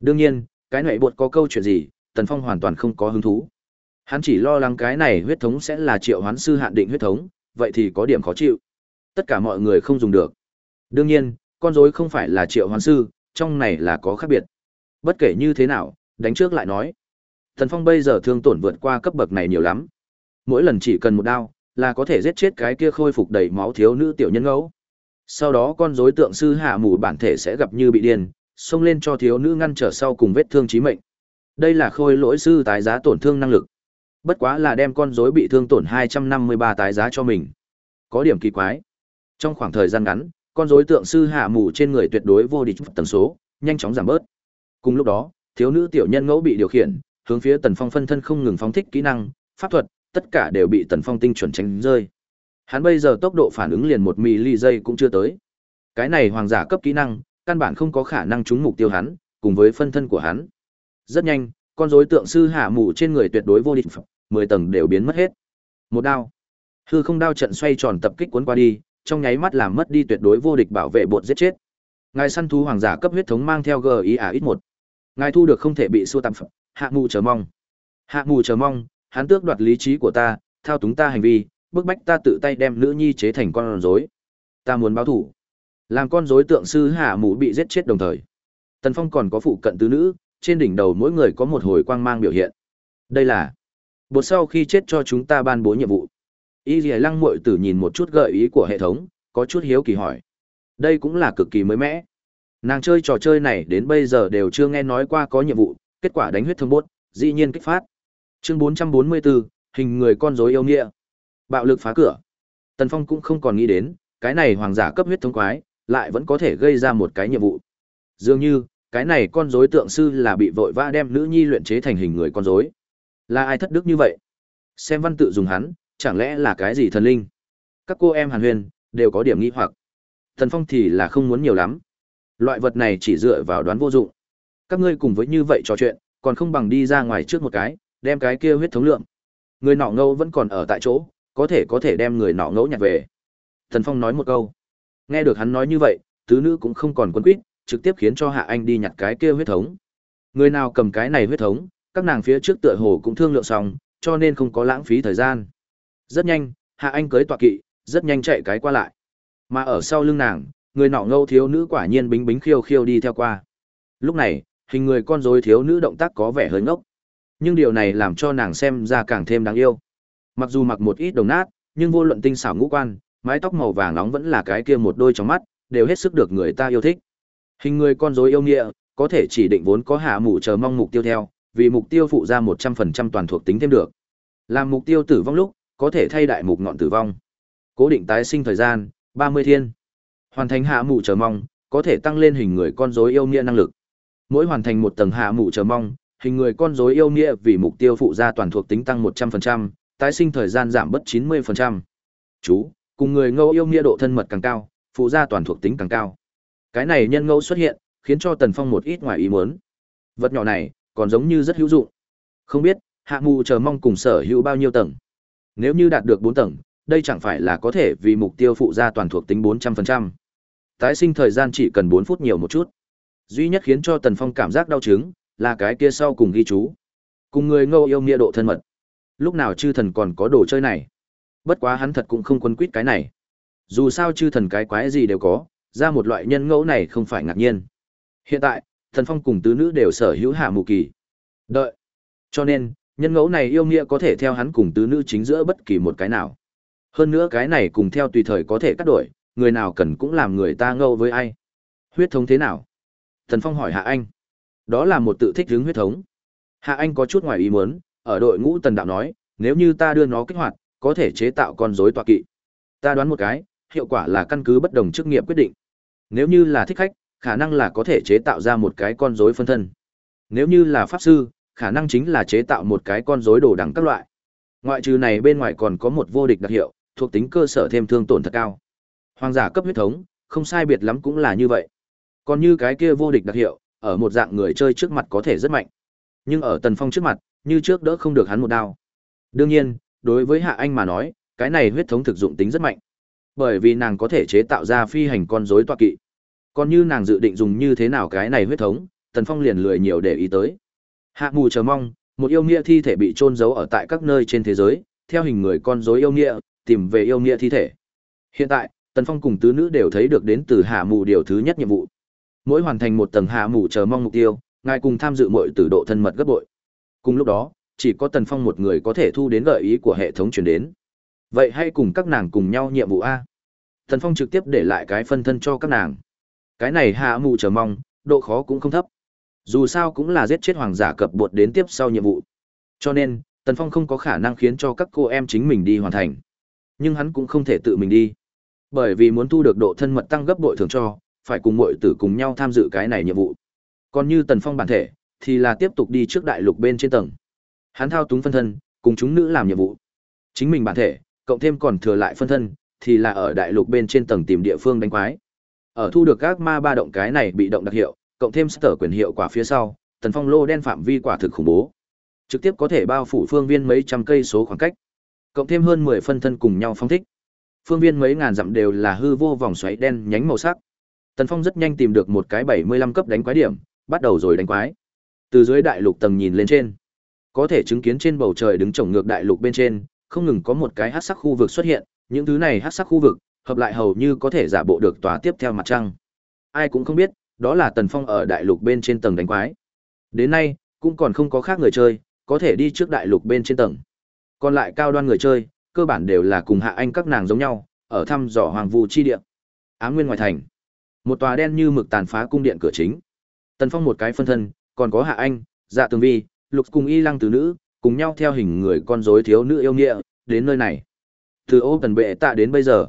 Đương nhiên, cái nãy bột có câu chuyện gì, Tần Phong hoàn toàn không có hứng thú. Hắn chỉ lo lắng cái này huyết thống sẽ là triệu hoán sư hạn định huyết thống, vậy thì có điểm khó chịu. Tất cả mọi người không dùng được. Đương nhiên, con rối không phải là triệu hoán sư, trong này là có khác biệt. Bất kể như thế nào, đánh trước lại nói. Tần Phong bây giờ thương tổn vượt qua cấp bậc này nhiều lắm. Mỗi lần chỉ cần một đao, là có thể giết chết cái kia khôi phục đầy máu thiếu nữ tiểu nhân ngẫu. Sau đó con rối tượng sư hạ mù bản thể sẽ gặp như bị điên, xông lên cho thiếu nữ ngăn trở sau cùng vết thương chí mệnh. Đây là khôi lỗi sư tái giá tổn thương năng lực. Bất quá là đem con rối bị thương tổn 253 tái giá cho mình. Có điểm kỳ quái. Trong khoảng thời gian ngắn, con rối tượng sư hạ mù trên người tuyệt đối vô địch tần số, nhanh chóng giảm bớt. Cùng lúc đó, thiếu nữ tiểu nhân ngẫu bị điều khiển, hướng phía Tần Phong phân thân không ngừng phóng thích kỹ năng, pháp thuật, tất cả đều bị Tần Phong tinh chuẩn tránh rơi. Hắn bây giờ tốc độ phản ứng liền một mili giây cũng chưa tới. Cái này hoàng giả cấp kỹ năng, căn bản không có khả năng trúng mục tiêu hắn, cùng với phân thân của hắn. Rất nhanh, con rối tượng sư hạ mù trên người tuyệt đối vô địch, 10 tầng đều biến mất hết. Một đao. Hư không đao trận xoay tròn tập kích cuốn qua đi, trong nháy mắt làm mất đi tuyệt đối vô địch bảo vệ bột giết chết. Ngài săn thú hoàng giả cấp huyết thống mang theo gia ít một Ngài thu được không thể bị xua tạm phẩm, hạ mù chờ mong. Hạ mù chờ mong, hắn tước đoạt lý trí của ta, thao túng ta hành vi, bức bách ta tự tay đem nữ nhi chế thành con rối. Ta muốn báo thủ. Làm con rối tượng sư hạ mù bị giết chết đồng thời. Tần Phong còn có phụ cận tứ nữ, trên đỉnh đầu mỗi người có một hồi quang mang biểu hiện. Đây là bột sau khi chết cho chúng ta ban bố nhiệm vụ. Y Lì Lăng muội tử nhìn một chút gợi ý của hệ thống, có chút hiếu kỳ hỏi. Đây cũng là cực kỳ mới mẻ. Nàng chơi trò chơi này đến bây giờ đều chưa nghe nói qua có nhiệm vụ, kết quả đánh huyết thương bốt, dĩ nhiên kích phát. Chương 444, hình người con rối yêu nghĩa. Bạo lực phá cửa. Tần Phong cũng không còn nghĩ đến, cái này hoàng giả cấp huyết thống quái, lại vẫn có thể gây ra một cái nhiệm vụ. Dường như, cái này con rối tượng sư là bị vội vã đem nữ nhi luyện chế thành hình người con rối. Là ai thất đức như vậy? Xem văn tự dùng hắn, chẳng lẽ là cái gì thần linh? Các cô em Hàn Huyền đều có điểm nghi hoặc. Tần Phong thì là không muốn nhiều lắm. Loại vật này chỉ dựa vào đoán vô dụng. Các ngươi cùng với như vậy trò chuyện, còn không bằng đi ra ngoài trước một cái, đem cái kia huyết thống lượng. Người nọ ngâu vẫn còn ở tại chỗ, có thể có thể đem người nọ ngẫu nhặt về. Thần Phong nói một câu. Nghe được hắn nói như vậy, tứ nữ cũng không còn quân quýt, trực tiếp khiến cho Hạ Anh đi nhặt cái kia huyết thống. Người nào cầm cái này huyết thống, các nàng phía trước tựa hồ cũng thương lượng xong, cho nên không có lãng phí thời gian. Rất nhanh, Hạ Anh cưới tọa kỵ, rất nhanh chạy cái qua lại. Mà ở sau lưng nàng, người nọ ngâu thiếu nữ quả nhiên bính bính khiêu khiêu đi theo qua. Lúc này, hình người con rối thiếu nữ động tác có vẻ hơi ngốc. Nhưng điều này làm cho nàng xem ra càng thêm đáng yêu. Mặc dù mặc một ít đồng nát, nhưng vô luận tinh xảo ngũ quan, mái tóc màu vàng nóng vẫn là cái kia một đôi trong mắt, đều hết sức được người ta yêu thích. Hình người con rối yêu nghĩa, có thể chỉ định vốn có hạ mủ chờ mong mục tiêu theo, vì mục tiêu phụ ra 100% toàn thuộc tính thêm được. Làm mục tiêu tử vong lúc, có thể thay đại mục ngọn tử vong. Cố định tái sinh thời gian, 30 thiên. Hoàn thành hạ mũ chờ mong, có thể tăng lên hình người con rối yêu nghĩa năng lực. Mỗi hoàn thành một tầng hạ mũ chờ mong, hình người con rối yêu nghĩa vì mục tiêu phụ gia toàn thuộc tính tăng 100%, tái sinh thời gian giảm bất 90%. Chú, cùng người ngẫu yêu nghĩa độ thân mật càng cao, phụ gia toàn thuộc tính càng cao. Cái này nhân ngẫu xuất hiện, khiến cho Tần Phong một ít ngoài ý muốn. Vật nhỏ này, còn giống như rất hữu dụng. Không biết, hạ mù chờ mong cùng sở hữu bao nhiêu tầng. Nếu như đạt được 4 tầng, đây chẳng phải là có thể vì mục tiêu phụ gia toàn thuộc tính 400%. Tái sinh thời gian chỉ cần 4 phút nhiều một chút. Duy nhất khiến cho Tần Phong cảm giác đau chứng, là cái kia sau cùng ghi chú. Cùng người ngâu yêu nghĩa độ thân mật. Lúc nào chư thần còn có đồ chơi này. Bất quá hắn thật cũng không quấn quýt cái này. Dù sao chư thần cái quái gì đều có, ra một loại nhân ngẫu này không phải ngạc nhiên. Hiện tại, thần phong cùng tứ nữ đều sở hữu hạ mù kỳ. Đợi. Cho nên, nhân ngẫu này yêu nghĩa có thể theo hắn cùng tứ nữ chính giữa bất kỳ một cái nào. Hơn nữa cái này cùng theo tùy thời có thể cắt đổi, người nào cần cũng làm người ta ngâu với ai. Huyết thống thế nào? Thần Phong hỏi Hạ Anh. Đó là một tự thích hướng huyết thống. Hạ Anh có chút ngoài ý muốn, ở đội ngũ tần đạo nói, nếu như ta đưa nó kích hoạt, có thể chế tạo con rối tọa kỵ. Ta đoán một cái, hiệu quả là căn cứ bất đồng chức nghiệp quyết định. Nếu như là thích khách, khả năng là có thể chế tạo ra một cái con rối phân thân. Nếu như là pháp sư, khả năng chính là chế tạo một cái con rối đồ đẳng các loại. Ngoại trừ này bên ngoài còn có một vô địch đặc hiệu, thuộc tính cơ sở thêm thương tổn thật cao. Hoàng giả cấp huyết thống, không sai biệt lắm cũng là như vậy. Còn như cái kia vô địch đặc hiệu, ở một dạng người chơi trước mặt có thể rất mạnh. Nhưng ở Tần Phong trước mặt, như trước đỡ không được hắn một đao. Đương nhiên, đối với Hạ Anh mà nói, cái này huyết thống thực dụng tính rất mạnh. Bởi vì nàng có thể chế tạo ra phi hành con rối tọa kỵ. Còn như nàng dự định dùng như thế nào cái này huyết thống, Tần Phong liền lười nhiều để ý tới. Hạ mù chờ mong, một yêu nghĩa thi thể bị trôn giấu ở tại các nơi trên thế giới, theo hình người con rối yêu nghĩa, tìm về yêu nghĩa thi thể. Hiện tại, Tần Phong cùng tứ nữ đều thấy được đến từ Hạ mù điều thứ nhất nhiệm vụ. Mỗi hoàn thành một tầng Hạ mù chờ mong mục tiêu, ngài cùng tham dự mọi tử độ thân mật gấp bội. Cùng lúc đó, chỉ có Tần Phong một người có thể thu đến gợi ý của hệ thống truyền đến. Vậy hay cùng các nàng cùng nhau nhiệm vụ A. Tần Phong trực tiếp để lại cái phân thân cho các nàng. Cái này hạ mù chờ mong, độ khó cũng không thấp. Dù sao cũng là giết chết hoàng giả cập bột đến tiếp sau nhiệm vụ. Cho nên, Tần Phong không có khả năng khiến cho các cô em chính mình đi hoàn thành. Nhưng hắn cũng không thể tự mình đi. Bởi vì muốn thu được độ thân mật tăng gấp bội thường cho, phải cùng muội tử cùng nhau tham dự cái này nhiệm vụ. Còn như Tần Phong bản thể, thì là tiếp tục đi trước đại lục bên trên tầng. Hắn thao túng phân thân, cùng chúng nữ làm nhiệm vụ. Chính mình bản thể, cộng thêm còn thừa lại phân thân, thì là ở đại lục bên trên tầng tìm địa phương đánh quái. Ở thu được các ma ba động cái này bị động đặc hiệu, cộng thêm sở quyền hiệu quả phía sau, Tần Phong lô đen phạm vi quả thực khủng bố. Trực tiếp có thể bao phủ phương viên mấy trăm cây số khoảng cách. Cộng thêm hơn 10 phân thân cùng nhau phong thích. Phương viên mấy ngàn dặm đều là hư vô vòng xoáy đen nhánh màu sắc. Tần Phong rất nhanh tìm được một cái 75 cấp đánh quái điểm, bắt đầu rồi đánh quái. Từ dưới đại lục tầng nhìn lên trên, có thể chứng kiến trên bầu trời đứng trồng ngược đại lục bên trên, không ngừng có một cái hắc sắc khu vực xuất hiện, những thứ này hắc sắc khu vực, hợp lại hầu như có thể giả bộ được tòa tiếp theo mặt trăng. Ai cũng không biết, đó là Tần Phong ở đại lục bên trên tầng đánh quái. Đến nay, cũng còn không có khác người chơi, có thể đi trước đại lục bên trên tầng. Còn lại cao đoan người chơi, cơ bản đều là cùng hạ anh các nàng giống nhau, ở thăm dò hoàng vu chi địa. Ám nguyên ngoài thành, một tòa đen như mực tàn phá cung điện cửa chính. Tần Phong một cái phân thân, còn có hạ anh, dạ tường vi, lục cùng y lăng từ nữ, cùng nhau theo hình người con rối thiếu nữ yêu nghĩa, đến nơi này. Từ ô tần bệ tạ đến bây giờ,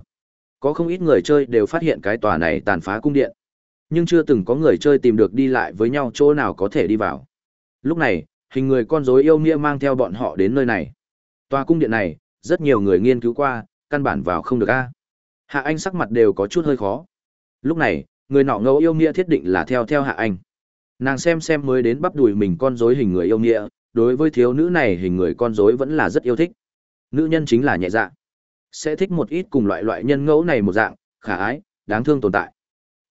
có không ít người chơi đều phát hiện cái tòa này tàn phá cung điện. Nhưng chưa từng có người chơi tìm được đi lại với nhau chỗ nào có thể đi vào. Lúc này, hình người con rối yêu nghĩa mang theo bọn họ đến nơi này. Tòa cung điện này, rất nhiều người nghiên cứu qua, căn bản vào không được a. Hạ Anh sắc mặt đều có chút hơi khó. Lúc này, người nọ ngẫu yêu nghĩa thiết định là theo theo Hạ Anh. Nàng xem xem mới đến bắp đùi mình con rối hình người yêu nghĩa, đối với thiếu nữ này hình người con rối vẫn là rất yêu thích. Nữ nhân chính là nhẹ dạ. Sẽ thích một ít cùng loại loại nhân ngẫu này một dạng, khả ái, đáng thương tồn tại.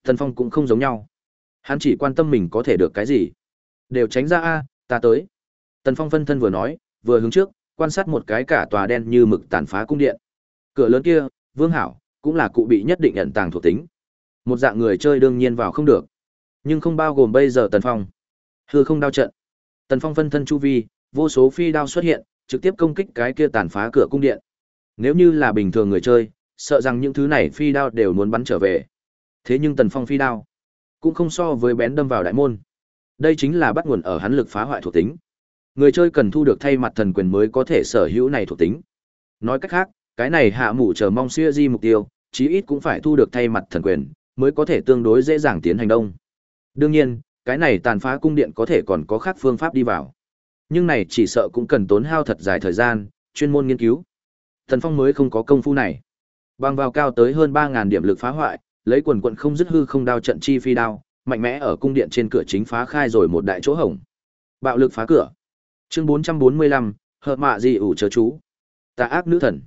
Thần Phong cũng không giống nhau. Hắn chỉ quan tâm mình có thể được cái gì. Đều tránh ra a, ta tới. Tần Phong phân thân vừa nói, vừa hướng trước, quan sát một cái cả tòa đen như mực tàn phá cung điện. Cửa lớn kia, Vương Hảo, cũng là cụ bị nhất định ẩn tàng thuộc tính. Một dạng người chơi đương nhiên vào không được, nhưng không bao gồm bây giờ Tần Phong. Hư không đao trận. Tần Phong phân thân chu vi, vô số phi đao xuất hiện, trực tiếp công kích cái kia tàn phá cửa cung điện. Nếu như là bình thường người chơi, sợ rằng những thứ này phi đao đều muốn bắn trở về. Thế nhưng Tần Phong phi đao cũng không so với bén đâm vào đại môn. Đây chính là bắt nguồn ở hắn lực phá hoại thuộc tính. Người chơi cần thu được thay mặt thần quyền mới có thể sở hữu này thuộc tính. Nói cách khác, cái này hạ mụ chờ mong xuya di mục tiêu, chí ít cũng phải thu được thay mặt thần quyền, mới có thể tương đối dễ dàng tiến hành đông. Đương nhiên, cái này tàn phá cung điện có thể còn có khác phương pháp đi vào. Nhưng này chỉ sợ cũng cần tốn hao thật dài thời gian, chuyên môn nghiên cứu. Thần Phong mới không có công phu này. Bằng vào cao tới hơn ba ngàn điểm lực phá hoại, lấy quần quận không dứt hư không đao trận chi phi đao, mạnh mẽ ở cung điện trên cửa chính phá khai rồi một đại chỗ hổng. Bạo lực phá cửa. Chương 445, hợp mạ gì ủ chớ chú. Tà ác nữ thần.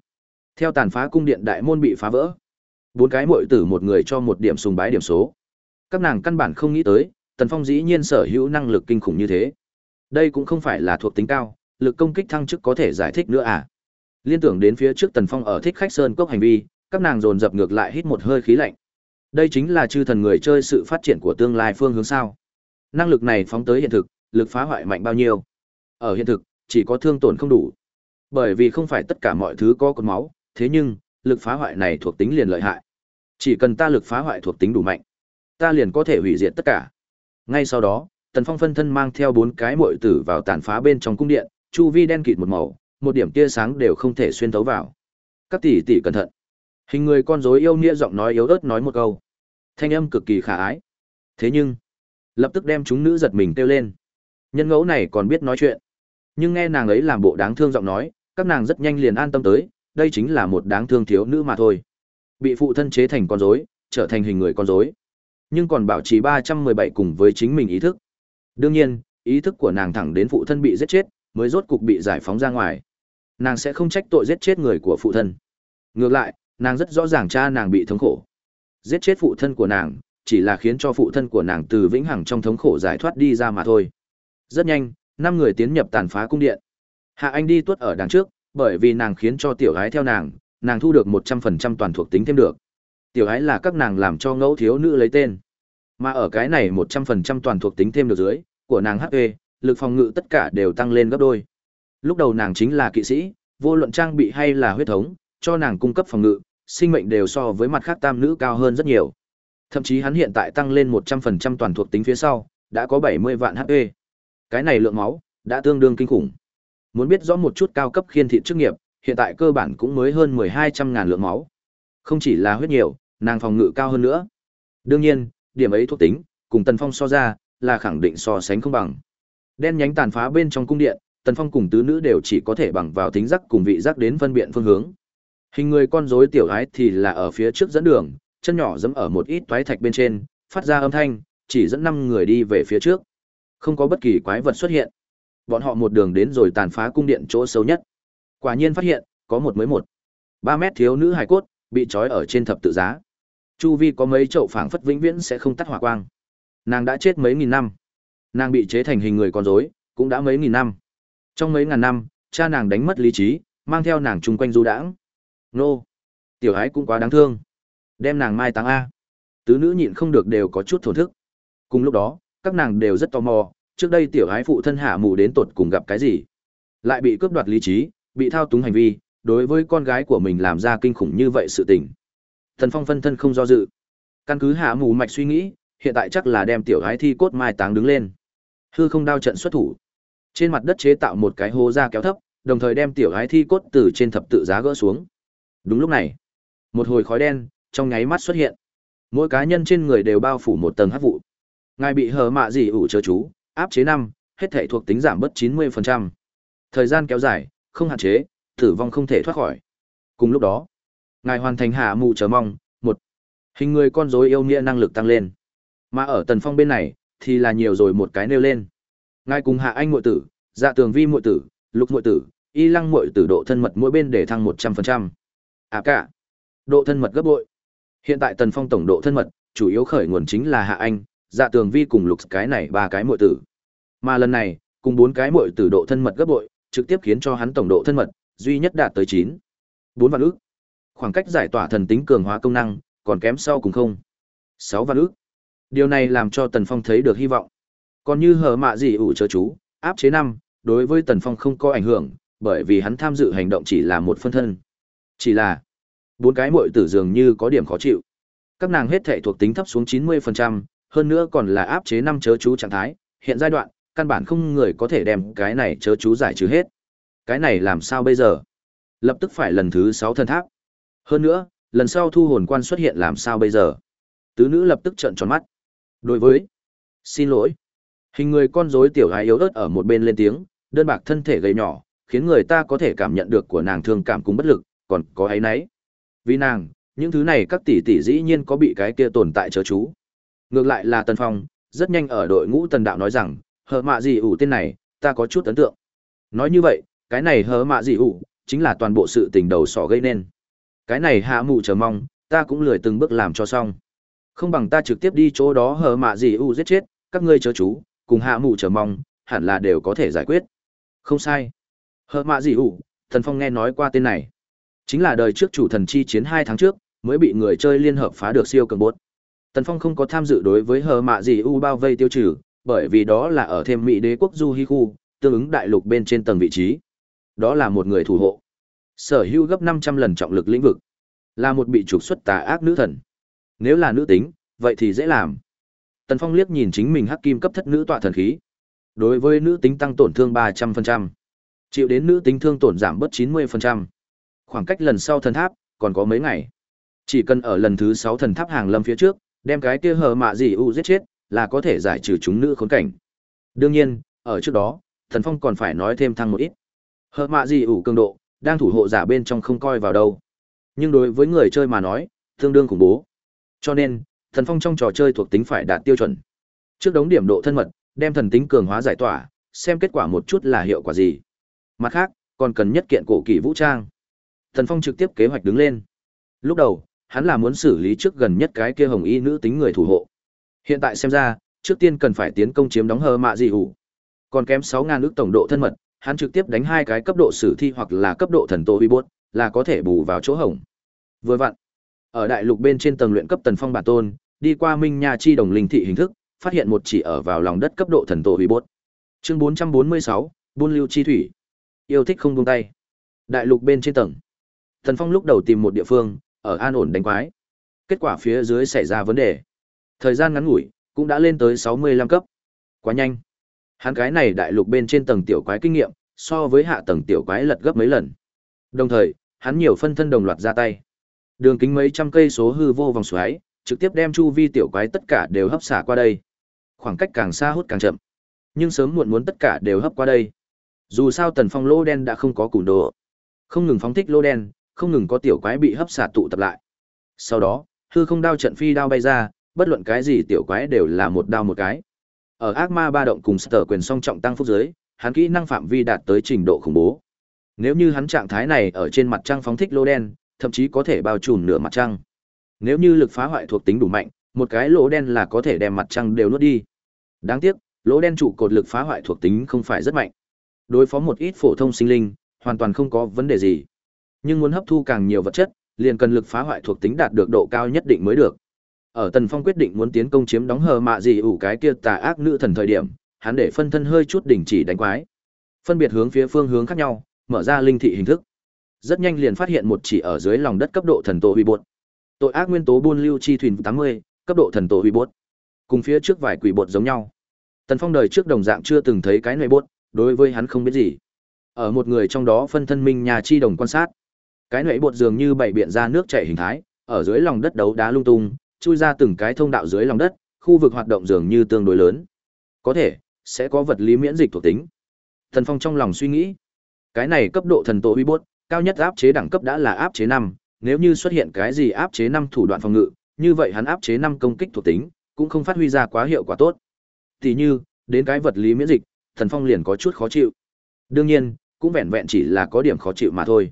Theo tàn phá cung điện đại môn bị phá vỡ. Bốn cái muội tử một người cho một điểm sùng bái điểm số. Các nàng căn bản không nghĩ tới, Tần Phong dĩ nhiên sở hữu năng lực kinh khủng như thế. Đây cũng không phải là thuộc tính cao, lực công kích thăng chức có thể giải thích nữa à. Liên tưởng đến phía trước Tần Phong ở thích khách sơn cốc hành vi, các nàng dồn dập ngược lại hít một hơi khí lạnh. Đây chính là chư thần người chơi sự phát triển của tương lai phương hướng sao. Năng lực này phóng tới hiện thực, lực phá hoại mạnh bao nhiêu. Ở hiện thực, chỉ có thương tổn không đủ. Bởi vì không phải tất cả mọi thứ có cột máu, thế nhưng, lực phá hoại này thuộc tính liền lợi hại. Chỉ cần ta lực phá hoại thuộc tính đủ mạnh, ta liền có thể hủy diệt tất cả. Ngay sau đó, Tần Phong phân thân mang theo bốn cái mội tử vào tàn phá bên trong cung điện, chu vi đen kịt một màu, một điểm tia sáng đều không thể xuyên thấu vào. Các tỷ tỷ cẩn thận. Hình người con rối yêu nghĩa giọng nói yếu ớt nói một câu. Thanh âm cực kỳ khả ái. Thế nhưng, lập tức đem chúng nữ giật mình kêu lên. Nhân ngẫu này còn biết nói chuyện. Nhưng nghe nàng ấy làm bộ đáng thương giọng nói, các nàng rất nhanh liền an tâm tới, đây chính là một đáng thương thiếu nữ mà thôi. Bị phụ thân chế thành con rối, trở thành hình người con rối. Nhưng còn bảo trì 317 cùng với chính mình ý thức. Đương nhiên, ý thức của nàng thẳng đến phụ thân bị giết chết, mới rốt cục bị giải phóng ra ngoài. Nàng sẽ không trách tội giết chết người của phụ thân. Ngược lại, nàng rất rõ ràng cha nàng bị thống khổ. Giết chết phụ thân của nàng, chỉ là khiến cho phụ thân của nàng từ vĩnh hằng trong thống khổ giải thoát đi ra mà thôi. Rất nhanh, năm người tiến nhập tàn phá cung điện. Hạ Anh đi tuốt ở đằng trước, bởi vì nàng khiến cho tiểu gái theo nàng, nàng thu được 100% toàn thuộc tính thêm được. Tiểu gái là các nàng làm cho ngẫu thiếu nữ lấy tên. Mà ở cái này 100% toàn thuộc tính thêm được dưới, của nàng HP, lực phòng ngự tất cả đều tăng lên gấp đôi. Lúc đầu nàng chính là kỵ sĩ, vô luận trang bị hay là huyết thống, cho nàng cung cấp phòng ngự, sinh mệnh đều so với mặt khác tam nữ cao hơn rất nhiều. Thậm chí hắn hiện tại tăng lên 100% toàn thuộc tính phía sau, đã có 70 vạn HP. Cái này lượng máu, đã tương đương kinh khủng. Muốn biết rõ một chút cao cấp khiên thị chức nghiệp, hiện tại cơ bản cũng mới hơn 1200 ngàn lượng máu. Không chỉ là huyết nhiều, nàng phòng ngự cao hơn nữa. Đương nhiên, điểm ấy thuộc tính, cùng Tần Phong so ra, là khẳng định so sánh không bằng. Đen nhánh tàn phá bên trong cung điện, Tần Phong cùng tứ nữ đều chỉ có thể bằng vào tính giác cùng vị giác đến phân biện phương hướng. Hình người con rối tiểu ái thì là ở phía trước dẫn đường, chân nhỏ dẫm ở một ít toái thạch bên trên, phát ra âm thanh, chỉ dẫn năm người đi về phía trước. Không có bất kỳ quái vật xuất hiện. Bọn họ một đường đến rồi tàn phá cung điện chỗ sâu nhất. Quả nhiên phát hiện, có một mới một. ba mét thiếu nữ hài cốt, bị trói ở trên thập tự giá. Chu vi có mấy chậu phảng phất vĩnh viễn sẽ không tắt hỏa quang. Nàng đã chết mấy nghìn năm. Nàng bị chế thành hình người con rối, cũng đã mấy nghìn năm. Trong mấy ngàn năm, cha nàng đánh mất lý trí, mang theo nàng chung quanh du đãng. Nô, tiểu ái cũng quá đáng thương. Đem nàng mai táng a. Tứ nữ nhịn không được đều có chút thổn thức. Cùng lúc đó, các nàng đều rất tò mò, trước đây tiểu ái phụ thân hạ mù đến tột cùng gặp cái gì? Lại bị cướp đoạt lý trí, bị thao túng hành vi, đối với con gái của mình làm ra kinh khủng như vậy sự tình. Thần Phong phân thân không do dự. Căn cứ hạ mù mạch suy nghĩ, hiện tại chắc là đem tiểu ái thi cốt mai táng đứng lên. Hư không đao trận xuất thủ. Trên mặt đất chế tạo một cái hố ra kéo thấp, đồng thời đem tiểu ái thi cốt từ trên thập tự giá gỡ xuống. Đúng lúc này, một hồi khói đen trong nháy mắt xuất hiện. Mỗi cá nhân trên người đều bao phủ một tầng hắc vụ. Ngài bị hờ mạ gì ủ chớ chú, áp chế năm, hết thể thuộc tính giảm bớt 90%. Thời gian kéo dài, không hạn chế, tử vong không thể thoát khỏi. Cùng lúc đó, ngài hoàn thành hạ mù chờ mong, một hình người con rối yêu nghĩa năng lực tăng lên. Mà ở tần phong bên này, thì là nhiều rồi một cái nêu lên. Ngài cùng hạ anh muội tử, dạ tường vi muội tử, lục muội tử, y lăng muội tử độ thân mật mỗi bên để thăng 100%. À cả, độ thân mật gấp bội. Hiện tại tần phong tổng độ thân mật, chủ yếu khởi nguồn chính là hạ anh, dạ tường vi cùng lục cái này ba cái muội tử. Mà lần này, cùng bốn cái muội tử độ thân mật gấp bội, trực tiếp khiến cho hắn tổng độ thân mật duy nhất đạt tới 9. 4 vạn ước. Khoảng cách giải tỏa thần tính cường hóa công năng, còn kém sau cùng không. sáu vạn ước. Điều này làm cho Tần Phong thấy được hy vọng. Còn như hở mạ gì ủ chớ chú, áp chế năm, đối với Tần Phong không có ảnh hưởng, bởi vì hắn tham dự hành động chỉ là một phân thân. Chỉ là bốn cái muội tử dường như có điểm khó chịu. Các nàng hết thể thuộc tính thấp xuống 90%, hơn nữa còn là áp chế năm chớ chú trạng thái, hiện giai đoạn, căn bản không người có thể đem cái này chớ chú giải trừ hết. Cái này làm sao bây giờ? Lập tức phải lần thứ 6 thân tháp. Hơn nữa, lần sau thu hồn quan xuất hiện làm sao bây giờ? Tứ nữ lập tức trợn tròn mắt. Đối với, xin lỗi. Hình người con rối tiểu gái yếu ớt ở một bên lên tiếng, đơn bạc thân thể gầy nhỏ, khiến người ta có thể cảm nhận được của nàng thương cảm cùng bất lực, còn có ấy nấy. Vì nàng, những thứ này các tỷ tỷ dĩ nhiên có bị cái kia tồn tại chớ chú. Ngược lại là Tần Phong, rất nhanh ở đội ngũ Tần Đạo nói rằng, hờ mạ gì ủ tên này, ta có chút ấn tượng. Nói như vậy, cái này hờ mạ gì ủ, chính là toàn bộ sự tình đầu sỏ gây nên. Cái này hạ mụ chờ mong, ta cũng lười từng bước làm cho xong. Không bằng ta trực tiếp đi chỗ đó hờ mạ gì ủ giết chết, các ngươi chớ chú, cùng hạ mụ chờ mong, hẳn là đều có thể giải quyết. Không sai. Hờ mạ gì ủ, Thần Phong nghe nói qua tên này. Chính là đời trước chủ thần chi chiến hai tháng trước, mới bị người chơi liên hợp phá được siêu cường bốt. Tần Phong không có tham dự đối với hờ mạ gì u bao vây tiêu trừ, bởi vì đó là ở thêm Mỹ đế quốc Du Hi khu, tương ứng đại lục bên trên tầng vị trí. Đó là một người thủ hộ. Sở hữu gấp 500 lần trọng lực lĩnh vực. Là một bị trục xuất tà ác nữ thần. Nếu là nữ tính, vậy thì dễ làm. Tần Phong liếc nhìn chính mình hắc kim cấp thất nữ tọa thần khí. Đối với nữ tính tăng tổn thương 300%. Chịu đến nữ tính thương tổn giảm bớt 90%. Khoảng cách lần sau thần tháp, còn có mấy ngày. Chỉ cần ở lần thứ 6 thần tháp hàng lâm phía trước, đem cái kia hờ mạ gì u giết chết, là có thể giải trừ chúng nữ khốn cảnh. Đương nhiên, ở trước đó, Thần Phong còn phải nói thêm thăng một ít. Hờ mạ gì u cường độ, đang thủ hộ giả bên trong không coi vào đâu. Nhưng đối với người chơi mà nói, tương đương khủng bố. Cho nên, Thần Phong trong trò chơi thuộc tính phải đạt tiêu chuẩn. Trước đống điểm độ thân mật, đem thần tính cường hóa giải tỏa, xem kết quả một chút là hiệu quả gì. Mặt khác, còn cần nhất kiện cổ kỳ vũ trang. Thần Phong trực tiếp kế hoạch đứng lên. Lúc đầu, hắn là muốn xử lý trước gần nhất cái kia hồng y nữ tính người thủ hộ. Hiện tại xem ra, trước tiên cần phải tiến công chiếm đóng hờ mạ gì hủ. Còn kém 6000 nước tổng độ thân mật, hắn trực tiếp đánh hai cái cấp độ sử thi hoặc là cấp độ thần tổ uy bốt, là có thể bù vào chỗ hổng. Vừa vặn, ở đại lục bên trên tầng luyện cấp tần phong bản tôn, đi qua Minh Nha chi đồng linh thị hình thức, phát hiện một chỉ ở vào lòng đất cấp độ thần tổ uy bốt. Chương 446, Buôn lưu chi thủy. Yêu thích không buông tay. Đại lục bên trên tầng. Thần Phong lúc đầu tìm một địa phương, ở an ổn đánh quái. Kết quả phía dưới xảy ra vấn đề. Thời gian ngắn ngủi, cũng đã lên tới 65 cấp. Quá nhanh. Hắn cái này đại lục bên trên tầng tiểu quái kinh nghiệm, so với hạ tầng tiểu quái lật gấp mấy lần. Đồng thời, hắn nhiều phân thân đồng loạt ra tay. Đường kính mấy trăm cây số hư vô vòng xoáy, trực tiếp đem chu vi tiểu quái tất cả đều hấp xả qua đây. Khoảng cách càng xa hút càng chậm. Nhưng sớm muộn muốn tất cả đều hấp qua đây. Dù sao Tần Phong lô đen đã không có củ đồ. Không ngừng phóng thích lô đen, không ngừng có tiểu quái bị hấp xả tụ tập lại. Sau đó, hư không đao trận phi đao bay ra, bất luận cái gì tiểu quái đều là một đao một cái. Ở ác ma ba động cùng sở quyền song trọng tăng phúc giới, hắn kỹ năng phạm vi đạt tới trình độ khủng bố. Nếu như hắn trạng thái này ở trên mặt trăng phóng thích lô đen, thậm chí có thể bao trùm nửa mặt trăng. Nếu như lực phá hoại thuộc tính đủ mạnh, một cái lỗ đen là có thể đem mặt trăng đều nuốt đi. Đáng tiếc, lỗ đen trụ cột lực phá hoại thuộc tính không phải rất mạnh. Đối phó một ít phổ thông sinh linh, hoàn toàn không có vấn đề gì. Nhưng muốn hấp thu càng nhiều vật chất, liền cần lực phá hoại thuộc tính đạt được độ cao nhất định mới được. Ở Tần Phong quyết định muốn tiến công chiếm đóng hờ mạ gì ủ cái kia tà ác nữ thần thời điểm, hắn để phân thân hơi chút đỉnh chỉ đánh quái. Phân biệt hướng phía phương hướng khác nhau, mở ra linh thị hình thức. Rất nhanh liền phát hiện một chỉ ở dưới lòng đất cấp độ thần tổ huy bột. Tội ác nguyên tố buôn lưu chi thuyền 80, cấp độ thần tổ huy bột. Cùng phía trước vài quỷ bột giống nhau. Tần Phong đời trước đồng dạng chưa từng thấy cái này bột, đối với hắn không biết gì. Ở một người trong đó phân thân minh nhà chi đồng quan sát. Cái nệ bột dường như bảy biện ra nước chảy hình thái, ở dưới lòng đất đấu đá lung tung, chui ra từng cái thông đạo dưới lòng đất, khu vực hoạt động dường như tương đối lớn. Có thể sẽ có vật lý miễn dịch thuộc tính. Thần Phong trong lòng suy nghĩ, cái này cấp độ thần tổ uy bốt, cao nhất áp chế đẳng cấp đã là áp chế năm nếu như xuất hiện cái gì áp chế năm thủ đoạn phòng ngự, như vậy hắn áp chế năm công kích thuộc tính, cũng không phát huy ra quá hiệu quả tốt. Tỷ như, đến cái vật lý miễn dịch, Thần Phong liền có chút khó chịu. Đương nhiên, cũng vẹn vẹn chỉ là có điểm khó chịu mà thôi.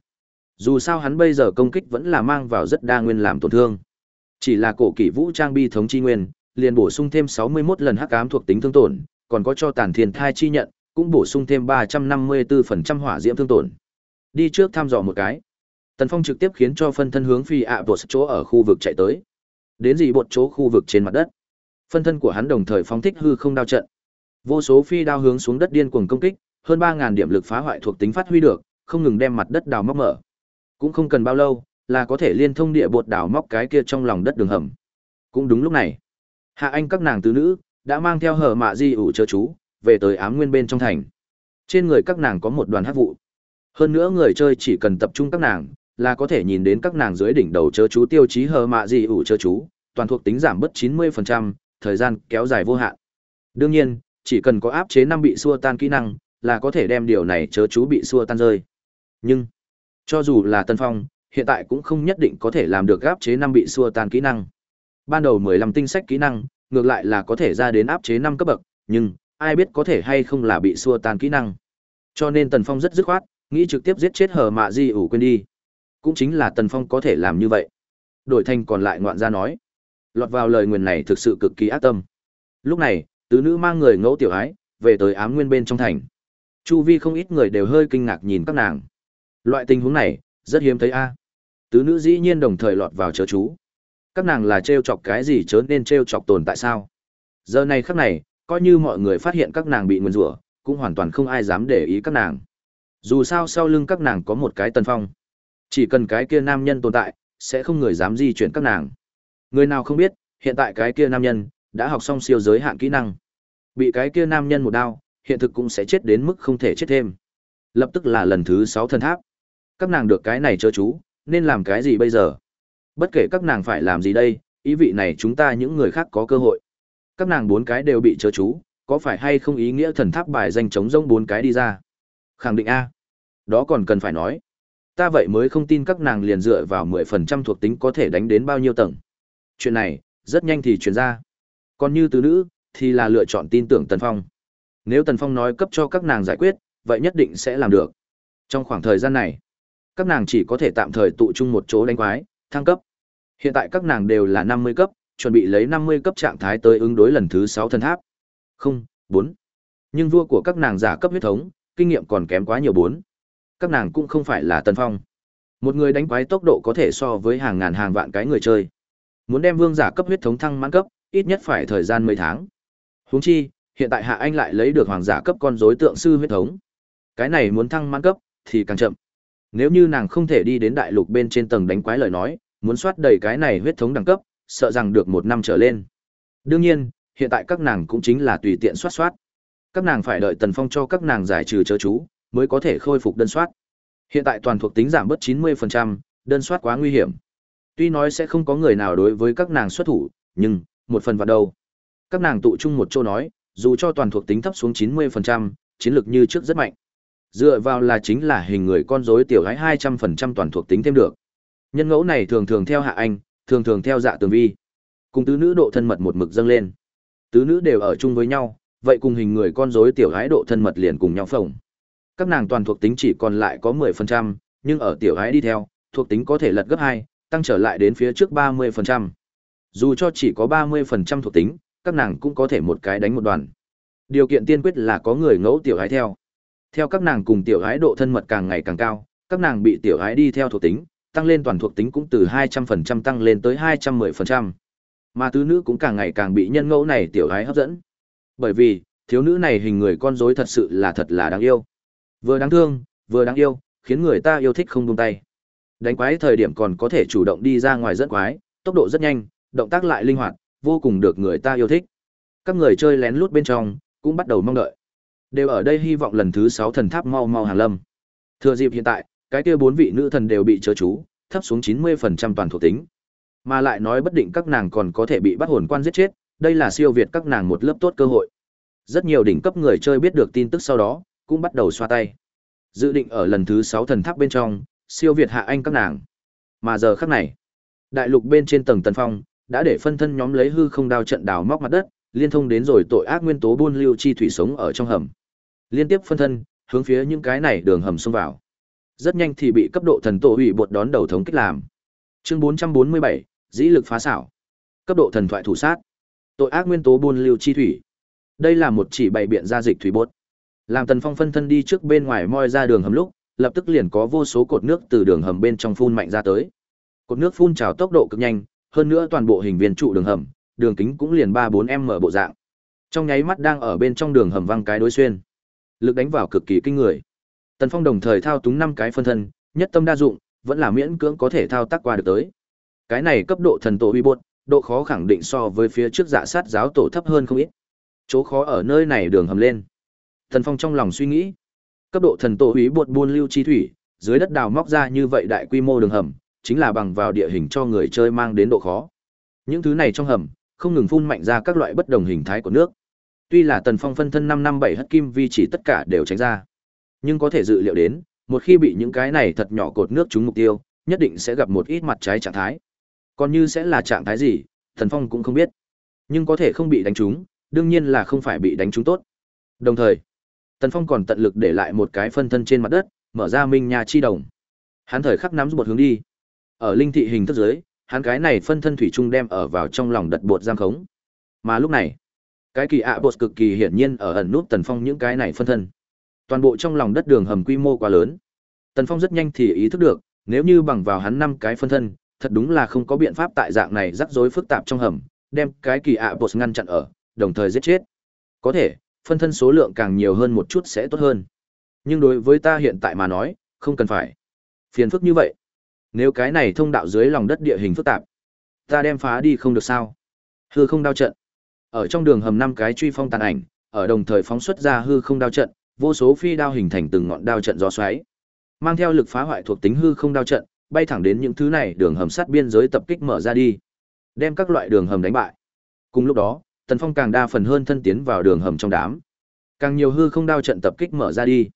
Dù sao hắn bây giờ công kích vẫn là mang vào rất đa nguyên làm tổn thương. Chỉ là cổ kỷ vũ trang bi thống chi nguyên, liền bổ sung thêm 61 lần hắc ám thuộc tính thương tổn, còn có cho tàn thiên thai chi nhận, cũng bổ sung thêm 354% hỏa diễm thương tổn. Đi trước thăm dò một cái. Tần Phong trực tiếp khiến cho phân thân hướng phi ạ bột chỗ ở khu vực chạy tới. Đến gì bột chỗ khu vực trên mặt đất. Phân thân của hắn đồng thời phóng thích hư không đao trận. Vô số phi đao hướng xuống đất điên cuồng công kích, hơn 3000 điểm lực phá hoại thuộc tính phát huy được, không ngừng đem mặt đất đào móc mở. Cũng không cần bao lâu, là có thể liên thông địa bột đào móc cái kia trong lòng đất đường hầm. Cũng đúng lúc này, Hạ Anh các nàng tứ nữ đã mang theo hở mạ di ủ chớ chú, về tới ám nguyên bên trong thành. Trên người các nàng có một đoàn hắc vụ. Hơn nữa người chơi chỉ cần tập trung các nàng, là có thể nhìn đến các nàng dưới đỉnh đầu chớ chú tiêu chí hờ mạ di ủ chớ chú, toàn thuộc tính giảm bất 90%, thời gian kéo dài vô hạn. Đương nhiên, chỉ cần có áp chế năm bị xua tan kỹ năng, là có thể đem điều này chớ chú bị xua tan rơi. Nhưng, cho dù là Tân Phong, hiện tại cũng không nhất định có thể làm được áp chế năm bị xua tan kỹ năng. Ban đầu 15 tinh sách kỹ năng, ngược lại là có thể ra đến áp chế năm cấp bậc, nhưng ai biết có thể hay không là bị xua tan kỹ năng. Cho nên Tần Phong rất dứt khoát, nghĩ trực tiếp giết chết hờ mạ di ủ quên đi. Cũng chính là Tần Phong có thể làm như vậy. Đổi thành còn lại ngoạn gia nói. Lọt vào lời nguyền này thực sự cực kỳ ác tâm. Lúc này, tứ nữ mang người ngẫu tiểu ái, về tới ám nguyên bên trong thành. Chu vi không ít người đều hơi kinh ngạc nhìn các nàng. Loại tình huống này, rất hiếm thấy a. Tứ nữ dĩ nhiên đồng thời lọt vào chớ chú. Các nàng là trêu chọc cái gì chớ nên trêu chọc tồn tại sao? Giờ này khắc này, coi như mọi người phát hiện các nàng bị nguyền rủa, cũng hoàn toàn không ai dám để ý các nàng. Dù sao sau lưng các nàng có một cái tần phong. Chỉ cần cái kia nam nhân tồn tại, sẽ không người dám di chuyển các nàng. Người nào không biết, hiện tại cái kia nam nhân đã học xong siêu giới hạn kỹ năng. Bị cái kia nam nhân một đao, hiện thực cũng sẽ chết đến mức không thể chết thêm. Lập tức là lần thứ sáu thần tháp. Các nàng được cái này chớ chú, nên làm cái gì bây giờ? Bất kể các nàng phải làm gì đây, ý vị này chúng ta những người khác có cơ hội. Các nàng bốn cái đều bị chớ chú, có phải hay không ý nghĩa thần tháp bài danh chống rông bốn cái đi ra? Khẳng định A. Đó còn cần phải nói. Ta vậy mới không tin các nàng liền dựa vào 10% thuộc tính có thể đánh đến bao nhiêu tầng. Chuyện này, rất nhanh thì truyền ra. Còn như tứ nữ, thì là lựa chọn tin tưởng Tần Phong. Nếu Tần Phong nói cấp cho các nàng giải quyết, vậy nhất định sẽ làm được. Trong khoảng thời gian này, các nàng chỉ có thể tạm thời tụ chung một chỗ đánh quái, thăng cấp. Hiện tại các nàng đều là 50 cấp, chuẩn bị lấy 50 cấp trạng thái tới ứng đối lần thứ 6 thần tháp. Không, 4. Nhưng vua của các nàng giả cấp huyết thống, kinh nghiệm còn kém quá nhiều 4. Các nàng cũng không phải là Tần Phong. Một người đánh quái tốc độ có thể so với hàng ngàn hàng vạn cái người chơi. Muốn đem vương giả cấp huyết thống thăng mãn cấp, ít nhất phải thời gian mấy tháng. Huống chi, hiện tại Hạ Anh lại lấy được hoàng giả cấp con rối tượng sư huyết thống. Cái này muốn thăng mãn cấp thì càng chậm. Nếu như nàng không thể đi đến đại lục bên trên tầng đánh quái lời nói, muốn soát đầy cái này huyết thống đẳng cấp, sợ rằng được một năm trở lên. Đương nhiên, hiện tại các nàng cũng chính là tùy tiện soát soát. Các nàng phải đợi Tần Phong cho các nàng giải trừ chớ chú, mới có thể khôi phục đơn soát. Hiện tại toàn thuộc tính giảm bớt 90%, đơn soát quá nguy hiểm. Tuy nói sẽ không có người nào đối với các nàng xuất thủ, nhưng, một phần vào đâu. Các nàng tụ chung một chỗ nói, dù cho toàn thuộc tính thấp xuống 90%, chiến lược như trước rất mạnh. Dựa vào là chính là hình người con rối tiểu gái 200% toàn thuộc tính thêm được. Nhân ngẫu này thường thường theo hạ anh, thường thường theo dạ tường vi. Cùng tứ nữ độ thân mật một mực dâng lên. Tứ nữ đều ở chung với nhau, vậy cùng hình người con rối tiểu gái độ thân mật liền cùng nhau phồng. Các nàng toàn thuộc tính chỉ còn lại có 10%, nhưng ở tiểu gái đi theo, thuộc tính có thể lật gấp 2, tăng trở lại đến phía trước 30%. Dù cho chỉ có 30% thuộc tính, các nàng cũng có thể một cái đánh một đoàn. Điều kiện tiên quyết là có người ngẫu tiểu gái theo. Theo các nàng cùng tiểu gái độ thân mật càng ngày càng cao, các nàng bị tiểu gái đi theo thuộc tính, tăng lên toàn thuộc tính cũng từ 200% tăng lên tới 210%. Mà tứ nữ cũng càng ngày càng bị nhân ngẫu này tiểu gái hấp dẫn. Bởi vì, thiếu nữ này hình người con rối thật sự là thật là đáng yêu. Vừa đáng thương, vừa đáng yêu, khiến người ta yêu thích không buông tay. Đánh quái thời điểm còn có thể chủ động đi ra ngoài dẫn quái, tốc độ rất nhanh, động tác lại linh hoạt, vô cùng được người ta yêu thích. Các người chơi lén lút bên trong, cũng bắt đầu mong đợi. Đều ở đây hy vọng lần thứ sáu thần tháp mau mau hàng lâm. Thừa dịp hiện tại, cái kia bốn vị nữ thần đều bị chớ chú, thấp xuống 90% toàn thuộc tính. Mà lại nói bất định các nàng còn có thể bị bắt hồn quan giết chết, đây là siêu việt các nàng một lớp tốt cơ hội. Rất nhiều đỉnh cấp người chơi biết được tin tức sau đó, cũng bắt đầu xoa tay. Dự định ở lần thứ sáu thần tháp bên trong, siêu việt hạ anh các nàng. Mà giờ khắc này, đại lục bên trên tầng tần phong, đã để phân thân nhóm lấy hư không đao trận đào móc mặt đất, liên thông đến rồi tội ác nguyên tố buôn lưu chi thủy sống ở trong hầm. Liên tiếp phân thân, hướng phía những cái này đường hầm xông vào. Rất nhanh thì bị cấp độ thần tổ hủy bột đón đầu thống kích làm. Chương 447, dĩ lực phá xảo. Cấp độ thần thoại thủ sát. Tội ác nguyên tố buôn lưu chi thủy. Đây là một chỉ bày biện ra dịch thủy bột. Làm Tần Phong phân thân đi trước bên ngoài moi ra đường hầm lúc, lập tức liền có vô số cột nước từ đường hầm bên trong phun mạnh ra tới. Cột nước phun trào tốc độ cực nhanh, hơn nữa toàn bộ hình viên trụ đường hầm, đường kính cũng liền 3-4m bộ dạng. Trong nháy mắt đang ở bên trong đường hầm văng cái đối xuyên. Lực đánh vào cực kỳ kinh người. Tần Phong đồng thời thao túng 5 cái phân thân, nhất tâm đa dụng, vẫn là miễn cưỡng có thể thao tác qua được tới. Cái này cấp độ thần tổ uy bột, độ khó khẳng định so với phía trước dạ sát giáo tổ thấp hơn không ít. Chỗ khó ở nơi này đường hầm lên. Tần Phong trong lòng suy nghĩ, cấp độ thần tổ uy bột buôn lưu chi thủy, dưới đất đào móc ra như vậy đại quy mô đường hầm, chính là bằng vào địa hình cho người chơi mang đến độ khó. Những thứ này trong hầm, không ngừng phun mạnh ra các loại bất đồng hình thái của nước. Tuy là Tần Phong phân thân năm năm bảy hất kim vi chỉ tất cả đều tránh ra, nhưng có thể dự liệu đến, một khi bị những cái này thật nhỏ cột nước trúng mục tiêu, nhất định sẽ gặp một ít mặt trái trạng thái. Còn như sẽ là trạng thái gì, Tần Phong cũng không biết. Nhưng có thể không bị đánh trúng, đương nhiên là không phải bị đánh trúng tốt. Đồng thời, Tần Phong còn tận lực để lại một cái phân thân trên mặt đất, mở ra minh nha chi đồng. Hắn thời khắc nắm một hướng đi. Ở linh thị hình thức giới, hắn cái này phân thân thủy trung đem ở vào trong lòng đật bột giam khống. Mà lúc này, cái kỳ ạ bột cực kỳ hiển nhiên ở ẩn nút Tần Phong những cái này phân thân. Toàn bộ trong lòng đất đường hầm quy mô quá lớn. Tần Phong rất nhanh thì ý thức được, nếu như bằng vào hắn năm cái phân thân, thật đúng là không có biện pháp tại dạng này rắc rối phức tạp trong hầm, đem cái kỳ ạ bột ngăn chặn ở, đồng thời giết chết. Có thể, phân thân số lượng càng nhiều hơn một chút sẽ tốt hơn. Nhưng đối với ta hiện tại mà nói, không cần phải. Phiền phức như vậy. Nếu cái này thông đạo dưới lòng đất địa hình phức tạp, ta đem phá đi không được sao? Hư không đao trận. Ở trong đường hầm năm cái truy phong tàn ảnh, ở đồng thời phóng xuất ra hư không đao trận, vô số phi đao hình thành từng ngọn đao trận gió xoáy. Mang theo lực phá hoại thuộc tính hư không đao trận, bay thẳng đến những thứ này đường hầm sát biên giới tập kích mở ra đi, đem các loại đường hầm đánh bại. Cùng lúc đó, Tần Phong càng đa phần hơn thân tiến vào đường hầm trong đám. Càng nhiều hư không đao trận tập kích mở ra đi.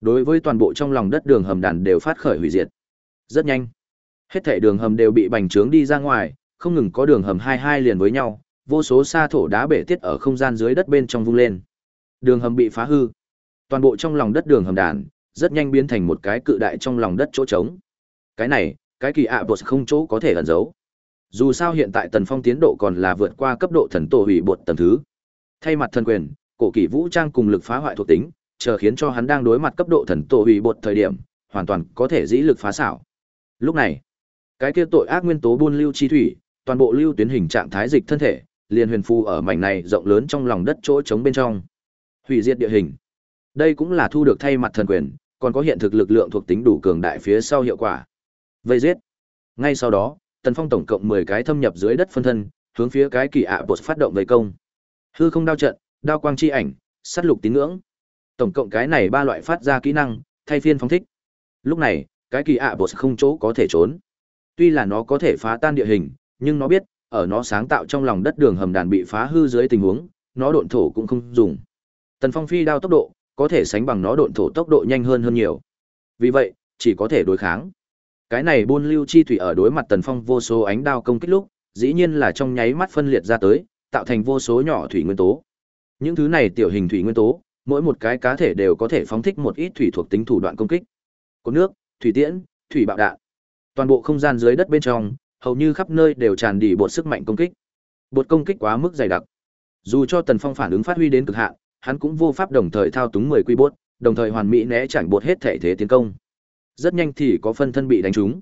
Đối với toàn bộ trong lòng đất đường hầm đàn đều phát khởi hủy diệt. Rất nhanh, Hết thảy đường hầm đều bị bành trướng đi ra ngoài, không ngừng có đường hầm hai hai liền với nhau, vô số sa thổ đá bể tiết ở không gian dưới đất bên trong vung lên. Đường hầm bị phá hư. Toàn bộ trong lòng đất đường hầm đàn, rất nhanh biến thành một cái cự đại trong lòng đất chỗ trống. Cái này, cái kỳ ạ bột không chỗ có thể ẩn giấu. Dù sao hiện tại Tần Phong tiến độ còn là vượt qua cấp độ thần tổ hủy bột tầng thứ. Thay mặt thần quyền, cổ kỳ vũ trang cùng lực phá hoại thuộc tính, chờ khiến cho hắn đang đối mặt cấp độ thần tổ hủy bột thời điểm, hoàn toàn có thể dĩ lực phá xảo. Lúc này, cái kia tội ác nguyên tố buôn lưu chi thủy, toàn bộ lưu tuyến hình trạng thái dịch thân thể, liền huyền phù ở mảnh này rộng lớn trong lòng đất chỗ trống bên trong. Hủy diệt địa hình. Đây cũng là thu được thay mặt thần quyền, còn có hiện thực lực lượng thuộc tính đủ cường đại phía sau hiệu quả. Vây giết. Ngay sau đó, Tần Phong tổng cộng 10 cái thâm nhập dưới đất phân thân, hướng phía cái kỳ ạ bột phát động vây công. Hư không đao trận, đao quang chi ảnh, sát lục tín ngưỡng. Tổng cộng cái này ba loại phát ra kỹ năng, thay phiên phóng thích. Lúc này, cái kỳ ạ bột không chỗ có thể trốn. Tuy là nó có thể phá tan địa hình, nhưng nó biết, ở nó sáng tạo trong lòng đất đường hầm đàn bị phá hư dưới tình huống, nó độn thổ cũng không dùng. Tần Phong phi đao tốc độ, có thể sánh bằng nó độn thổ tốc độ nhanh hơn hơn nhiều. Vì vậy, chỉ có thể đối kháng. Cái này buôn lưu chi thủy ở đối mặt Tần Phong vô số ánh đao công kích lúc, dĩ nhiên là trong nháy mắt phân liệt ra tới, tạo thành vô số nhỏ thủy nguyên tố. Những thứ này tiểu hình thủy nguyên tố, mỗi một cái cá thể đều có thể phóng thích một ít thủy thuộc tính thủ đoạn công kích. Cột nước, thủy tiễn, thủy bạo đạn. Toàn bộ không gian dưới đất bên trong, hầu như khắp nơi đều tràn đầy bột sức mạnh công kích. Bột công kích quá mức dày đặc. Dù cho Tần Phong phản ứng phát huy đến cực hạn, hắn cũng vô pháp đồng thời thao túng 10 quy bột, đồng thời hoàn mỹ né tránh bột hết thể thế tiến công. Rất nhanh thì có phân thân bị đánh trúng.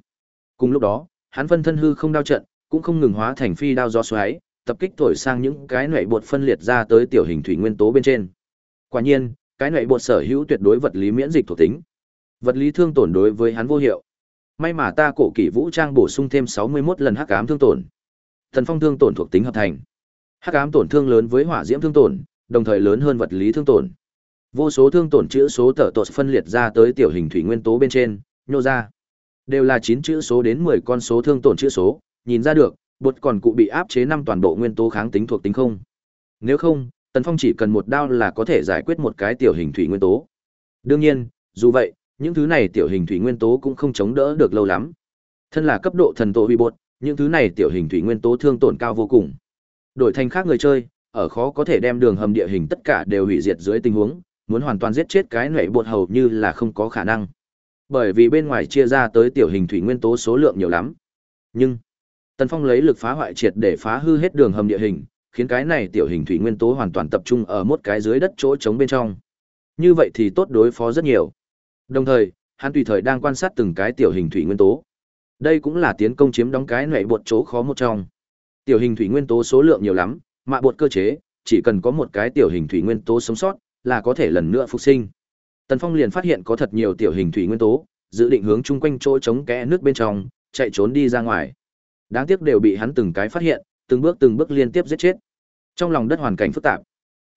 Cùng lúc đó, hắn phân thân hư không đao trận, cũng không ngừng hóa thành phi đao gió xoáy, tập kích thổi sang những cái nệ bột phân liệt ra tới tiểu hình thủy nguyên tố bên trên. Quả nhiên, cái nệ bột sở hữu tuyệt đối vật lý miễn dịch thuộc tính. Vật lý thương tổn đối với hắn vô hiệu. May mà ta cổ kỷ vũ trang bổ sung thêm 61 lần hắc ám thương tổn. Thần phong thương tổn thuộc tính hợp thành. Hắc ám tổn thương lớn với hỏa diễm thương tổn, đồng thời lớn hơn vật lý thương tổn. Vô số thương tổn chữ số tở tột phân liệt ra tới tiểu hình thủy nguyên tố bên trên, nhô ra. Đều là 9 chữ số đến 10 con số thương tổn chữ số, nhìn ra được, bột còn cụ bị áp chế năm toàn bộ nguyên tố kháng tính thuộc tính không. Nếu không, Tần Phong chỉ cần một đao là có thể giải quyết một cái tiểu hình thủy nguyên tố. Đương nhiên, dù vậy, những thứ này tiểu hình thủy nguyên tố cũng không chống đỡ được lâu lắm. Thân là cấp độ thần tổ huy bột, những thứ này tiểu hình thủy nguyên tố thương tổn cao vô cùng. Đổi thành khác người chơi, ở khó có thể đem đường hầm địa hình tất cả đều hủy diệt dưới tình huống, muốn hoàn toàn giết chết cái nệ bột hầu như là không có khả năng. Bởi vì bên ngoài chia ra tới tiểu hình thủy nguyên tố số lượng nhiều lắm. Nhưng, Tần Phong lấy lực phá hoại triệt để phá hư hết đường hầm địa hình, khiến cái này tiểu hình thủy nguyên tố hoàn toàn tập trung ở một cái dưới đất chỗ trống bên trong. Như vậy thì tốt đối phó rất nhiều. Đồng thời, hắn tùy thời đang quan sát từng cái tiểu hình thủy nguyên tố. Đây cũng là tiến công chiếm đóng cái nệ bột chỗ khó một trong. Tiểu hình thủy nguyên tố số lượng nhiều lắm, mạ bột cơ chế, chỉ cần có một cái tiểu hình thủy nguyên tố sống sót, là có thể lần nữa phục sinh. Tần Phong liền phát hiện có thật nhiều tiểu hình thủy nguyên tố, dự định hướng chung quanh chỗ chống kẽ nước bên trong, chạy trốn đi ra ngoài. Đáng tiếc đều bị hắn từng cái phát hiện, từng bước từng bước liên tiếp giết chết. Trong lòng đất hoàn cảnh phức tạp.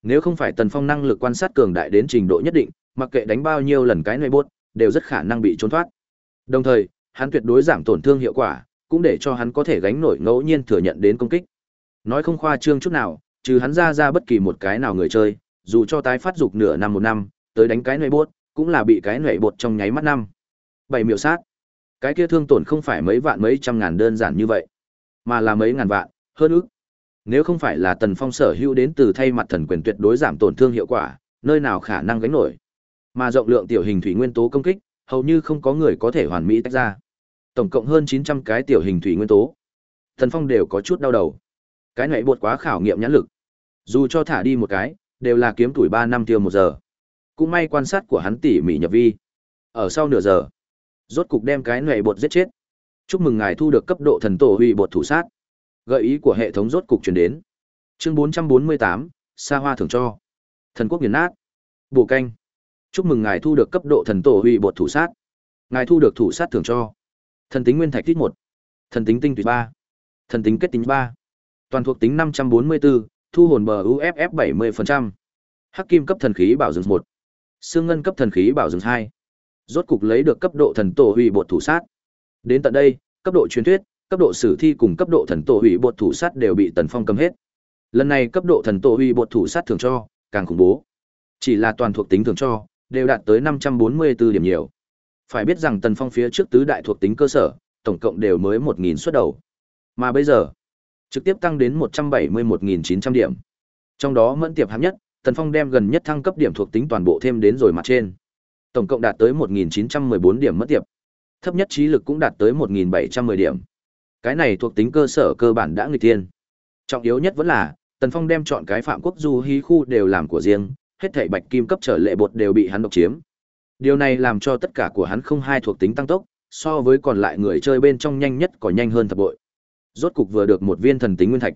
Nếu không phải Tần Phong năng lực quan sát cường đại đến trình độ nhất định, mặc kệ đánh bao nhiêu lần cái nơi bốt, đều rất khả năng bị trốn thoát. Đồng thời, hắn tuyệt đối giảm tổn thương hiệu quả, cũng để cho hắn có thể gánh nổi ngẫu nhiên thừa nhận đến công kích. Nói không khoa trương chút nào, trừ hắn ra ra bất kỳ một cái nào người chơi, dù cho tái phát dục nửa năm một năm, tới đánh cái nơi bốt, cũng là bị cái nệ bột trong nháy mắt năm. Bảy miểu sát. Cái kia thương tổn không phải mấy vạn mấy trăm ngàn đơn giản như vậy, mà là mấy ngàn vạn, hơn ức. Nếu không phải là Tần Phong sở hữu đến từ thay mặt thần quyền tuyệt đối giảm tổn thương hiệu quả, nơi nào khả năng gánh nổi. Mà rộng lượng tiểu hình thủy nguyên tố công kích, hầu như không có người có thể hoàn mỹ tách ra. Tổng cộng hơn 900 cái tiểu hình thủy nguyên tố. thần Phong đều có chút đau đầu. Cái này bột quá khảo nghiệm nhãn lực. Dù cho thả đi một cái, đều là kiếm tuổi ba năm tiêu một giờ. Cũng may quan sát của hắn tỉ mỉ nhập vi. Ở sau nửa giờ, rốt cục đem cái nệ bột giết chết. Chúc mừng ngài thu được cấp độ thần tổ huy bột thủ sát. Gợi ý của hệ thống rốt cục truyền đến. Chương 448, xa hoa thưởng cho. Thần quốc nghiền nát. Bổ canh. Chúc mừng ngài thu được cấp độ thần tổ huy bột thủ sát. Ngài thu được thủ sát thưởng cho. Thần tính nguyên thạch tích một, Thần tính tinh tùy ba, Thần tính kết tính ba, Toàn thuộc tính 544, thu hồn bờ UFF 70%. Hắc kim cấp thần khí bảo dưỡng một, Xương ngân cấp thần khí bảo dưỡng hai, Rốt cục lấy được cấp độ thần tổ huy bột thủ sát. Đến tận đây, cấp độ truyền thuyết, cấp độ sử thi cùng cấp độ thần tổ huy bột thủ sát đều bị Tần Phong cầm hết. Lần này cấp độ thần tổ huy bột thủ sát thường cho, càng khủng bố. Chỉ là toàn thuộc tính thường cho, đều đạt tới 544 điểm nhiều. Phải biết rằng Tần Phong phía trước tứ đại thuộc tính cơ sở, tổng cộng đều mới 1000 xuất đầu. Mà bây giờ, trực tiếp tăng đến 171.900 điểm. Trong đó mẫn tiệp hạng nhất, Tần Phong đem gần nhất thăng cấp điểm thuộc tính toàn bộ thêm đến rồi mặt trên. Tổng cộng đạt tới 1914 điểm mất tiệp. Thấp nhất trí lực cũng đạt tới 1710 điểm. Cái này thuộc tính cơ sở cơ bản đã nghịch tiên. Trọng yếu nhất vẫn là, Tần Phong đem chọn cái phạm quốc du hí khu đều làm của riêng, hết thảy bạch kim cấp trở lệ bột đều bị hắn độc chiếm. Điều này làm cho tất cả của hắn không hai thuộc tính tăng tốc, so với còn lại người chơi bên trong nhanh nhất có nhanh hơn thập bội. Rốt cục vừa được một viên thần tính nguyên thạch.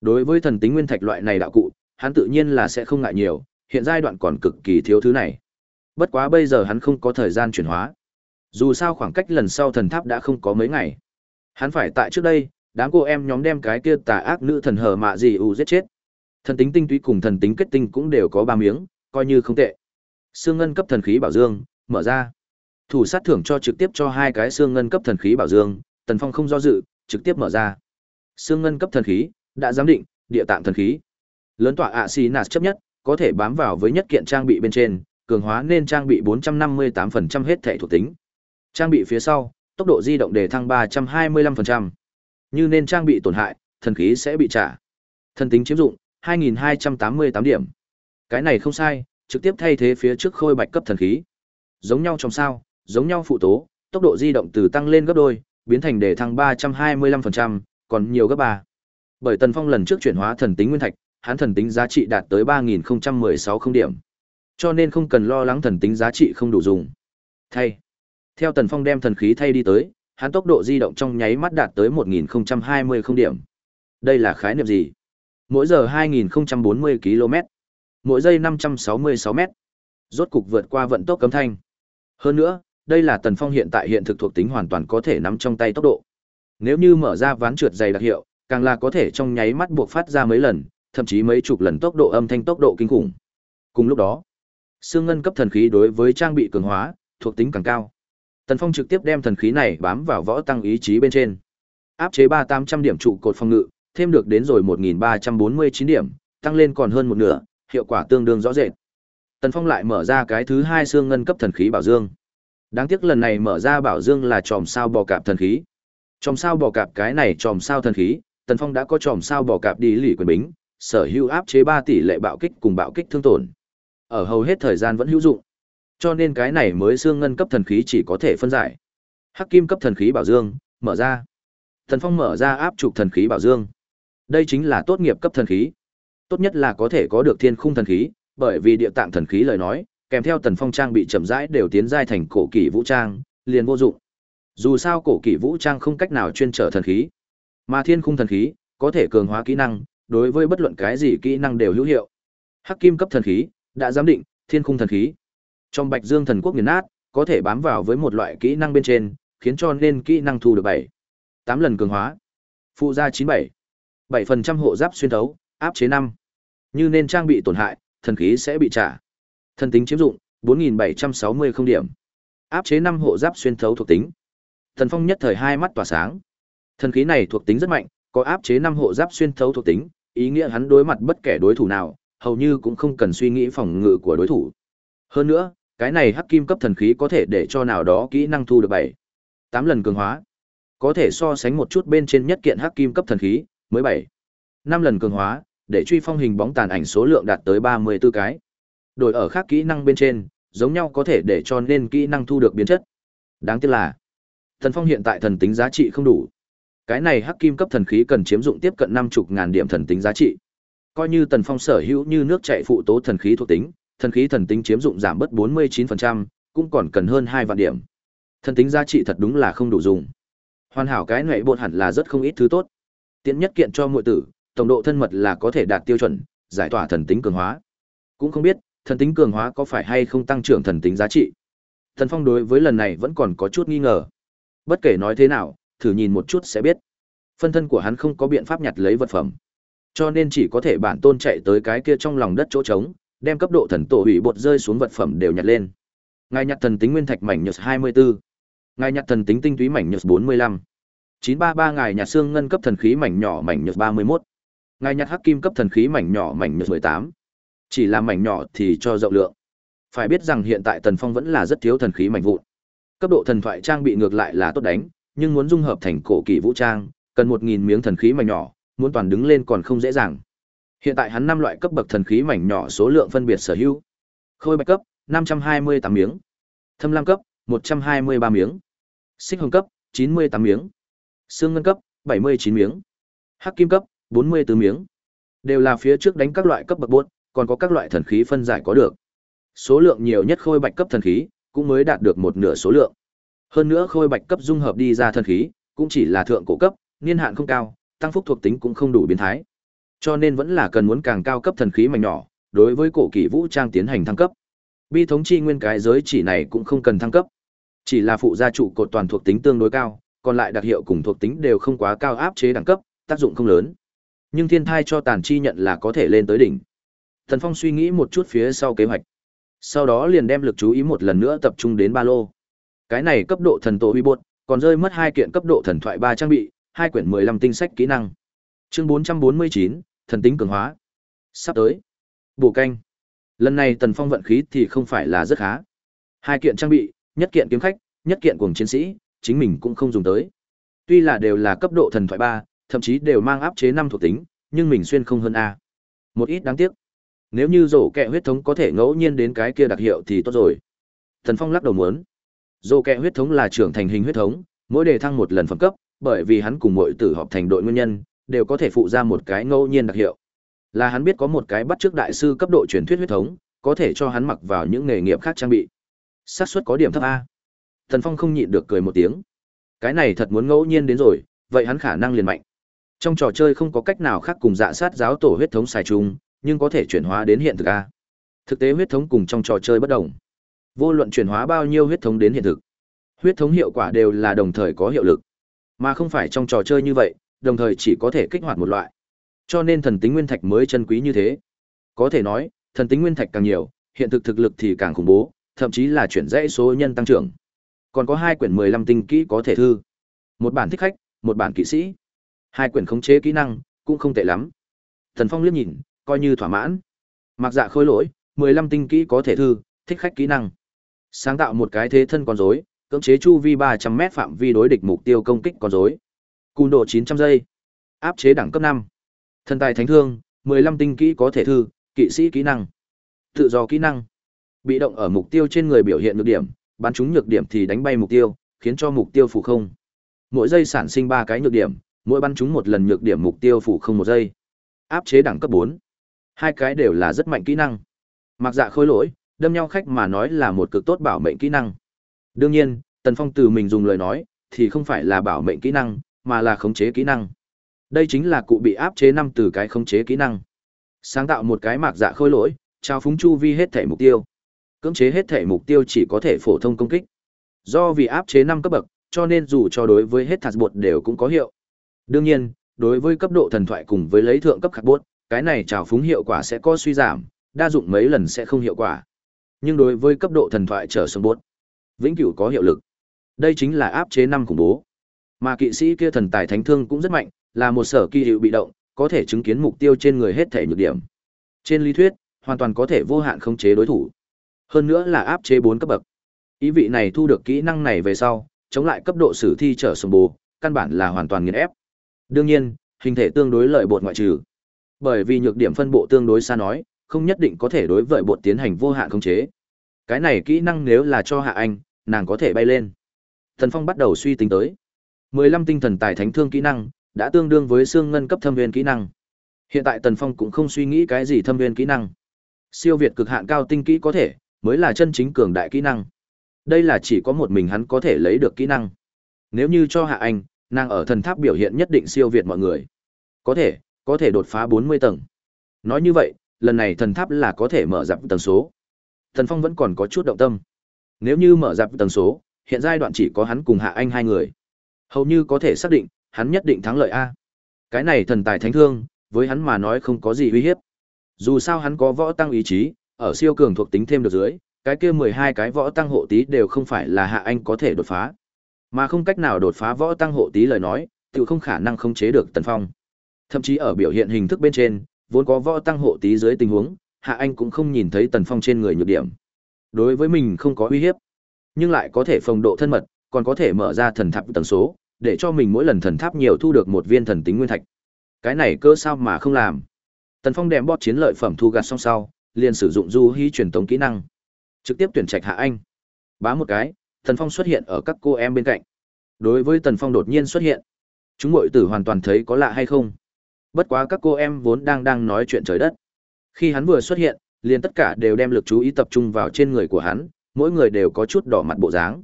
Đối với thần tính nguyên thạch loại này đạo cụ, hắn tự nhiên là sẽ không ngại nhiều, hiện giai đoạn còn cực kỳ thiếu thứ này. Bất quá bây giờ hắn không có thời gian chuyển hóa. Dù sao khoảng cách lần sau thần tháp đã không có mấy ngày. Hắn phải tại trước đây, đám cô em nhóm đem cái kia tà ác nữ thần hờ mạ gì u giết chết. Thần tính tinh túy cùng thần tính kết tinh cũng đều có ba miếng, coi như không tệ. Xương ngân cấp thần khí bảo dương, mở ra. Thủ sát thưởng cho trực tiếp cho hai cái xương ngân cấp thần khí bảo dương, Tần Phong không do dự, trực tiếp mở ra. Xương ngân cấp thần khí, đã giám định, địa tạng thần khí. Lớn tọa ạ xì nạt chấp nhất, có thể bám vào với nhất kiện trang bị bên trên, cường hóa nên trang bị 458% hết thể thuộc tính. Trang bị phía sau, tốc độ di động đề thăng 325%. Như nên trang bị tổn hại, thần khí sẽ bị trả. Thần tính chiếm dụng, 2288 điểm. Cái này không sai, trực tiếp thay thế phía trước khôi bạch cấp thần khí. Giống nhau trong sao, giống nhau phụ tố, tốc độ di động từ tăng lên gấp đôi, biến thành đề thăng 325%, còn nhiều gấp 3. Bởi Tần Phong lần trước chuyển hóa thần tính nguyên thạch, hắn thần tính giá trị đạt tới 3016 không điểm. Cho nên không cần lo lắng thần tính giá trị không đủ dùng. Thay. Theo Tần Phong đem thần khí thay đi tới, hắn tốc độ di động trong nháy mắt đạt tới 1020 không điểm. Đây là khái niệm gì? Mỗi giờ 2040 km, mỗi giây 566 m. Rốt cục vượt qua vận tốc cấm thanh. Hơn nữa, đây là Tần Phong hiện tại hiện thực thuộc tính hoàn toàn có thể nắm trong tay tốc độ. Nếu như mở ra ván trượt dày đặc hiệu, càng là có thể trong nháy mắt buộc phát ra mấy lần, thậm chí mấy chục lần tốc độ âm thanh tốc độ kinh khủng. Cùng lúc đó, xương ngân cấp thần khí đối với trang bị cường hóa, thuộc tính càng cao. Tần Phong trực tiếp đem thần khí này bám vào võ tăng ý chí bên trên. Áp chế ba tám trăm điểm trụ cột phòng ngự, thêm được đến rồi một nghìn ba trăm bốn mươi chín điểm, tăng lên còn hơn một nửa, hiệu quả tương đương rõ rệt. Tần Phong lại mở ra cái thứ hai xương ngân cấp thần khí bảo dương. Đáng tiếc lần này mở ra bảo dương là tròm sao bò cạp thần khí. Tròm sao bò cạp cái này tròm sao thần khí, Tần Phong đã có tròm sao bò cạp đi lì quyền bính, sở hữu áp chế ba tỷ lệ bạo kích cùng bạo kích thương tổn. Ở hầu hết thời gian vẫn hữu dụng. Cho nên cái này mới xương ngân cấp thần khí chỉ có thể phân giải. Hắc kim cấp thần khí bảo dương, mở ra. Tần Phong mở ra áp trục thần khí bảo dương. Đây chính là tốt nghiệp cấp thần khí. Tốt nhất là có thể có được thiên khung thần khí, bởi vì địa tạng thần khí lời nói, kèm theo Tần Phong trang bị chậm rãi đều tiến giai thành cổ kỷ vũ trang, liền vô dụng. Dù sao cổ kỷ vũ trang không cách nào chuyên trở thần khí, mà thiên khung thần khí có thể cường hóa kỹ năng, đối với bất luận cái gì kỹ năng đều hữu hiệu. Hắc kim cấp thần khí đã giám định, thiên khung thần khí. Trong Bạch Dương thần quốc nghiền nát, có thể bám vào với một loại kỹ năng bên trên, khiến cho nên kỹ năng thu được 7, 8 lần cường hóa. Phụ gia chín bảy. 97, 7% hộ giáp xuyên thấu, áp chế 5. Như nên trang bị tổn hại, thần khí sẽ bị trả. Thần tính chiếm dụng, 4760 không điểm. Áp chế 5 hộ giáp xuyên thấu thuộc tính. Thần Phong nhất thời hai mắt tỏa sáng. Thần khí này thuộc tính rất mạnh, có áp chế 5 hộ giáp xuyên thấu thuộc tính, ý nghĩa hắn đối mặt bất kể đối thủ nào, hầu như cũng không cần suy nghĩ phòng ngự của đối thủ. Hơn nữa, cái này hắc kim cấp thần khí có thể để cho nào đó kỹ năng thu được 7, 8 lần cường hóa. Có thể so sánh một chút bên trên nhất kiện hắc kim cấp thần khí, mới 7, 5 lần cường hóa, để truy phong hình bóng tàn ảnh số lượng đạt tới 34 cái. Đổi ở khác kỹ năng bên trên, giống nhau có thể để cho nên kỹ năng thu được biến chất. Đáng tiếc là, Thần Phong hiện tại thần tính giá trị không đủ. Cái này hắc kim cấp thần khí cần chiếm dụng tiếp cận 50 ngàn điểm thần tính giá trị. Coi như Tần Phong sở hữu như nước chảy phụ tố thần khí thuộc tính, thần khí thần tính chiếm dụng giảm bớt 49%, cũng còn cần hơn 2 vạn điểm. Thần tính giá trị thật đúng là không đủ dùng. Hoàn hảo cái nệ bột hẳn là rất không ít thứ tốt. Tiện nhất kiện cho muội tử, tổng độ thân mật là có thể đạt tiêu chuẩn, giải tỏa thần tính cường hóa. Cũng không biết, thần tính cường hóa có phải hay không tăng trưởng thần tính giá trị. Thần Phong đối với lần này vẫn còn có chút nghi ngờ. Bất kể nói thế nào, thử nhìn một chút sẽ biết. Phân thân của hắn không có biện pháp nhặt lấy vật phẩm, cho nên chỉ có thể bản tôn chạy tới cái kia trong lòng đất chỗ trống, đem cấp độ thần tổ hủy bột rơi xuống vật phẩm đều nhặt lên. Ngài nhặt thần tính nguyên thạch mảnh nhật 24, ngài nhặt thần tính tinh túy mảnh nhật 45, 933 ngài nhặt xương ngân cấp thần khí mảnh nhỏ mảnh nhược 31. Ngài nhặt hắc kim cấp thần khí mảnh nhỏ mảnh nhược 18. Chỉ là mảnh nhỏ thì cho rộng lượng. Phải biết rằng hiện tại Tần Phong vẫn là rất thiếu thần khí mảnh vụn. Cấp độ thần thoại trang bị ngược lại là tốt đánh, nhưng muốn dung hợp thành cổ kỳ vũ trang, cần 1000 miếng thần khí mảnh nhỏ, muốn toàn đứng lên còn không dễ dàng. Hiện tại hắn năm loại cấp bậc thần khí mảnh nhỏ số lượng phân biệt sở hữu. Khôi bạch cấp 528 miếng, Thâm lam cấp 123 miếng, Xích hồng cấp 98 miếng, Xương ngân cấp 79 miếng, Hắc kim cấp 44 miếng. Đều là phía trước đánh các loại cấp bậc bốt, còn có các loại thần khí phân giải có được. Số lượng nhiều nhất khôi bạch cấp thần khí, cũng mới đạt được một nửa số lượng. Hơn nữa khôi bạch cấp dung hợp đi ra thần khí, cũng chỉ là thượng cổ cấp, niên hạn không cao, tăng phúc thuộc tính cũng không đủ biến thái. Cho nên vẫn là cần muốn càng cao cấp thần khí mảnh nhỏ, đối với cổ kỳ vũ trang tiến hành thăng cấp. Bi thống chi nguyên cái giới chỉ này cũng không cần thăng cấp. Chỉ là phụ gia trụ cột toàn thuộc tính tương đối cao, còn lại đặc hiệu cùng thuộc tính đều không quá cao áp chế đẳng cấp, tác dụng không lớn. Nhưng thiên thai cho tàn chi nhận là có thể lên tới đỉnh. Thần Phong suy nghĩ một chút phía sau kế hoạch. Sau đó liền đem lực chú ý một lần nữa tập trung đến ba lô. Cái này cấp độ thần tổ uy bột, còn rơi mất hai kiện cấp độ thần thoại ba trang bị, hai quyển 15 tinh sách kỹ năng. Chương 449, thần tính cường hóa. Sắp tới. Bổ canh. Lần này Tần Phong vận khí thì không phải là rất khá. Hai kiện trang bị, nhất kiện kiếm khách, nhất kiện cuồng chiến sĩ, chính mình cũng không dùng tới. Tuy là đều là cấp độ thần thoại 3, thậm chí đều mang áp chế năm thuộc tính, nhưng mình xuyên không hơn a. Một ít đáng tiếc. Nếu như rổ kẹ huyết thống có thể ngẫu nhiên đến cái kia đặc hiệu thì tốt rồi. Thần Phong lắc đầu muốn. Rổ kẹ huyết thống là trưởng thành hình huyết thống, mỗi đề thăng một lần phẩm cấp, bởi vì hắn cùng mọi tử họp thành đội nguyên nhân, đều có thể phụ ra một cái ngẫu nhiên đặc hiệu. Là hắn biết có một cái bắt trước đại sư cấp độ truyền thuyết huyết thống, có thể cho hắn mặc vào những nghề nghiệp khác trang bị. xác suất có điểm thấp a. Thần Phong không nhịn được cười một tiếng. Cái này thật muốn ngẫu nhiên đến rồi, vậy hắn khả năng liền mạnh. Trong trò chơi không có cách nào khác cùng dạ sát giáo tổ huyết thống xài chung, nhưng có thể chuyển hóa đến hiện thực a. Thực tế huyết thống cùng trong trò chơi bất đồng. Vô luận chuyển hóa bao nhiêu huyết thống đến hiện thực, huyết thống hiệu quả đều là đồng thời có hiệu lực, mà không phải trong trò chơi như vậy, đồng thời chỉ có thể kích hoạt một loại. Cho nên thần tính nguyên thạch mới chân quý như thế. Có thể nói, thần tính nguyên thạch càng nhiều, hiện thực thực lực thì càng khủng bố, thậm chí là chuyển dãy số nhân tăng trưởng. Còn có hai quyển 15 tinh kỹ có thể thư. Một bản thích khách, một bản kỵ sĩ. Hai quyển khống chế kỹ năng, cũng không tệ lắm. Thần Phong liếc nhìn, coi như thỏa mãn. Mặc dạ khôi lỗi, 15 tinh kỹ có thể thư, thích khách kỹ năng. Sáng tạo một cái thế thân con rối, cưỡng chế chu vi 300m phạm vi đối địch mục tiêu công kích con rối. Cùn độ 900 giây. Áp chế đẳng cấp 5. Thần tài thánh thương, 15 tinh kỹ có thể thư, kỵ sĩ kỹ năng. Tự do kỹ năng. Bị động ở mục tiêu trên người biểu hiện nhược điểm, bắn trúng nhược điểm thì đánh bay mục tiêu, khiến cho mục tiêu phủ không. Mỗi giây sản sinh 3 cái nhược điểm, mỗi bắn trúng một lần nhược điểm mục tiêu phủ không một giây. Áp chế đẳng cấp 4. Hai cái đều là rất mạnh kỹ năng. Mặc dạ khôi lỗi, đâm nhau khách mà nói là một cực tốt bảo mệnh kỹ năng. Đương nhiên, Tần Phong từ mình dùng lời nói, thì không phải là bảo mệnh kỹ năng, mà là khống chế kỹ năng. Đây chính là cụ bị áp chế năm từ cái khống chế kỹ năng. Sáng tạo một cái mạc dạ khôi lỗi, trao phúng chu vi hết thể mục tiêu. Cưỡng chế hết thể mục tiêu chỉ có thể phổ thông công kích. Do vì áp chế năm cấp bậc, cho nên dù cho đối với hết thạt bột đều cũng có hiệu. Đương nhiên, đối với cấp độ thần thoại cùng với lấy thượng cấp khắc bốt, cái này trào phúng hiệu quả sẽ có suy giảm, đa dụng mấy lần sẽ không hiệu quả. Nhưng đối với cấp độ thần thoại trở xuống bốt, vĩnh cửu có hiệu lực. Đây chính là áp chế năm khủng bố. Mà kỵ sĩ kia thần tài thánh thương cũng rất mạnh, là một sở kỳ hiệu bị động, có thể chứng kiến mục tiêu trên người hết thể nhược điểm. Trên lý thuyết, hoàn toàn có thể vô hạn khống chế đối thủ. Hơn nữa là áp chế 4 cấp bậc. Ý vị này thu được kỹ năng này về sau, chống lại cấp độ sử thi trở sùng bồ, căn bản là hoàn toàn nghiền ép. Đương nhiên, hình thể tương đối lợi bột ngoại trừ. Bởi vì nhược điểm phân bộ tương đối xa nói, không nhất định có thể đối với bột tiến hành vô hạn khống chế. Cái này kỹ năng nếu là cho Hạ Anh, nàng có thể bay lên. Thần Phong bắt đầu suy tính tới. 15 tinh thần tài thánh thương kỹ năng, đã tương đương với xương ngân cấp thâm viên kỹ năng. Hiện tại Tần Phong cũng không suy nghĩ cái gì thâm viên kỹ năng. Siêu việt cực hạn cao tinh kỹ có thể, mới là chân chính cường đại kỹ năng. Đây là chỉ có một mình hắn có thể lấy được kỹ năng. Nếu như cho Hạ Anh, nàng ở thần tháp biểu hiện nhất định siêu việt mọi người. Có thể, có thể đột phá 40 tầng. Nói như vậy, lần này thần tháp là có thể mở dạp tầng số. Thần Phong vẫn còn có chút động tâm. Nếu như mở dạp tầng số, hiện giai đoạn chỉ có hắn cùng Hạ Anh hai người. Hầu như có thể xác định, hắn nhất định thắng lợi a. Cái này thần tài thánh thương, với hắn mà nói không có gì uy hiếp. Dù sao hắn có võ tăng ý chí, ở siêu cường thuộc tính thêm được dưới, cái kia 12 cái võ tăng hộ tí đều không phải là Hạ Anh có thể đột phá. Mà không cách nào đột phá võ tăng hộ tí lời nói, tự không khả năng khống chế được Tần Phong. Thậm chí ở biểu hiện hình thức bên trên, vốn có võ tăng hộ tí dưới tình huống, Hạ Anh cũng không nhìn thấy Tần Phong trên người nhược điểm. Đối với mình không có uy hiếp, nhưng lại có thể phòng độ thân mật, còn có thể mở ra thần tháp tần số, để cho mình mỗi lần thần tháp nhiều thu được một viên thần tính nguyên thạch. Cái này cơ sao mà không làm? Tần Phong đem bót chiến lợi phẩm thu gặt xong sau, liền sử dụng du hí truyền tống kỹ năng, trực tiếp tuyển trạch hạ anh. Bá một cái, Tần Phong xuất hiện ở các cô em bên cạnh. Đối với Tần Phong đột nhiên xuất hiện, chúng muội tử hoàn toàn thấy có lạ hay không. Bất quá các cô em vốn đang đang nói chuyện trời đất. Khi hắn vừa xuất hiện, liền tất cả đều đem lực chú ý tập trung vào trên người của hắn, mỗi người đều có chút đỏ mặt bộ dáng.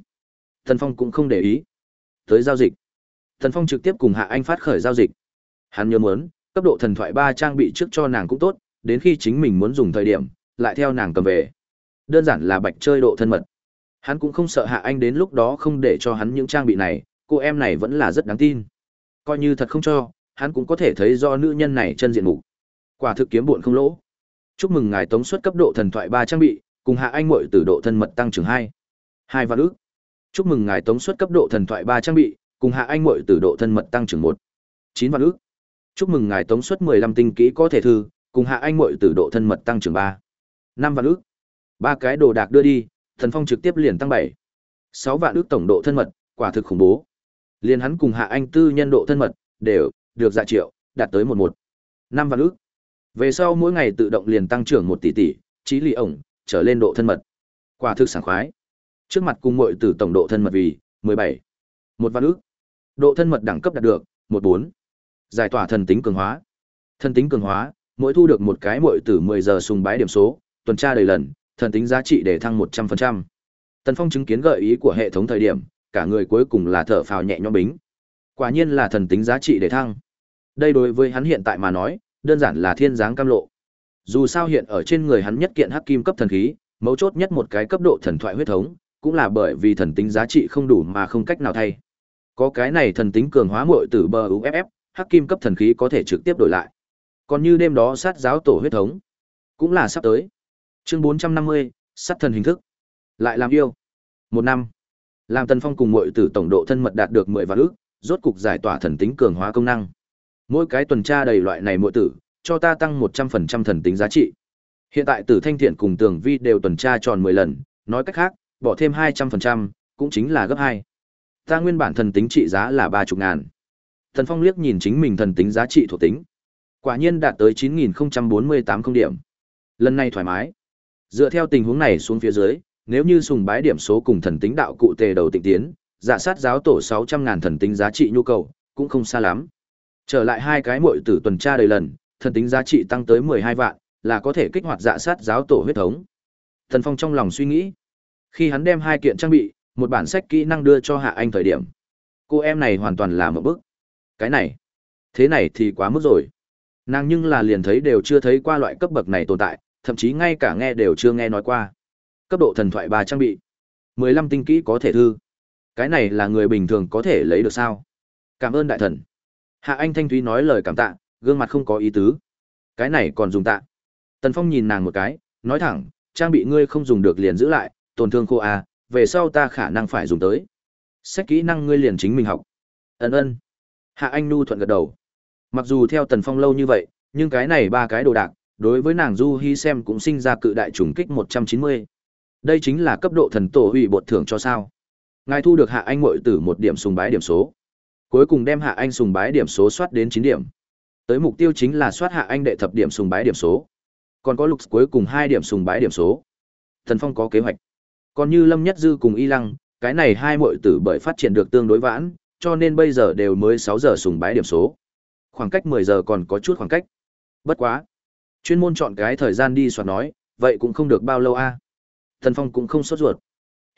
Tần Phong cũng không để ý. Tới giao dịch. Tần Phong trực tiếp cùng Hạ Anh phát khởi giao dịch. Hắn nhớ muốn, Cấp độ thần thoại ba trang bị trước cho nàng cũng tốt, đến khi chính mình muốn dùng thời điểm, lại theo nàng cầm về. Đơn giản là bạch chơi độ thân mật. Hắn cũng không sợ Hạ Anh đến lúc đó không để cho hắn những trang bị này, cô em này vẫn là rất đáng tin. Coi như thật không cho, hắn cũng có thể thấy do nữ nhân này chân diện mục. Quả thực kiếm buồn không lỗ. Chúc mừng ngài tống suất cấp độ thần thoại ba trang bị, cùng Hạ Anh muội từ độ thân mật tăng trưởng hai hai vạn ước. Chúc mừng ngài tống suất cấp độ thần thoại ba trang bị, cùng Hạ Anh muội từ độ thân mật tăng trưởng một chín vạn ước. Chúc mừng ngài tống suất mười lăm tinh kỹ có thể thư, cùng Hạ Anh muội từ độ thân mật tăng trưởng ba năm vạn ước. Ba cái đồ đạc đưa đi, Thần Phong trực tiếp liền tăng bảy sáu vạn ước tổng độ thân mật, quả thực khủng bố. Liên hắn cùng Hạ Anh tư nhân độ thân mật đều được dạ triệu, đạt tới một một năm vạn ước. Về sau mỗi ngày tự động liền tăng trưởng một tỷ tỷ, trí lì ổng, trở lên độ thân mật. Quả thực sảng khoái. Trước mặt cùng muội từ tổng độ thân mật vì mười bảy một vạn ước. Độ thân mật đẳng cấp đạt được một bốn Giải tỏa thần tính cường hóa. Thần tính cường hóa, mỗi thu được một cái muội từ mười giờ sùng bái điểm số, tuần tra đầy lần, thần tính giá trị để thăng một trăm phần trăm Tần Phong chứng kiến gợi ý của hệ thống thời điểm, cả người cuối cùng là thở phào nhẹ nhõm bính. Quả nhiên là thần tính giá trị để thăng. Đây đối với hắn hiện tại mà nói, đơn giản là thiên giáng cam lộ. Dù sao hiện ở trên người hắn nhất kiện hắc kim cấp thần khí, mấu chốt nhất một cái cấp độ thần thoại huyết thống, cũng là bởi vì thần tính giá trị không đủ mà không cách nào thay. Có cái này thần tính cường hóa muội tử bờ UFF, hắc kim cấp thần khí có thể trực tiếp đổi lại. Còn như đêm đó sát giáo tổ huyết thống, cũng là sắp tới. Chương 450, sát thần hình thức. Lại làm yêu. Một năm. Làm Tần Phong cùng muội tử tổng độ thân mật đạt được 10 vạn ước, rốt cục giải tỏa thần tính cường hóa công năng. Mỗi cái tuần tra đầy loại này muội tử, cho ta tăng 100% thần tính giá trị. Hiện tại Tử Thanh Thiện cùng Tường Vi đều tuần tra tròn 10 lần, nói cách khác, bỏ thêm 200%, cũng chính là gấp 2. Ta nguyên bản thần tính trị giá là 30 ngàn. Thần Phong liếc nhìn chính mình thần tính giá trị thuộc tính. Quả nhiên đạt tới 9048 không điểm. Lần này thoải mái. Dựa theo tình huống này xuống phía dưới, nếu như sùng bái điểm số cùng thần tính đạo cụ tề đầu tịnh tiến, giả sát giáo tổ 600 ngàn thần tính giá trị nhu cầu, cũng không xa lắm. Trở lại hai cái muội tử tuần tra đầy lần, thần tính giá trị tăng tới 12 vạn, là có thể kích hoạt dạ sát giáo tổ huyết thống. Thần Phong trong lòng suy nghĩ. Khi hắn đem hai kiện trang bị, một bản sách kỹ năng đưa cho Hạ Anh thời điểm, cô em này hoàn toàn là một bức. Cái này, thế này thì quá mức rồi. Nàng nhưng là liền thấy đều chưa thấy qua loại cấp bậc này tồn tại, thậm chí ngay cả nghe đều chưa nghe nói qua. Cấp độ thần thoại ba trang bị, 15 tinh kỹ có thể thư. Cái này là người bình thường có thể lấy được sao? Cảm ơn đại thần. Hạ Anh Thanh Thúy nói lời cảm tạ, gương mặt không có ý tứ. Cái này còn dùng tạ. Tần Phong nhìn nàng một cái, nói thẳng, trang bị ngươi không dùng được liền giữ lại, tổn thương khô à, về sau ta khả năng phải dùng tới. Sách kỹ năng ngươi liền chính mình học. ẩn ơn. Hạ Anh Nu thuận gật đầu. Mặc dù theo Tần Phong lâu như vậy, nhưng cái này ba cái đồ đạc, đối với nàng Du Hi xem cũng sinh ra cự đại trùng kích 190. Đây chính là cấp độ thần tổ hủy bột thưởng cho sao. Ngài thu được Hạ Anh muội tử một điểm sùng bái điểm số. Cuối cùng đem Hạ Anh sùng bái điểm số soát đến 9 điểm. Tới mục tiêu chính là soát Hạ Anh đệ thập điểm sùng bái điểm số. Còn có lục cuối cùng 2 điểm sùng bái điểm số. Thần Phong có kế hoạch. Còn như Lâm Nhất Dư cùng Y Lăng, cái này hai muội tử bởi phát triển được tương đối vãn, cho nên bây giờ đều mới 6 giờ sùng bái điểm số. Khoảng cách 10 giờ còn có chút khoảng cách. Bất quá. Chuyên môn chọn cái thời gian đi soạt nói, vậy cũng không được bao lâu a. Thần Phong cũng không sốt ruột.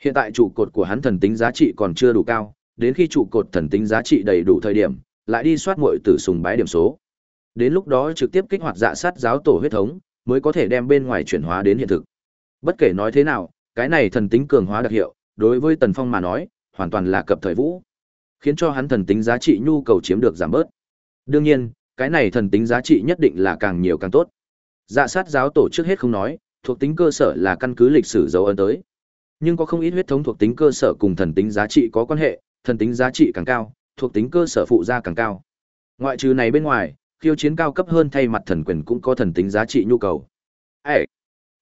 Hiện tại trụ cột của hắn thần tính giá trị còn chưa đủ cao, đến khi trụ cột thần tính giá trị đầy đủ thời điểm, lại đi soát muội tử sùng bái điểm số. Đến lúc đó trực tiếp kích hoạt dạ sát giáo tổ huyết thống, mới có thể đem bên ngoài chuyển hóa đến hiện thực. Bất kể nói thế nào, cái này thần tính cường hóa đặc hiệu, đối với Tần Phong mà nói, hoàn toàn là cập thời vũ, khiến cho hắn thần tính giá trị nhu cầu chiếm được giảm bớt. Đương nhiên, cái này thần tính giá trị nhất định là càng nhiều càng tốt. Dạ sát giáo tổ trước hết không nói, thuộc tính cơ sở là căn cứ lịch sử dấu ấn tới. Nhưng có không ít huyết thống thuộc tính cơ sở cùng thần tính giá trị có quan hệ, thần tính giá trị càng cao, thuộc tính cơ sở phụ gia càng cao. Ngoại trừ này bên ngoài, khiêu chiến cao cấp hơn thay mặt thần quyền cũng có thần tính giá trị nhu cầu. Ê!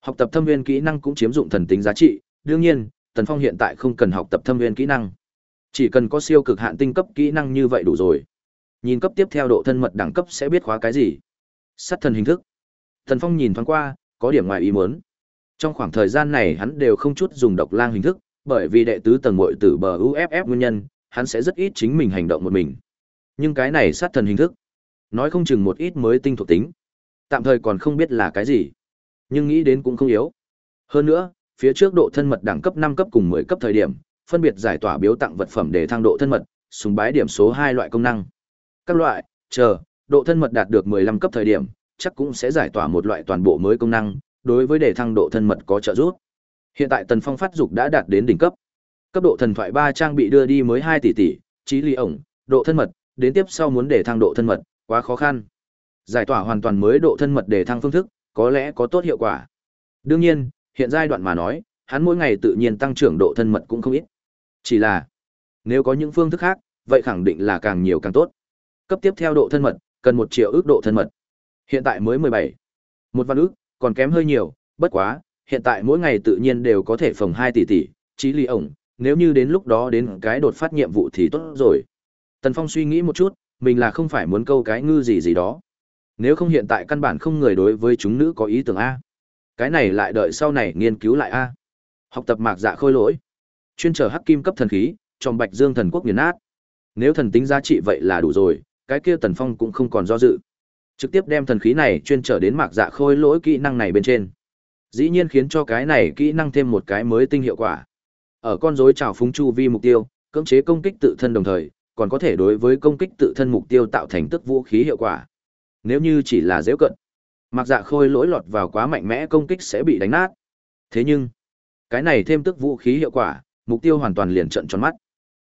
Học tập thâm viên kỹ năng cũng chiếm dụng thần tính giá trị, đương nhiên, Tần Phong hiện tại không cần học tập thâm viên kỹ năng. Chỉ cần có siêu cực hạn tinh cấp kỹ năng như vậy đủ rồi. Nhìn cấp tiếp theo độ thân mật đẳng cấp sẽ biết khóa cái gì. Sát thần hình thức. thần Phong nhìn thoáng qua, có điểm ngoài ý muốn. Trong khoảng thời gian này hắn đều không chút dùng độc lang hình thức, bởi vì đệ tứ tầng muội tử bờ UFF nguyên nhân, hắn sẽ rất ít chính mình hành động một mình. Nhưng cái này sát thần hình thức, nói không chừng một ít mới tinh thuộc tính. Tạm thời còn không biết là cái gì, nhưng nghĩ đến cũng không yếu. Hơn nữa, phía trước độ thân mật đẳng cấp năm cấp cùng 10 cấp thời điểm, phân biệt giải tỏa biếu tặng vật phẩm để thăng độ thân mật, súng bái điểm số hai loại công năng. Các loại, chờ, độ thân mật đạt được 15 cấp thời điểm, chắc cũng sẽ giải tỏa một loại toàn bộ mới công năng, đối với đề thăng độ thân mật có trợ giúp. Hiện tại Tần Phong phát dục đã đạt đến đỉnh cấp. Cấp độ thần thoại ba trang bị đưa đi mới 2 tỷ tỷ, trí ly ổng, độ thân mật, đến tiếp sau muốn để thăng độ thân mật, quá khó khăn. Giải tỏa hoàn toàn mới độ thân mật để thăng phương thức, có lẽ có tốt hiệu quả. Đương nhiên, hiện giai đoạn mà nói, hắn mỗi ngày tự nhiên tăng trưởng độ thân mật cũng không ít. Chỉ là, nếu có những phương thức khác, vậy khẳng định là càng nhiều càng tốt. Cấp tiếp theo độ thân mật, cần một triệu ước độ thân mật. Hiện tại mới 17. Một vạn ước, còn kém hơi nhiều, bất quá, hiện tại mỗi ngày tự nhiên đều có thể phòng hai tỷ tỷ, chí lý ổng, nếu như đến lúc đó đến cái đột phát nhiệm vụ thì tốt rồi. Tần Phong suy nghĩ một chút, mình là không phải muốn câu cái ngư gì gì đó. Nếu không hiện tại căn bản không người đối với chúng nữ có ý tưởng A. Cái này lại đợi sau này nghiên cứu lại A. Học tập mạc dạ khôi lỗi. Chuyên trở hắc kim cấp thần khí, trong bạch dương thần quốc nghiền nát. Nếu thần tính giá trị vậy là đủ rồi, cái kia Tần Phong cũng không còn do dự. Trực tiếp đem thần khí này chuyên trở đến mạc dạ khôi lỗi kỹ năng này bên trên. Dĩ nhiên khiến cho cái này kỹ năng thêm một cái mới tinh hiệu quả. Ở con rối trào phúng chu vi mục tiêu, cưỡng chế công kích tự thân đồng thời, còn có thể đối với công kích tự thân mục tiêu tạo thành tức vũ khí hiệu quả. Nếu như chỉ là dễ cận, mặc dạ khôi lỗi lọt vào quá mạnh mẽ công kích sẽ bị đánh nát. Thế nhưng, cái này thêm tức vũ khí hiệu quả, mục tiêu hoàn toàn liền trận tròn mắt.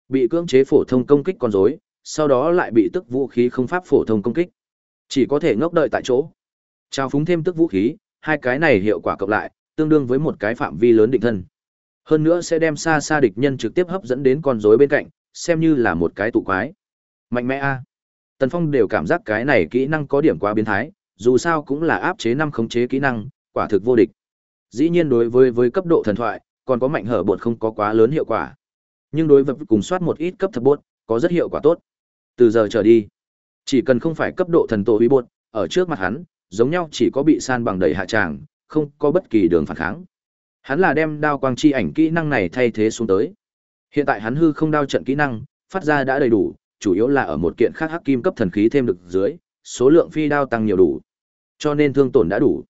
Bị cưỡng chế phổ thông công kích con rối, sau đó lại bị tức vũ khí không pháp phổ thông công kích. Chỉ có thể ngốc đợi tại chỗ. Trao phúng thêm tức vũ khí, hai cái này hiệu quả cộng lại, tương đương với một cái phạm vi lớn định thân. Hơn nữa sẽ đem xa xa địch nhân trực tiếp hấp dẫn đến con rối bên cạnh, xem như là một cái tụ quái. Mạnh mẽ a. Tần Phong đều cảm giác cái này kỹ năng có điểm quá biến thái, dù sao cũng là áp chế năm khống chế kỹ năng, quả thực vô địch. Dĩ nhiên đối với với cấp độ thần thoại, còn có mạnh hở bột không có quá lớn hiệu quả. Nhưng đối với cùng soát một ít cấp thập bột, có rất hiệu quả tốt. Từ giờ trở đi, chỉ cần không phải cấp độ thần tổ uy bột, ở trước mặt hắn, giống nhau chỉ có bị san bằng đầy hạ tràng, không có bất kỳ đường phản kháng. Hắn là đem đao quang chi ảnh kỹ năng này thay thế xuống tới. Hiện tại hắn hư không đao trận kỹ năng, phát ra đã đầy đủ, chủ yếu là ở một kiện khác hắc kim cấp thần khí thêm được dưới, số lượng phi đao tăng nhiều đủ. Cho nên thương tổn đã đủ.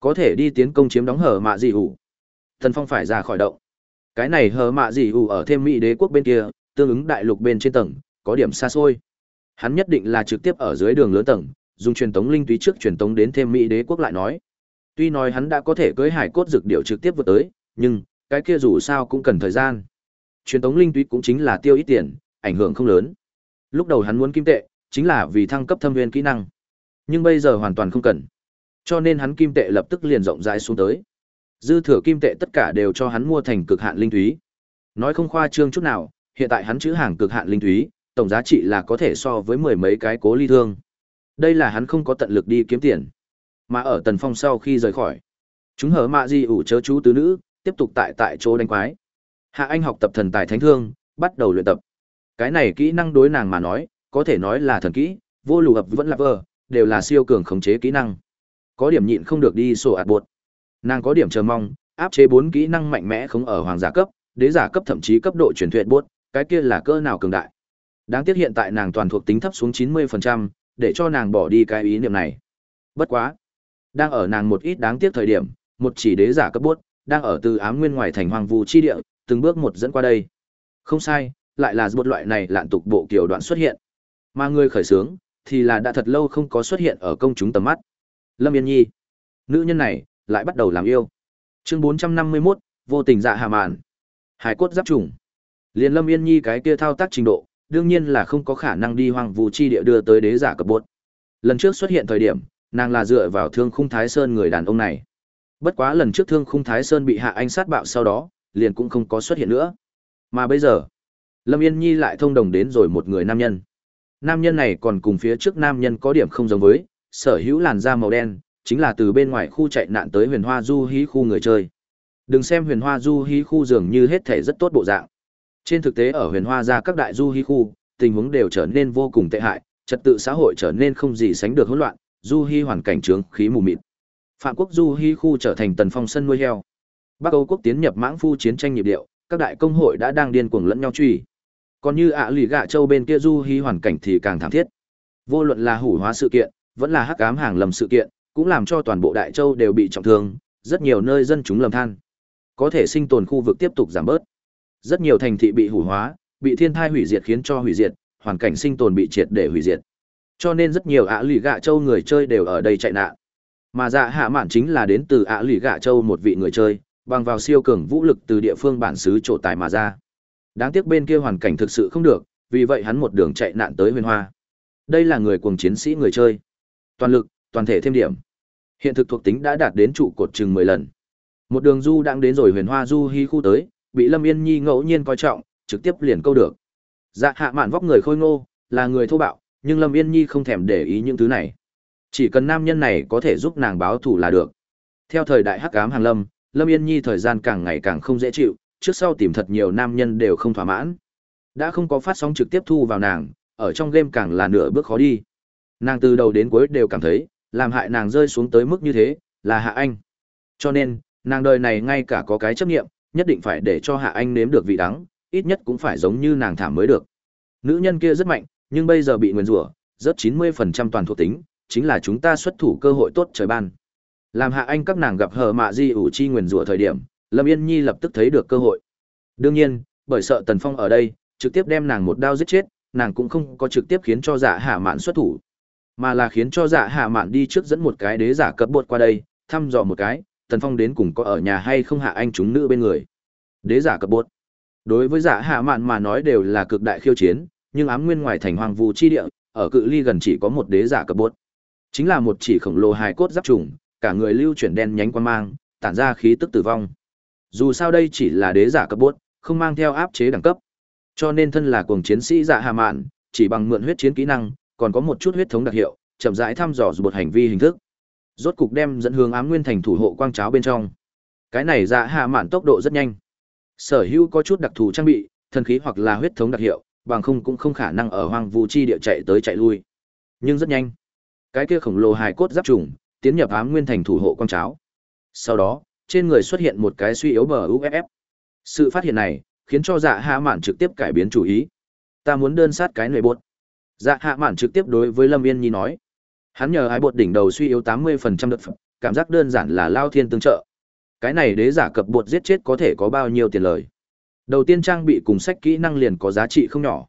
Có thể đi tiến công chiếm đóng hở mạ dị ủ. Thần Phong phải ra khỏi động. Cái này hở mạ dị ủ ở thêm Mỹ đế quốc bên kia, tương ứng đại lục bên trên tầng, có điểm xa xôi. Hắn nhất định là trực tiếp ở dưới đường lớn tầng, dùng truyền tống linh túy trước truyền tống đến thêm Mỹ đế quốc lại nói. Tuy nói hắn đã có thể cưới hải cốt dược điệu trực tiếp vượt tới, nhưng cái kia dù sao cũng cần thời gian. Truyền tống linh túy cũng chính là tiêu ít tiền, ảnh hưởng không lớn. Lúc đầu hắn muốn kim tệ, chính là vì thăng cấp thâm viên kỹ năng. Nhưng bây giờ hoàn toàn không cần. Cho nên hắn kim tệ lập tức liền rộng rãi xuống tới. Dư thừa kim tệ tất cả đều cho hắn mua thành cực hạn linh túy. Nói không khoa trương chút nào, hiện tại hắn chữ hàng cực hạn linh túy, tổng giá trị là có thể so với mười mấy cái cố ly thương. Đây là hắn không có tận lực đi kiếm tiền. Mà ở Tần Phong sau khi rời khỏi, chúng hở mạ di ủ chớ chú tứ nữ, tiếp tục tại tại chỗ đánh quái. Hạ Anh học tập thần tài thánh thương, bắt đầu luyện tập. Cái này kỹ năng đối nàng mà nói, có thể nói là thần kỹ, vô lù hợp vẫn là vờ, đều là siêu cường khống chế kỹ năng. Có điểm nhịn không được đi sổ ạt buột. Nàng có điểm chờ mong, áp chế bốn kỹ năng mạnh mẽ không ở hoàng giả cấp, đế giả cấp thậm chí cấp độ truyền thuyết buốt, cái kia là cỡ nào cường đại. Đáng tiếc hiện tại nàng toàn thuộc tính thấp xuống 90%, để cho nàng bỏ đi cái ý niệm này. Bất quá, đang ở nàng một ít đáng tiếc thời điểm, một chỉ đế giả cấp bốt, đang ở từ ám nguyên ngoài thành hoàng vu chi địa, từng bước một dẫn qua đây. Không sai, lại là một loại này lạn tục bộ kiểu đoạn xuất hiện. Mà người khởi sướng, thì là đã thật lâu không có xuất hiện ở công chúng tầm mắt. Lâm Yên Nhi. Nữ nhân này, lại bắt đầu làm yêu. Chương 451, vô tình dạ hà màn. Hải cốt giáp trùng. Liên Lâm Yên Nhi cái kia thao tác trình độ, đương nhiên là không có khả năng đi hoang vu chi địa đưa tới đế giả cập bốt. Lần trước xuất hiện thời điểm, nàng là dựa vào thương khung thái sơn người đàn ông này. Bất quá lần trước thương khung thái sơn bị hạ anh sát bạo sau đó liền cũng không có xuất hiện nữa. Mà bây giờ lâm yên nhi lại thông đồng đến rồi một người nam nhân. Nam nhân này còn cùng phía trước nam nhân có điểm không giống với sở hữu làn da màu đen chính là từ bên ngoài khu chạy nạn tới huyền hoa du hí khu người chơi. Đừng xem huyền hoa du hí khu dường như hết thể rất tốt bộ dạng trên thực tế ở huyền hoa gia các đại du hí khu, tình huống đều trở nên vô cùng tệ hại, trật tự xã hội trở nên không gì sánh được hỗn loạn, du hi hoàn cảnh trướng khí mù mịt. Phạm quốc du hi khu trở thành tần phong sân nuôi heo. Bắc âu quốc tiến nhập mãng phu chiến tranh nhịp điệu, các đại công hội đã đang điên cuồng lẫn nhau truy. Còn như ạ lì gạ châu bên kia du hi hoàn cảnh thì càng thảm thiết. Vô luận là hủ hóa sự kiện, vẫn là hắc ám hàng lầm sự kiện, cũng làm cho toàn bộ đại châu đều bị trọng thương, rất nhiều nơi dân chúng lầm than. Có thể sinh tồn khu vực tiếp tục giảm bớt rất nhiều thành thị bị hủ hóa, bị thiên thai hủy diệt khiến cho hủy diệt, hoàn cảnh sinh tồn bị triệt để hủy diệt. Cho nên rất nhiều ạ lì gạ châu người chơi đều ở đây chạy nạn. Mà dạ hạ mạn chính là đến từ ạ lì gạ châu một vị người chơi, bằng vào siêu cường vũ lực từ địa phương bản xứ trổ tài mà ra. Đáng tiếc bên kia hoàn cảnh thực sự không được, vì vậy hắn một đường chạy nạn tới huyền hoa. Đây là người cuồng chiến sĩ người chơi. Toàn lực, toàn thể thêm điểm. Hiện thực thuộc tính đã đạt đến trụ cột chừng mười lần. Một đường du đang đến rồi huyền hoa du hy khu tới bị lâm yên nhi ngẫu nhiên coi trọng, trực tiếp liền câu được. Dạ hạ mạn vóc người khôi ngô, là người thô bạo, nhưng lâm yên nhi không thèm để ý những thứ này. Chỉ cần nam nhân này có thể giúp nàng báo thù là được. Theo thời đại hắc cám hàng lâm lâm yên nhi thời gian càng ngày càng không dễ chịu, trước sau tìm thật nhiều nam nhân đều không thỏa mãn. Đã không có phát sóng trực tiếp thu vào nàng, ở trong game càng là nửa bước khó đi. Nàng từ đầu đến cuối đều cảm thấy, làm hại nàng rơi xuống tới mức như thế, là hạ anh. Cho nên, nàng đời này ngay cả có cái chấp nghiệm nhất định phải để cho hạ anh nếm được vị đắng, ít nhất cũng phải giống như nàng thảm mới được. Nữ nhân kia rất mạnh, nhưng bây giờ bị nguyền rủa rất 90% toàn thuộc tính, chính là chúng ta xuất thủ cơ hội tốt trời ban. Làm hạ anh các nàng gặp hờ mạ di ủ chi nguyền rủa thời điểm, lâm yên nhi lập tức thấy được cơ hội. Đương nhiên, bởi sợ tần phong ở đây, trực tiếp đem nàng một đao giết chết, nàng cũng không có trực tiếp khiến cho dạ hạ mạn xuất thủ, mà là khiến cho dạ hạ mạn đi trước dẫn một cái đế giả cấp bột qua đây, thăm dò một cái tần phong đến cùng có ở nhà hay không hạ anh chúng nữ bên người? Đế giả cập bột. Đối với giả hạ mạn mà nói đều là cực đại khiêu chiến, nhưng ám nguyên ngoài thành hoàng vu chi địa, ở cự ly gần chỉ có một đế giả cập bột. Chính là một chỉ khổng lồ hài cốt giáp trùng, cả người lưu chuyển đen nhánh quan mang, tản ra khí tức tử vong. Dù sao đây chỉ là đế giả cấp bốt không mang theo áp chế đẳng cấp. Cho nên thân là cuồng chiến sĩ dạ hạ mạn, chỉ bằng mượn huyết chiến kỹ năng, còn có một chút huyết thống đặc hiệu, chậm rãi thăm dò một hành vi hình thức rốt cục đem dẫn hướng ám nguyên thành thủ hộ quang cháo bên trong. Cái này dạ hạ mạn tốc độ rất nhanh. Sở hữu có chút đặc thù trang bị, thần khí hoặc là huyết thống đặc hiệu, bằng không cũng không khả năng ở hoang vu chi địa chạy tới chạy lui. Nhưng rất nhanh. Cái kia khổng lồ hài cốt giáp trùng, tiến nhập ám nguyên thành thủ hộ quang cháo. Sau đó, trên người xuất hiện một cái suy yếu bờ uff sự phát hiện này, khiến cho dạ hạ mạn trực tiếp cải biến chủ ý. Ta muốn đơn sát cái nệ bốt dạ hạ mạn trực tiếp đối với lâm yên nhi nói hắn nhờ hai bột đỉnh đầu suy yếu tám mươi phần trăm đất phẩm cảm giác đơn giản là lao thiên tương trợ. Cái này đế giả cập bột giết chết có thể có bao nhiêu tiền lời? Đầu tiên trang bị cùng sách kỹ năng liền có giá trị không nhỏ.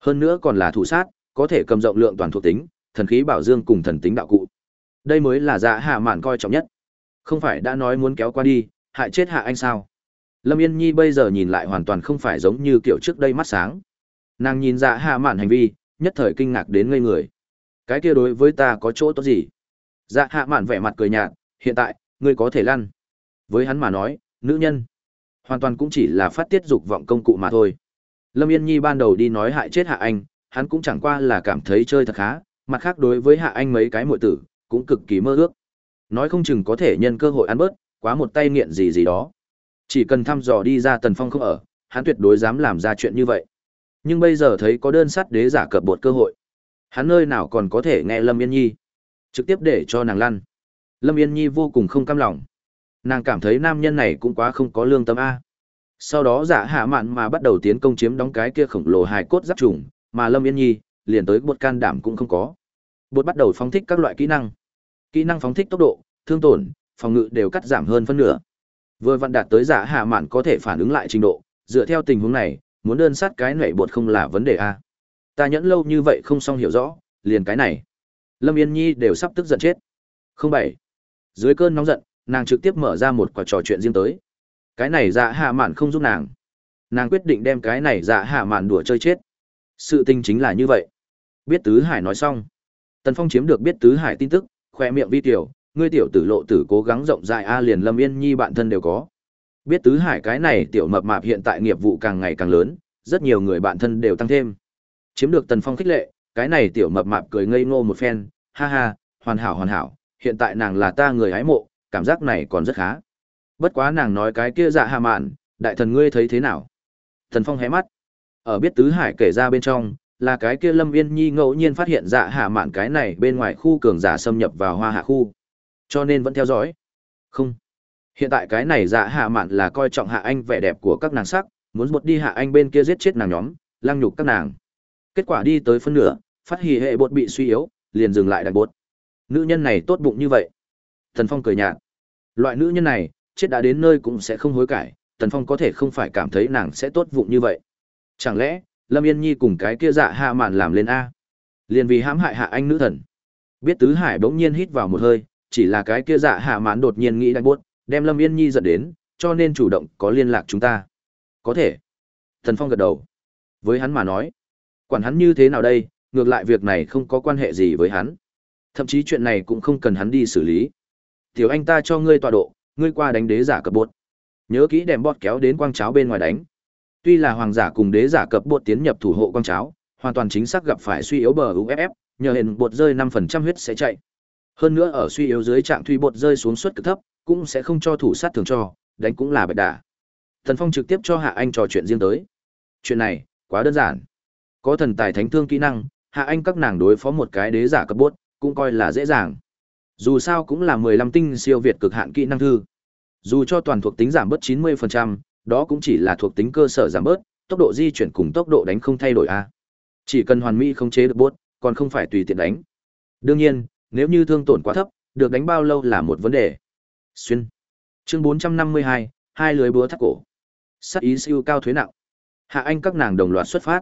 Hơn nữa còn là thủ sát, có thể cầm rộng lượng toàn thuộc tính, thần khí bảo dương cùng thần tính đạo cụ. Đây mới là dạ hạ mạn coi trọng nhất. Không phải đã nói muốn kéo qua đi, hại chết hạ anh sao? Lâm yên nhi bây giờ nhìn lại hoàn toàn không phải giống như kiểu trước đây mắt sáng. Nàng nhìn dạ hạ mạn hành vi, nhất thời kinh ngạc đến ngây người cái kia đối với ta có chỗ tốt gì? Dạ hạ mạn vẻ mặt cười nhạt, hiện tại, ngươi có thể lăn. Với hắn mà nói, nữ nhân, hoàn toàn cũng chỉ là phát tiết dục vọng công cụ mà thôi. Lâm yên nhi ban đầu đi nói hại chết hạ anh, hắn cũng chẳng qua là cảm thấy chơi thật khá, mặt khác đối với hạ anh mấy cái muội tử, cũng cực kỳ mơ ước. Nói không chừng có thể nhân cơ hội ăn bớt, quá một tay nghiện gì gì đó. Chỉ cần thăm dò đi ra tần phong không ở, hắn tuyệt đối dám làm ra chuyện như vậy. Nhưng bây giờ thấy có đơn sắt đế giả cập bột cơ hội hắn nơi nào còn có thể nghe lâm yên nhi? Trực tiếp để cho nàng lăn. Lâm yên nhi vô cùng không cam lòng. Nàng cảm thấy nam nhân này cũng quá không có lương tâm a. Sau đó giả hạ mạn mà bắt đầu tiến công chiếm đóng cái kia khổng lồ hài cốt giáp trùng, mà lâm yên nhi liền tới bột can đảm cũng không có. Bột bắt đầu phóng thích các loại kỹ năng. Kỹ năng phóng thích tốc độ, thương tổn, phòng ngự đều cắt giảm hơn phân nửa. Vừa vặn đạt tới giả hạ mạn có thể phản ứng lại trình độ, dựa theo tình huống này, muốn đơn sát cái nảy bột không là vấn đề a ta nhẫn lâu như vậy không xong hiểu rõ, liền cái này. Lâm yên nhi đều sắp tức giận chết. Không bảy. Dưới cơn nóng giận, nàng trực tiếp mở ra một quả trò chuyện riêng tới. Cái này dạ hạ mạn không giúp nàng. Nàng quyết định đem cái này dạ hạ mạn đùa chơi chết. Sự tình chính là như vậy. Biết tứ hải nói xong. Tần phong chiếm được biết tứ hải tin tức khoe miệng vi tiểu, ngươi tiểu tử lộ tử cố gắng rộng rãi a liền lâm yên nhi bạn thân đều có. Biết tứ hải cái này tiểu mập mạp hiện tại nghiệp vụ càng ngày càng lớn, rất nhiều người bạn thân đều tăng thêm chiếm được tần phong khích lệ, cái này tiểu mập mạp cười ngây ngô một phen, ha ha, hoàn hảo hoàn hảo, hiện tại nàng là ta người hái mộ, cảm giác này còn rất khá. Bất quá nàng nói cái kia dạ hạ mạn, đại thần ngươi thấy thế nào? Thần phong hé mắt. Ở biết tứ hải kể ra bên trong, là cái kia lâm Viên nhi ngẫu nhiên phát hiện dạ hạ mạn cái này bên ngoài khu cường giả xâm nhập vào hoa hạ khu. Cho nên vẫn theo dõi. Không. Hiện tại cái này dạ hạ mạn là coi trọng hạ anh vẻ đẹp của các nàng sắc, muốn một đi hạ anh bên kia giết chết nàng nhóm, lăng nhục các nàng kết quả đi tới phân nửa, phát hỉ hệ bột bị suy yếu, liền dừng lại đặt bột. Nữ nhân này tốt bụng như vậy. Thần phong cười nhạt. Loại nữ nhân này, chết đã đến nơi cũng sẽ không hối cải tần phong có thể không phải cảm thấy nàng sẽ tốt vụng như vậy. Chẳng lẽ, lâm yên nhi cùng cái kia dạ hạ mạn làm lên a? Liền vì hãm hại hạ anh nữ thần. Biết tứ hải bỗng nhiên hít vào một hơi, chỉ là cái kia dạ hạ mãn đột nhiên nghĩ đánh buốt đem lâm yên nhi dẫn đến, cho nên chủ động có liên lạc chúng ta. Có thể. Thần phong gật đầu. Với hắn mà nói quản hắn như thế nào đây, ngược lại việc này không có quan hệ gì với hắn. Thậm chí chuyện này cũng không cần hắn đi xử lý. Tiểu anh ta cho ngươi tọa độ, ngươi qua đánh đế giả cập bột. Nhớ kỹ đem bọt kéo đến quang cháo bên ngoài đánh. Tuy là hoàng giả cùng đế giả cập bột tiến nhập thủ hộ quang cháo, hoàn toàn chính xác gặp phải suy yếu bờ uff nhờ hiện bột rơi năm phần trăm huyết sẽ chạy. Hơn nữa ở suy yếu dưới trạng thuy bột rơi xuống suất cực thấp, cũng sẽ không cho thủ sát thường cho, đánh cũng là bạch đà thần phong trực tiếp cho hạ anh trò chuyện riêng tới. Chuyện này quá đơn giản có thần tài thánh thương kỹ năng hạ anh các nàng đối phó một cái đế giả cấp bốt cũng coi là dễ dàng. Dù sao cũng là mười lăm tinh siêu việt cực hạn kỹ năng thư. Dù cho toàn thuộc tính giảm bớt chín mươi phần trăm, đó cũng chỉ là thuộc tính cơ sở giảm bớt tốc độ di chuyển cùng tốc độ đánh không thay đổi a. Chỉ cần hoàn mỹ không chế được bốt còn không phải tùy tiện đánh. Đương nhiên nếu như thương tổn quá thấp được đánh bao lâu là một vấn đề. Xuyên. Chương bốn trăm năm mươi hai hai lưới búa thắt cổ. Sắc ý siêu cao thuế nặng. Hạ anh các nàng đồng loạt xuất phát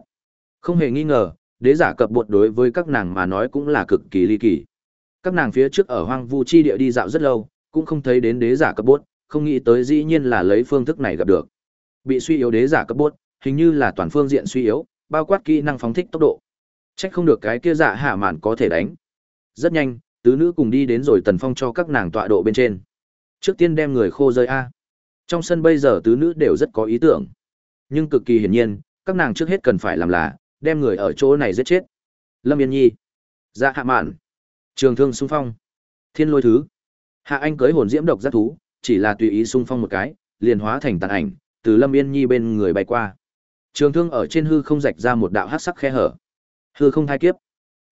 không hề nghi ngờ, đế giả cập bột đối với các nàng mà nói cũng là cực kỳ ly kỳ. Các nàng phía trước ở hoang vu chi địa đi dạo rất lâu, cũng không thấy đến đế giả cập bốt không nghĩ tới dĩ nhiên là lấy phương thức này gặp được. Bị suy yếu đế giả cập bốt hình như là toàn phương diện suy yếu, bao quát kỹ năng phóng thích tốc độ. Chắc không được cái kia dạ hạ mạn có thể đánh. Rất nhanh, tứ nữ cùng đi đến rồi tần phong cho các nàng tọa độ bên trên. Trước tiên đem người khô rơi a. Trong sân bây giờ tứ nữ đều rất có ý tưởng. Nhưng cực kỳ hiển nhiên, các nàng trước hết cần phải làm là đem người ở chỗ này giết chết. Lâm yên nhi. Dạ hạ mạn. Trường thương xung phong. Thiên lôi thứ. Hạ anh cưới hồn diễm độc giác thú, chỉ là tùy ý xung phong một cái, liền hóa thành tàn ảnh, từ lâm yên nhi bên người bay qua. Trường thương ở trên hư không rạch ra một đạo hát sắc khe hở. Hư không thai kiếp.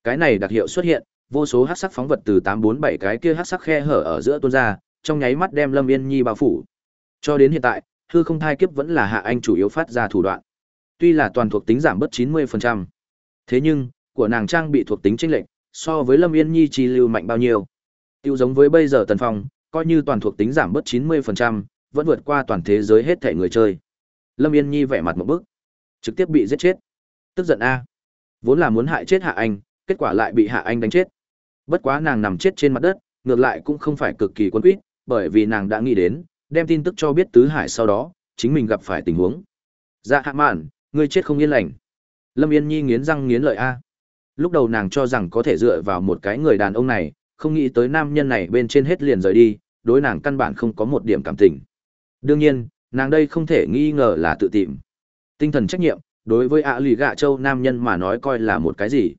Cái này đặc hiệu xuất hiện, vô số hát sắc phóng vật từ tám bốn bảy cái kia hát sắc khe hở ở giữa tuôn ra, trong nháy mắt đem lâm yên nhi bao phủ. Cho đến hiện tại, hư không thai kiếp vẫn là hạ anh chủ yếu phát ra thủ đoạn tuy là toàn thuộc tính giảm bớt 90%. Thế nhưng, của nàng trang bị thuộc tính chênh lệch, so với Lâm Yên Nhi chi lưu mạnh bao nhiêu. Tiêu giống với bây giờ Tần Phong, coi như toàn thuộc tính giảm bớt 90%, vẫn vượt qua toàn thế giới hết thể người chơi. Lâm Yên Nhi vẻ mặt một bức, trực tiếp bị giết chết. Tức giận a. Vốn là muốn hại chết Hạ Anh, kết quả lại bị Hạ Anh đánh chết. Bất quá nàng nằm chết trên mặt đất, ngược lại cũng không phải cực kỳ quân quýt, bởi vì nàng đã nghĩ đến, đem tin tức cho biết Tứ Hải sau đó, chính mình gặp phải tình huống. Dạ Hạ Mạn, ngươi chết không yên lành. Lâm Yên Nhi nghiến răng nghiến lợi a. Lúc đầu nàng cho rằng có thể dựa vào một cái người đàn ông này, không nghĩ tới nam nhân này bên trên hết liền rời đi, đối nàng căn bản không có một điểm cảm tình. Đương nhiên, nàng đây không thể nghi ngờ là tự tìm. Tinh thần trách nhiệm, đối với ạ lì gạ châu nam nhân mà nói coi là một cái gì.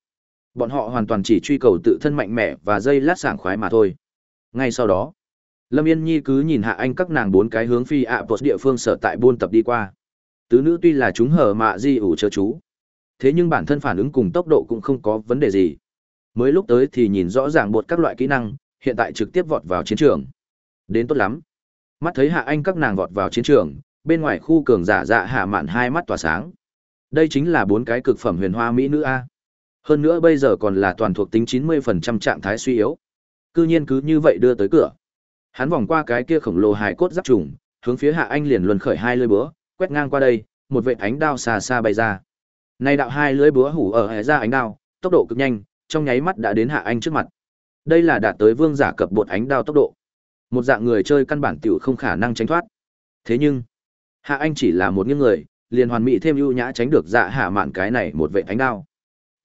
Bọn họ hoàn toàn chỉ truy cầu tự thân mạnh mẽ và dây lát sảng khoái mà thôi. Ngay sau đó, Lâm Yên Nhi cứ nhìn hạ anh các nàng bốn cái hướng phi ạ à địa phương sở tại buôn tập đi qua. Tứ nữ tuy là chúng hở mạ di ủ chớ chú. Thế nhưng bản thân phản ứng cùng tốc độ cũng không có vấn đề gì. Mới lúc tới thì nhìn rõ ràng bột các loại kỹ năng, hiện tại trực tiếp vọt vào chiến trường. Đến tốt lắm. Mắt thấy hạ anh các nàng vọt vào chiến trường, bên ngoài khu cường giả dạ hạ mạn hai mắt tỏa sáng. Đây chính là bốn cái cực phẩm huyền hoa mỹ nữ A. Hơn nữa bây giờ còn là toàn thuộc tính 90% trạng thái suy yếu. Cư nhiên cứ như vậy đưa tới cửa. Hắn vòng qua cái kia khổng lồ hài cốt giáp trùng, hướng phía hạ anh liền luân khởi hai lưỡi búa, quét ngang qua đây, một vệt ánh đao xa xa bay ra. Nay đạo hai lưỡi búa hủ ở hệ ra ánh đao, tốc độ cực nhanh, trong nháy mắt đã đến Hạ Anh trước mặt. Đây là đạt tới vương giả cập bột ánh đao tốc độ. Một dạng người chơi căn bản tiểu không khả năng tránh thoát. Thế nhưng, Hạ Anh chỉ là một những người, liền hoàn mỹ thêm ưu nhã tránh được dạ hạ mạn cái này một vệt ánh đao.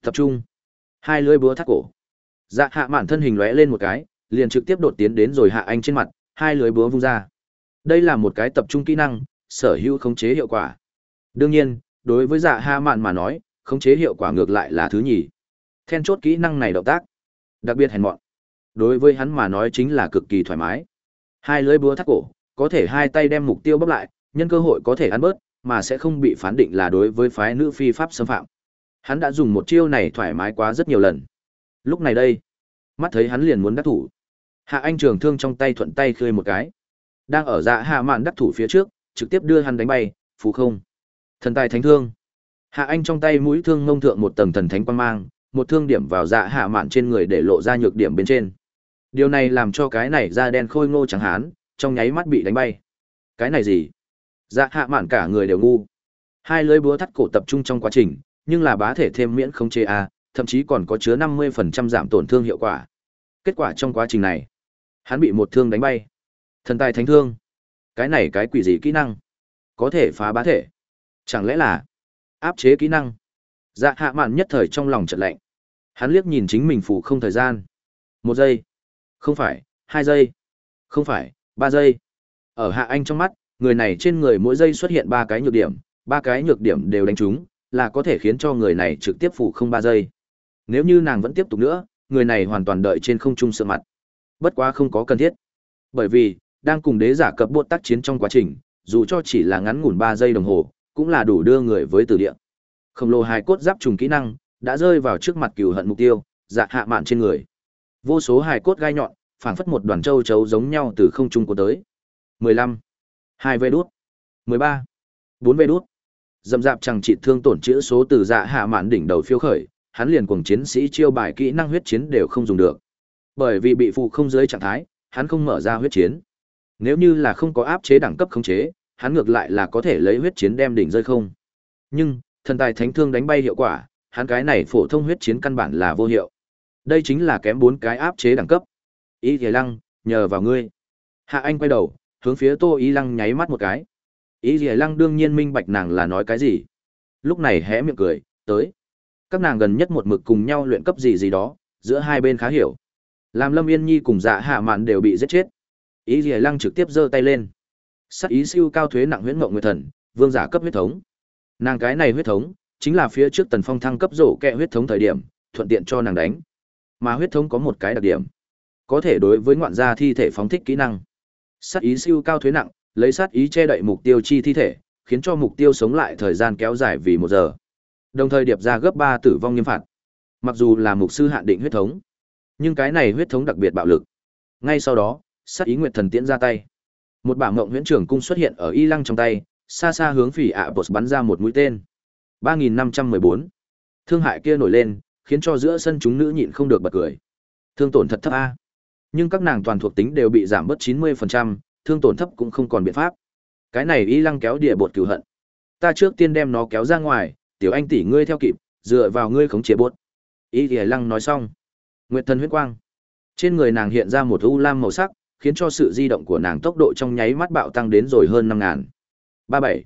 Tập trung, hai lưỡi búa thắt cổ. Dạ hạ mạn thân hình lóe lên một cái, liền trực tiếp đột tiến đến rồi Hạ Anh trên mặt, hai lưỡi búa vung ra. Đây là một cái tập trung kỹ năng, sở hữu khống chế hiệu quả. Đương nhiên, đối với dạ ha mạn mà nói, khống chế hiệu quả ngược lại là thứ nhì. Then chốt kỹ năng này động tác, đặc biệt hèn mọn. Đối với hắn mà nói chính là cực kỳ thoải mái. Hai lưỡi búa thắt cổ, có thể hai tay đem mục tiêu bóp lại, nhân cơ hội có thể ăn bớt, mà sẽ không bị phán định là đối với phái nữ phi pháp xâm phạm. Hắn đã dùng một chiêu này thoải mái quá rất nhiều lần. Lúc này đây, mắt thấy hắn liền muốn đắc thủ. Hạ Anh trường thương trong tay thuận tay khơi một cái. Đang ở dạ hạ mạn đắc thủ phía trước, trực tiếp đưa hắn đánh bay, phù không. Thần tài thánh thương. Hạ Anh trong tay mũi thương ngông thượng một tầng thần thánh quang mang, một thương điểm vào dạ hạ mạn trên người để lộ ra nhược điểm bên trên. Điều này làm cho cái này da đen khôi ngô trắng hán, trong nháy mắt bị đánh bay. Cái này gì? Dạ hạ mạn cả người đều ngu. Hai lưỡi búa thắt cổ tập trung trong quá trình, nhưng là bá thể thêm miễn không chế a, thậm chí còn có chứa 50% giảm tổn thương hiệu quả. Kết quả trong quá trình này, hắn bị một thương đánh bay. Thần tài thánh thương. Cái này cái quỷ gì kỹ năng? Có thể phá bá thể. Chẳng lẽ là áp chế kỹ năng? Dạ hạ mạn nhất thời trong lòng trận lạnh. Hắn liếc nhìn chính mình phủ không thời gian. Một giây. Không phải, hai giây. Không phải, ba giây. Ở hạ anh trong mắt, người này trên người mỗi giây xuất hiện ba cái nhược điểm, ba cái nhược điểm đều đánh trúng, là có thể khiến cho người này trực tiếp phủ không ba giây. Nếu như nàng vẫn tiếp tục nữa, người này hoàn toàn đợi trên không trung sợ mặt. Bất quá không có cần thiết. Bởi vì, đang cùng đế giả cập bột tác chiến trong quá trình, dù cho chỉ là ngắn ngủn 3 giây đồng hồ, cũng là đủ đưa người với từ địa. Khổng lồ hài cốt giáp trùng kỹ năng, đã rơi vào trước mặt cừu hận mục tiêu, dạ hạ mạn trên người. Vô số hài cốt gai nhọn, phảng phất một đoàn châu chấu giống nhau từ không trung của tới. 15, 2 vê đút, 13, 4 vê đút. Dầm dạp chẳng trị thương tổn chữa số từ dạ hạ mạn đỉnh đầu phiêu khởi, hắn liền cùng chiến sĩ chiêu bài kỹ năng huyết chiến đều không dùng được. Bởi vì bị phụ không dưới trạng thái, hắn không mở ra huyết chiến. Nếu như là không có áp chế đẳng cấp khống chế, hắn ngược lại là có thể lấy huyết chiến đem đỉnh rơi không. Nhưng, thần tài thánh thương đánh bay hiệu quả, hắn cái này phổ thông huyết chiến căn bản là vô hiệu. Đây chính là kém bốn cái áp chế đẳng cấp. Ý Thề Lăng, nhờ vào ngươi. Hạ Anh quay đầu, hướng phía Tô Ý Lăng nháy mắt một cái. Ý Thề Lăng đương nhiên minh bạch nàng là nói cái gì. Lúc này hé miệng cười, tới. Các nàng gần nhất một mực cùng nhau luyện cấp gì gì đó, giữa hai bên khá hiểu. Làm Lâm Yên Nhi cùng Dạ Hạ Mạn đều bị giết chết. Ý gì Lăng trực tiếp giơ tay lên. Sắc ý siêu cao thuế nặng huyễn mộng nguyệt thần, vương giả cấp huyết thống. Nàng cái này huyết thống, chính là phía trước Tần Phong thăng cấp rổ kẹ huyết thống thời điểm, thuận tiện cho nàng đánh. Mà huyết thống có một cái đặc điểm, có thể đối với ngoạn gia thi thể phóng thích kỹ năng. Sát ý siêu cao thuế nặng, lấy sát ý che đậy mục tiêu chi thi thể, khiến cho mục tiêu sống lại thời gian kéo dài vì một giờ. Đồng thời điệp ra gấp ba tử vong nghiêm phạt. Mặc dù là mục sư hạn định huyết thống, nhưng cái này huyết thống đặc biệt bạo lực. Ngay sau đó, sát ý nguyệt thần tiễn ra tay. Một bả mộng huyễn trưởng cung xuất hiện ở y lăng trong tay, xa xa hướng phỉ ạ bột bắn ra một mũi tên. 3514. Thương hại kia nổi lên, khiến cho giữa sân chúng nữ nhịn không được bật cười. Thương tổn thật thấp a. Nhưng các nàng toàn thuộc tính đều bị giảm bớt 90%, thương tổn thấp cũng không còn biện pháp. Cái này y lăng kéo địa bột cửu hận. Ta trước tiên đem nó kéo ra ngoài, tiểu anh tỷ ngươi theo kịp, dựa vào ngươi khống chế bột. Y Lì Lăng nói xong. Nguyệt thần huyết quang. Trên người nàng hiện ra một u lam màu sắc, khiến cho sự di động của nàng tốc độ trong nháy mắt bạo tăng đến rồi hơn năm ngàn. Ba bảy.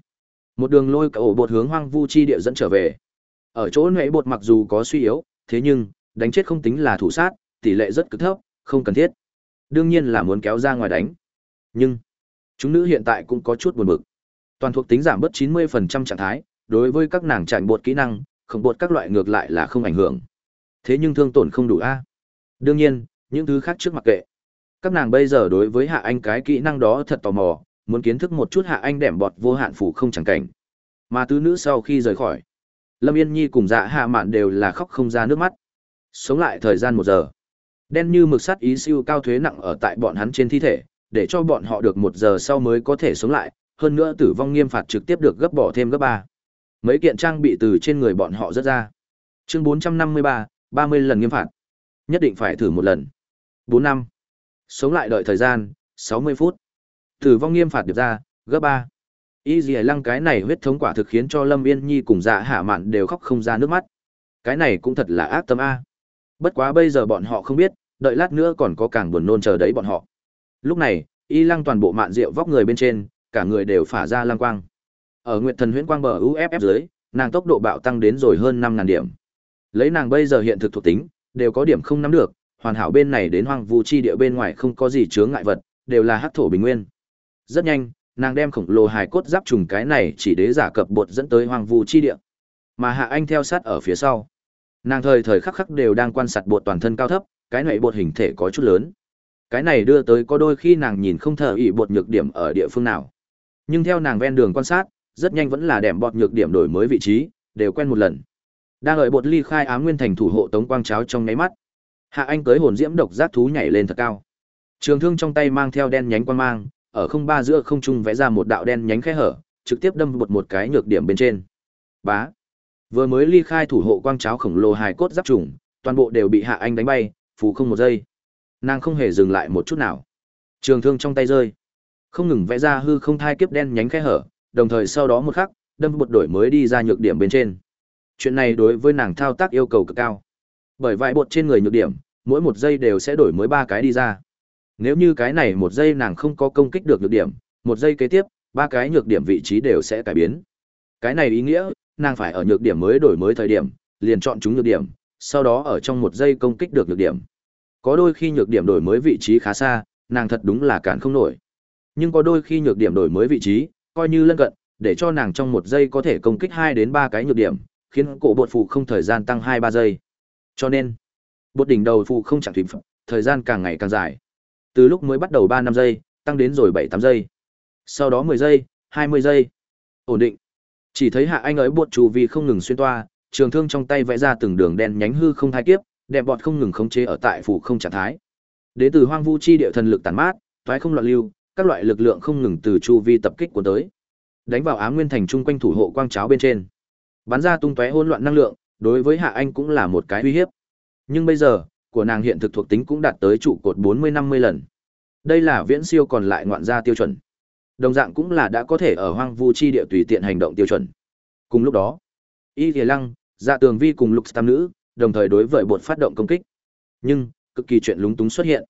Một đường lôi cả ổ bột hướng hoang vu chi địa dẫn trở về. Ở chỗ nệ bột mặc dù có suy yếu, thế nhưng, đánh chết không tính là thủ sát, tỷ lệ rất cực thấp, không cần thiết. Đương nhiên là muốn kéo ra ngoài đánh. Nhưng, chúng nữ hiện tại cũng có chút buồn bực. Toàn thuộc tính giảm bớt 90% trạng thái, đối với các nàng chạy bột kỹ năng, không bột các loại ngược lại là không ảnh hưởng. Thế nhưng thương tổn không đủ a. Đương nhiên, những thứ khác trước mặc kệ. Các nàng bây giờ đối với Hạ Anh cái kỹ năng đó thật tò mò, muốn kiến thức một chút Hạ Anh đẻm bọt vô hạn phủ không chẳng cảnh. Mà tứ nữ sau khi rời khỏi, Lâm Yên Nhi cùng Dạ Hạ Mạn đều là khóc không ra nước mắt. Sống lại thời gian một giờ. Đen như mực sắt ý siêu cao thuế nặng ở tại bọn hắn trên thi thể, để cho bọn họ được một giờ sau mới có thể sống lại, hơn nữa tử vong nghiêm phạt trực tiếp được gấp bỏ thêm gấp ba. Mấy kiện trang bị từ trên người bọn họ rất ra. Chương 453, 30 lần nghiêm phạt. Nhất định phải thử một lần. 4 năm. Sống lại đợi thời gian, 60 phút. Tử vong nghiêm phạt được ra, gấp 3. Y dì lăng cái này huyết thống quả thực khiến cho Lâm Yên Nhi cùng dạ hạ mạn đều khóc không ra nước mắt. Cái này cũng thật là ác tâm A. Bất quá bây giờ bọn họ không biết, đợi lát nữa còn có càng buồn nôn chờ đấy bọn họ. Lúc này, y lăng toàn bộ mạn rượu vóc người bên trên, cả người đều phả ra lăng quang. Ở Nguyệt Thần Huyễn Quang bờ UFF dưới, nàng tốc độ bạo tăng đến rồi hơn 5000 điểm. Lấy nàng bây giờ hiện thực thuộc tính, đều có điểm không nắm được, hoàn hảo bên này đến hoang vu chi địa bên ngoài không có gì chướng ngại vật, đều là hắc thổ bình nguyên. Rất nhanh, nàng đem khổng lồ hài cốt giáp trùng cái này chỉ đế giả cập bột dẫn tới hoang vu chi địa. Mà Hạ Anh theo sát ở phía sau. Nàng thời thời khắc khắc đều đang quan sát bột toàn thân cao thấp, cái này bột hình thể có chút lớn. Cái này đưa tới có đôi khi nàng nhìn không thở ỉ bột nhược điểm ở địa phương nào. Nhưng theo nàng ven đường quan sát, rất nhanh vẫn là đẻm bọt nhược điểm đổi mới vị trí, đều quen một lần. Đang đợi bột ly khai ám nguyên thành thủ hộ tống quang cháo trong ngáy mắt. Hạ Anh cưới hồn diễm độc giác thú nhảy lên thật cao. Trường thương trong tay mang theo đen nhánh quang mang, ở không ba giữa không trung vẽ ra một đạo đen nhánh khe hở, trực tiếp đâm một một cái nhược điểm bên trên. Bá. Vừa mới ly khai thủ hộ quang cháo khổng lồ hài cốt giáp trùng, toàn bộ đều bị Hạ Anh đánh bay, phù không một giây. Nàng không hề dừng lại một chút nào. Trường thương trong tay rơi, không ngừng vẽ ra hư không thai kiếp đen nhánh khe hở, đồng thời sau đó một khắc, đâm một đổi mới đi ra nhược điểm bên trên. Chuyện này đối với nàng thao tác yêu cầu cực cao. Bởi vài bột trên người nhược điểm, mỗi một giây đều sẽ đổi mới ba cái đi ra. Nếu như cái này một giây nàng không có công kích được nhược điểm, một giây kế tiếp, ba cái nhược điểm vị trí đều sẽ cải biến. Cái này ý nghĩa, nàng phải ở nhược điểm mới đổi mới thời điểm, liền chọn chúng nhược điểm, sau đó ở trong một giây công kích được nhược điểm. Có đôi khi nhược điểm đổi mới vị trí khá xa, nàng thật đúng là cản không nổi. Nhưng có đôi khi nhược điểm đổi mới vị trí, coi như lân cận, để cho nàng trong một giây có thể công kích hai đến ba cái nhược điểm, khiến cổ bột phụ không thời gian tăng hai ba giây. Cho nên, bột đỉnh đầu phụ không chẳng thủy phẩm, thời gian càng ngày càng dài. Từ lúc mới bắt đầu ba năm giây, tăng đến rồi bảy tám giây. Sau đó mười giây, hai mươi giây. Ổn định. Chỉ thấy hạ anh ấy bột chủ vì không ngừng xuyên toa, trường thương trong tay vẽ ra từng đường đen nhánh hư không thai kiếp, đẹp bọt không ngừng khống chế ở tại phủ không trạng thái. Đến từ hoang vu chi địa thần lực tàn mát, thoái không loạn lưu, các loại lực lượng không ngừng từ chu vi tập kích của tới. Đánh vào Ám Nguyên thành trung quanh thủ hộ quang cháo bên trên. Bắn ra tung tóe hỗn loạn năng lượng, đối với Hạ Anh cũng là một cái uy hiếp. Nhưng bây giờ, của nàng hiện thực thuộc tính cũng đạt tới trụ cột 40-50 lần. Đây là viễn siêu còn lại ngoạn gia tiêu chuẩn. Đồng dạng cũng là đã có thể ở hoang vu chi địa tùy tiện hành động tiêu chuẩn. Cùng lúc đó, Y Lệ Lăng, Dạ Tường Vi cùng Lục Tam nữ, đồng thời đối với bột phát động công kích. Nhưng, cực kỳ chuyện lúng túng xuất hiện.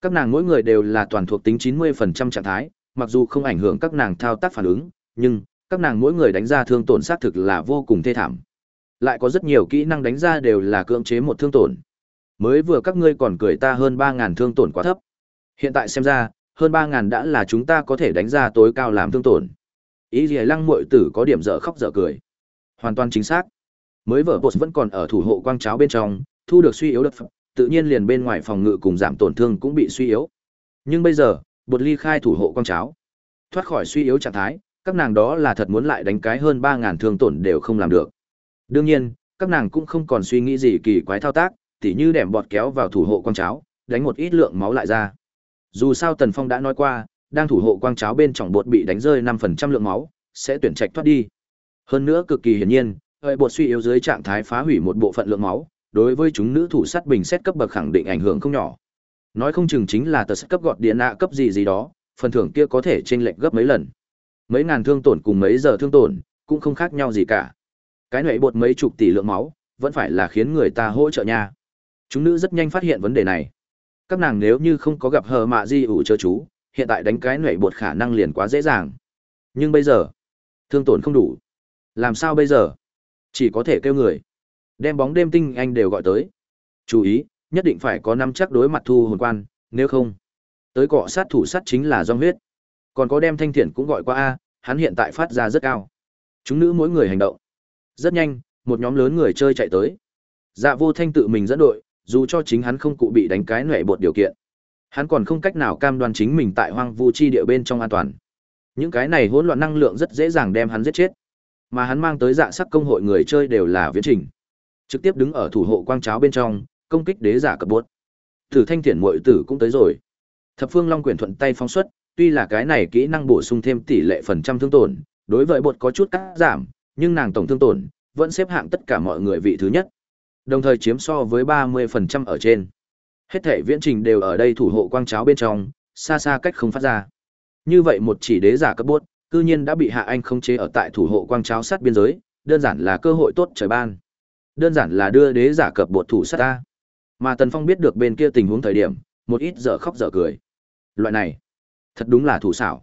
Các nàng mỗi người đều là toàn thuộc tính 90% trạng thái, mặc dù không ảnh hưởng các nàng thao tác phản ứng, nhưng các nàng mỗi người đánh ra thương tổn sát thực là vô cùng thê thảm. Lại có rất nhiều kỹ năng đánh ra đều là cưỡng chế một thương tổn. Mới vừa các ngươi còn cười ta hơn 3000 thương tổn quá thấp. Hiện tại xem ra, hơn 3000 đã là chúng ta có thể đánh ra tối cao làm thương tổn. Ý Liễu Lăng muội tử có điểm dở khóc dở cười. Hoàn toàn chính xác. Mới vợ bột vẫn còn ở thủ hộ quang cháo bên trong, thu được suy yếu đất tự nhiên liền bên ngoài phòng ngự cùng giảm tổn thương cũng bị suy yếu. Nhưng bây giờ, bột ly khai thủ hộ quang cháo, thoát khỏi suy yếu trạng thái, các nàng đó là thật muốn lại đánh cái hơn 3000 thương tổn đều không làm được. Đương nhiên, các nàng cũng không còn suy nghĩ gì kỳ quái thao tác, tỉ như đẻm bọt kéo vào thủ hộ quang cháo, đánh một ít lượng máu lại ra. Dù sao Tần Phong đã nói qua, đang thủ hộ quang cháo bên trong bột bị đánh rơi 5% lượng máu, sẽ tuyển trạch thoát đi. Hơn nữa cực kỳ hiển nhiên, hơi bột suy yếu dưới trạng thái phá hủy một bộ phận lượng máu, đối với chúng nữ thủ sát bình xét cấp bậc khẳng định ảnh hưởng không nhỏ. Nói không chừng chính là tờ sát cấp gọt điện nạ cấp gì gì đó, phần thưởng kia có thể chênh lệch gấp mấy lần. Mấy ngàn thương tổn cùng mấy giờ thương tổn, cũng không khác nhau gì cả. Cái nệ bột mấy chục tỷ lượng máu, vẫn phải là khiến người ta hỗ trợ nha. Chúng nữ rất nhanh phát hiện vấn đề này. Các nàng nếu như không có gặp hờ mạ di ủ chớ chú, hiện tại đánh cái nệ bột khả năng liền quá dễ dàng. Nhưng bây giờ, thương tổn không đủ. Làm sao bây giờ? Chỉ có thể kêu người. Đem bóng đêm tinh anh đều gọi tới. Chú ý, nhất định phải có năm chắc đối mặt thu hồn quan, nếu không. Tới cọ sát thủ sát chính là do huyết. Còn có đem thanh thiện cũng gọi qua A, hắn hiện tại phát ra rất cao. Chúng nữ mỗi người hành động. Rất nhanh, một nhóm lớn người chơi chạy tới. Dạ vô thanh tự mình dẫn đội, dù cho chính hắn không cụ bị đánh cái nệ bột điều kiện. Hắn còn không cách nào cam đoan chính mình tại hoang vu chi địa bên trong an toàn. Những cái này hỗn loạn năng lượng rất dễ dàng đem hắn giết chết. Mà hắn mang tới dạ sắc công hội người chơi đều là viễn trình. Trực tiếp đứng ở thủ hộ quang cháo bên trong, công kích đế giả cập bốt. Thử thanh thiện muội tử cũng tới rồi. Thập phương long quyển thuận tay phóng xuất, tuy là cái này kỹ năng bổ sung thêm tỷ lệ phần trăm thương tổn, đối với bột có chút cắt giảm, nhưng nàng tổng thương tổn vẫn xếp hạng tất cả mọi người vị thứ nhất. Đồng thời chiếm so với 30% ở trên. Hết thể viễn trình đều ở đây thủ hộ quang cháo bên trong, xa xa cách không phát ra. Như vậy một chỉ đế giả cấp bốt, cư nhiên đã bị Hạ Anh khống chế ở tại thủ hộ quang cháo sát biên giới, đơn giản là cơ hội tốt trời ban. Đơn giản là đưa đế giả cập bột thủ sát ta. Mà Tần Phong biết được bên kia tình huống thời điểm, một ít dở khóc dở cười. Loại này, thật đúng là thủ xảo.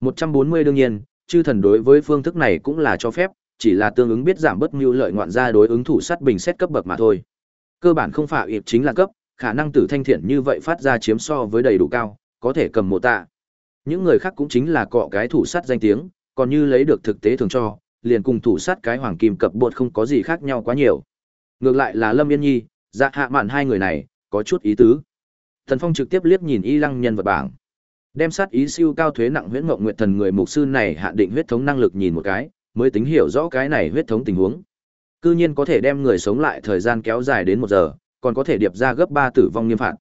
140 đương nhiên, chư thần đối với phương thức này cũng là cho phép, chỉ là tương ứng biết giảm bớt mưu lợi ngoạn ra đối ứng thủ sát bình xét cấp bậc mà thôi. Cơ bản không phải ịp chính là cấp, khả năng tử thanh thiện như vậy phát ra chiếm so với đầy đủ cao, có thể cầm một tạ. Những người khác cũng chính là cọ cái thủ sát danh tiếng, còn như lấy được thực tế thường cho, liền cùng thủ sát cái hoàng kim cập bột không có gì khác nhau quá nhiều. Ngược lại là Lâm Yên Nhi, dạ hạ mạn hai người này, có chút ý tứ. Thần Phong trực tiếp liếc nhìn y lăng nhân vật bảng. Đem sát ý siêu cao thuế nặng huyết mộng nguyệt thần người mục sư này hạ định huyết thống năng lực nhìn một cái, mới tính hiểu rõ cái này huyết thống tình huống. Cư nhiên có thể đem người sống lại thời gian kéo dài đến một giờ, còn có thể điệp ra gấp ba tử vong nghiêm phạt.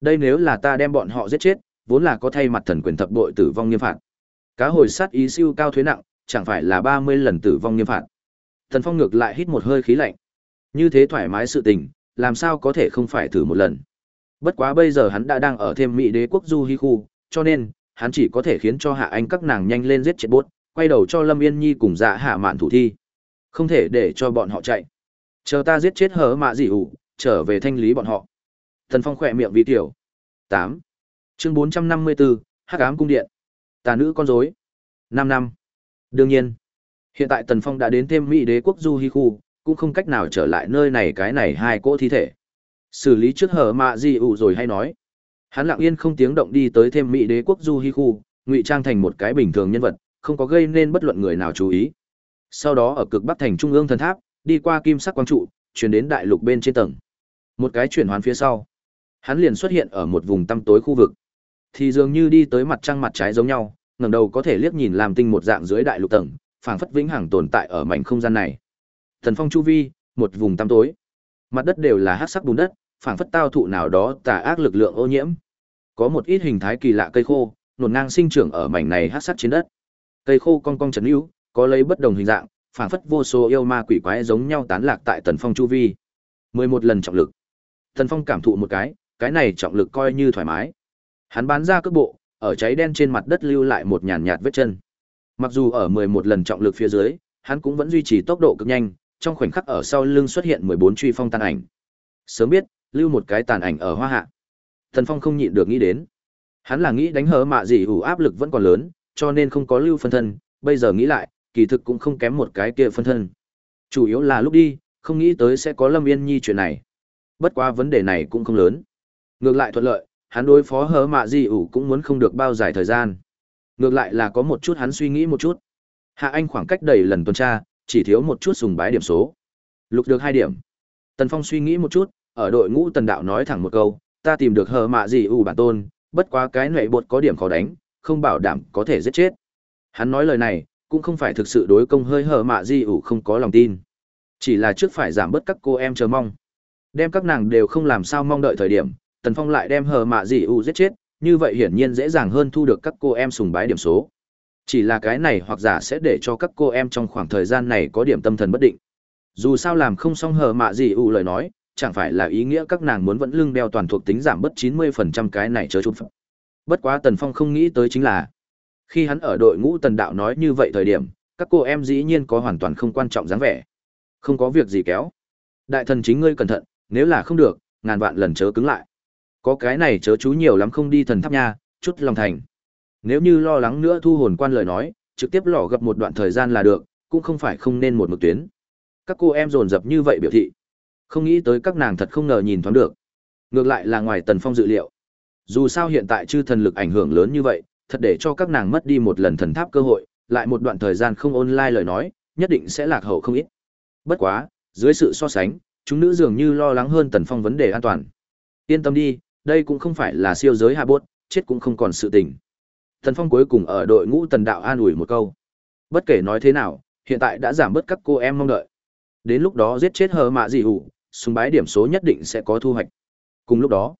Đây nếu là ta đem bọn họ giết chết, vốn là có thay mặt thần quyền thập bội tử vong nghiêm phạt. Cá hồi sát ý siêu cao thuế nặng, chẳng phải là 30 lần tử vong nghiêm phạt. Thần Phong ngược lại hít một hơi khí lạnh. Như thế thoải mái sự tình, làm sao có thể không phải thử một lần. Bất quá bây giờ hắn đã đang ở thêm Mỹ đế quốc Du Hi khu, cho nên, hắn chỉ có thể khiến cho hạ anh các nàng nhanh lên giết chết bốt, quay đầu cho Lâm Yên Nhi cùng dạ hạ mạn thủ thi. Không thể để cho bọn họ chạy. Chờ ta giết chết hở mạ dị ủ, trở về thanh lý bọn họ. Thần Phong khỏe miệng vi tiểu. 8. Chương 454, Hắc ám cung điện. Tà nữ con rối. 5 năm. Đương nhiên, hiện tại Tần Phong đã đến thêm Mỹ đế quốc Du Hi khu, cũng không cách nào trở lại nơi này cái này hai cỗ thi thể. Xử lý trước hở mạ gì ủ rồi hay nói. Hắn lặng yên không tiếng động đi tới thêm Mỹ đế quốc Du Hi khu, ngụy trang thành một cái bình thường nhân vật, không có gây nên bất luận người nào chú ý. Sau đó ở cực bắc thành trung ương thần tháp, đi qua kim sắc quang trụ, chuyển đến đại lục bên trên tầng. Một cái chuyển hoán phía sau, hắn liền xuất hiện ở một vùng tăm tối khu vực. Thì dường như đi tới mặt trăng mặt trái giống nhau, ngẩng đầu có thể liếc nhìn làm tinh một dạng dưới đại lục tầng, phảng phất vĩnh hằng tồn tại ở mảnh không gian này. Thần phong chu vi, một vùng tăm tối. Mặt đất đều là hắc sắc bùn đất, phảng phất tao thụ nào đó tà ác lực lượng ô nhiễm. Có một ít hình thái kỳ lạ cây khô, nổn ngang sinh trưởng ở mảnh này hắc sắc trên đất. Cây khô cong cong trấn hữu, có lấy bất đồng hình dạng, phảng phất vô số yêu ma quỷ quái giống nhau tán lạc tại tần phong chu vi. mười một lần trọng lực. Tần Phong cảm thụ một cái, cái này trọng lực coi như thoải mái. Hắn bán ra cước bộ, ở cháy đen trên mặt đất lưu lại một nhàn nhạt vết chân. Mặc dù ở 11 lần trọng lực phía dưới, hắn cũng vẫn duy trì tốc độ cực nhanh, trong khoảnh khắc ở sau lưng xuất hiện 14 truy phong tàn ảnh. Sớm biết, lưu một cái tàn ảnh ở hoa hạ. Thần Phong không nhịn được nghĩ đến. Hắn là nghĩ đánh hớ mạ gì ủ áp lực vẫn còn lớn, cho nên không có lưu phân thân, bây giờ nghĩ lại, kỳ thực cũng không kém một cái kia phân thân. Chủ yếu là lúc đi, không nghĩ tới sẽ có Lâm Yên Nhi chuyện này. Bất quá vấn đề này cũng không lớn. Ngược lại thuận lợi, hắn đối phó hớ mạ di ủ cũng muốn không được bao dài thời gian. Ngược lại là có một chút hắn suy nghĩ một chút. Hạ Anh khoảng cách đầy lần tuần tra, chỉ thiếu một chút sùng bái điểm số. Lục được hai điểm. Tần Phong suy nghĩ một chút, ở đội ngũ tần đạo nói thẳng một câu, ta tìm được hờ mạ gì ủ bản tôn, bất quá cái nệ bột có điểm khó đánh, không bảo đảm có thể giết chết. Hắn nói lời này, cũng không phải thực sự đối công hơi hờ mạ di ủ không có lòng tin. Chỉ là trước phải giảm bớt các cô em chờ mong. Đem các nàng đều không làm sao mong đợi thời điểm, Tần Phong lại đem hờ mạ di u giết chết, như vậy hiển nhiên dễ dàng hơn thu được các cô em sùng bái điểm số. Chỉ là cái này hoặc giả sẽ để cho các cô em trong khoảng thời gian này có điểm tâm thần bất định. Dù sao làm không xong hờ mạ gì u lời nói, chẳng phải là ý nghĩa các nàng muốn vẫn lưng đeo toàn thuộc tính giảm bớt 90% cái này chớ chút phận. Bất quá Tần Phong không nghĩ tới chính là khi hắn ở đội ngũ Tần Đạo nói như vậy thời điểm, các cô em dĩ nhiên có hoàn toàn không quan trọng dáng vẻ. Không có việc gì kéo. Đại thần chính ngươi cẩn thận, nếu là không được, ngàn vạn lần chớ cứng lại. Có cái này chớ chú nhiều lắm không đi thần tháp nha, chút lòng thành. Nếu như lo lắng nữa thu hồn quan lời nói, trực tiếp lỏ gặp một đoạn thời gian là được, cũng không phải không nên một mực tuyến. Các cô em dồn dập như vậy biểu thị. Không nghĩ tới các nàng thật không ngờ nhìn thoáng được. Ngược lại là ngoài tần phong dự liệu. Dù sao hiện tại chư thần lực ảnh hưởng lớn như vậy, thật để cho các nàng mất đi một lần thần tháp cơ hội, lại một đoạn thời gian không online lời nói, nhất định sẽ lạc hậu không ít. Bất quá, dưới sự so sánh, chúng nữ dường như lo lắng hơn tần phong vấn đề an toàn. Yên tâm đi, đây cũng không phải là siêu giới hạ bốt, chết cũng không còn sự tình. Tần Phong cuối cùng ở đội ngũ tần đạo an ủi một câu. Bất kể nói thế nào, hiện tại đã giảm bớt các cô em mong đợi. Đến lúc đó giết chết hờ mạ gì hủ, súng bái điểm số nhất định sẽ có thu hoạch. Cùng lúc đó,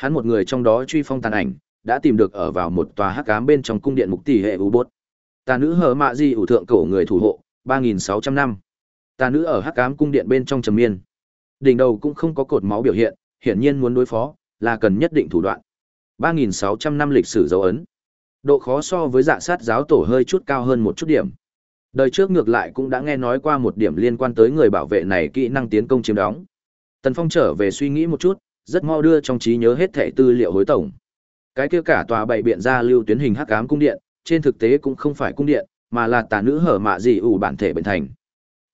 hắn một người trong đó truy phong tàn ảnh, đã tìm được ở vào một tòa hắc ám bên trong cung điện mục tỷ hệ u bốt. Tà nữ hờ mạ di ủ thượng cổ người thủ hộ, 3.600 năm. Tà nữ ở hắc ám cung điện bên trong trầm miên. Đỉnh đầu cũng không có cột máu biểu hiện, hiển nhiên muốn đối phó, là cần nhất định thủ đoạn. 3.600 năm lịch sử dấu ấn. Độ khó so với dạ sát giáo tổ hơi chút cao hơn một chút điểm. Đời trước ngược lại cũng đã nghe nói qua một điểm liên quan tới người bảo vệ này kỹ năng tiến công chiếm đóng. Tần Phong trở về suy nghĩ một chút, rất mau đưa trong trí nhớ hết thẻ tư liệu hối tổng. Cái kia cả tòa bảy biện ra lưu tuyến hình hắc ám cung điện, trên thực tế cũng không phải cung điện, mà là tà nữ hở mạ gì ủ bản thể bệnh thành.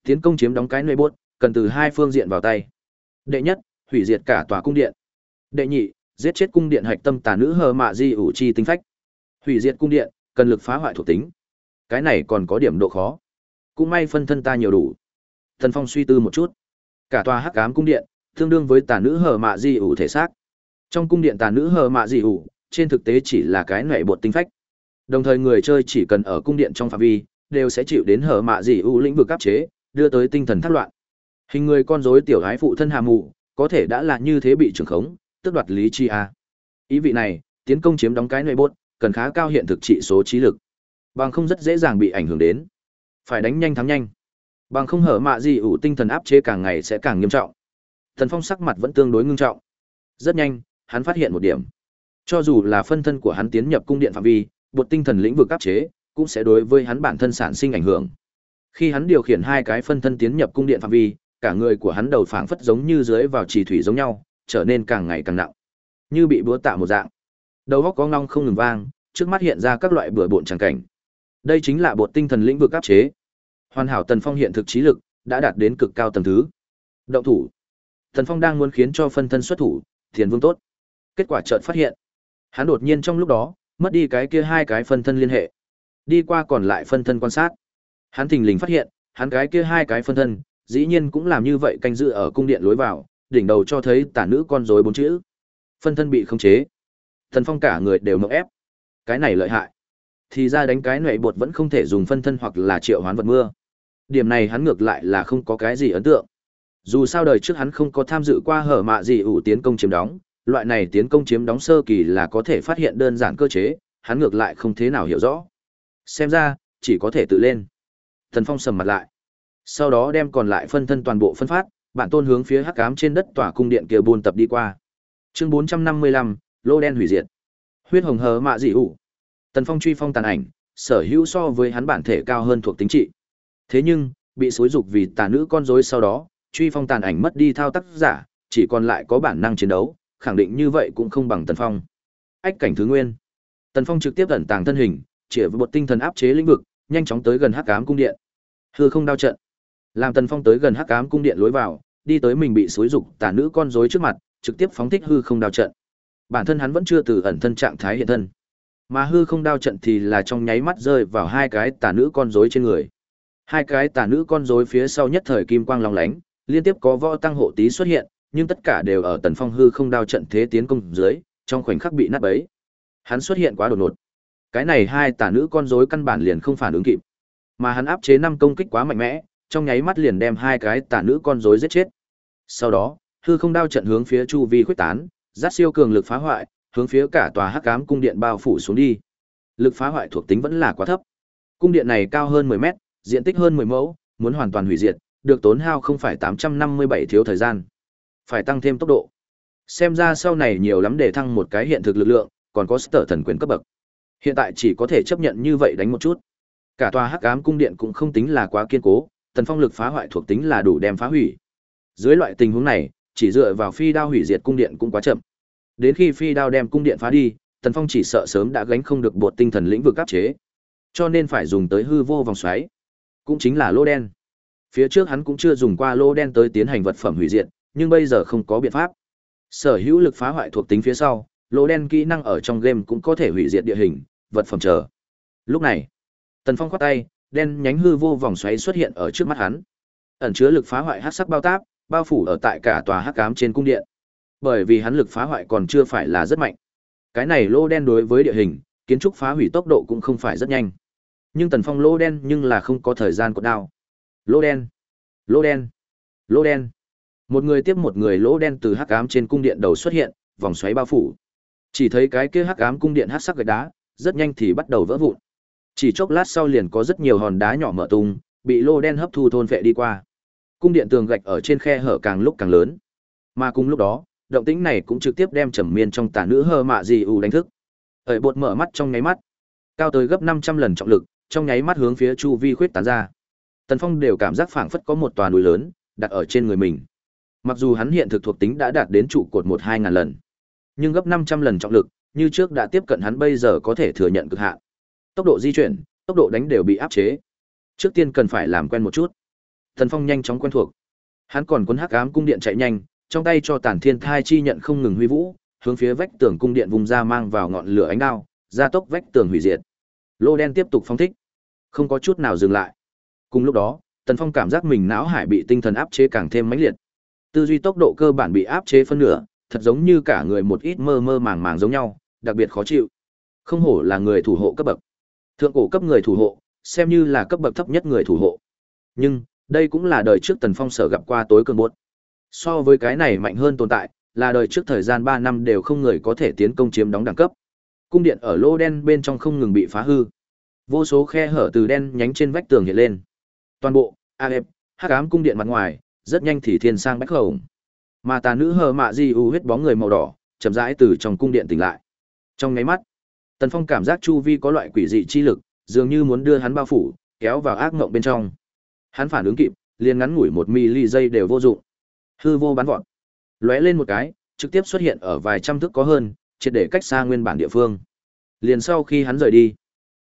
Tiến công chiếm đóng cái nơi buốt, cần từ hai phương diện vào tay. Đệ nhất, hủy diệt cả tòa cung điện. Đệ nhị, giết chết cung điện hạch tâm tà nữ hờ mạ di ủ chi tinh phách. Hủy diệt cung điện, cần lực phá hoại thuộc tính. Cái này còn có điểm độ khó. Cũng may phân thân ta nhiều đủ. Thần Phong suy tư một chút. Cả tòa hắc ám cung điện, tương đương với tà nữ hờ mạ di ủ thể xác. Trong cung điện tà nữ hờ mạ di ủ, trên thực tế chỉ là cái nệ bột tinh phách. Đồng thời người chơi chỉ cần ở cung điện trong phạm vi, đều sẽ chịu đến hờ mạ di ủ lĩnh vực áp chế, đưa tới tinh thần thất loạn. Hình người con rối tiểu gái phụ thân hà mù, có thể đã là như thế bị trưởng khống, tước đoạt lý chi a. Ý vị này, tiến công chiếm đóng cái nội bốt, cần khá cao hiện thực trị số trí lực. Bằng không rất dễ dàng bị ảnh hưởng đến. Phải đánh nhanh thắng nhanh. Bằng không hở mạ gì ủ tinh thần áp chế càng ngày sẽ càng nghiêm trọng. Thần Phong sắc mặt vẫn tương đối ngưng trọng. Rất nhanh, hắn phát hiện một điểm. Cho dù là phân thân của hắn tiến nhập cung điện phạm vi, bột tinh thần lĩnh vực áp chế, cũng sẽ đối với hắn bản thân sản sinh ảnh hưởng. Khi hắn điều khiển hai cái phân thân tiến nhập cung điện phạm vi, cả người của hắn đầu phảng phất giống như dưới vào trì thủy giống nhau, trở nên càng ngày càng nặng, như bị búa tạ một dạng. Đầu óc có ngong không ngừng vang, trước mắt hiện ra các loại bừa bộn tràng cảnh. Đây chính là bột tinh thần lĩnh vực áp chế. Hoàn hảo Tần Phong hiện thực trí lực đã đạt đến cực cao tầng thứ. Động thủ. Tần Phong đang muốn khiến cho phân thân xuất thủ, Thiền Vương tốt. Kết quả chợt phát hiện, hắn đột nhiên trong lúc đó mất đi cái kia hai cái phân thân liên hệ. Đi qua còn lại phân thân quan sát. Hắn thình lình phát hiện, hắn cái kia hai cái phân thân, dĩ nhiên cũng làm như vậy canh giữ ở cung điện lối vào, đỉnh đầu cho thấy tả nữ con rối bốn chữ. Phân thân bị khống chế. Thần Phong cả người đều ngộp ép. Cái này lợi hại. Thì ra đánh cái nệ bột vẫn không thể dùng phân thân hoặc là triệu hoán vật mưa. Điểm này hắn ngược lại là không có cái gì ấn tượng. Dù sao đời trước hắn không có tham dự qua hở mạ gì ủ tiến công chiếm đóng, loại này tiến công chiếm đóng sơ kỳ là có thể phát hiện đơn giản cơ chế, hắn ngược lại không thế nào hiểu rõ. Xem ra, chỉ có thể tự lên. Thần Phong sầm mặt lại. Sau đó đem còn lại phân thân toàn bộ phân phát, bản tôn hướng phía hắc ám trên đất tòa cung điện kia buôn tập đi qua. Chương 455, lô đen hủy diệt. Huyết hồng hờ mạ dị ủ. Tần Phong truy phong tàn ảnh, sở hữu so với hắn bản thể cao hơn thuộc tính trị. Thế nhưng, bị xối dục vì tà nữ con rối sau đó, truy phong tàn ảnh mất đi thao tác giả, chỉ còn lại có bản năng chiến đấu, khẳng định như vậy cũng không bằng Tần Phong. Ách cảnh thứ nguyên. Tần Phong trực tiếp ẩn tàng thân hình, chỉ với một tinh thần áp chế lĩnh vực, nhanh chóng tới gần Hắc Ám cung điện. Hư không đao trận. Làm Tần Phong tới gần Hắc Ám cung điện lối vào, đi tới mình bị xúi dục tà nữ con rối trước mặt, trực tiếp phóng thích hư không đao trận. Bản thân hắn vẫn chưa từ ẩn thân trạng thái hiện thân, mà hư không đao trận thì là trong nháy mắt rơi vào hai cái tà nữ con rối trên người. Hai cái tà nữ con rối phía sau nhất thời kim quang long lánh, liên tiếp có võ tăng hộ tí xuất hiện, nhưng tất cả đều ở tần phong hư không đao trận thế tiến công dưới, trong khoảnh khắc bị nát bấy. Hắn xuất hiện quá đột ngột. Cái này hai tà nữ con rối căn bản liền không phản ứng kịp. Mà hắn áp chế năm công kích quá mạnh mẽ, trong nháy mắt liền đem hai cái tà nữ con rối giết chết. Sau đó, hư không đao trận hướng phía chu vi khuếch tán, dắt siêu cường lực phá hoại, hướng phía cả tòa hắc ám cung điện bao phủ xuống đi. Lực phá hoại thuộc tính vẫn là quá thấp. Cung điện này cao hơn 10 mét, diện tích hơn 10 mẫu, muốn hoàn toàn hủy diệt, được tốn hao không phải 857 thiếu thời gian. Phải tăng thêm tốc độ. Xem ra sau này nhiều lắm để thăng một cái hiện thực lực lượng, còn có sở thần quyền cấp bậc. Hiện tại chỉ có thể chấp nhận như vậy đánh một chút. Cả tòa hắc ám cung điện cũng không tính là quá kiên cố, tần phong lực phá hoại thuộc tính là đủ đem phá hủy. Dưới loại tình huống này, chỉ dựa vào phi đao hủy diệt cung điện cũng quá chậm. Đến khi phi đao đem cung điện phá đi, Tần Phong chỉ sợ sớm đã gánh không được bột tinh thần lĩnh vực áp chế, cho nên phải dùng tới hư vô vòng xoáy, cũng chính là lô đen. Phía trước hắn cũng chưa dùng qua lô đen tới tiến hành vật phẩm hủy diệt, nhưng bây giờ không có biện pháp. Sở hữu lực phá hoại thuộc tính phía sau, lô đen kỹ năng ở trong game cũng có thể hủy diệt địa hình, vật phẩm chờ. Lúc này, Tần Phong khoát tay, đen nhánh hư vô vòng xoáy xuất hiện ở trước mắt hắn. Ẩn chứa lực phá hoại hắc sắc bao táp, bao phủ ở tại cả tòa hắc ám trên cung điện. Bởi vì hắn lực phá hoại còn chưa phải là rất mạnh. Cái này lô đen đối với địa hình, kiến trúc phá hủy tốc độ cũng không phải rất nhanh. Nhưng Tần Phong lô đen nhưng là không có thời gian cột đao lỗ đen, lỗ đen, lỗ đen. Một người tiếp một người lỗ đen từ hắc ám trên cung điện đầu xuất hiện, vòng xoáy bao phủ. Chỉ thấy cái kia hắc ám cung điện hắc sắc gạch đá, rất nhanh thì bắt đầu vỡ vụn. Chỉ chốc lát sau liền có rất nhiều hòn đá nhỏ mở tung, bị lô đen hấp thu thôn phệ đi qua. Cung điện tường gạch ở trên khe hở càng lúc càng lớn. Mà cùng lúc đó, động tĩnh này cũng trực tiếp đem Trầm Miên trong tà nữ hơ mạ gì ù đánh thức. Ở bột mở mắt trong nháy mắt, cao tới gấp 500 lần trọng lực, trong nháy mắt hướng phía chu vi khuyết tán ra. Tần Phong đều cảm giác phảng phất có một tòa núi lớn đặt ở trên người mình. Mặc dù hắn hiện thực thuộc tính đã đạt đến trụ cột một hai ngàn lần, nhưng gấp 500 lần trọng lực, như trước đã tiếp cận hắn bây giờ có thể thừa nhận cực hạn. Tốc độ di chuyển, tốc độ đánh đều bị áp chế. Trước tiên cần phải làm quen một chút. Tần Phong nhanh chóng quen thuộc. Hắn còn cuốn hắc ám cung điện chạy nhanh, trong tay cho Tản Thiên Thai chi nhận không ngừng huy vũ, hướng phía vách tường cung điện vùng ra mang vào ngọn lửa ánh đao, gia tốc vách tường hủy diệt. Lô đen tiếp tục phóng thích, không có chút nào dừng lại. Cùng lúc đó, Tần Phong cảm giác mình não hải bị tinh thần áp chế càng thêm mãnh liệt. Tư duy tốc độ cơ bản bị áp chế phân nửa, thật giống như cả người một ít mơ mơ màng màng giống nhau, đặc biệt khó chịu. Không hổ là người thủ hộ cấp bậc. Thượng cổ cấp người thủ hộ, xem như là cấp bậc thấp nhất người thủ hộ. Nhưng, đây cũng là đời trước Tần Phong sở gặp qua tối cường buốt. So với cái này mạnh hơn tồn tại, là đời trước thời gian 3 năm đều không người có thể tiến công chiếm đóng đẳng cấp. Cung điện ở lô đen bên trong không ngừng bị phá hư. Vô số khe hở từ đen nhánh trên vách tường hiện lên. Toàn bộ, AF, hắc ám cung điện mặt ngoài, rất nhanh thì thiên sang bách khổng. Mà tà nữ hờ mạ di u huyết bóng người màu đỏ, chậm rãi từ trong cung điện tỉnh lại. Trong nháy mắt, Tần Phong cảm giác chu vi có loại quỷ dị chi lực, dường như muốn đưa hắn bao phủ, kéo vào ác mộng bên trong. Hắn phản ứng kịp, liền ngắn ngủi một mili giây đều vô dụng. Hư vô bắn vọt, lóe lên một cái, trực tiếp xuất hiện ở vài trăm thước có hơn, triệt để cách xa nguyên bản địa phương. Liền sau khi hắn rời đi,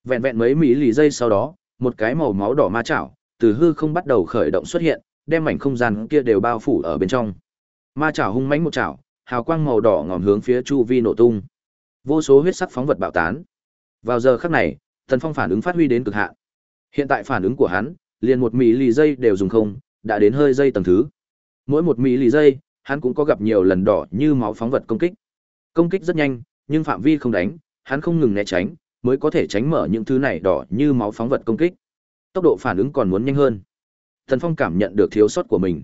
vẹn vẹn mấy mỹ lì giây sau đó, một cái màu máu đỏ ma chảo từ hư không bắt đầu khởi động xuất hiện, đem mảnh không gian kia đều bao phủ ở bên trong. Ma chảo hung mãnh một chảo, hào quang màu đỏ ngòm hướng phía chu vi nổ tung. Vô số huyết sắc phóng vật bạo tán. Vào giờ khắc này, Tần Phong phản ứng phát huy đến cực hạn. Hiện tại phản ứng của hắn, liền một mỹ lì dây đều dùng không, đã đến hơi dây tầng thứ. Mỗi một mỹ lì dây, hắn cũng có gặp nhiều lần đỏ như máu phóng vật công kích. Công kích rất nhanh, nhưng phạm vi không đánh, hắn không ngừng né tránh, mới có thể tránh mở những thứ này đỏ như máu phóng vật công kích. Tốc độ phản ứng còn muốn nhanh hơn. Thần Phong cảm nhận được thiếu sót của mình.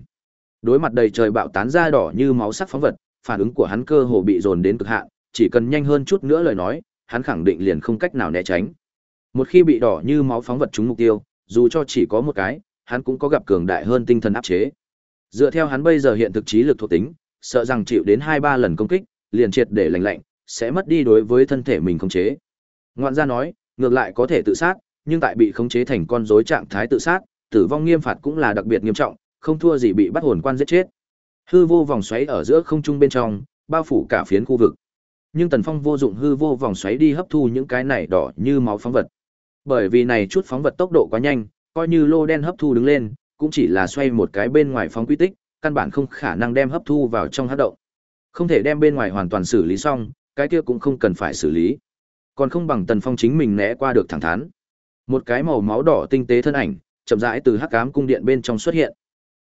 Đối mặt đầy trời bạo tán ra đỏ như máu sắc phóng vật, phản ứng của hắn cơ hồ bị dồn đến cực hạn, chỉ cần nhanh hơn chút nữa lời nói, hắn khẳng định liền không cách nào né tránh. Một khi bị đỏ như máu phóng vật trúng mục tiêu, dù cho chỉ có một cái, hắn cũng có gặp cường đại hơn tinh thần áp chế. Dựa theo hắn bây giờ hiện thực trí lực thuộc tính, sợ rằng chịu đến 2-3 lần công kích, liền triệt để lạnh lạnh, sẽ mất đi đối với thân thể mình khống chế. Ngoạn gia nói, ngược lại có thể tự sát, nhưng tại bị khống chế thành con rối trạng thái tự sát, tử vong nghiêm phạt cũng là đặc biệt nghiêm trọng, không thua gì bị bắt hồn quan giết chết. Hư vô vòng xoáy ở giữa không trung bên trong, bao phủ cả phiến khu vực. Nhưng Tần Phong vô dụng hư vô vòng xoáy đi hấp thu những cái này đỏ như máu phóng vật. Bởi vì này chút phóng vật tốc độ quá nhanh, coi như lô đen hấp thu đứng lên, cũng chỉ là xoay một cái bên ngoài phóng quy tích, căn bản không khả năng đem hấp thu vào trong hắc động. Không thể đem bên ngoài hoàn toàn xử lý xong, cái kia cũng không cần phải xử lý. Còn không bằng Tần Phong chính mình né qua được thẳng thắn. Một cái màu máu đỏ tinh tế thân ảnh, chậm rãi từ hắc ám cung điện bên trong xuất hiện.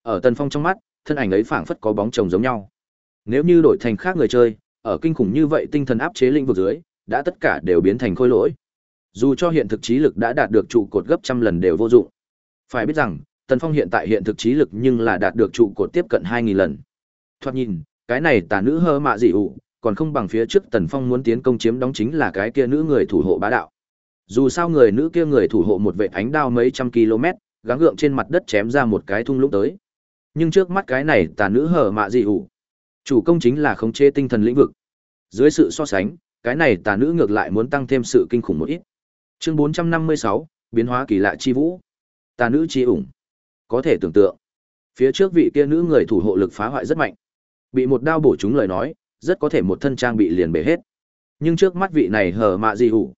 Ở Tần Phong trong mắt, thân ảnh ấy phảng phất có bóng chồng giống nhau. Nếu như đổi thành khác người chơi, ở kinh khủng như vậy tinh thần áp chế lĩnh vực dưới, đã tất cả đều biến thành khôi lỗi. Dù cho hiện thực trí lực đã đạt được trụ cột gấp trăm lần đều vô dụng. Phải biết rằng, Tần Phong hiện tại hiện thực trí lực nhưng là đạt được trụ cột tiếp cận 2000 lần. Thoạt nhìn, cái này tà nữ hơ mạ dị ủ, còn không bằng phía trước Tần Phong muốn tiến công chiếm đóng chính là cái kia nữ người thủ hộ bá đạo. Dù sao người nữ kia người thủ hộ một vệ ánh đao mấy trăm km, gắng gượng trên mặt đất chém ra một cái thung lũng tới. Nhưng trước mắt cái này tà nữ hở mạ dị ủ. Chủ công chính là khống chế tinh thần lĩnh vực. Dưới sự so sánh, cái này tà nữ ngược lại muốn tăng thêm sự kinh khủng một ít. Chương 456, biến hóa kỳ lạ chi vũ. Tà nữ chi ủng. Có thể tưởng tượng, phía trước vị kia nữ người thủ hộ lực phá hoại rất mạnh. Bị một đao bổ trúng lời nói, rất có thể một thân trang bị liền bể hết. Nhưng trước mắt vị này hở mạ gì ủ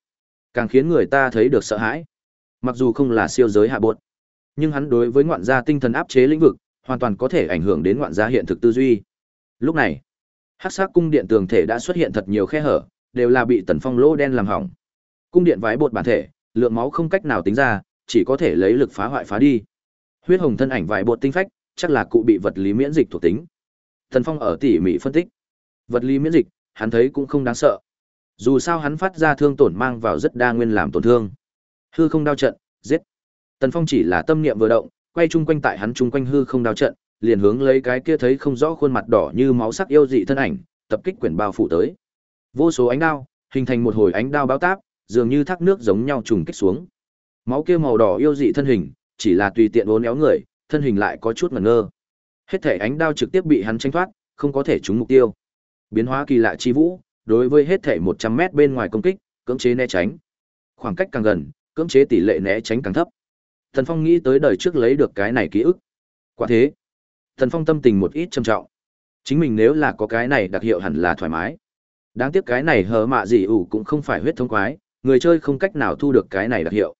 càng khiến người ta thấy được sợ hãi. Mặc dù không là siêu giới hạ bột nhưng hắn đối với ngoạn gia tinh thần áp chế lĩnh vực, hoàn toàn có thể ảnh hưởng đến ngoạn gia hiện thực tư duy. Lúc này, hắc sắc cung điện tường thể đã xuất hiện thật nhiều khe hở, đều là bị tần phong lỗ đen làm hỏng. Cung điện vái bột bản thể, lượng máu không cách nào tính ra, chỉ có thể lấy lực phá hoại phá đi. Huyết hồng thân ảnh vải bột tinh phách, chắc là cụ bị vật lý miễn dịch thuộc tính. Tần Phong ở tỉ mỉ phân tích. Vật lý miễn dịch, hắn thấy cũng không đáng sợ. Dù sao hắn phát ra thương tổn mang vào rất đa nguyên làm tổn thương. Hư không đao trận, giết. Tần Phong chỉ là tâm niệm vừa động, quay chung quanh tại hắn chung quanh hư không đao trận, liền hướng lấy cái kia thấy không rõ khuôn mặt đỏ như máu sắc yêu dị thân ảnh, tập kích quyển bao phủ tới. Vô số ánh đao, hình thành một hồi ánh đao báo táp, dường như thác nước giống nhau trùng kích xuống. Máu kia màu đỏ yêu dị thân hình, chỉ là tùy tiện uốn éo người, thân hình lại có chút ngẩn ngơ. Hết thể ánh đao trực tiếp bị hắn tranh thoát, không có thể trúng mục tiêu. Biến hóa kỳ lạ chi vũ, đối với hết thể 100 mét bên ngoài công kích, cưỡng chế né tránh. Khoảng cách càng gần, cưỡng chế tỷ lệ né tránh càng thấp. Thần Phong nghĩ tới đời trước lấy được cái này ký ức. Quả thế, Thần Phong tâm tình một ít trầm trọng. Chính mình nếu là có cái này đặc hiệu hẳn là thoải mái. Đáng tiếc cái này hờ mạ gì ủ cũng không phải huyết thông quái, người chơi không cách nào thu được cái này đặc hiệu.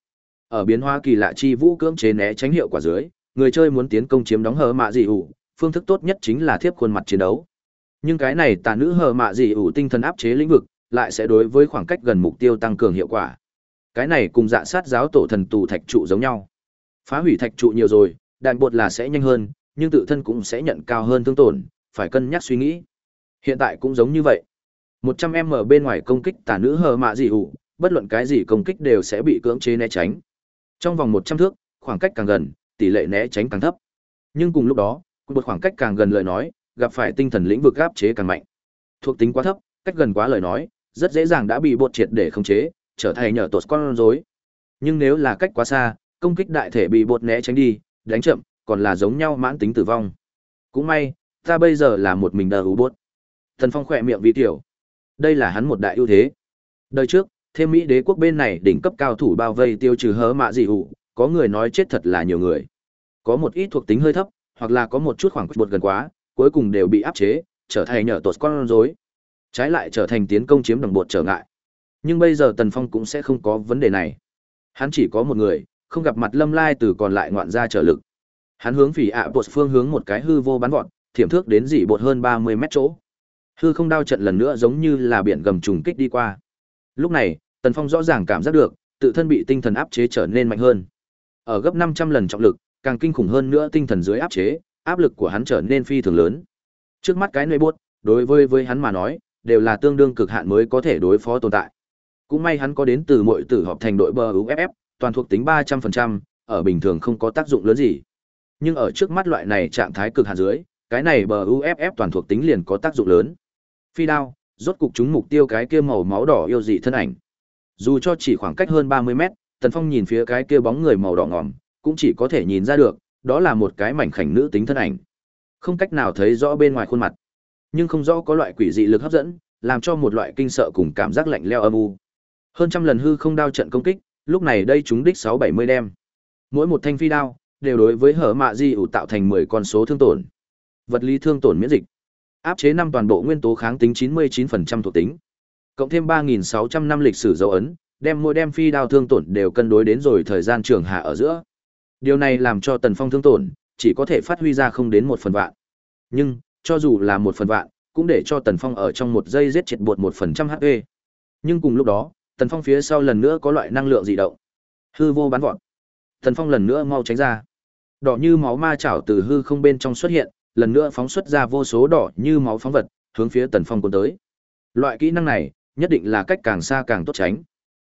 Ở biến hóa kỳ lạ chi vũ cưỡng chế né tránh hiệu quả dưới, người chơi muốn tiến công chiếm đóng hờ mạ gì ủ, phương thức tốt nhất chính là thiếp khuôn mặt chiến đấu. Nhưng cái này tà nữ hờ mạ dị ủ tinh thần áp chế lĩnh vực, lại sẽ đối với khoảng cách gần mục tiêu tăng cường hiệu quả. Cái này cùng dạ sát giáo tổ thần tù thạch trụ giống nhau. Phá hủy thạch trụ nhiều rồi, đạn bột là sẽ nhanh hơn, nhưng tự thân cũng sẽ nhận cao hơn thương tổn, phải cân nhắc suy nghĩ. Hiện tại cũng giống như vậy. 100m bên ngoài công kích tà nữ hờ mạ dị ủ, bất luận cái gì công kích đều sẽ bị cưỡng chế né tránh. Trong vòng 100 thước, khoảng cách càng gần, tỷ lệ né tránh càng thấp. Nhưng cùng lúc đó, một khoảng cách càng gần lời nói, gặp phải tinh thần lĩnh vực áp chế càng mạnh. Thuộc tính quá thấp, cách gần quá lời nói, rất dễ dàng đã bị bột triệt để khống chế, trở thành nhờ tột con rối. Nhưng nếu là cách quá xa, công kích đại thể bị bột né tránh đi, đánh chậm, còn là giống nhau mãn tính tử vong. Cũng may, ta bây giờ là một mình đờ hú bột. Thần Phong khỏe miệng vì tiểu. Đây là hắn một đại ưu thế. Đời trước, thêm Mỹ đế quốc bên này đỉnh cấp cao thủ bao vây tiêu trừ hớ mạ dị hụ, có người nói chết thật là nhiều người. Có một ít thuộc tính hơi thấp, hoặc là có một chút khoảng cách bột gần quá, cuối cùng đều bị áp chế, trở thành nhờ tột con rối. Trái lại trở thành tiến công chiếm đồng bột trở ngại. Nhưng bây giờ Tần Phong cũng sẽ không có vấn đề này. Hắn chỉ có một người, không gặp mặt Lâm Lai từ còn lại ngoạn ra trở lực. Hắn hướng phỉ ạ bột phương hướng một cái hư vô bắn vọt, thiểm thước đến dị bột hơn 30 mét chỗ. Hư không đao trận lần nữa giống như là biển gầm trùng kích đi qua. Lúc này, Tần Phong rõ ràng cảm giác được, tự thân bị tinh thần áp chế trở nên mạnh hơn. Ở gấp 500 lần trọng lực, càng kinh khủng hơn nữa tinh thần dưới áp chế, áp lực của hắn trở nên phi thường lớn. Trước mắt cái nơi buốt, đối với với hắn mà nói, đều là tương đương cực hạn mới có thể đối phó tồn tại. Cũng may hắn có đến từ mọi tử họp thành đội bờ UFF, toàn thuộc tính 300%, ở bình thường không có tác dụng lớn gì. Nhưng ở trước mắt loại này trạng thái cực hạn dưới, cái này bờ UFF toàn thuộc tính liền có tác dụng lớn. Phi đao, rốt cục chúng mục tiêu cái kia màu máu đỏ yêu dị thân ảnh. Dù cho chỉ khoảng cách hơn 30 mét, Tần Phong nhìn phía cái kia bóng người màu đỏ ngòm, cũng chỉ có thể nhìn ra được, đó là một cái mảnh khảnh nữ tính thân ảnh. Không cách nào thấy rõ bên ngoài khuôn mặt, nhưng không rõ có loại quỷ dị lực hấp dẫn, làm cho một loại kinh sợ cùng cảm giác lạnh leo âm u. Hơn trăm lần hư không đao trận công kích, lúc này đây chúng đích 670 đem. Mỗi một thanh phi đao đều đối với hở mạ di ủ tạo thành 10 con số thương tổn. Vật lý thương tổn miễn dịch. Áp chế năm toàn bộ nguyên tố kháng tính 99% thuộc tính. Cộng thêm 3600 năm lịch sử dấu ấn, đem mỗi đem phi đao thương tổn đều cân đối đến rồi thời gian trường hạ ở giữa. Điều này làm cho Tần Phong thương tổn chỉ có thể phát huy ra không đến một phần vạn. Nhưng, cho dù là một phần vạn, cũng để cho Tần Phong ở trong một giây giết triệt bột một phần trăm HP. Nhưng cùng lúc đó, Tần Phong phía sau lần nữa có loại năng lượng dị động. Hư vô bắn vọt. Tần Phong lần nữa mau tránh ra. Đỏ như máu ma chảo từ hư không bên trong xuất hiện, lần nữa phóng xuất ra vô số đỏ như máu phóng vật, hướng phía Tần Phong cuốn tới. Loại kỹ năng này, nhất định là cách càng xa càng tốt tránh.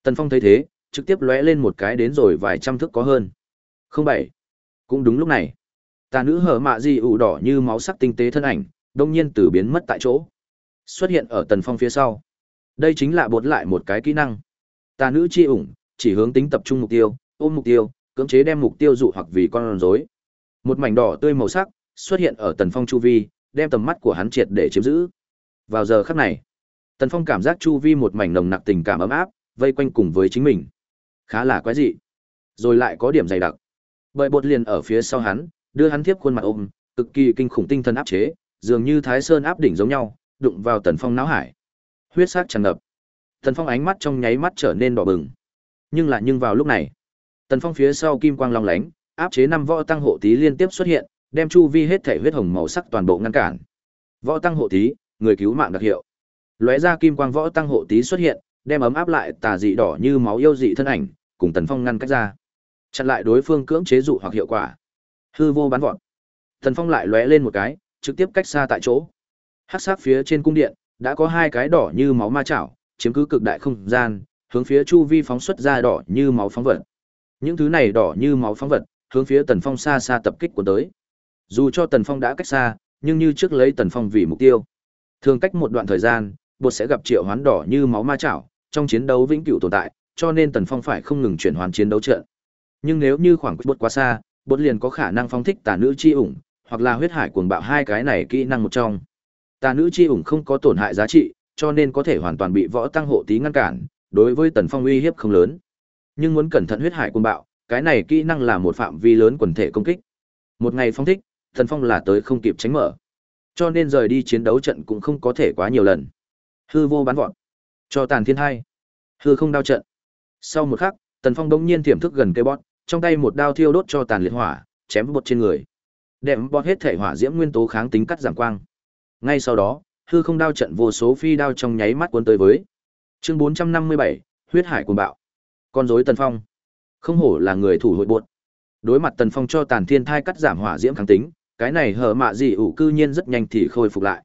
Tần Phong thấy thế, trực tiếp lóe lên một cái đến rồi vài trăm thước có hơn. Không bảy. Cũng đúng lúc này, tà nữ hở mạ di ủ đỏ như máu sắc tinh tế thân ảnh, đông nhiên từ biến mất tại chỗ. Xuất hiện ở Tần Phong phía sau. Đây chính là bột lại một cái kỹ năng. Tà nữ chi ủng, chỉ hướng tính tập trung mục tiêu, ôm mục tiêu, cưỡng chế đem mục tiêu dụ hoặc vì con rối. Một mảnh đỏ tươi màu sắc xuất hiện ở Tần Phong chu vi, đem tầm mắt của hắn triệt để chiếm giữ. Vào giờ khắc này, Tần Phong cảm giác chu vi một mảnh nồng nặc tình cảm ấm áp, vây quanh cùng với chính mình. Khá là quái dị. Rồi lại có điểm dày đặc. Bởi bột liền ở phía sau hắn, đưa hắn tiếp khuôn mặt ôm, cực kỳ kinh khủng tinh thần áp chế, dường như Thái Sơn áp đỉnh giống nhau, đụng vào Tần Phong não hải. Huyết sắc tràn ngập. Tần Phong ánh mắt trong nháy mắt trở nên đỏ bừng. Nhưng lại nhưng vào lúc này, Tần Phong phía sau kim quang long lánh, áp chế năm võ tăng hộ tí liên tiếp xuất hiện, đem chu vi hết thể huyết hồng màu sắc toàn bộ ngăn cản. Võ tăng hộ tí, người cứu mạng đặc hiệu. Lóe ra kim quang võ tăng hộ tí xuất hiện, đem ấm áp lại tà dị đỏ như máu yêu dị thân ảnh, cùng Tần Phong ngăn cách ra. Chặn lại đối phương cưỡng chế dụ hoặc hiệu quả. Hư vô bắn vọt. thần Phong lại lóe lên một cái, trực tiếp cách xa tại chỗ. Hắc sát phía trên cung điện, đã có hai cái đỏ như máu ma chảo, chiếm cứ cực đại không gian, hướng phía chu vi phóng xuất ra đỏ như máu phóng vật. Những thứ này đỏ như máu phóng vật, hướng phía Tần Phong xa xa tập kích của tới. Dù cho Tần Phong đã cách xa, nhưng như trước lấy Tần Phong vì mục tiêu. Thường cách một đoạn thời gian, bột sẽ gặp triệu hoán đỏ như máu ma chảo, trong chiến đấu vĩnh cửu tồn tại, cho nên Tần Phong phải không ngừng chuyển hoán chiến đấu trận. Nhưng nếu như khoảng cách bột quá xa, bột liền có khả năng phong thích tà nữ chi ủng, hoặc là huyết hải cuồng bạo hai cái này kỹ năng một trong. Tà nữ chi ủng không có tổn hại giá trị, cho nên có thể hoàn toàn bị võ tăng hộ tí ngăn cản, đối với Tần Phong uy hiếp không lớn. Nhưng muốn cẩn thận huyết hải cuồng bạo, cái này kỹ năng là một phạm vi lớn quần thể công kích. Một ngày phong thích, Tần Phong là tới không kịp tránh mở. Cho nên rời đi chiến đấu trận cũng không có thể quá nhiều lần. Hư vô bắn vọt, cho tàn thiên hai. Hư không đao trận. Sau một khắc, Tần Phong đống nhiên tiềm thức gần cây bót trong tay một đao thiêu đốt cho tàn liệt hỏa, chém bột trên người. Đệm bọt hết thể hỏa diễm nguyên tố kháng tính cắt giảm quang. Ngay sau đó, hư không đao trận vô số phi đao trong nháy mắt cuốn tới với. Chương 457, huyết hải cuồng bạo. Con rối Tần Phong. Không hổ là người thủ hội bột. Đối mặt Tần Phong cho tàn thiên thai cắt giảm hỏa diễm kháng tính, cái này hở mạ gì ủ cư nhiên rất nhanh thì khôi phục lại.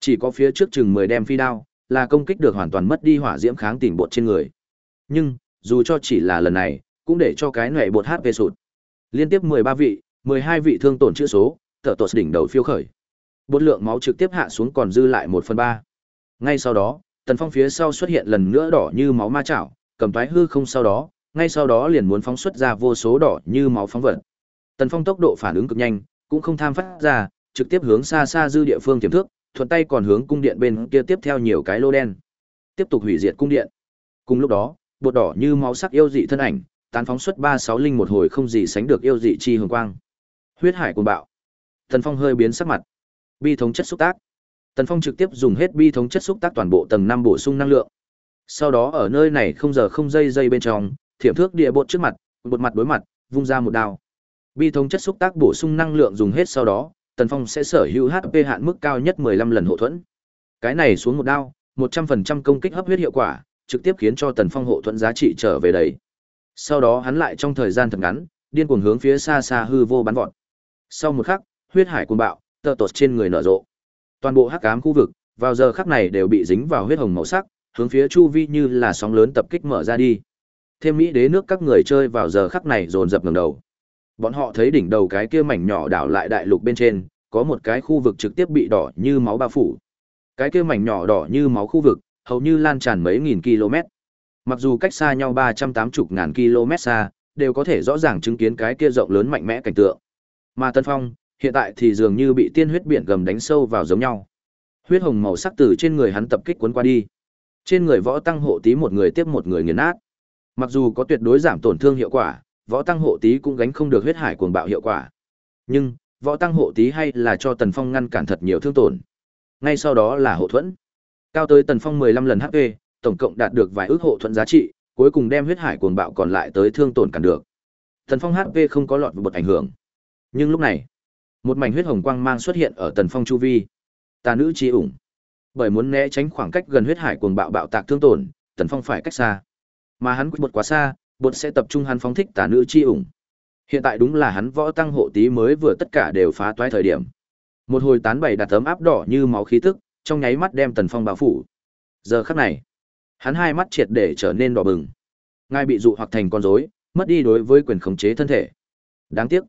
Chỉ có phía trước chừng 10 đem phi đao, là công kích được hoàn toàn mất đi hỏa diễm kháng tỉnh bột trên người. Nhưng, dù cho chỉ là lần này, cũng để cho cái nệ bột HP sụt. Liên tiếp 13 vị, 12 vị thương tổn chữa số, tở tột đỉnh đầu phiêu khởi. Bột lượng máu trực tiếp hạ xuống còn dư lại 1 phần 3. Ngay sau đó, Tần Phong phía sau xuất hiện lần nữa đỏ như máu ma chảo, cầm toái hư không sau đó, ngay sau đó liền muốn phóng xuất ra vô số đỏ như máu phóng vật. Tần Phong tốc độ phản ứng cực nhanh, cũng không tham phát ra, trực tiếp hướng xa xa dư địa phương tiềm thước, thuận tay còn hướng cung điện bên kia tiếp theo nhiều cái lô đen. Tiếp tục hủy diệt cung điện. Cùng lúc đó, bột đỏ như máu sắc yêu dị thân ảnh, tán phóng xuất ba sáu linh một hồi không gì sánh được yêu dị chi hồng quang. Huyết hải cuồng bạo. Tần Phong hơi biến sắc mặt. Bi thống chất xúc tác. Tần Phong trực tiếp dùng hết bi thống chất xúc tác toàn bộ tầng năm bổ sung năng lượng. Sau đó ở nơi này không giờ không giây giây bên trong, thiểm thước địa bột trước mặt, bột mặt đối mặt, vung ra một đao. Bi thống chất xúc tác bổ sung năng lượng dùng hết sau đó, Tần Phong sẽ sở hữu HP hạn mức cao nhất 15 lần hộ thuẫn. Cái này xuống một đao, 100% công kích hấp huyết hiệu quả, trực tiếp khiến cho Tần Phong hộ thuẫn giá trị trở về đấy sau đó hắn lại trong thời gian thật ngắn, điên cuồng hướng phía xa xa hư vô bắn vọt. Sau một khắc, huyết hải cuồng bạo, tơ tột trên người nở rộ. Toàn bộ hắc ám khu vực, vào giờ khắc này đều bị dính vào huyết hồng màu sắc, hướng phía chu vi như là sóng lớn tập kích mở ra đi. Thêm mỹ đế nước các người chơi vào giờ khắc này dồn dập ngẩng đầu. Bọn họ thấy đỉnh đầu cái kia mảnh nhỏ đảo lại đại lục bên trên, có một cái khu vực trực tiếp bị đỏ như máu bao phủ. Cái kia mảnh nhỏ đỏ như máu khu vực, hầu như lan tràn mấy nghìn km. Mặc dù cách xa nhau 380 ngàn km xa, đều có thể rõ ràng chứng kiến cái kia rộng lớn mạnh mẽ cảnh tượng. Mà Tân Phong, hiện tại thì dường như bị tiên huyết biển gầm đánh sâu vào giống nhau. Huyết hồng màu sắc từ trên người hắn tập kích cuốn qua đi. Trên người võ tăng hộ tí một người tiếp một người nghiền nát. Mặc dù có tuyệt đối giảm tổn thương hiệu quả, võ tăng hộ tí cũng gánh không được huyết hải cuồng bạo hiệu quả. Nhưng, võ tăng hộ tí hay là cho Tần Phong ngăn cản thật nhiều thương tổn. Ngay sau đó là hộ thuẫn. Cao tới Tần Phong 15 lần HP, tổng cộng đạt được vài ước hộ thuẫn giá trị, cuối cùng đem huyết hải cuồng bạo còn lại tới thương tổn cản được. Tần Phong HP không có lọt vào bột ảnh hưởng. Nhưng lúc này, một mảnh huyết hồng quang mang xuất hiện ở Tần Phong chu vi. Tà nữ chi ủng. Bởi muốn né tránh khoảng cách gần huyết hải cuồng bạo bạo tạc thương tổn, Tần Phong phải cách xa. Mà hắn bột quá xa, bột sẽ tập trung hắn phóng thích tà nữ chi ủng. Hiện tại đúng là hắn võ tăng hộ tí mới vừa tất cả đều phá toái thời điểm. Một hồi tán bày đặt tấm áp đỏ như máu khí tức, trong nháy mắt đem Tần Phong bao phủ. Giờ khắc này, hắn hai mắt triệt để trở nên đỏ bừng. Ngài bị dụ hoặc thành con rối, mất đi đối với quyền khống chế thân thể. Đáng tiếc,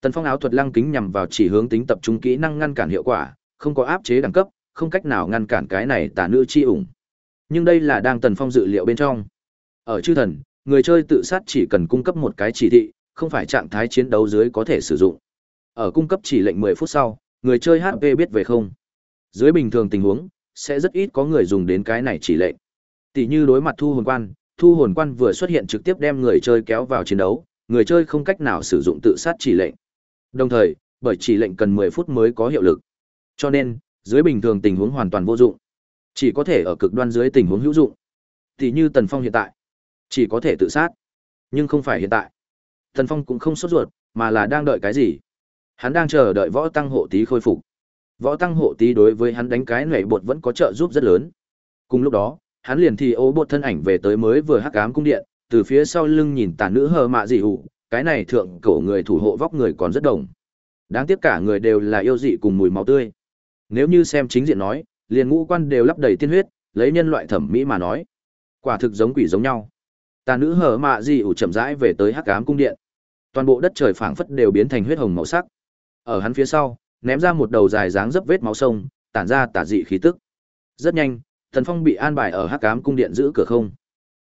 Tần Phong áo thuật lăng kính nhằm vào chỉ hướng tính tập trung kỹ năng ngăn cản hiệu quả, không có áp chế đẳng cấp, không cách nào ngăn cản cái này tà nữ chi ủng. Nhưng đây là đang Tần Phong dự liệu bên trong. Ở chư thần, người chơi tự sát chỉ cần cung cấp một cái chỉ thị, không phải trạng thái chiến đấu dưới có thể sử dụng. Ở cung cấp chỉ lệnh 10 phút sau, người chơi HP biết về không. Dưới bình thường tình huống, sẽ rất ít có người dùng đến cái này chỉ lệnh. Tỷ như đối mặt thu hồn quan, thu hồn quan vừa xuất hiện trực tiếp đem người chơi kéo vào chiến đấu, người chơi không cách nào sử dụng tự sát chỉ lệnh. Đồng thời, bởi chỉ lệnh cần 10 phút mới có hiệu lực. Cho nên, dưới bình thường tình huống hoàn toàn vô dụng. Chỉ có thể ở cực đoan dưới tình huống hữu dụng. Tỷ như Tần Phong hiện tại, chỉ có thể tự sát. Nhưng không phải hiện tại. Tần Phong cũng không sốt ruột, mà là đang đợi cái gì? Hắn đang chờ đợi võ tăng hộ tí khôi phục. Võ tăng hộ tí đối với hắn đánh cái nhảy bột vẫn có trợ giúp rất lớn. Cùng lúc đó, hắn liền thì ố bột thân ảnh về tới mới vừa hắc ám cung điện, từ phía sau lưng nhìn tà nữ hờ mạ dị hụ, cái này thượng cổ người thủ hộ vóc người còn rất đồng. Đáng tiếc cả người đều là yêu dị cùng mùi máu tươi. Nếu như xem chính diện nói, liền ngũ quan đều lắp đầy tiên huyết, lấy nhân loại thẩm mỹ mà nói, quả thực giống quỷ giống nhau. Tà nữ hờ mạ dị hụ chậm rãi về tới hắc ám cung điện. Toàn bộ đất trời phảng phất đều biến thành huyết hồng màu sắc. Ở hắn phía sau, ném ra một đầu dài dáng dấp vết máu sông, tản ra tà dị khí tức. Rất nhanh, Thần Phong bị an bài ở hắc ám cung điện giữ cửa không,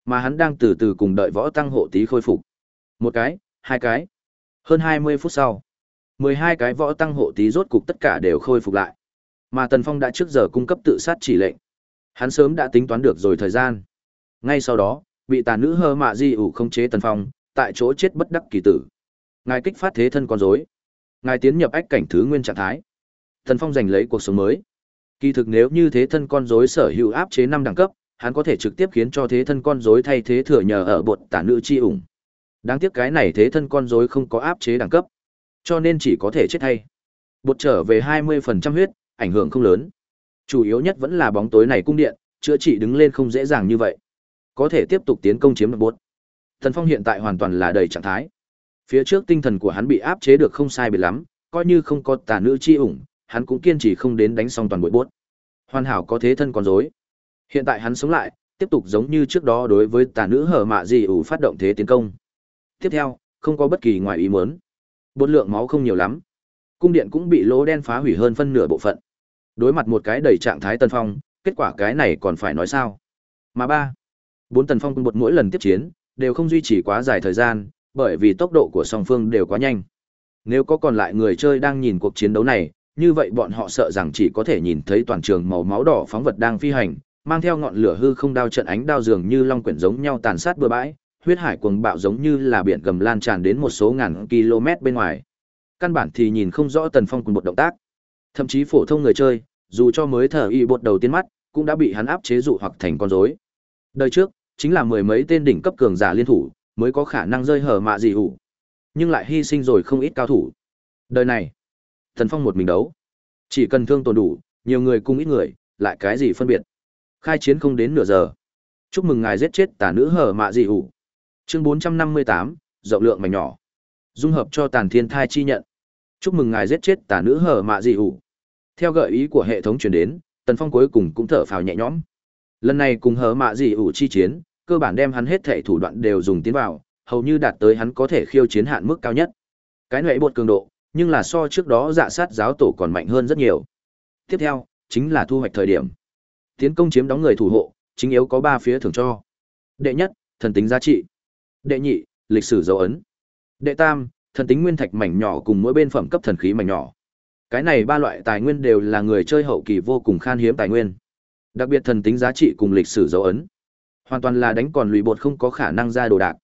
mà hắn đang từ từ cùng đợi võ tăng hộ tí khôi phục. Một cái, hai cái. Hơn 20 phút sau, 12 cái võ tăng hộ tí rốt cục tất cả đều khôi phục lại. Mà Tần Phong đã trước giờ cung cấp tự sát chỉ lệnh. Hắn sớm đã tính toán được rồi thời gian. Ngay sau đó, bị tà nữ hơ mạ di ủ không chế Tần Phong, tại chỗ chết bất đắc kỳ tử. Ngài kích phát thế thân con rối. Ngài tiến nhập ách cảnh thứ nguyên trạng thái. Tần Phong giành lấy cuộc sống mới. Kỳ thực nếu như thế thân con rối sở hữu áp chế năm đẳng cấp, hắn có thể trực tiếp khiến cho thế thân con rối thay thế thừa nhờ ở bột tả nữ chi ủng. Đáng tiếc cái này thế thân con rối không có áp chế đẳng cấp, cho nên chỉ có thể chết thay. Bột trở về 20% huyết, ảnh hưởng không lớn. Chủ yếu nhất vẫn là bóng tối này cung điện, chữa trị đứng lên không dễ dàng như vậy. Có thể tiếp tục tiến công chiếm được bột. Thần Phong hiện tại hoàn toàn là đầy trạng thái. Phía trước tinh thần của hắn bị áp chế được không sai biệt lắm, coi như không có tà nữ chi ủng, hắn cũng kiên trì không đến đánh xong toàn bộ bốt. Hoàn hảo có thế thân còn rối. Hiện tại hắn sống lại, tiếp tục giống như trước đó đối với tà nữ hở mạ gì ủ phát động thế tiến công. Tiếp theo, không có bất kỳ ngoài ý muốn. bốn lượng máu không nhiều lắm. Cung điện cũng bị lỗ đen phá hủy hơn phân nửa bộ phận. Đối mặt một cái đầy trạng thái tân phong, kết quả cái này còn phải nói sao? Mà ba, bốn tần phong bột mỗi lần tiếp chiến, đều không duy trì quá dài thời gian, bởi vì tốc độ của song phương đều quá nhanh. Nếu có còn lại người chơi đang nhìn cuộc chiến đấu này, như vậy bọn họ sợ rằng chỉ có thể nhìn thấy toàn trường màu máu đỏ phóng vật đang phi hành, mang theo ngọn lửa hư không đao trận ánh đao dường như long quyển giống nhau tàn sát bừa bãi, huyết hải cuồng bạo giống như là biển gầm lan tràn đến một số ngàn km bên ngoài. căn bản thì nhìn không rõ Tần Phong cùng một động tác. Thậm chí phổ thông người chơi, dù cho mới thở y bột đầu tiên mắt, cũng đã bị hắn áp chế dụ hoặc thành con rối. Đời trước, chính là mười mấy tên đỉnh cấp cường giả liên thủ, mới có khả năng rơi hở mạ gì hủ. Nhưng lại hy sinh rồi không ít cao thủ. Đời này, Tần Phong một mình đấu, chỉ cần thương tổn đủ, nhiều người cùng ít người, lại cái gì phân biệt. Khai chiến không đến nửa giờ. Chúc mừng ngài giết chết tà nữ hở mạ dị hủ. Chương 458, rộng lượng mảnh nhỏ. Dung hợp cho tàn thiên thai chi nhận. Chúc mừng ngài giết chết tà nữ hở mạ dị hủ. Theo gợi ý của hệ thống truyền đến, Tần Phong cuối cùng cũng thở phào nhẹ nhõm. Lần này cùng hở mạ dị ủ chi chiến, cơ bản đem hắn hết thể thủ đoạn đều dùng tiến vào, hầu như đạt tới hắn có thể khiêu chiến hạn mức cao nhất. Cái nệ bột cường độ, nhưng là so trước đó dạ sát giáo tổ còn mạnh hơn rất nhiều. Tiếp theo, chính là thu hoạch thời điểm. Tiến công chiếm đóng người thủ hộ, chính yếu có ba phía thưởng cho. Đệ nhất, thần tính giá trị. Đệ nhị, lịch sử dấu ấn. Đệ tam, thần tính nguyên thạch mảnh nhỏ cùng mỗi bên phẩm cấp thần khí mảnh nhỏ. Cái này ba loại tài nguyên đều là người chơi hậu kỳ vô cùng khan hiếm tài nguyên. Đặc biệt thần tính giá trị cùng lịch sử dấu ấn. Hoàn toàn là đánh còn lùi bột không có khả năng ra đồ đạc.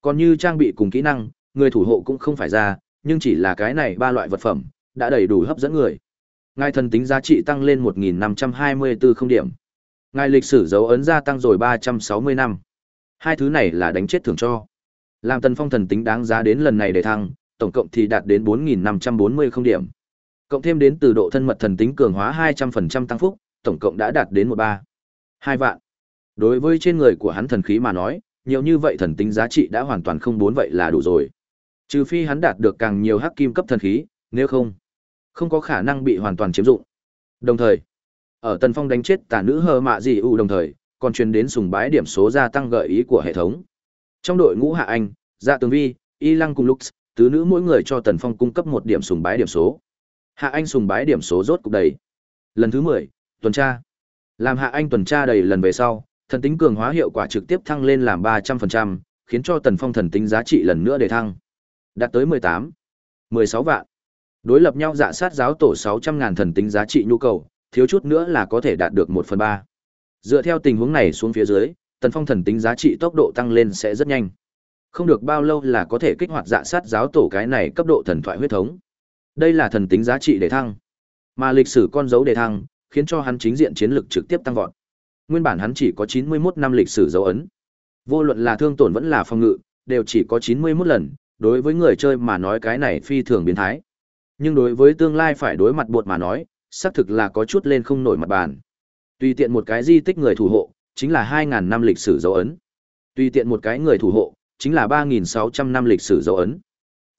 Còn như trang bị cùng kỹ năng, người thủ hộ cũng không phải ra, nhưng chỉ là cái này ba loại vật phẩm, đã đầy đủ hấp dẫn người. Ngài thần tính giá trị tăng lên 1524 không điểm. Ngài lịch sử dấu ấn gia tăng rồi 360 năm. Hai thứ này là đánh chết thường cho. Làm Tần Phong thần tính đáng giá đến lần này để thăng, tổng cộng thì đạt đến 4540 không điểm. Cộng thêm đến từ độ thân mật thần tính cường hóa 200% tăng phúc, tổng cộng đã đạt đến 13. 2 vạn. Đối với trên người của hắn thần khí mà nói, nhiều như vậy thần tính giá trị đã hoàn toàn không bốn vậy là đủ rồi. Trừ phi hắn đạt được càng nhiều hắc kim cấp thần khí, nếu không, không có khả năng bị hoàn toàn chiếm dụng. Đồng thời, ở Tần Phong đánh chết tà nữ hờ mạ gì ủ đồng thời, còn truyền đến sùng bái điểm số gia tăng gợi ý của hệ thống. Trong đội ngũ Hạ Anh, Dạ Tường Vi, Y Lăng cùng Lux, tứ nữ mỗi người cho Tần Phong cung cấp một điểm sùng bái điểm số. Hạ Anh sùng bái điểm số rốt cục đầy. Lần thứ mười tuần tra. Làm Hạ Anh tuần tra đầy lần về sau, thần tính cường hóa hiệu quả trực tiếp thăng lên làm ba trăm phần trăm khiến cho Tần Phong thần tính giá trị lần nữa để thăng. Đạt tới mười tám mười sáu vạn. Đối lập nhau dạ sát giáo tổ sáu trăm ngàn thần tính giá trị nhu cầu, thiếu chút nữa là có thể đạt được một phần ba Dựa theo tình huống này xuống phía dưới, Tần Phong thần tính giá trị tốc độ tăng lên sẽ rất nhanh. Không được bao lâu là có thể kích hoạt dạ sát giáo tổ cái này cấp độ thần thoại huyết thống. Đây là thần tính giá trị để thăng. Mà lịch sử con dấu để thăng, khiến cho hắn chính diện chiến lực trực tiếp tăng vọt. Nguyên bản hắn chỉ có 91 năm lịch sử dấu ấn. Vô luận là thương tổn vẫn là phòng ngự, đều chỉ có 91 lần, đối với người chơi mà nói cái này phi thường biến thái. Nhưng đối với tương lai phải đối mặt buộc mà nói, xác thực là có chút lên không nổi mặt bàn. Tùy tiện một cái di tích người thủ hộ, chính là 2.000 năm lịch sử dấu ấn. Tùy tiện một cái người thủ hộ, chính là 3.600 năm lịch sử dấu ấn.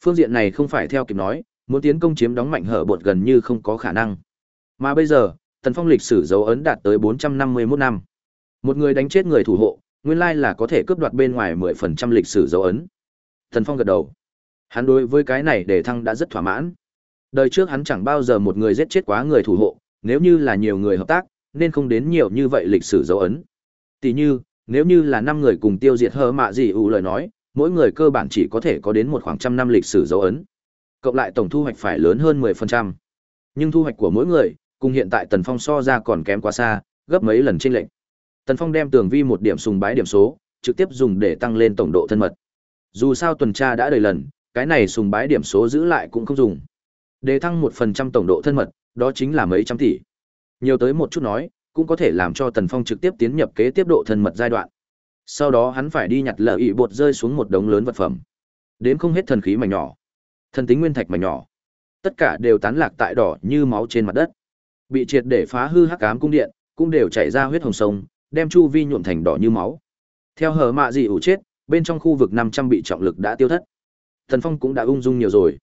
Phương diện này không phải theo kịp nói, muốn tiến công chiếm đóng mạnh hở bột gần như không có khả năng. Mà bây giờ, Tần Phong lịch sử dấu ấn đạt tới 451 năm. Một người đánh chết người thủ hộ, nguyên lai là có thể cướp đoạt bên ngoài 10% lịch sử dấu ấn. Tần Phong gật đầu. Hắn đối với cái này để thăng đã rất thỏa mãn. Đời trước hắn chẳng bao giờ một người giết chết quá người thủ hộ, nếu như là nhiều người hợp tác, nên không đến nhiều như vậy lịch sử dấu ấn. Tỷ như, nếu như là năm người cùng tiêu diệt hơ mạ gì ủ lời nói, mỗi người cơ bản chỉ có thể có đến một khoảng trăm năm lịch sử dấu ấn. Cộng lại tổng thu hoạch phải lớn hơn 10%. Nhưng thu hoạch của mỗi người, cùng hiện tại Tần Phong so ra còn kém quá xa, gấp mấy lần chênh lệch. Tần Phong đem tường vi một điểm sùng bái điểm số, trực tiếp dùng để tăng lên tổng độ thân mật. Dù sao tuần tra đã đầy lần, cái này sùng bái điểm số giữ lại cũng không dùng. Để thăng 1% tổng độ thân mật, đó chính là mấy trăm tỷ. Nhiều tới một chút nói, cũng có thể làm cho Tần Phong trực tiếp tiến nhập kế tiếp độ thân mật giai đoạn. Sau đó hắn phải đi nhặt lợi ị bột rơi xuống một đống lớn vật phẩm. Đến không hết thần khí mảnh nhỏ, thần tính nguyên thạch mảnh nhỏ, tất cả đều tán lạc tại đỏ như máu trên mặt đất. Bị triệt để phá hư hắc ám cung điện, cũng đều chảy ra huyết hồng sông, đem chu vi nhuộm thành đỏ như máu. Theo hở mạ gì ủ chết, bên trong khu vực 500 bị trọng lực đã tiêu thất. thần Phong cũng đã ung dung nhiều rồi.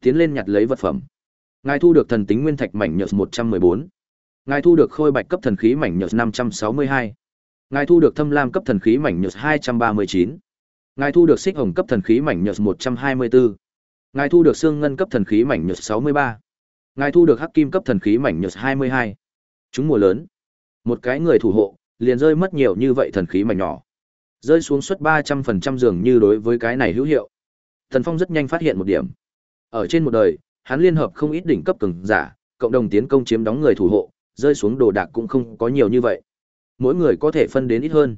Tiến lên nhặt lấy vật phẩm. Ngài thu được thần tính nguyên thạch mảnh nhợt 114. Ngài thu được khôi bạch cấp thần khí mảnh nhợt 562. Ngài thu được thâm lam cấp thần khí mảnh nhợt 239. Ngài thu được xích hồng cấp thần khí mảnh nhợt 124. Ngài thu được xương ngân cấp thần khí mảnh nhợt 63. Ngài thu được hắc kim cấp thần khí mảnh nhợt 22. Chúng mùa lớn. Một cái người thủ hộ, liền rơi mất nhiều như vậy thần khí mảnh nhỏ. Rơi xuống suất 300% dường như đối với cái này hữu hiệu. Thần Phong rất nhanh phát hiện một điểm. Ở trên một đời, hắn liên hợp không ít đỉnh cấp cường giả, cộng đồng tiến công chiếm đóng người thủ hộ, rơi xuống đồ đạc cũng không có nhiều như vậy. Mỗi người có thể phân đến ít hơn.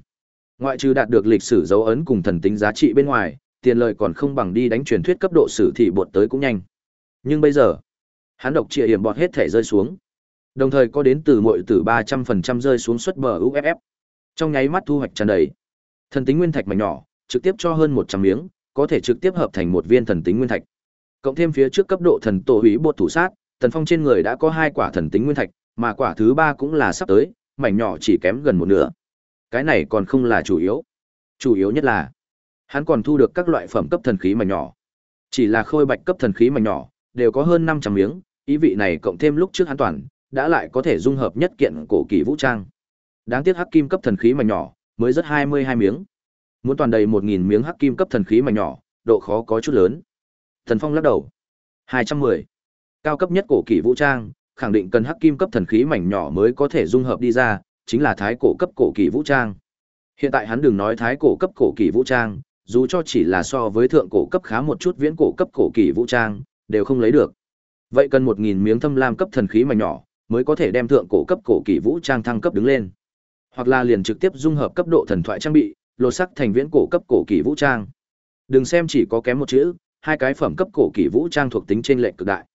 Ngoại trừ đạt được lịch sử dấu ấn cùng thần tính giá trị bên ngoài, tiền lợi còn không bằng đi đánh truyền thuyết cấp độ sử thị bột tới cũng nhanh. Nhưng bây giờ, hắn độc trịa hiểm bọt hết thể rơi xuống. Đồng thời có đến từ muội từ 300% rơi xuống suất bờ UFF. Trong nháy mắt thu hoạch tràn đầy. Thần tính nguyên thạch mảnh nhỏ, trực tiếp cho hơn 100 miếng, có thể trực tiếp hợp thành một viên thần tính nguyên thạch. Cộng thêm phía trước cấp độ thần tổ hủy bột thủ sát, Tần Phong trên người đã có hai quả thần tính nguyên thạch, mà quả thứ ba cũng là sắp tới, mảnh nhỏ chỉ kém gần một nửa. Cái này còn không là chủ yếu. Chủ yếu nhất là hắn còn thu được các loại phẩm cấp thần khí mảnh nhỏ. Chỉ là khôi bạch cấp thần khí mảnh nhỏ, đều có hơn 500 miếng, ý vị này cộng thêm lúc trước hắn toàn, đã lại có thể dung hợp nhất kiện cổ kỳ vũ trang. Đáng tiếc hắc kim cấp thần khí mảnh nhỏ, mới rất 22 miếng. Muốn toàn đầy 1000 miếng hắc kim cấp thần khí mảnh nhỏ, độ khó có chút lớn. Thần Phong lắc đầu. 210. Cao cấp nhất cổ kỳ vũ trang, khẳng định cần hắc kim cấp thần khí mảnh nhỏ mới có thể dung hợp đi ra, chính là thái cổ cấp cổ kỳ vũ trang. Hiện tại hắn đừng nói thái cổ cấp cổ kỳ vũ trang, dù cho chỉ là so với thượng cổ cấp khá một chút viễn cổ cấp cổ kỳ vũ trang, đều không lấy được. Vậy cần 1000 miếng thâm lam cấp thần khí mảnh nhỏ mới có thể đem thượng cổ cấp cổ kỳ vũ trang thăng cấp đứng lên. Hoặc là liền trực tiếp dung hợp cấp độ thần thoại trang bị, lột sắc thành viễn cổ cấp cổ kỳ vũ trang. Đừng xem chỉ có kém một chữ, hai cái phẩm cấp cổ kỳ vũ trang thuộc tính trên lệch cực đại.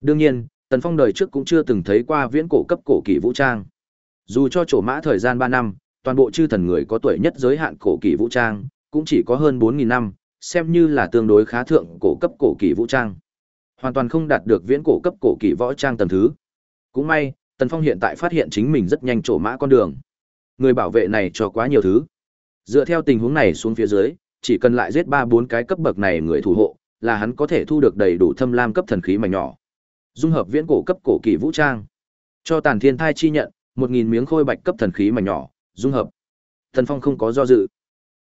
Đương nhiên, Tần Phong đời trước cũng chưa từng thấy qua viễn cổ cấp cổ kỳ vũ trang. Dù cho trổ mã thời gian 3 năm, toàn bộ chư thần người có tuổi nhất giới hạn cổ kỳ vũ trang, cũng chỉ có hơn 4.000 năm, xem như là tương đối khá thượng cổ cấp cổ kỳ vũ trang. Hoàn toàn không đạt được viễn cổ cấp cổ kỳ võ trang tầng thứ. Cũng may, Tần Phong hiện tại phát hiện chính mình rất nhanh trổ mã con đường. Người bảo vệ này cho quá nhiều thứ. Dựa theo tình huống này xuống phía dưới, chỉ cần lại giết 3-4 cái cấp bậc này người thủ hộ, là hắn có thể thu được đầy đủ thâm lam cấp thần khí mảnh nhỏ. Dung hợp viễn cổ cấp cổ kỳ vũ trang. Cho Tàn Thiên Thai chi nhận, 1000 miếng khôi bạch cấp thần khí mảnh nhỏ, dung hợp. Thần Phong không có do dự,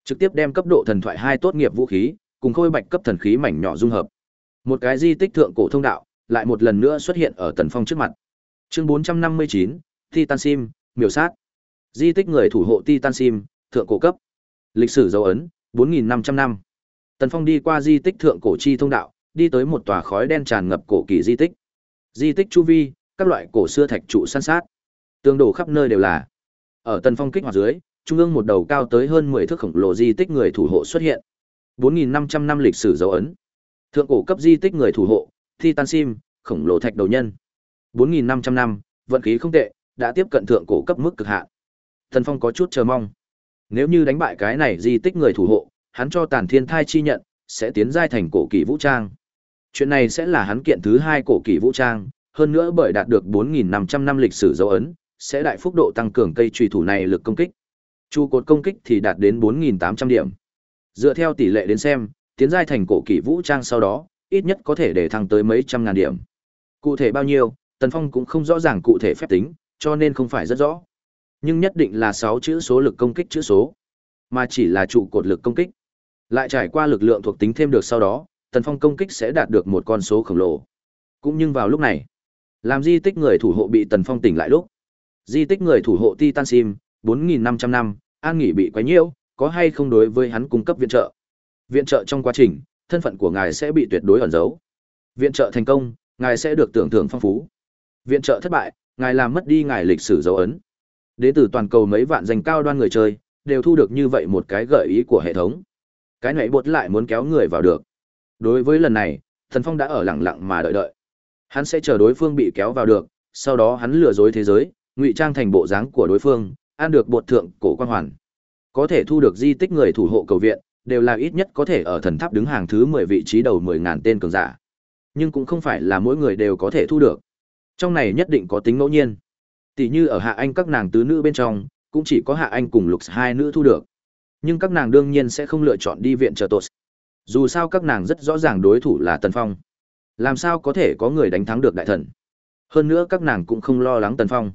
trực tiếp đem cấp độ thần thoại hai tốt nghiệp vũ khí, cùng khôi bạch cấp thần khí mảnh nhỏ dung hợp. Một cái di tích thượng cổ thông đạo, lại một lần nữa xuất hiện ở Tần Phong trước mặt. Chương 459, Titan Sim, miểu sát. Di tích người thủ hộ Titan Sim, thượng cổ cấp. Lịch sử dấu ấn, 4500 năm. Tần Phong đi qua di tích thượng cổ chi thông đạo, đi tới một tòa khói đen tràn ngập cổ kỳ di tích. Di tích chu vi, các loại cổ xưa thạch trụ san sát. Tương đổ khắp nơi đều là. Ở Tần Phong kích hoạt dưới, trung ương một đầu cao tới hơn 10 thước khổng lồ di tích người thủ hộ xuất hiện. 4500 năm lịch sử dấu ấn. Thượng cổ cấp di tích người thủ hộ, Titan Sim, khổng lồ thạch đầu nhân. 4.500 năm, vận khí không tệ, đã tiếp cận thượng cổ cấp mức cực hạn. Thần Phong có chút chờ mong. Nếu như đánh bại cái này di tích người thủ hộ, hắn cho Tàn Thiên Thai chi nhận, sẽ tiến giai thành cổ kỳ vũ trang. Chuyện này sẽ là hắn kiện thứ hai cổ kỳ vũ trang, hơn nữa bởi đạt được 4.500 năm lịch sử dấu ấn, sẽ đại phúc độ tăng cường cây trùy thủ này lực công kích. Chu cột công kích thì đạt đến 4.800 điểm. Dựa theo tỷ lệ đến xem, tiến giai thành cổ kỳ vũ trang sau đó, ít nhất có thể để thăng tới mấy trăm ngàn điểm. Cụ thể bao nhiêu, Tần Phong cũng không rõ ràng cụ thể phép tính, cho nên không phải rất rõ. Nhưng nhất định là 6 chữ số lực công kích chữ số, mà chỉ là trụ cột lực công kích. Lại trải qua lực lượng thuộc tính thêm được sau đó, Tần Phong công kích sẽ đạt được một con số khổng lồ. Cũng nhưng vào lúc này, làm di tích người thủ hộ bị Tần Phong tỉnh lại lúc. Di tích người thủ hộ Titan Sim, 4.500 năm, an nghỉ bị quấy nhiễu, có hay không đối với hắn cung cấp viện trợ. Viện trợ trong quá trình, thân phận của ngài sẽ bị tuyệt đối ẩn giấu. Viện trợ thành công, ngài sẽ được tưởng thưởng phong phú. Viện trợ thất bại, ngài làm mất đi ngài lịch sử dấu ấn. Đến từ toàn cầu mấy vạn danh cao đoan người chơi, đều thu được như vậy một cái gợi ý của hệ thống. Cái này bột lại muốn kéo người vào được. Đối với lần này, Thần Phong đã ở lặng lặng mà đợi đợi. Hắn sẽ chờ đối phương bị kéo vào được, sau đó hắn lừa dối thế giới, ngụy trang thành bộ dáng của đối phương, ăn được bột thượng cổ quan hoàn. Có thể thu được di tích người thủ hộ cầu viện, đều là ít nhất có thể ở thần tháp đứng hàng thứ 10 vị trí đầu mười ngàn tên cường giả. Nhưng cũng không phải là mỗi người đều có thể thu được. Trong này nhất định có tính ngẫu nhiên. Tỷ như ở Hạ Anh các nàng tứ nữ bên trong, cũng chỉ có Hạ Anh cùng Lục hai nữ thu được. Nhưng các nàng đương nhiên sẽ không lựa chọn đi viện trợ tốt. Dù sao các nàng rất rõ ràng đối thủ là Tần Phong. Làm sao có thể có người đánh thắng được đại thần? Hơn nữa các nàng cũng không lo lắng Tần Phong.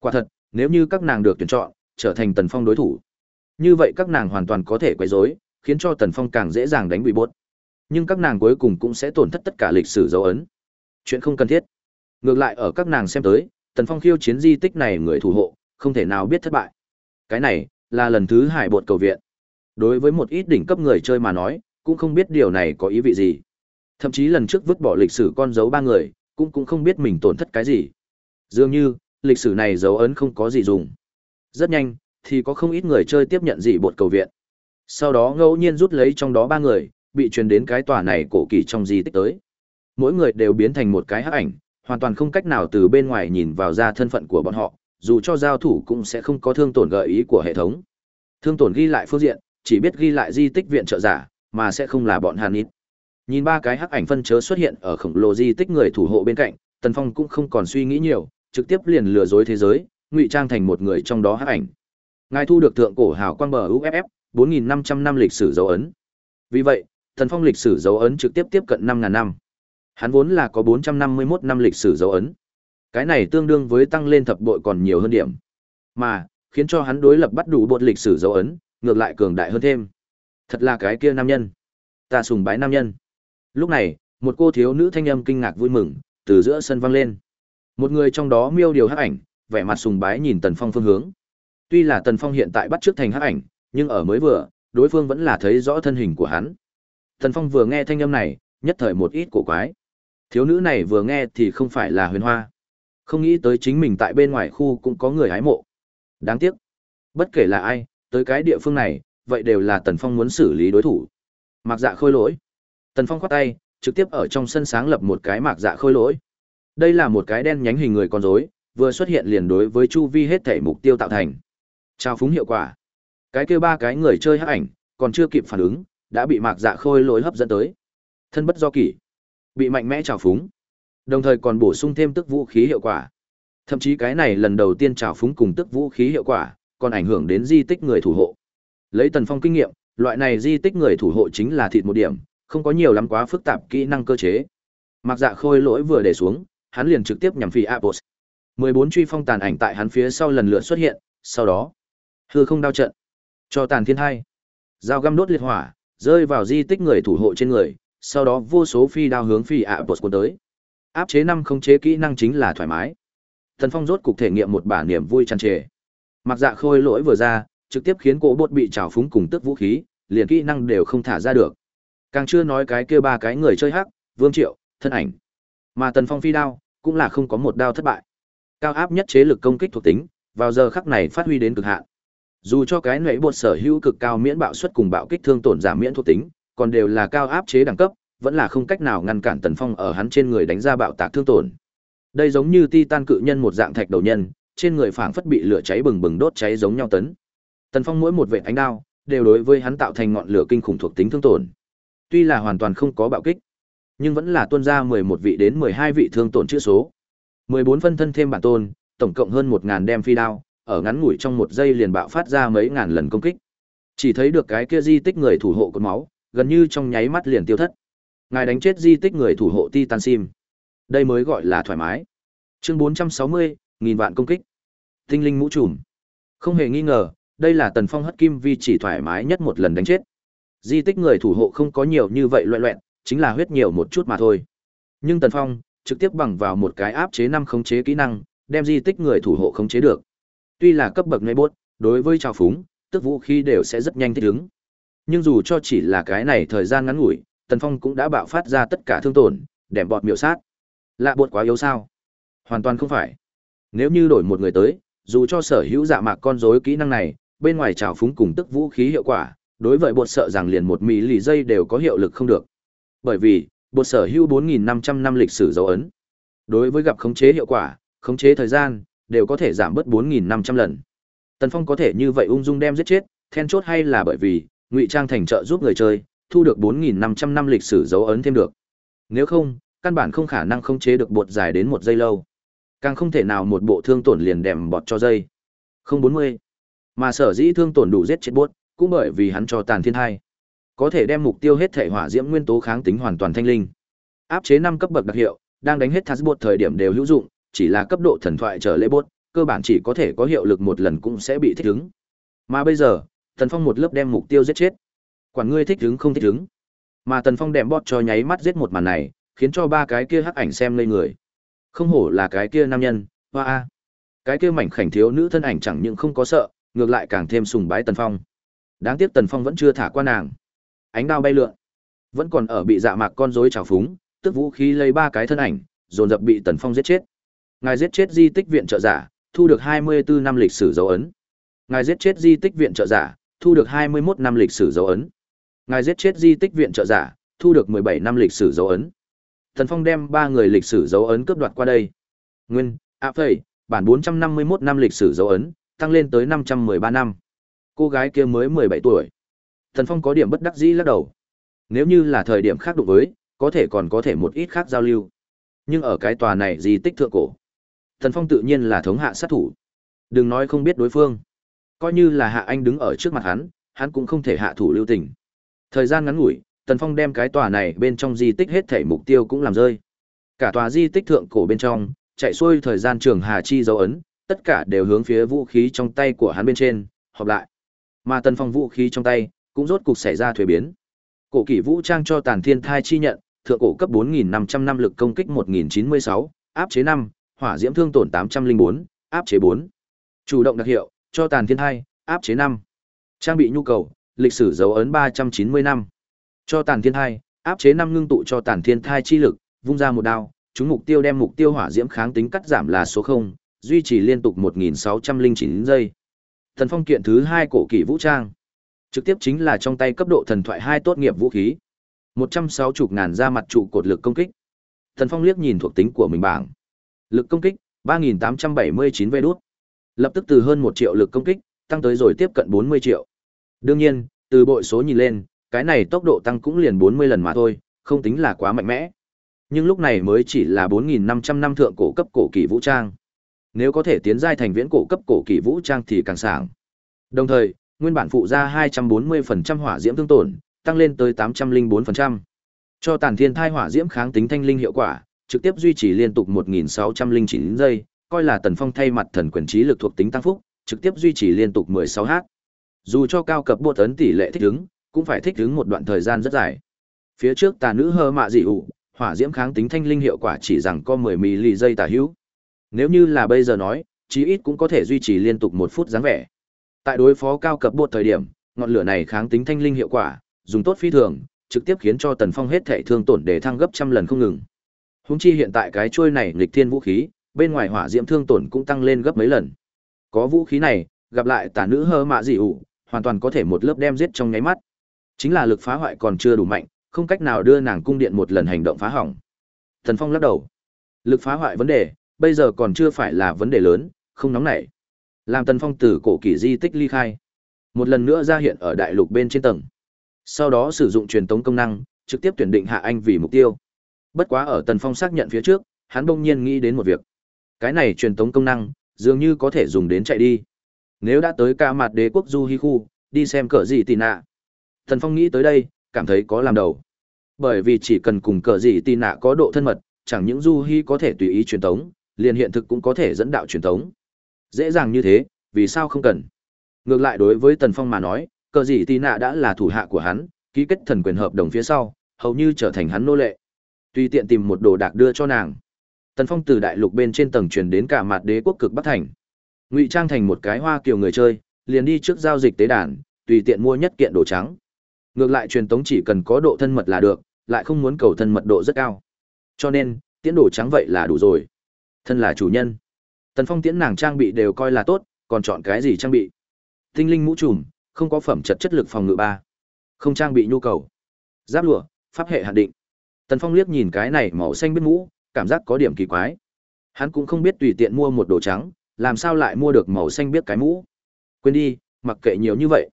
Quả thật, nếu như các nàng được tuyển chọn, trở thành Tần Phong đối thủ. Như vậy các nàng hoàn toàn có thể quấy rối, khiến cho Tần Phong càng dễ dàng đánh bị bốt. Nhưng các nàng cuối cùng cũng sẽ tổn thất tất cả lịch sử dấu ấn. Chuyện không cần thiết. Ngược lại ở các nàng xem tới, Tần Phong khiêu chiến di tích này người thủ hộ, không thể nào biết thất bại. Cái này là lần thứ hải bột cầu viện. Đối với một ít đỉnh cấp người chơi mà nói, cũng không biết điều này có ý vị gì. Thậm chí lần trước vứt bỏ lịch sử con dấu ba người, cũng cũng không biết mình tổn thất cái gì. Dường như, lịch sử này dấu ấn không có gì dùng. Rất nhanh, thì có không ít người chơi tiếp nhận dị bột cầu viện. Sau đó ngẫu nhiên rút lấy trong đó ba người, bị truyền đến cái tòa này cổ kỳ trong di tích tới. mỗi người đều biến thành một cái hắc ảnh, hoàn toàn không cách nào từ bên ngoài nhìn vào ra thân phận của bọn họ, dù cho giao thủ cũng sẽ không có thương tổn gợi ý của hệ thống. Thương tổn ghi lại phương diện, chỉ biết ghi lại di tích viện trợ giả, mà sẽ không là bọn Hàn ít. Nhìn ba cái hắc ảnh phân chớ xuất hiện ở khổng lồ di tích người thủ hộ bên cạnh, Tần Phong cũng không còn suy nghĩ nhiều, trực tiếp liền lừa dối thế giới, ngụy trang thành một người trong đó hắc ảnh. Ngài thu được thượng cổ hào quang bờ UFF, 4500 năm lịch sử dấu ấn. Vì vậy, Tần Phong lịch sử dấu ấn trực tiếp tiếp cận 5000 năm. Hắn vốn là có 451 năm lịch sử dấu ấn. Cái này tương đương với tăng lên thập bội còn nhiều hơn điểm. Mà, khiến cho hắn đối lập bắt đủ bột lịch sử dấu ấn, ngược lại cường đại hơn thêm. Thật là cái kia nam nhân. Ta sùng bái nam nhân. Lúc này, một cô thiếu nữ thanh âm kinh ngạc vui mừng, từ giữa sân vang lên. Một người trong đó miêu điều hắc ảnh, vẻ mặt sùng bái nhìn Tần Phong phương hướng. Tuy là Tần Phong hiện tại bắt trước thành hắc ảnh, nhưng ở mới vừa, đối phương vẫn là thấy rõ thân hình của hắn. Tần Phong vừa nghe thanh âm này, nhất thời một ít cổ quái. Thiếu nữ này vừa nghe thì không phải là huyền hoa. Không nghĩ tới chính mình tại bên ngoài khu cũng có người hái mộ. Đáng tiếc. Bất kể là ai, tới cái địa phương này, vậy đều là Tần Phong muốn xử lý đối thủ. Mạc dạ khôi lỗi. Tần Phong khoát tay, trực tiếp ở trong sân sáng lập một cái mạc dạ khôi lỗi. Đây là một cái đen nhánh hình người con rối, vừa xuất hiện liền đối với chu vi hết thể mục tiêu tạo thành. Trao phúng hiệu quả. Cái kia ba cái người chơi hắc ảnh, còn chưa kịp phản ứng, đã bị mạc dạ khôi lỗi hấp dẫn tới. Thân bất do kỷ, bị mạnh mẽ trào phúng. Đồng thời còn bổ sung thêm tức vũ khí hiệu quả. Thậm chí cái này lần đầu tiên trào phúng cùng tức vũ khí hiệu quả, còn ảnh hưởng đến di tích người thủ hộ. Lấy Tần Phong kinh nghiệm, loại này di tích người thủ hộ chính là thịt một điểm, không có nhiều lắm quá phức tạp kỹ năng cơ chế. Mặc dạ khôi lỗi vừa để xuống, hắn liền trực tiếp nhằm phi Apos. 14 truy phong tàn ảnh tại hắn phía sau lần lượt xuất hiện, sau đó, hư không đao trận, cho tàn thiên hai, dao găm đốt liệt hỏa, rơi vào di tích người thủ hộ trên người, sau đó vô số phi đao hướng phi ạ bột cuốn tới. Áp chế năm không chế kỹ năng chính là thoải mái. Thần Phong rốt cục thể nghiệm một bản niềm vui tràn trề. Mặc dạ khôi lỗi vừa ra, trực tiếp khiến cỗ bột bị trào phúng cùng tức vũ khí, liền kỹ năng đều không thả ra được. Càng chưa nói cái kia ba cái người chơi hắc, Vương Triệu, thân ảnh. Mà Tần Phong phi đao, cũng là không có một đao thất bại. Cao áp nhất chế lực công kích thuộc tính, vào giờ khắc này phát huy đến cực hạn. Dù cho cái nệ bột sở hữu cực cao miễn bạo suất cùng bạo kích thương tổn giảm miễn thuộc tính, còn đều là cao áp chế đẳng cấp, vẫn là không cách nào ngăn cản Tần Phong ở hắn trên người đánh ra bạo tạc thương tổn. Đây giống như titan cự nhân một dạng thạch đầu nhân, trên người phảng phất bị lửa cháy bừng bừng đốt cháy giống nhau tấn. Tần Phong mỗi một vệt ánh đao đều đối với hắn tạo thành ngọn lửa kinh khủng thuộc tính thương tổn. Tuy là hoàn toàn không có bạo kích, nhưng vẫn là tuôn ra 11 vị đến 12 vị thương tổn chữ số. 14 phân thân thêm bản tôn, tổng cộng hơn 1000 đem phi đao, ở ngắn ngủi trong một giây liền bạo phát ra mấy ngàn lần công kích. Chỉ thấy được cái kia di tích người thủ hộ cột máu, gần như trong nháy mắt liền tiêu thất. Ngài đánh chết di tích người thủ hộ Titan Sim. Đây mới gọi là thoải mái. Chương 460, nghìn vạn công kích. Tinh linh mũ trùm. Không hề nghi ngờ, đây là Tần Phong hất kim vi chỉ thoải mái nhất một lần đánh chết. Di tích người thủ hộ không có nhiều như vậy loẹ loẹn, chính là huyết nhiều một chút mà thôi. Nhưng Tần Phong trực tiếp bằng vào một cái áp chế năm khống chế kỹ năng, đem di tích người thủ hộ khống chế được. Tuy là cấp bậc nơi bốt, đối với trào phúng, tức vũ khí đều sẽ rất nhanh thích ứng. Nhưng dù cho chỉ là cái này thời gian ngắn ngủi, Tần Phong cũng đã bạo phát ra tất cả thương tổn, đẻm bọt miểu sát. Lạ bột quá yếu sao? Hoàn toàn không phải. Nếu như đổi một người tới, dù cho sở hữu dạ mạc con rối kỹ năng này, bên ngoài trào phúng cùng tức vũ khí hiệu quả, đối với bột sợ rằng liền một mì lì dây đều có hiệu lực không được. Bởi vì, bột sở hữu 4.500 năm lịch sử dấu ấn. Đối với gặp khống chế hiệu quả, khống chế thời gian, đều có thể giảm bớt 4.500 lần. Tần Phong có thể như vậy ung dung đem giết chết, then chốt hay là bởi vì, ngụy trang thành trợ giúp người chơi, thu được 4.500 năm lịch sử dấu ấn thêm được. Nếu không, căn bản không khả năng khống chế được bột dài đến một giây lâu. Càng không thể nào một bộ thương tổn liền đèm bọt cho dây. Không 40. Mà sở dĩ thương tổn đủ giết chết bột, cũng bởi vì hắn cho tàn thiên hai. Có thể đem mục tiêu hết thể hỏa diễm nguyên tố kháng tính hoàn toàn thanh linh. Áp chế 5 cấp bậc đặc hiệu, đang đánh hết thắt bột thời điểm đều hữu dụng, chỉ là cấp độ thần thoại trở lễ bột, cơ bản chỉ có thể có hiệu lực một lần cũng sẽ bị thích ứng. Mà bây giờ, Tần Phong một lớp đem mục tiêu giết chết. Quản ngươi thích đứng không thích đứng, Mà Tần Phong đệm bót cho nháy mắt giết một màn này, khiến cho ba cái kia hắc ảnh xem ngây người. Không hổ là cái kia nam nhân, hoa a. Cái kia mảnh khảnh thiếu nữ thân ảnh chẳng những không có sợ, ngược lại càng thêm sùng bái Tần Phong. Đáng tiếc Tần Phong vẫn chưa thả qua nàng. Ánh đao bay lượn, vẫn còn ở bị dạ mạc con rối trào phúng, tức vũ khí lấy ba cái thân ảnh, dồn dập bị Tần Phong giết chết. Ngài giết chết di tích viện trợ giả, thu được 24 năm lịch sử dấu ấn. Ngài giết chết di tích viện trợ giả, thu được 21 năm lịch sử dấu ấn. Ngài giết chết di tích viện trợ giả, thu được 17 năm lịch sử dấu ấn. Thần Phong đem ba người lịch sử dấu ấn cướp đoạt qua đây. Nguyên, ạ phẩy, bản 451 năm lịch sử dấu ấn, tăng lên tới 513 năm. Cô gái kia mới 17 tuổi. Thần Phong có điểm bất đắc dĩ lắc đầu. Nếu như là thời điểm khác đụng với, có thể còn có thể một ít khác giao lưu. Nhưng ở cái tòa này di tích thượng cổ. thần Phong tự nhiên là thống hạ sát thủ. Đừng nói không biết đối phương. Coi như là hạ anh đứng ở trước mặt hắn, hắn cũng không thể hạ thủ lưu tình. Thời gian ngắn ngủi, Tần Phong đem cái tòa này bên trong di tích hết thể mục tiêu cũng làm rơi. Cả tòa di tích thượng cổ bên trong, chạy xuôi thời gian trường Hà Chi dấu ấn, tất cả đều hướng phía vũ khí trong tay của hắn bên trên, hợp lại. Mà Tần Phong vũ khí trong tay, cũng rốt cục xảy ra thuế biến. Cổ kỷ vũ trang cho Tàn Thiên Thai chi nhận, thượng cổ cấp 4.500 năm lực công kích 1096, áp chế 5, hỏa diễm thương tổn 804, áp chế 4. Chủ động đặc hiệu, cho Tàn Thiên hai áp chế năm Trang bị nhu cầu, lịch sử dấu ấn 390 năm. Cho Tàn Thiên hai áp chế năm ngưng tụ cho Tàn Thiên Thai chi lực, vung ra một đao, chúng mục tiêu đem mục tiêu hỏa diễm kháng tính cắt giảm là số không duy trì liên tục 1609 giây. Thần phong kiện thứ hai cổ kỷ vũ trang. Trực tiếp chính là trong tay cấp độ thần thoại hai tốt nghiệp vũ khí. 160 ngàn ra mặt trụ cột lực công kích. Thần phong liếc nhìn thuộc tính của mình bảng. Lực công kích 3879 vê đốt Lập tức từ hơn 1 triệu lực công kích, tăng tới rồi tiếp cận 40 triệu. Đương nhiên, từ bội số nhìn lên, cái này tốc độ tăng cũng liền 40 lần mà thôi, không tính là quá mạnh mẽ. Nhưng lúc này mới chỉ là 4.500 năm thượng cổ cấp cổ kỳ vũ trang. Nếu có thể tiến giai thành viễn cổ cấp cổ kỳ vũ trang thì càng sảng. Đồng thời, nguyên bản phụ ra 240% hỏa diễm thương tổn, tăng lên tới 804%. Cho tàn thiên thai hỏa diễm kháng tính thanh linh hiệu quả, trực tiếp duy trì liên tục 1609 giây, coi là tần phong thay mặt thần quyền trí lực thuộc tính tăng phúc, trực tiếp duy trì liên tục 16h. Dù cho cao cấp bột ấn tỷ lệ thích ứng, cũng phải thích ứng một đoạn thời gian rất dài. Phía trước tà nữ hơ mạ dị ủ, hỏa diễm kháng tính thanh linh hiệu quả chỉ rằng có 10 mili giây tả hữu. Nếu như là bây giờ nói, chí ít cũng có thể duy trì liên tục một phút dáng vẻ. Tại đối phó cao cấp bột thời điểm, ngọn lửa này kháng tính thanh linh hiệu quả, dùng tốt phi thường, trực tiếp khiến cho Tần Phong hết thể thương tổn để thăng gấp trăm lần không ngừng. Húng chi hiện tại cái chuôi này nghịch thiên vũ khí, bên ngoài hỏa diễm thương tổn cũng tăng lên gấp mấy lần. Có vũ khí này, gặp lại tà nữ hơ mạ dị ủ, hoàn toàn có thể một lớp đem giết trong nháy mắt. Chính là lực phá hoại còn chưa đủ mạnh, không cách nào đưa nàng cung điện một lần hành động phá hỏng. Thần Phong lắc đầu. Lực phá hoại vấn đề, bây giờ còn chưa phải là vấn đề lớn, không nóng nảy. Làm Tần Phong từ cổ kỳ di tích ly khai, một lần nữa ra hiện ở đại lục bên trên tầng. Sau đó sử dụng truyền tống công năng, trực tiếp tuyển định hạ anh vì mục tiêu. Bất quá ở Tần Phong xác nhận phía trước, hắn bỗng nhiên nghĩ đến một việc. Cái này truyền tống công năng, dường như có thể dùng đến chạy đi. Nếu đã tới ca mặt đế quốc Du Hi khu, đi xem cờ gì tì nạ. Thần Phong nghĩ tới đây, cảm thấy có làm đầu. Bởi vì chỉ cần cùng cờ gì tì nạ có độ thân mật, chẳng những Du Hi có thể tùy ý truyền tống, liền hiện thực cũng có thể dẫn đạo truyền tống. Dễ dàng như thế, vì sao không cần? Ngược lại đối với Tần Phong mà nói, cờ gì tì nạ đã là thủ hạ của hắn, ký kết thần quyền hợp đồng phía sau, hầu như trở thành hắn nô lệ. Tùy tiện tìm một đồ đạc đưa cho nàng. Tần Phong từ đại lục bên trên tầng truyền đến cả mặt đế quốc cực Bắc Thành. Ngụy trang thành một cái hoa kiều người chơi, liền đi trước giao dịch tế đàn, tùy tiện mua nhất kiện đồ trắng. Ngược lại truyền tống chỉ cần có độ thân mật là được, lại không muốn cầu thân mật độ rất cao. Cho nên, tiễn đồ trắng vậy là đủ rồi. Thân là chủ nhân. Tần Phong tiễn nàng trang bị đều coi là tốt, còn chọn cái gì trang bị? Tinh linh mũ trùm, không có phẩm chất chất lực phòng ngự ba, Không trang bị nhu cầu. Giáp lụa, pháp hệ hạn định. Tần Phong liếc nhìn cái này màu xanh biết mũ, cảm giác có điểm kỳ quái. Hắn cũng không biết tùy tiện mua một đồ trắng, làm sao lại mua được màu xanh biết cái mũ. Quên đi, mặc kệ nhiều như vậy.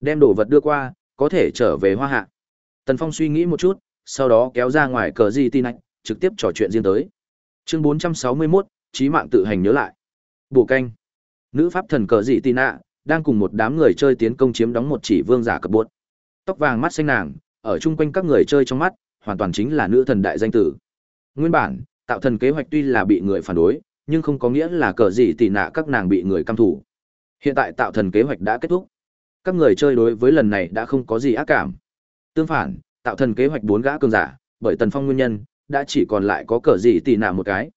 Đem đồ vật đưa qua, có thể trở về hoa hạ. Tần Phong suy nghĩ một chút, sau đó kéo ra ngoài cờ gì tin ảnh, trực tiếp trò chuyện riêng tới. Chương 461, trí mạng tự hành nhớ lại. Bổ canh. Nữ pháp thần cờ gì tin ạ, đang cùng một đám người chơi tiến công chiếm đóng một chỉ vương giả cấp buộc. Tóc vàng mắt xanh nàng, ở chung quanh các người chơi trong mắt, hoàn toàn chính là nữ thần đại danh tử. Nguyên bản, tạo thần kế hoạch tuy là bị người phản đối, nhưng không có nghĩa là cờ gì tỉ nạ các nàng bị người căm thủ. Hiện tại tạo thần kế hoạch đã kết thúc. Các người chơi đối với lần này đã không có gì ác cảm. Tương phản, tạo thần kế hoạch bốn gã cường giả, bởi tần phong nguyên nhân, đã chỉ còn lại có cờ gì tỉ nạ một cái.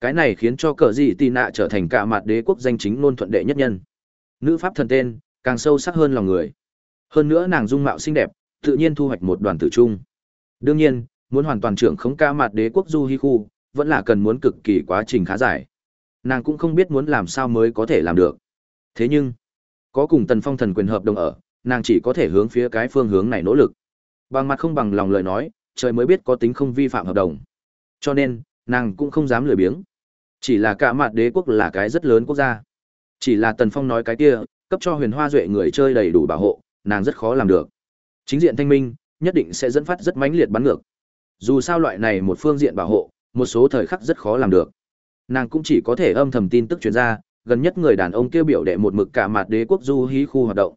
Cái này khiến cho cờ gì tỉ nạ trở thành cả mặt đế quốc danh chính luôn thuận đệ nhất nhân. Nữ pháp thần tên, càng sâu sắc hơn lòng người. Hơn nữa nàng dung mạo xinh đẹp, tự nhiên thu hoạch một đoàn tử trung. Đương nhiên, muốn hoàn toàn trưởng khống ca mặt đế quốc du hi khu, vẫn là cần muốn cực kỳ quá trình khá dài. Nàng cũng không biết muốn làm sao mới có thể làm được. Thế nhưng, có cùng Tần Phong thần quyền hợp đồng ở, nàng chỉ có thể hướng phía cái phương hướng này nỗ lực. Bằng mặt không bằng lòng lời nói, trời mới biết có tính không vi phạm hợp đồng. Cho nên, nàng cũng không dám lười biếng. Chỉ là cả mặt đế quốc là cái rất lớn quốc gia. Chỉ là Tần Phong nói cái kia, cấp cho huyền hoa duệ người chơi đầy đủ bảo hộ, nàng rất khó làm được. Chính diện thanh minh, nhất định sẽ dẫn phát rất mãnh liệt bắn ngược. Dù sao loại này một phương diện bảo hộ, một số thời khắc rất khó làm được. Nàng cũng chỉ có thể âm thầm tin tức truyền ra, gần nhất người đàn ông kia biểu đệ một mực cả mặt đế quốc du hí khu hoạt động.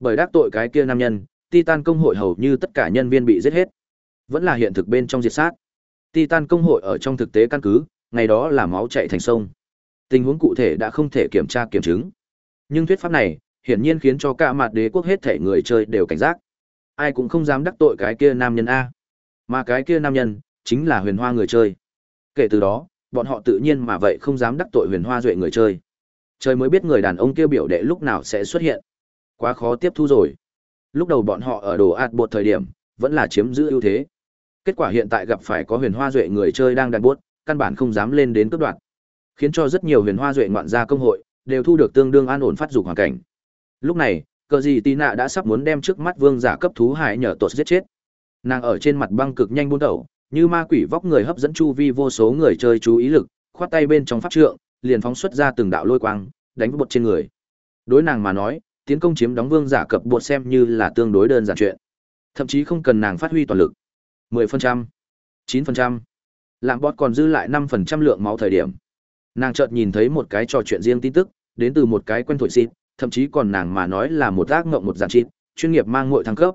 Bởi đắc tội cái kia nam nhân, Titan công hội hầu như tất cả nhân viên bị giết hết. Vẫn là hiện thực bên trong diệt sát. Titan công hội ở trong thực tế căn cứ, ngày đó là máu chảy thành sông. Tình huống cụ thể đã không thể kiểm tra kiểm chứng. Nhưng thuyết pháp này, hiển nhiên khiến cho cả mặt đế quốc hết thể người chơi đều cảnh giác. Ai cũng không dám đắc tội cái kia nam nhân a. Mà cái kia nam nhân chính là Huyền Hoa người chơi. Kể từ đó, bọn họ tự nhiên mà vậy không dám đắc tội Huyền Hoa duệ người chơi. Trời mới biết người đàn ông kia biểu đệ lúc nào sẽ xuất hiện. Quá khó tiếp thu rồi. Lúc đầu bọn họ ở đồ ạt bột thời điểm, vẫn là chiếm giữ ưu thế. Kết quả hiện tại gặp phải có huyền hoa duệ người chơi đang đàn buốt, căn bản không dám lên đến cướp đoạt. Khiến cho rất nhiều huyền hoa duệ ngoạn gia công hội, đều thu được tương đương an ổn phát dục hoàn cảnh. Lúc này, cờ gì tì nạ đã sắp muốn đem trước mắt vương giả cấp thú hải nhờ tuột giết chết. Nàng ở trên mặt băng cực nhanh buôn tẩu, như ma quỷ vóc người hấp dẫn chu vi vô số người chơi chú ý lực, khoát tay bên trong pháp trượng, liền phóng xuất ra từng đạo lôi quang, đánh bột trên người. Đối nàng mà nói, tiến công chiếm đóng vương giả cập bột xem như là tương đối đơn giản chuyện. Thậm chí không cần nàng phát huy toàn lực. 10%, 9%. Làm bot còn dư lại 5% lượng máu thời điểm. Nàng chợt nhìn thấy một cái trò chuyện riêng tin tức, đến từ một cái quen thuộc xịt, thậm chí còn nàng mà nói là một ác ngộng một giản trị, chuyên nghiệp mang ngội thăng cấp.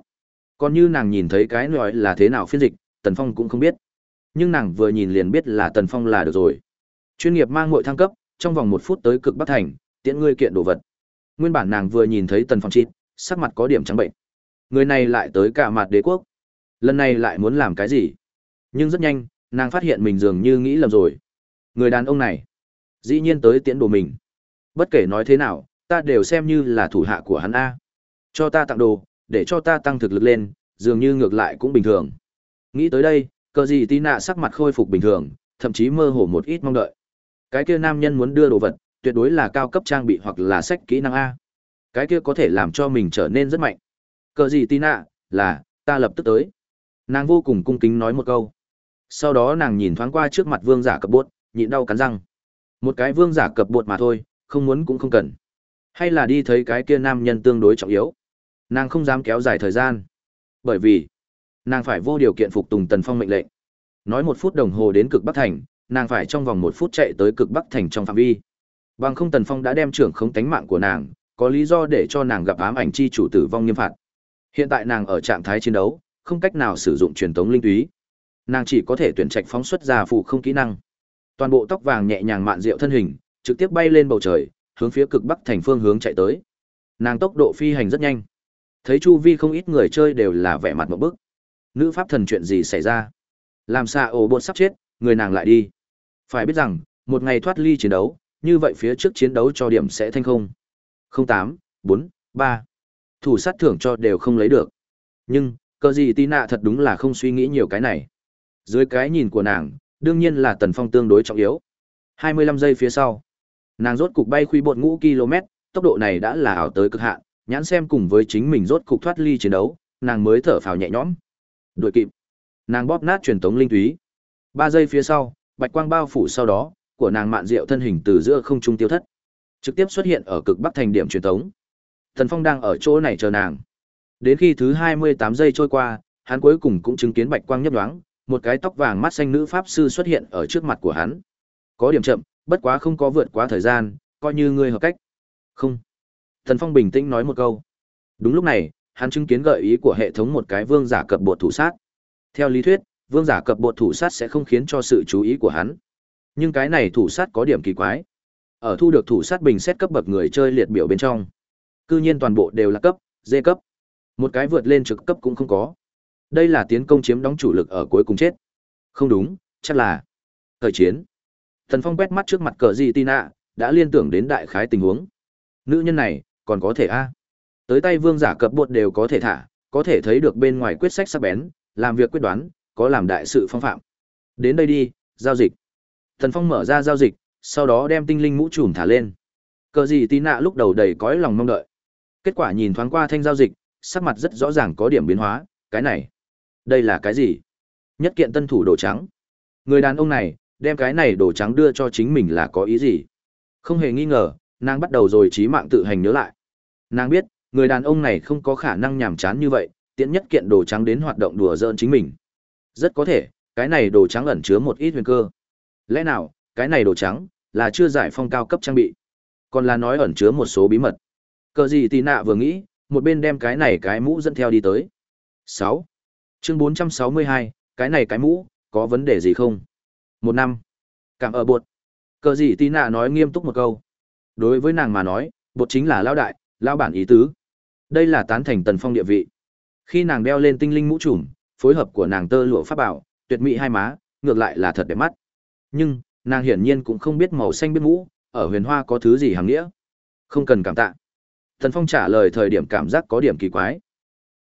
Còn như nàng nhìn thấy cái nói là thế nào phiên dịch, Tần Phong cũng không biết. Nhưng nàng vừa nhìn liền biết là Tần Phong là được rồi. Chuyên nghiệp mang muội thăng cấp, trong vòng một phút tới cực Bắc Thành, tiễn ngươi kiện đồ vật. Nguyên bản nàng vừa nhìn thấy Tần Phong chít, sắc mặt có điểm trắng bệnh. Người này lại tới cả mặt đế quốc. Lần này lại muốn làm cái gì? Nhưng rất nhanh, nàng phát hiện mình dường như nghĩ lầm rồi. Người đàn ông này, dĩ nhiên tới tiễn đồ mình. Bất kể nói thế nào, ta đều xem như là thủ hạ của hắn A. Cho ta tặng đồ, để cho ta tăng thực lực lên, dường như ngược lại cũng bình thường. Nghĩ tới đây, cờ gì tí nạ sắc mặt khôi phục bình thường, thậm chí mơ hồ một ít mong đợi. Cái kia nam nhân muốn đưa đồ vật, tuyệt đối là cao cấp trang bị hoặc là sách kỹ năng A. Cái kia có thể làm cho mình trở nên rất mạnh. Cờ gì tí nạ, là, ta lập tức tới. Nàng vô cùng cung kính nói một câu. Sau đó nàng nhìn thoáng qua trước mặt vương giả cập bốt, nhịn đau cắn răng. Một cái vương giả cập bột mà thôi, không muốn cũng không cần. Hay là đi thấy cái kia nam nhân tương đối trọng yếu. Nàng không dám kéo dài thời gian. Bởi vì, nàng phải vô điều kiện phục tùng tần phong mệnh lệnh. Nói một phút đồng hồ đến cực Bắc Thành, nàng phải trong vòng một phút chạy tới cực Bắc Thành trong phạm vi. Bằng không tần phong đã đem trưởng không tánh mạng của nàng, có lý do để cho nàng gặp ám ảnh chi chủ tử vong nghiêm phạt. Hiện tại nàng ở trạng thái chiến đấu, không cách nào sử dụng truyền tống linh túy. Nàng chỉ có thể tuyển trạch phóng xuất ra phụ không kỹ năng. Toàn bộ tóc vàng nhẹ nhàng mạn diệu thân hình, trực tiếp bay lên bầu trời, hướng phía cực bắc thành phương hướng chạy tới. Nàng tốc độ phi hành rất nhanh. Thấy chu vi không ít người chơi đều là vẻ mặt một bức. Nữ pháp thần chuyện gì xảy ra? Làm sao ổ bột sắp chết, người nàng lại đi. Phải biết rằng, một ngày thoát ly chiến đấu, như vậy phía trước chiến đấu cho điểm sẽ thanh không. 08, 4, 3. Thủ sát thưởng cho đều không lấy được. Nhưng, cờ gì tí nạ thật đúng là không suy nghĩ nhiều cái này. Dưới cái nhìn của nàng, đương nhiên là tần phong tương đối trọng yếu. 25 giây phía sau, nàng rốt cục bay khuy bột ngũ km, tốc độ này đã là ảo tới cực hạn, nhãn xem cùng với chính mình rốt cục thoát ly chiến đấu, nàng mới thở phào nhẹ nhõm. Đuổi kịp. Nàng bóp nát truyền tống linh túy. ba giây phía sau, bạch quang bao phủ sau đó, của nàng mạn diệu thân hình từ giữa không trung tiêu thất, trực tiếp xuất hiện ở cực bắc thành điểm truyền tống. thần Phong đang ở chỗ này chờ nàng. Đến khi thứ 28 giây trôi qua, hắn cuối cùng cũng chứng kiến bạch quang nhấp nhoáng, một cái tóc vàng mắt xanh nữ pháp sư xuất hiện ở trước mặt của hắn. Có điểm chậm, bất quá không có vượt quá thời gian, coi như ngươi hợp cách. Không. Thần Phong bình tĩnh nói một câu. Đúng lúc này, hắn chứng kiến gợi ý của hệ thống một cái vương giả cập bột thủ sát. Theo lý thuyết, vương giả cập bột thủ sát sẽ không khiến cho sự chú ý của hắn. Nhưng cái này thủ sát có điểm kỳ quái. Ở thu được thủ sát bình xét cấp bậc người chơi liệt biểu bên trong, cư nhiên toàn bộ đều là cấp, D cấp. Một cái vượt lên trực cấp cũng không có. Đây là tiến công chiếm đóng chủ lực ở cuối cùng chết. Không đúng, chắc là thời chiến. Thần Phong quét mắt trước mặt cờ gì Tina, đã liên tưởng đến đại khái tình huống. Nữ nhân này, còn có thể a Tới tay vương giả cập bột đều có thể thả, có thể thấy được bên ngoài quyết sách sắc bén, làm việc quyết đoán, có làm đại sự phong phạm. Đến đây đi, giao dịch. Thần Phong mở ra giao dịch, sau đó đem tinh linh mũ trùm thả lên. Cờ gì Tina lúc đầu đầy cõi lòng mong đợi. Kết quả nhìn thoáng qua thanh giao dịch, sắc mặt rất rõ ràng có điểm biến hóa, cái này, đây là cái gì? Nhất kiện tân thủ đồ trắng. Người đàn ông này, đem cái này đồ trắng đưa cho chính mình là có ý gì? Không hề nghi ngờ, nàng bắt đầu rồi trí mạng tự hành nhớ lại. Nàng biết, người đàn ông này không có khả năng nhàm chán như vậy, tiện nhất kiện đồ trắng đến hoạt động đùa giỡn chính mình. Rất có thể, cái này đồ trắng ẩn chứa một ít huyền cơ. Lẽ nào, cái này đồ trắng là chưa giải phong cao cấp trang bị, còn là nói ẩn chứa một số bí mật. Cờ gì tì nạ vừa nghĩ, một bên đem cái này cái mũ dẫn theo đi tới. 6. Chương 462, cái này cái mũ, có vấn đề gì không? Một năm. Cảm ở bột. Cờ gì tì nạ nói nghiêm túc một câu. Đối với nàng mà nói, bột chính là lao đại, lao bản ý tứ. Đây là tán thành tần phong địa vị. Khi nàng đeo lên tinh linh mũ trùm, phối hợp của nàng tơ lụa pháp bảo, tuyệt mỹ hai má, ngược lại là thật đẹp mắt. Nhưng, nàng hiển nhiên cũng không biết màu xanh biết mũ, ở huyền hoa có thứ gì hàng nghĩa. Không cần cảm tạ. Tần Phong trả lời thời điểm cảm giác có điểm kỳ quái.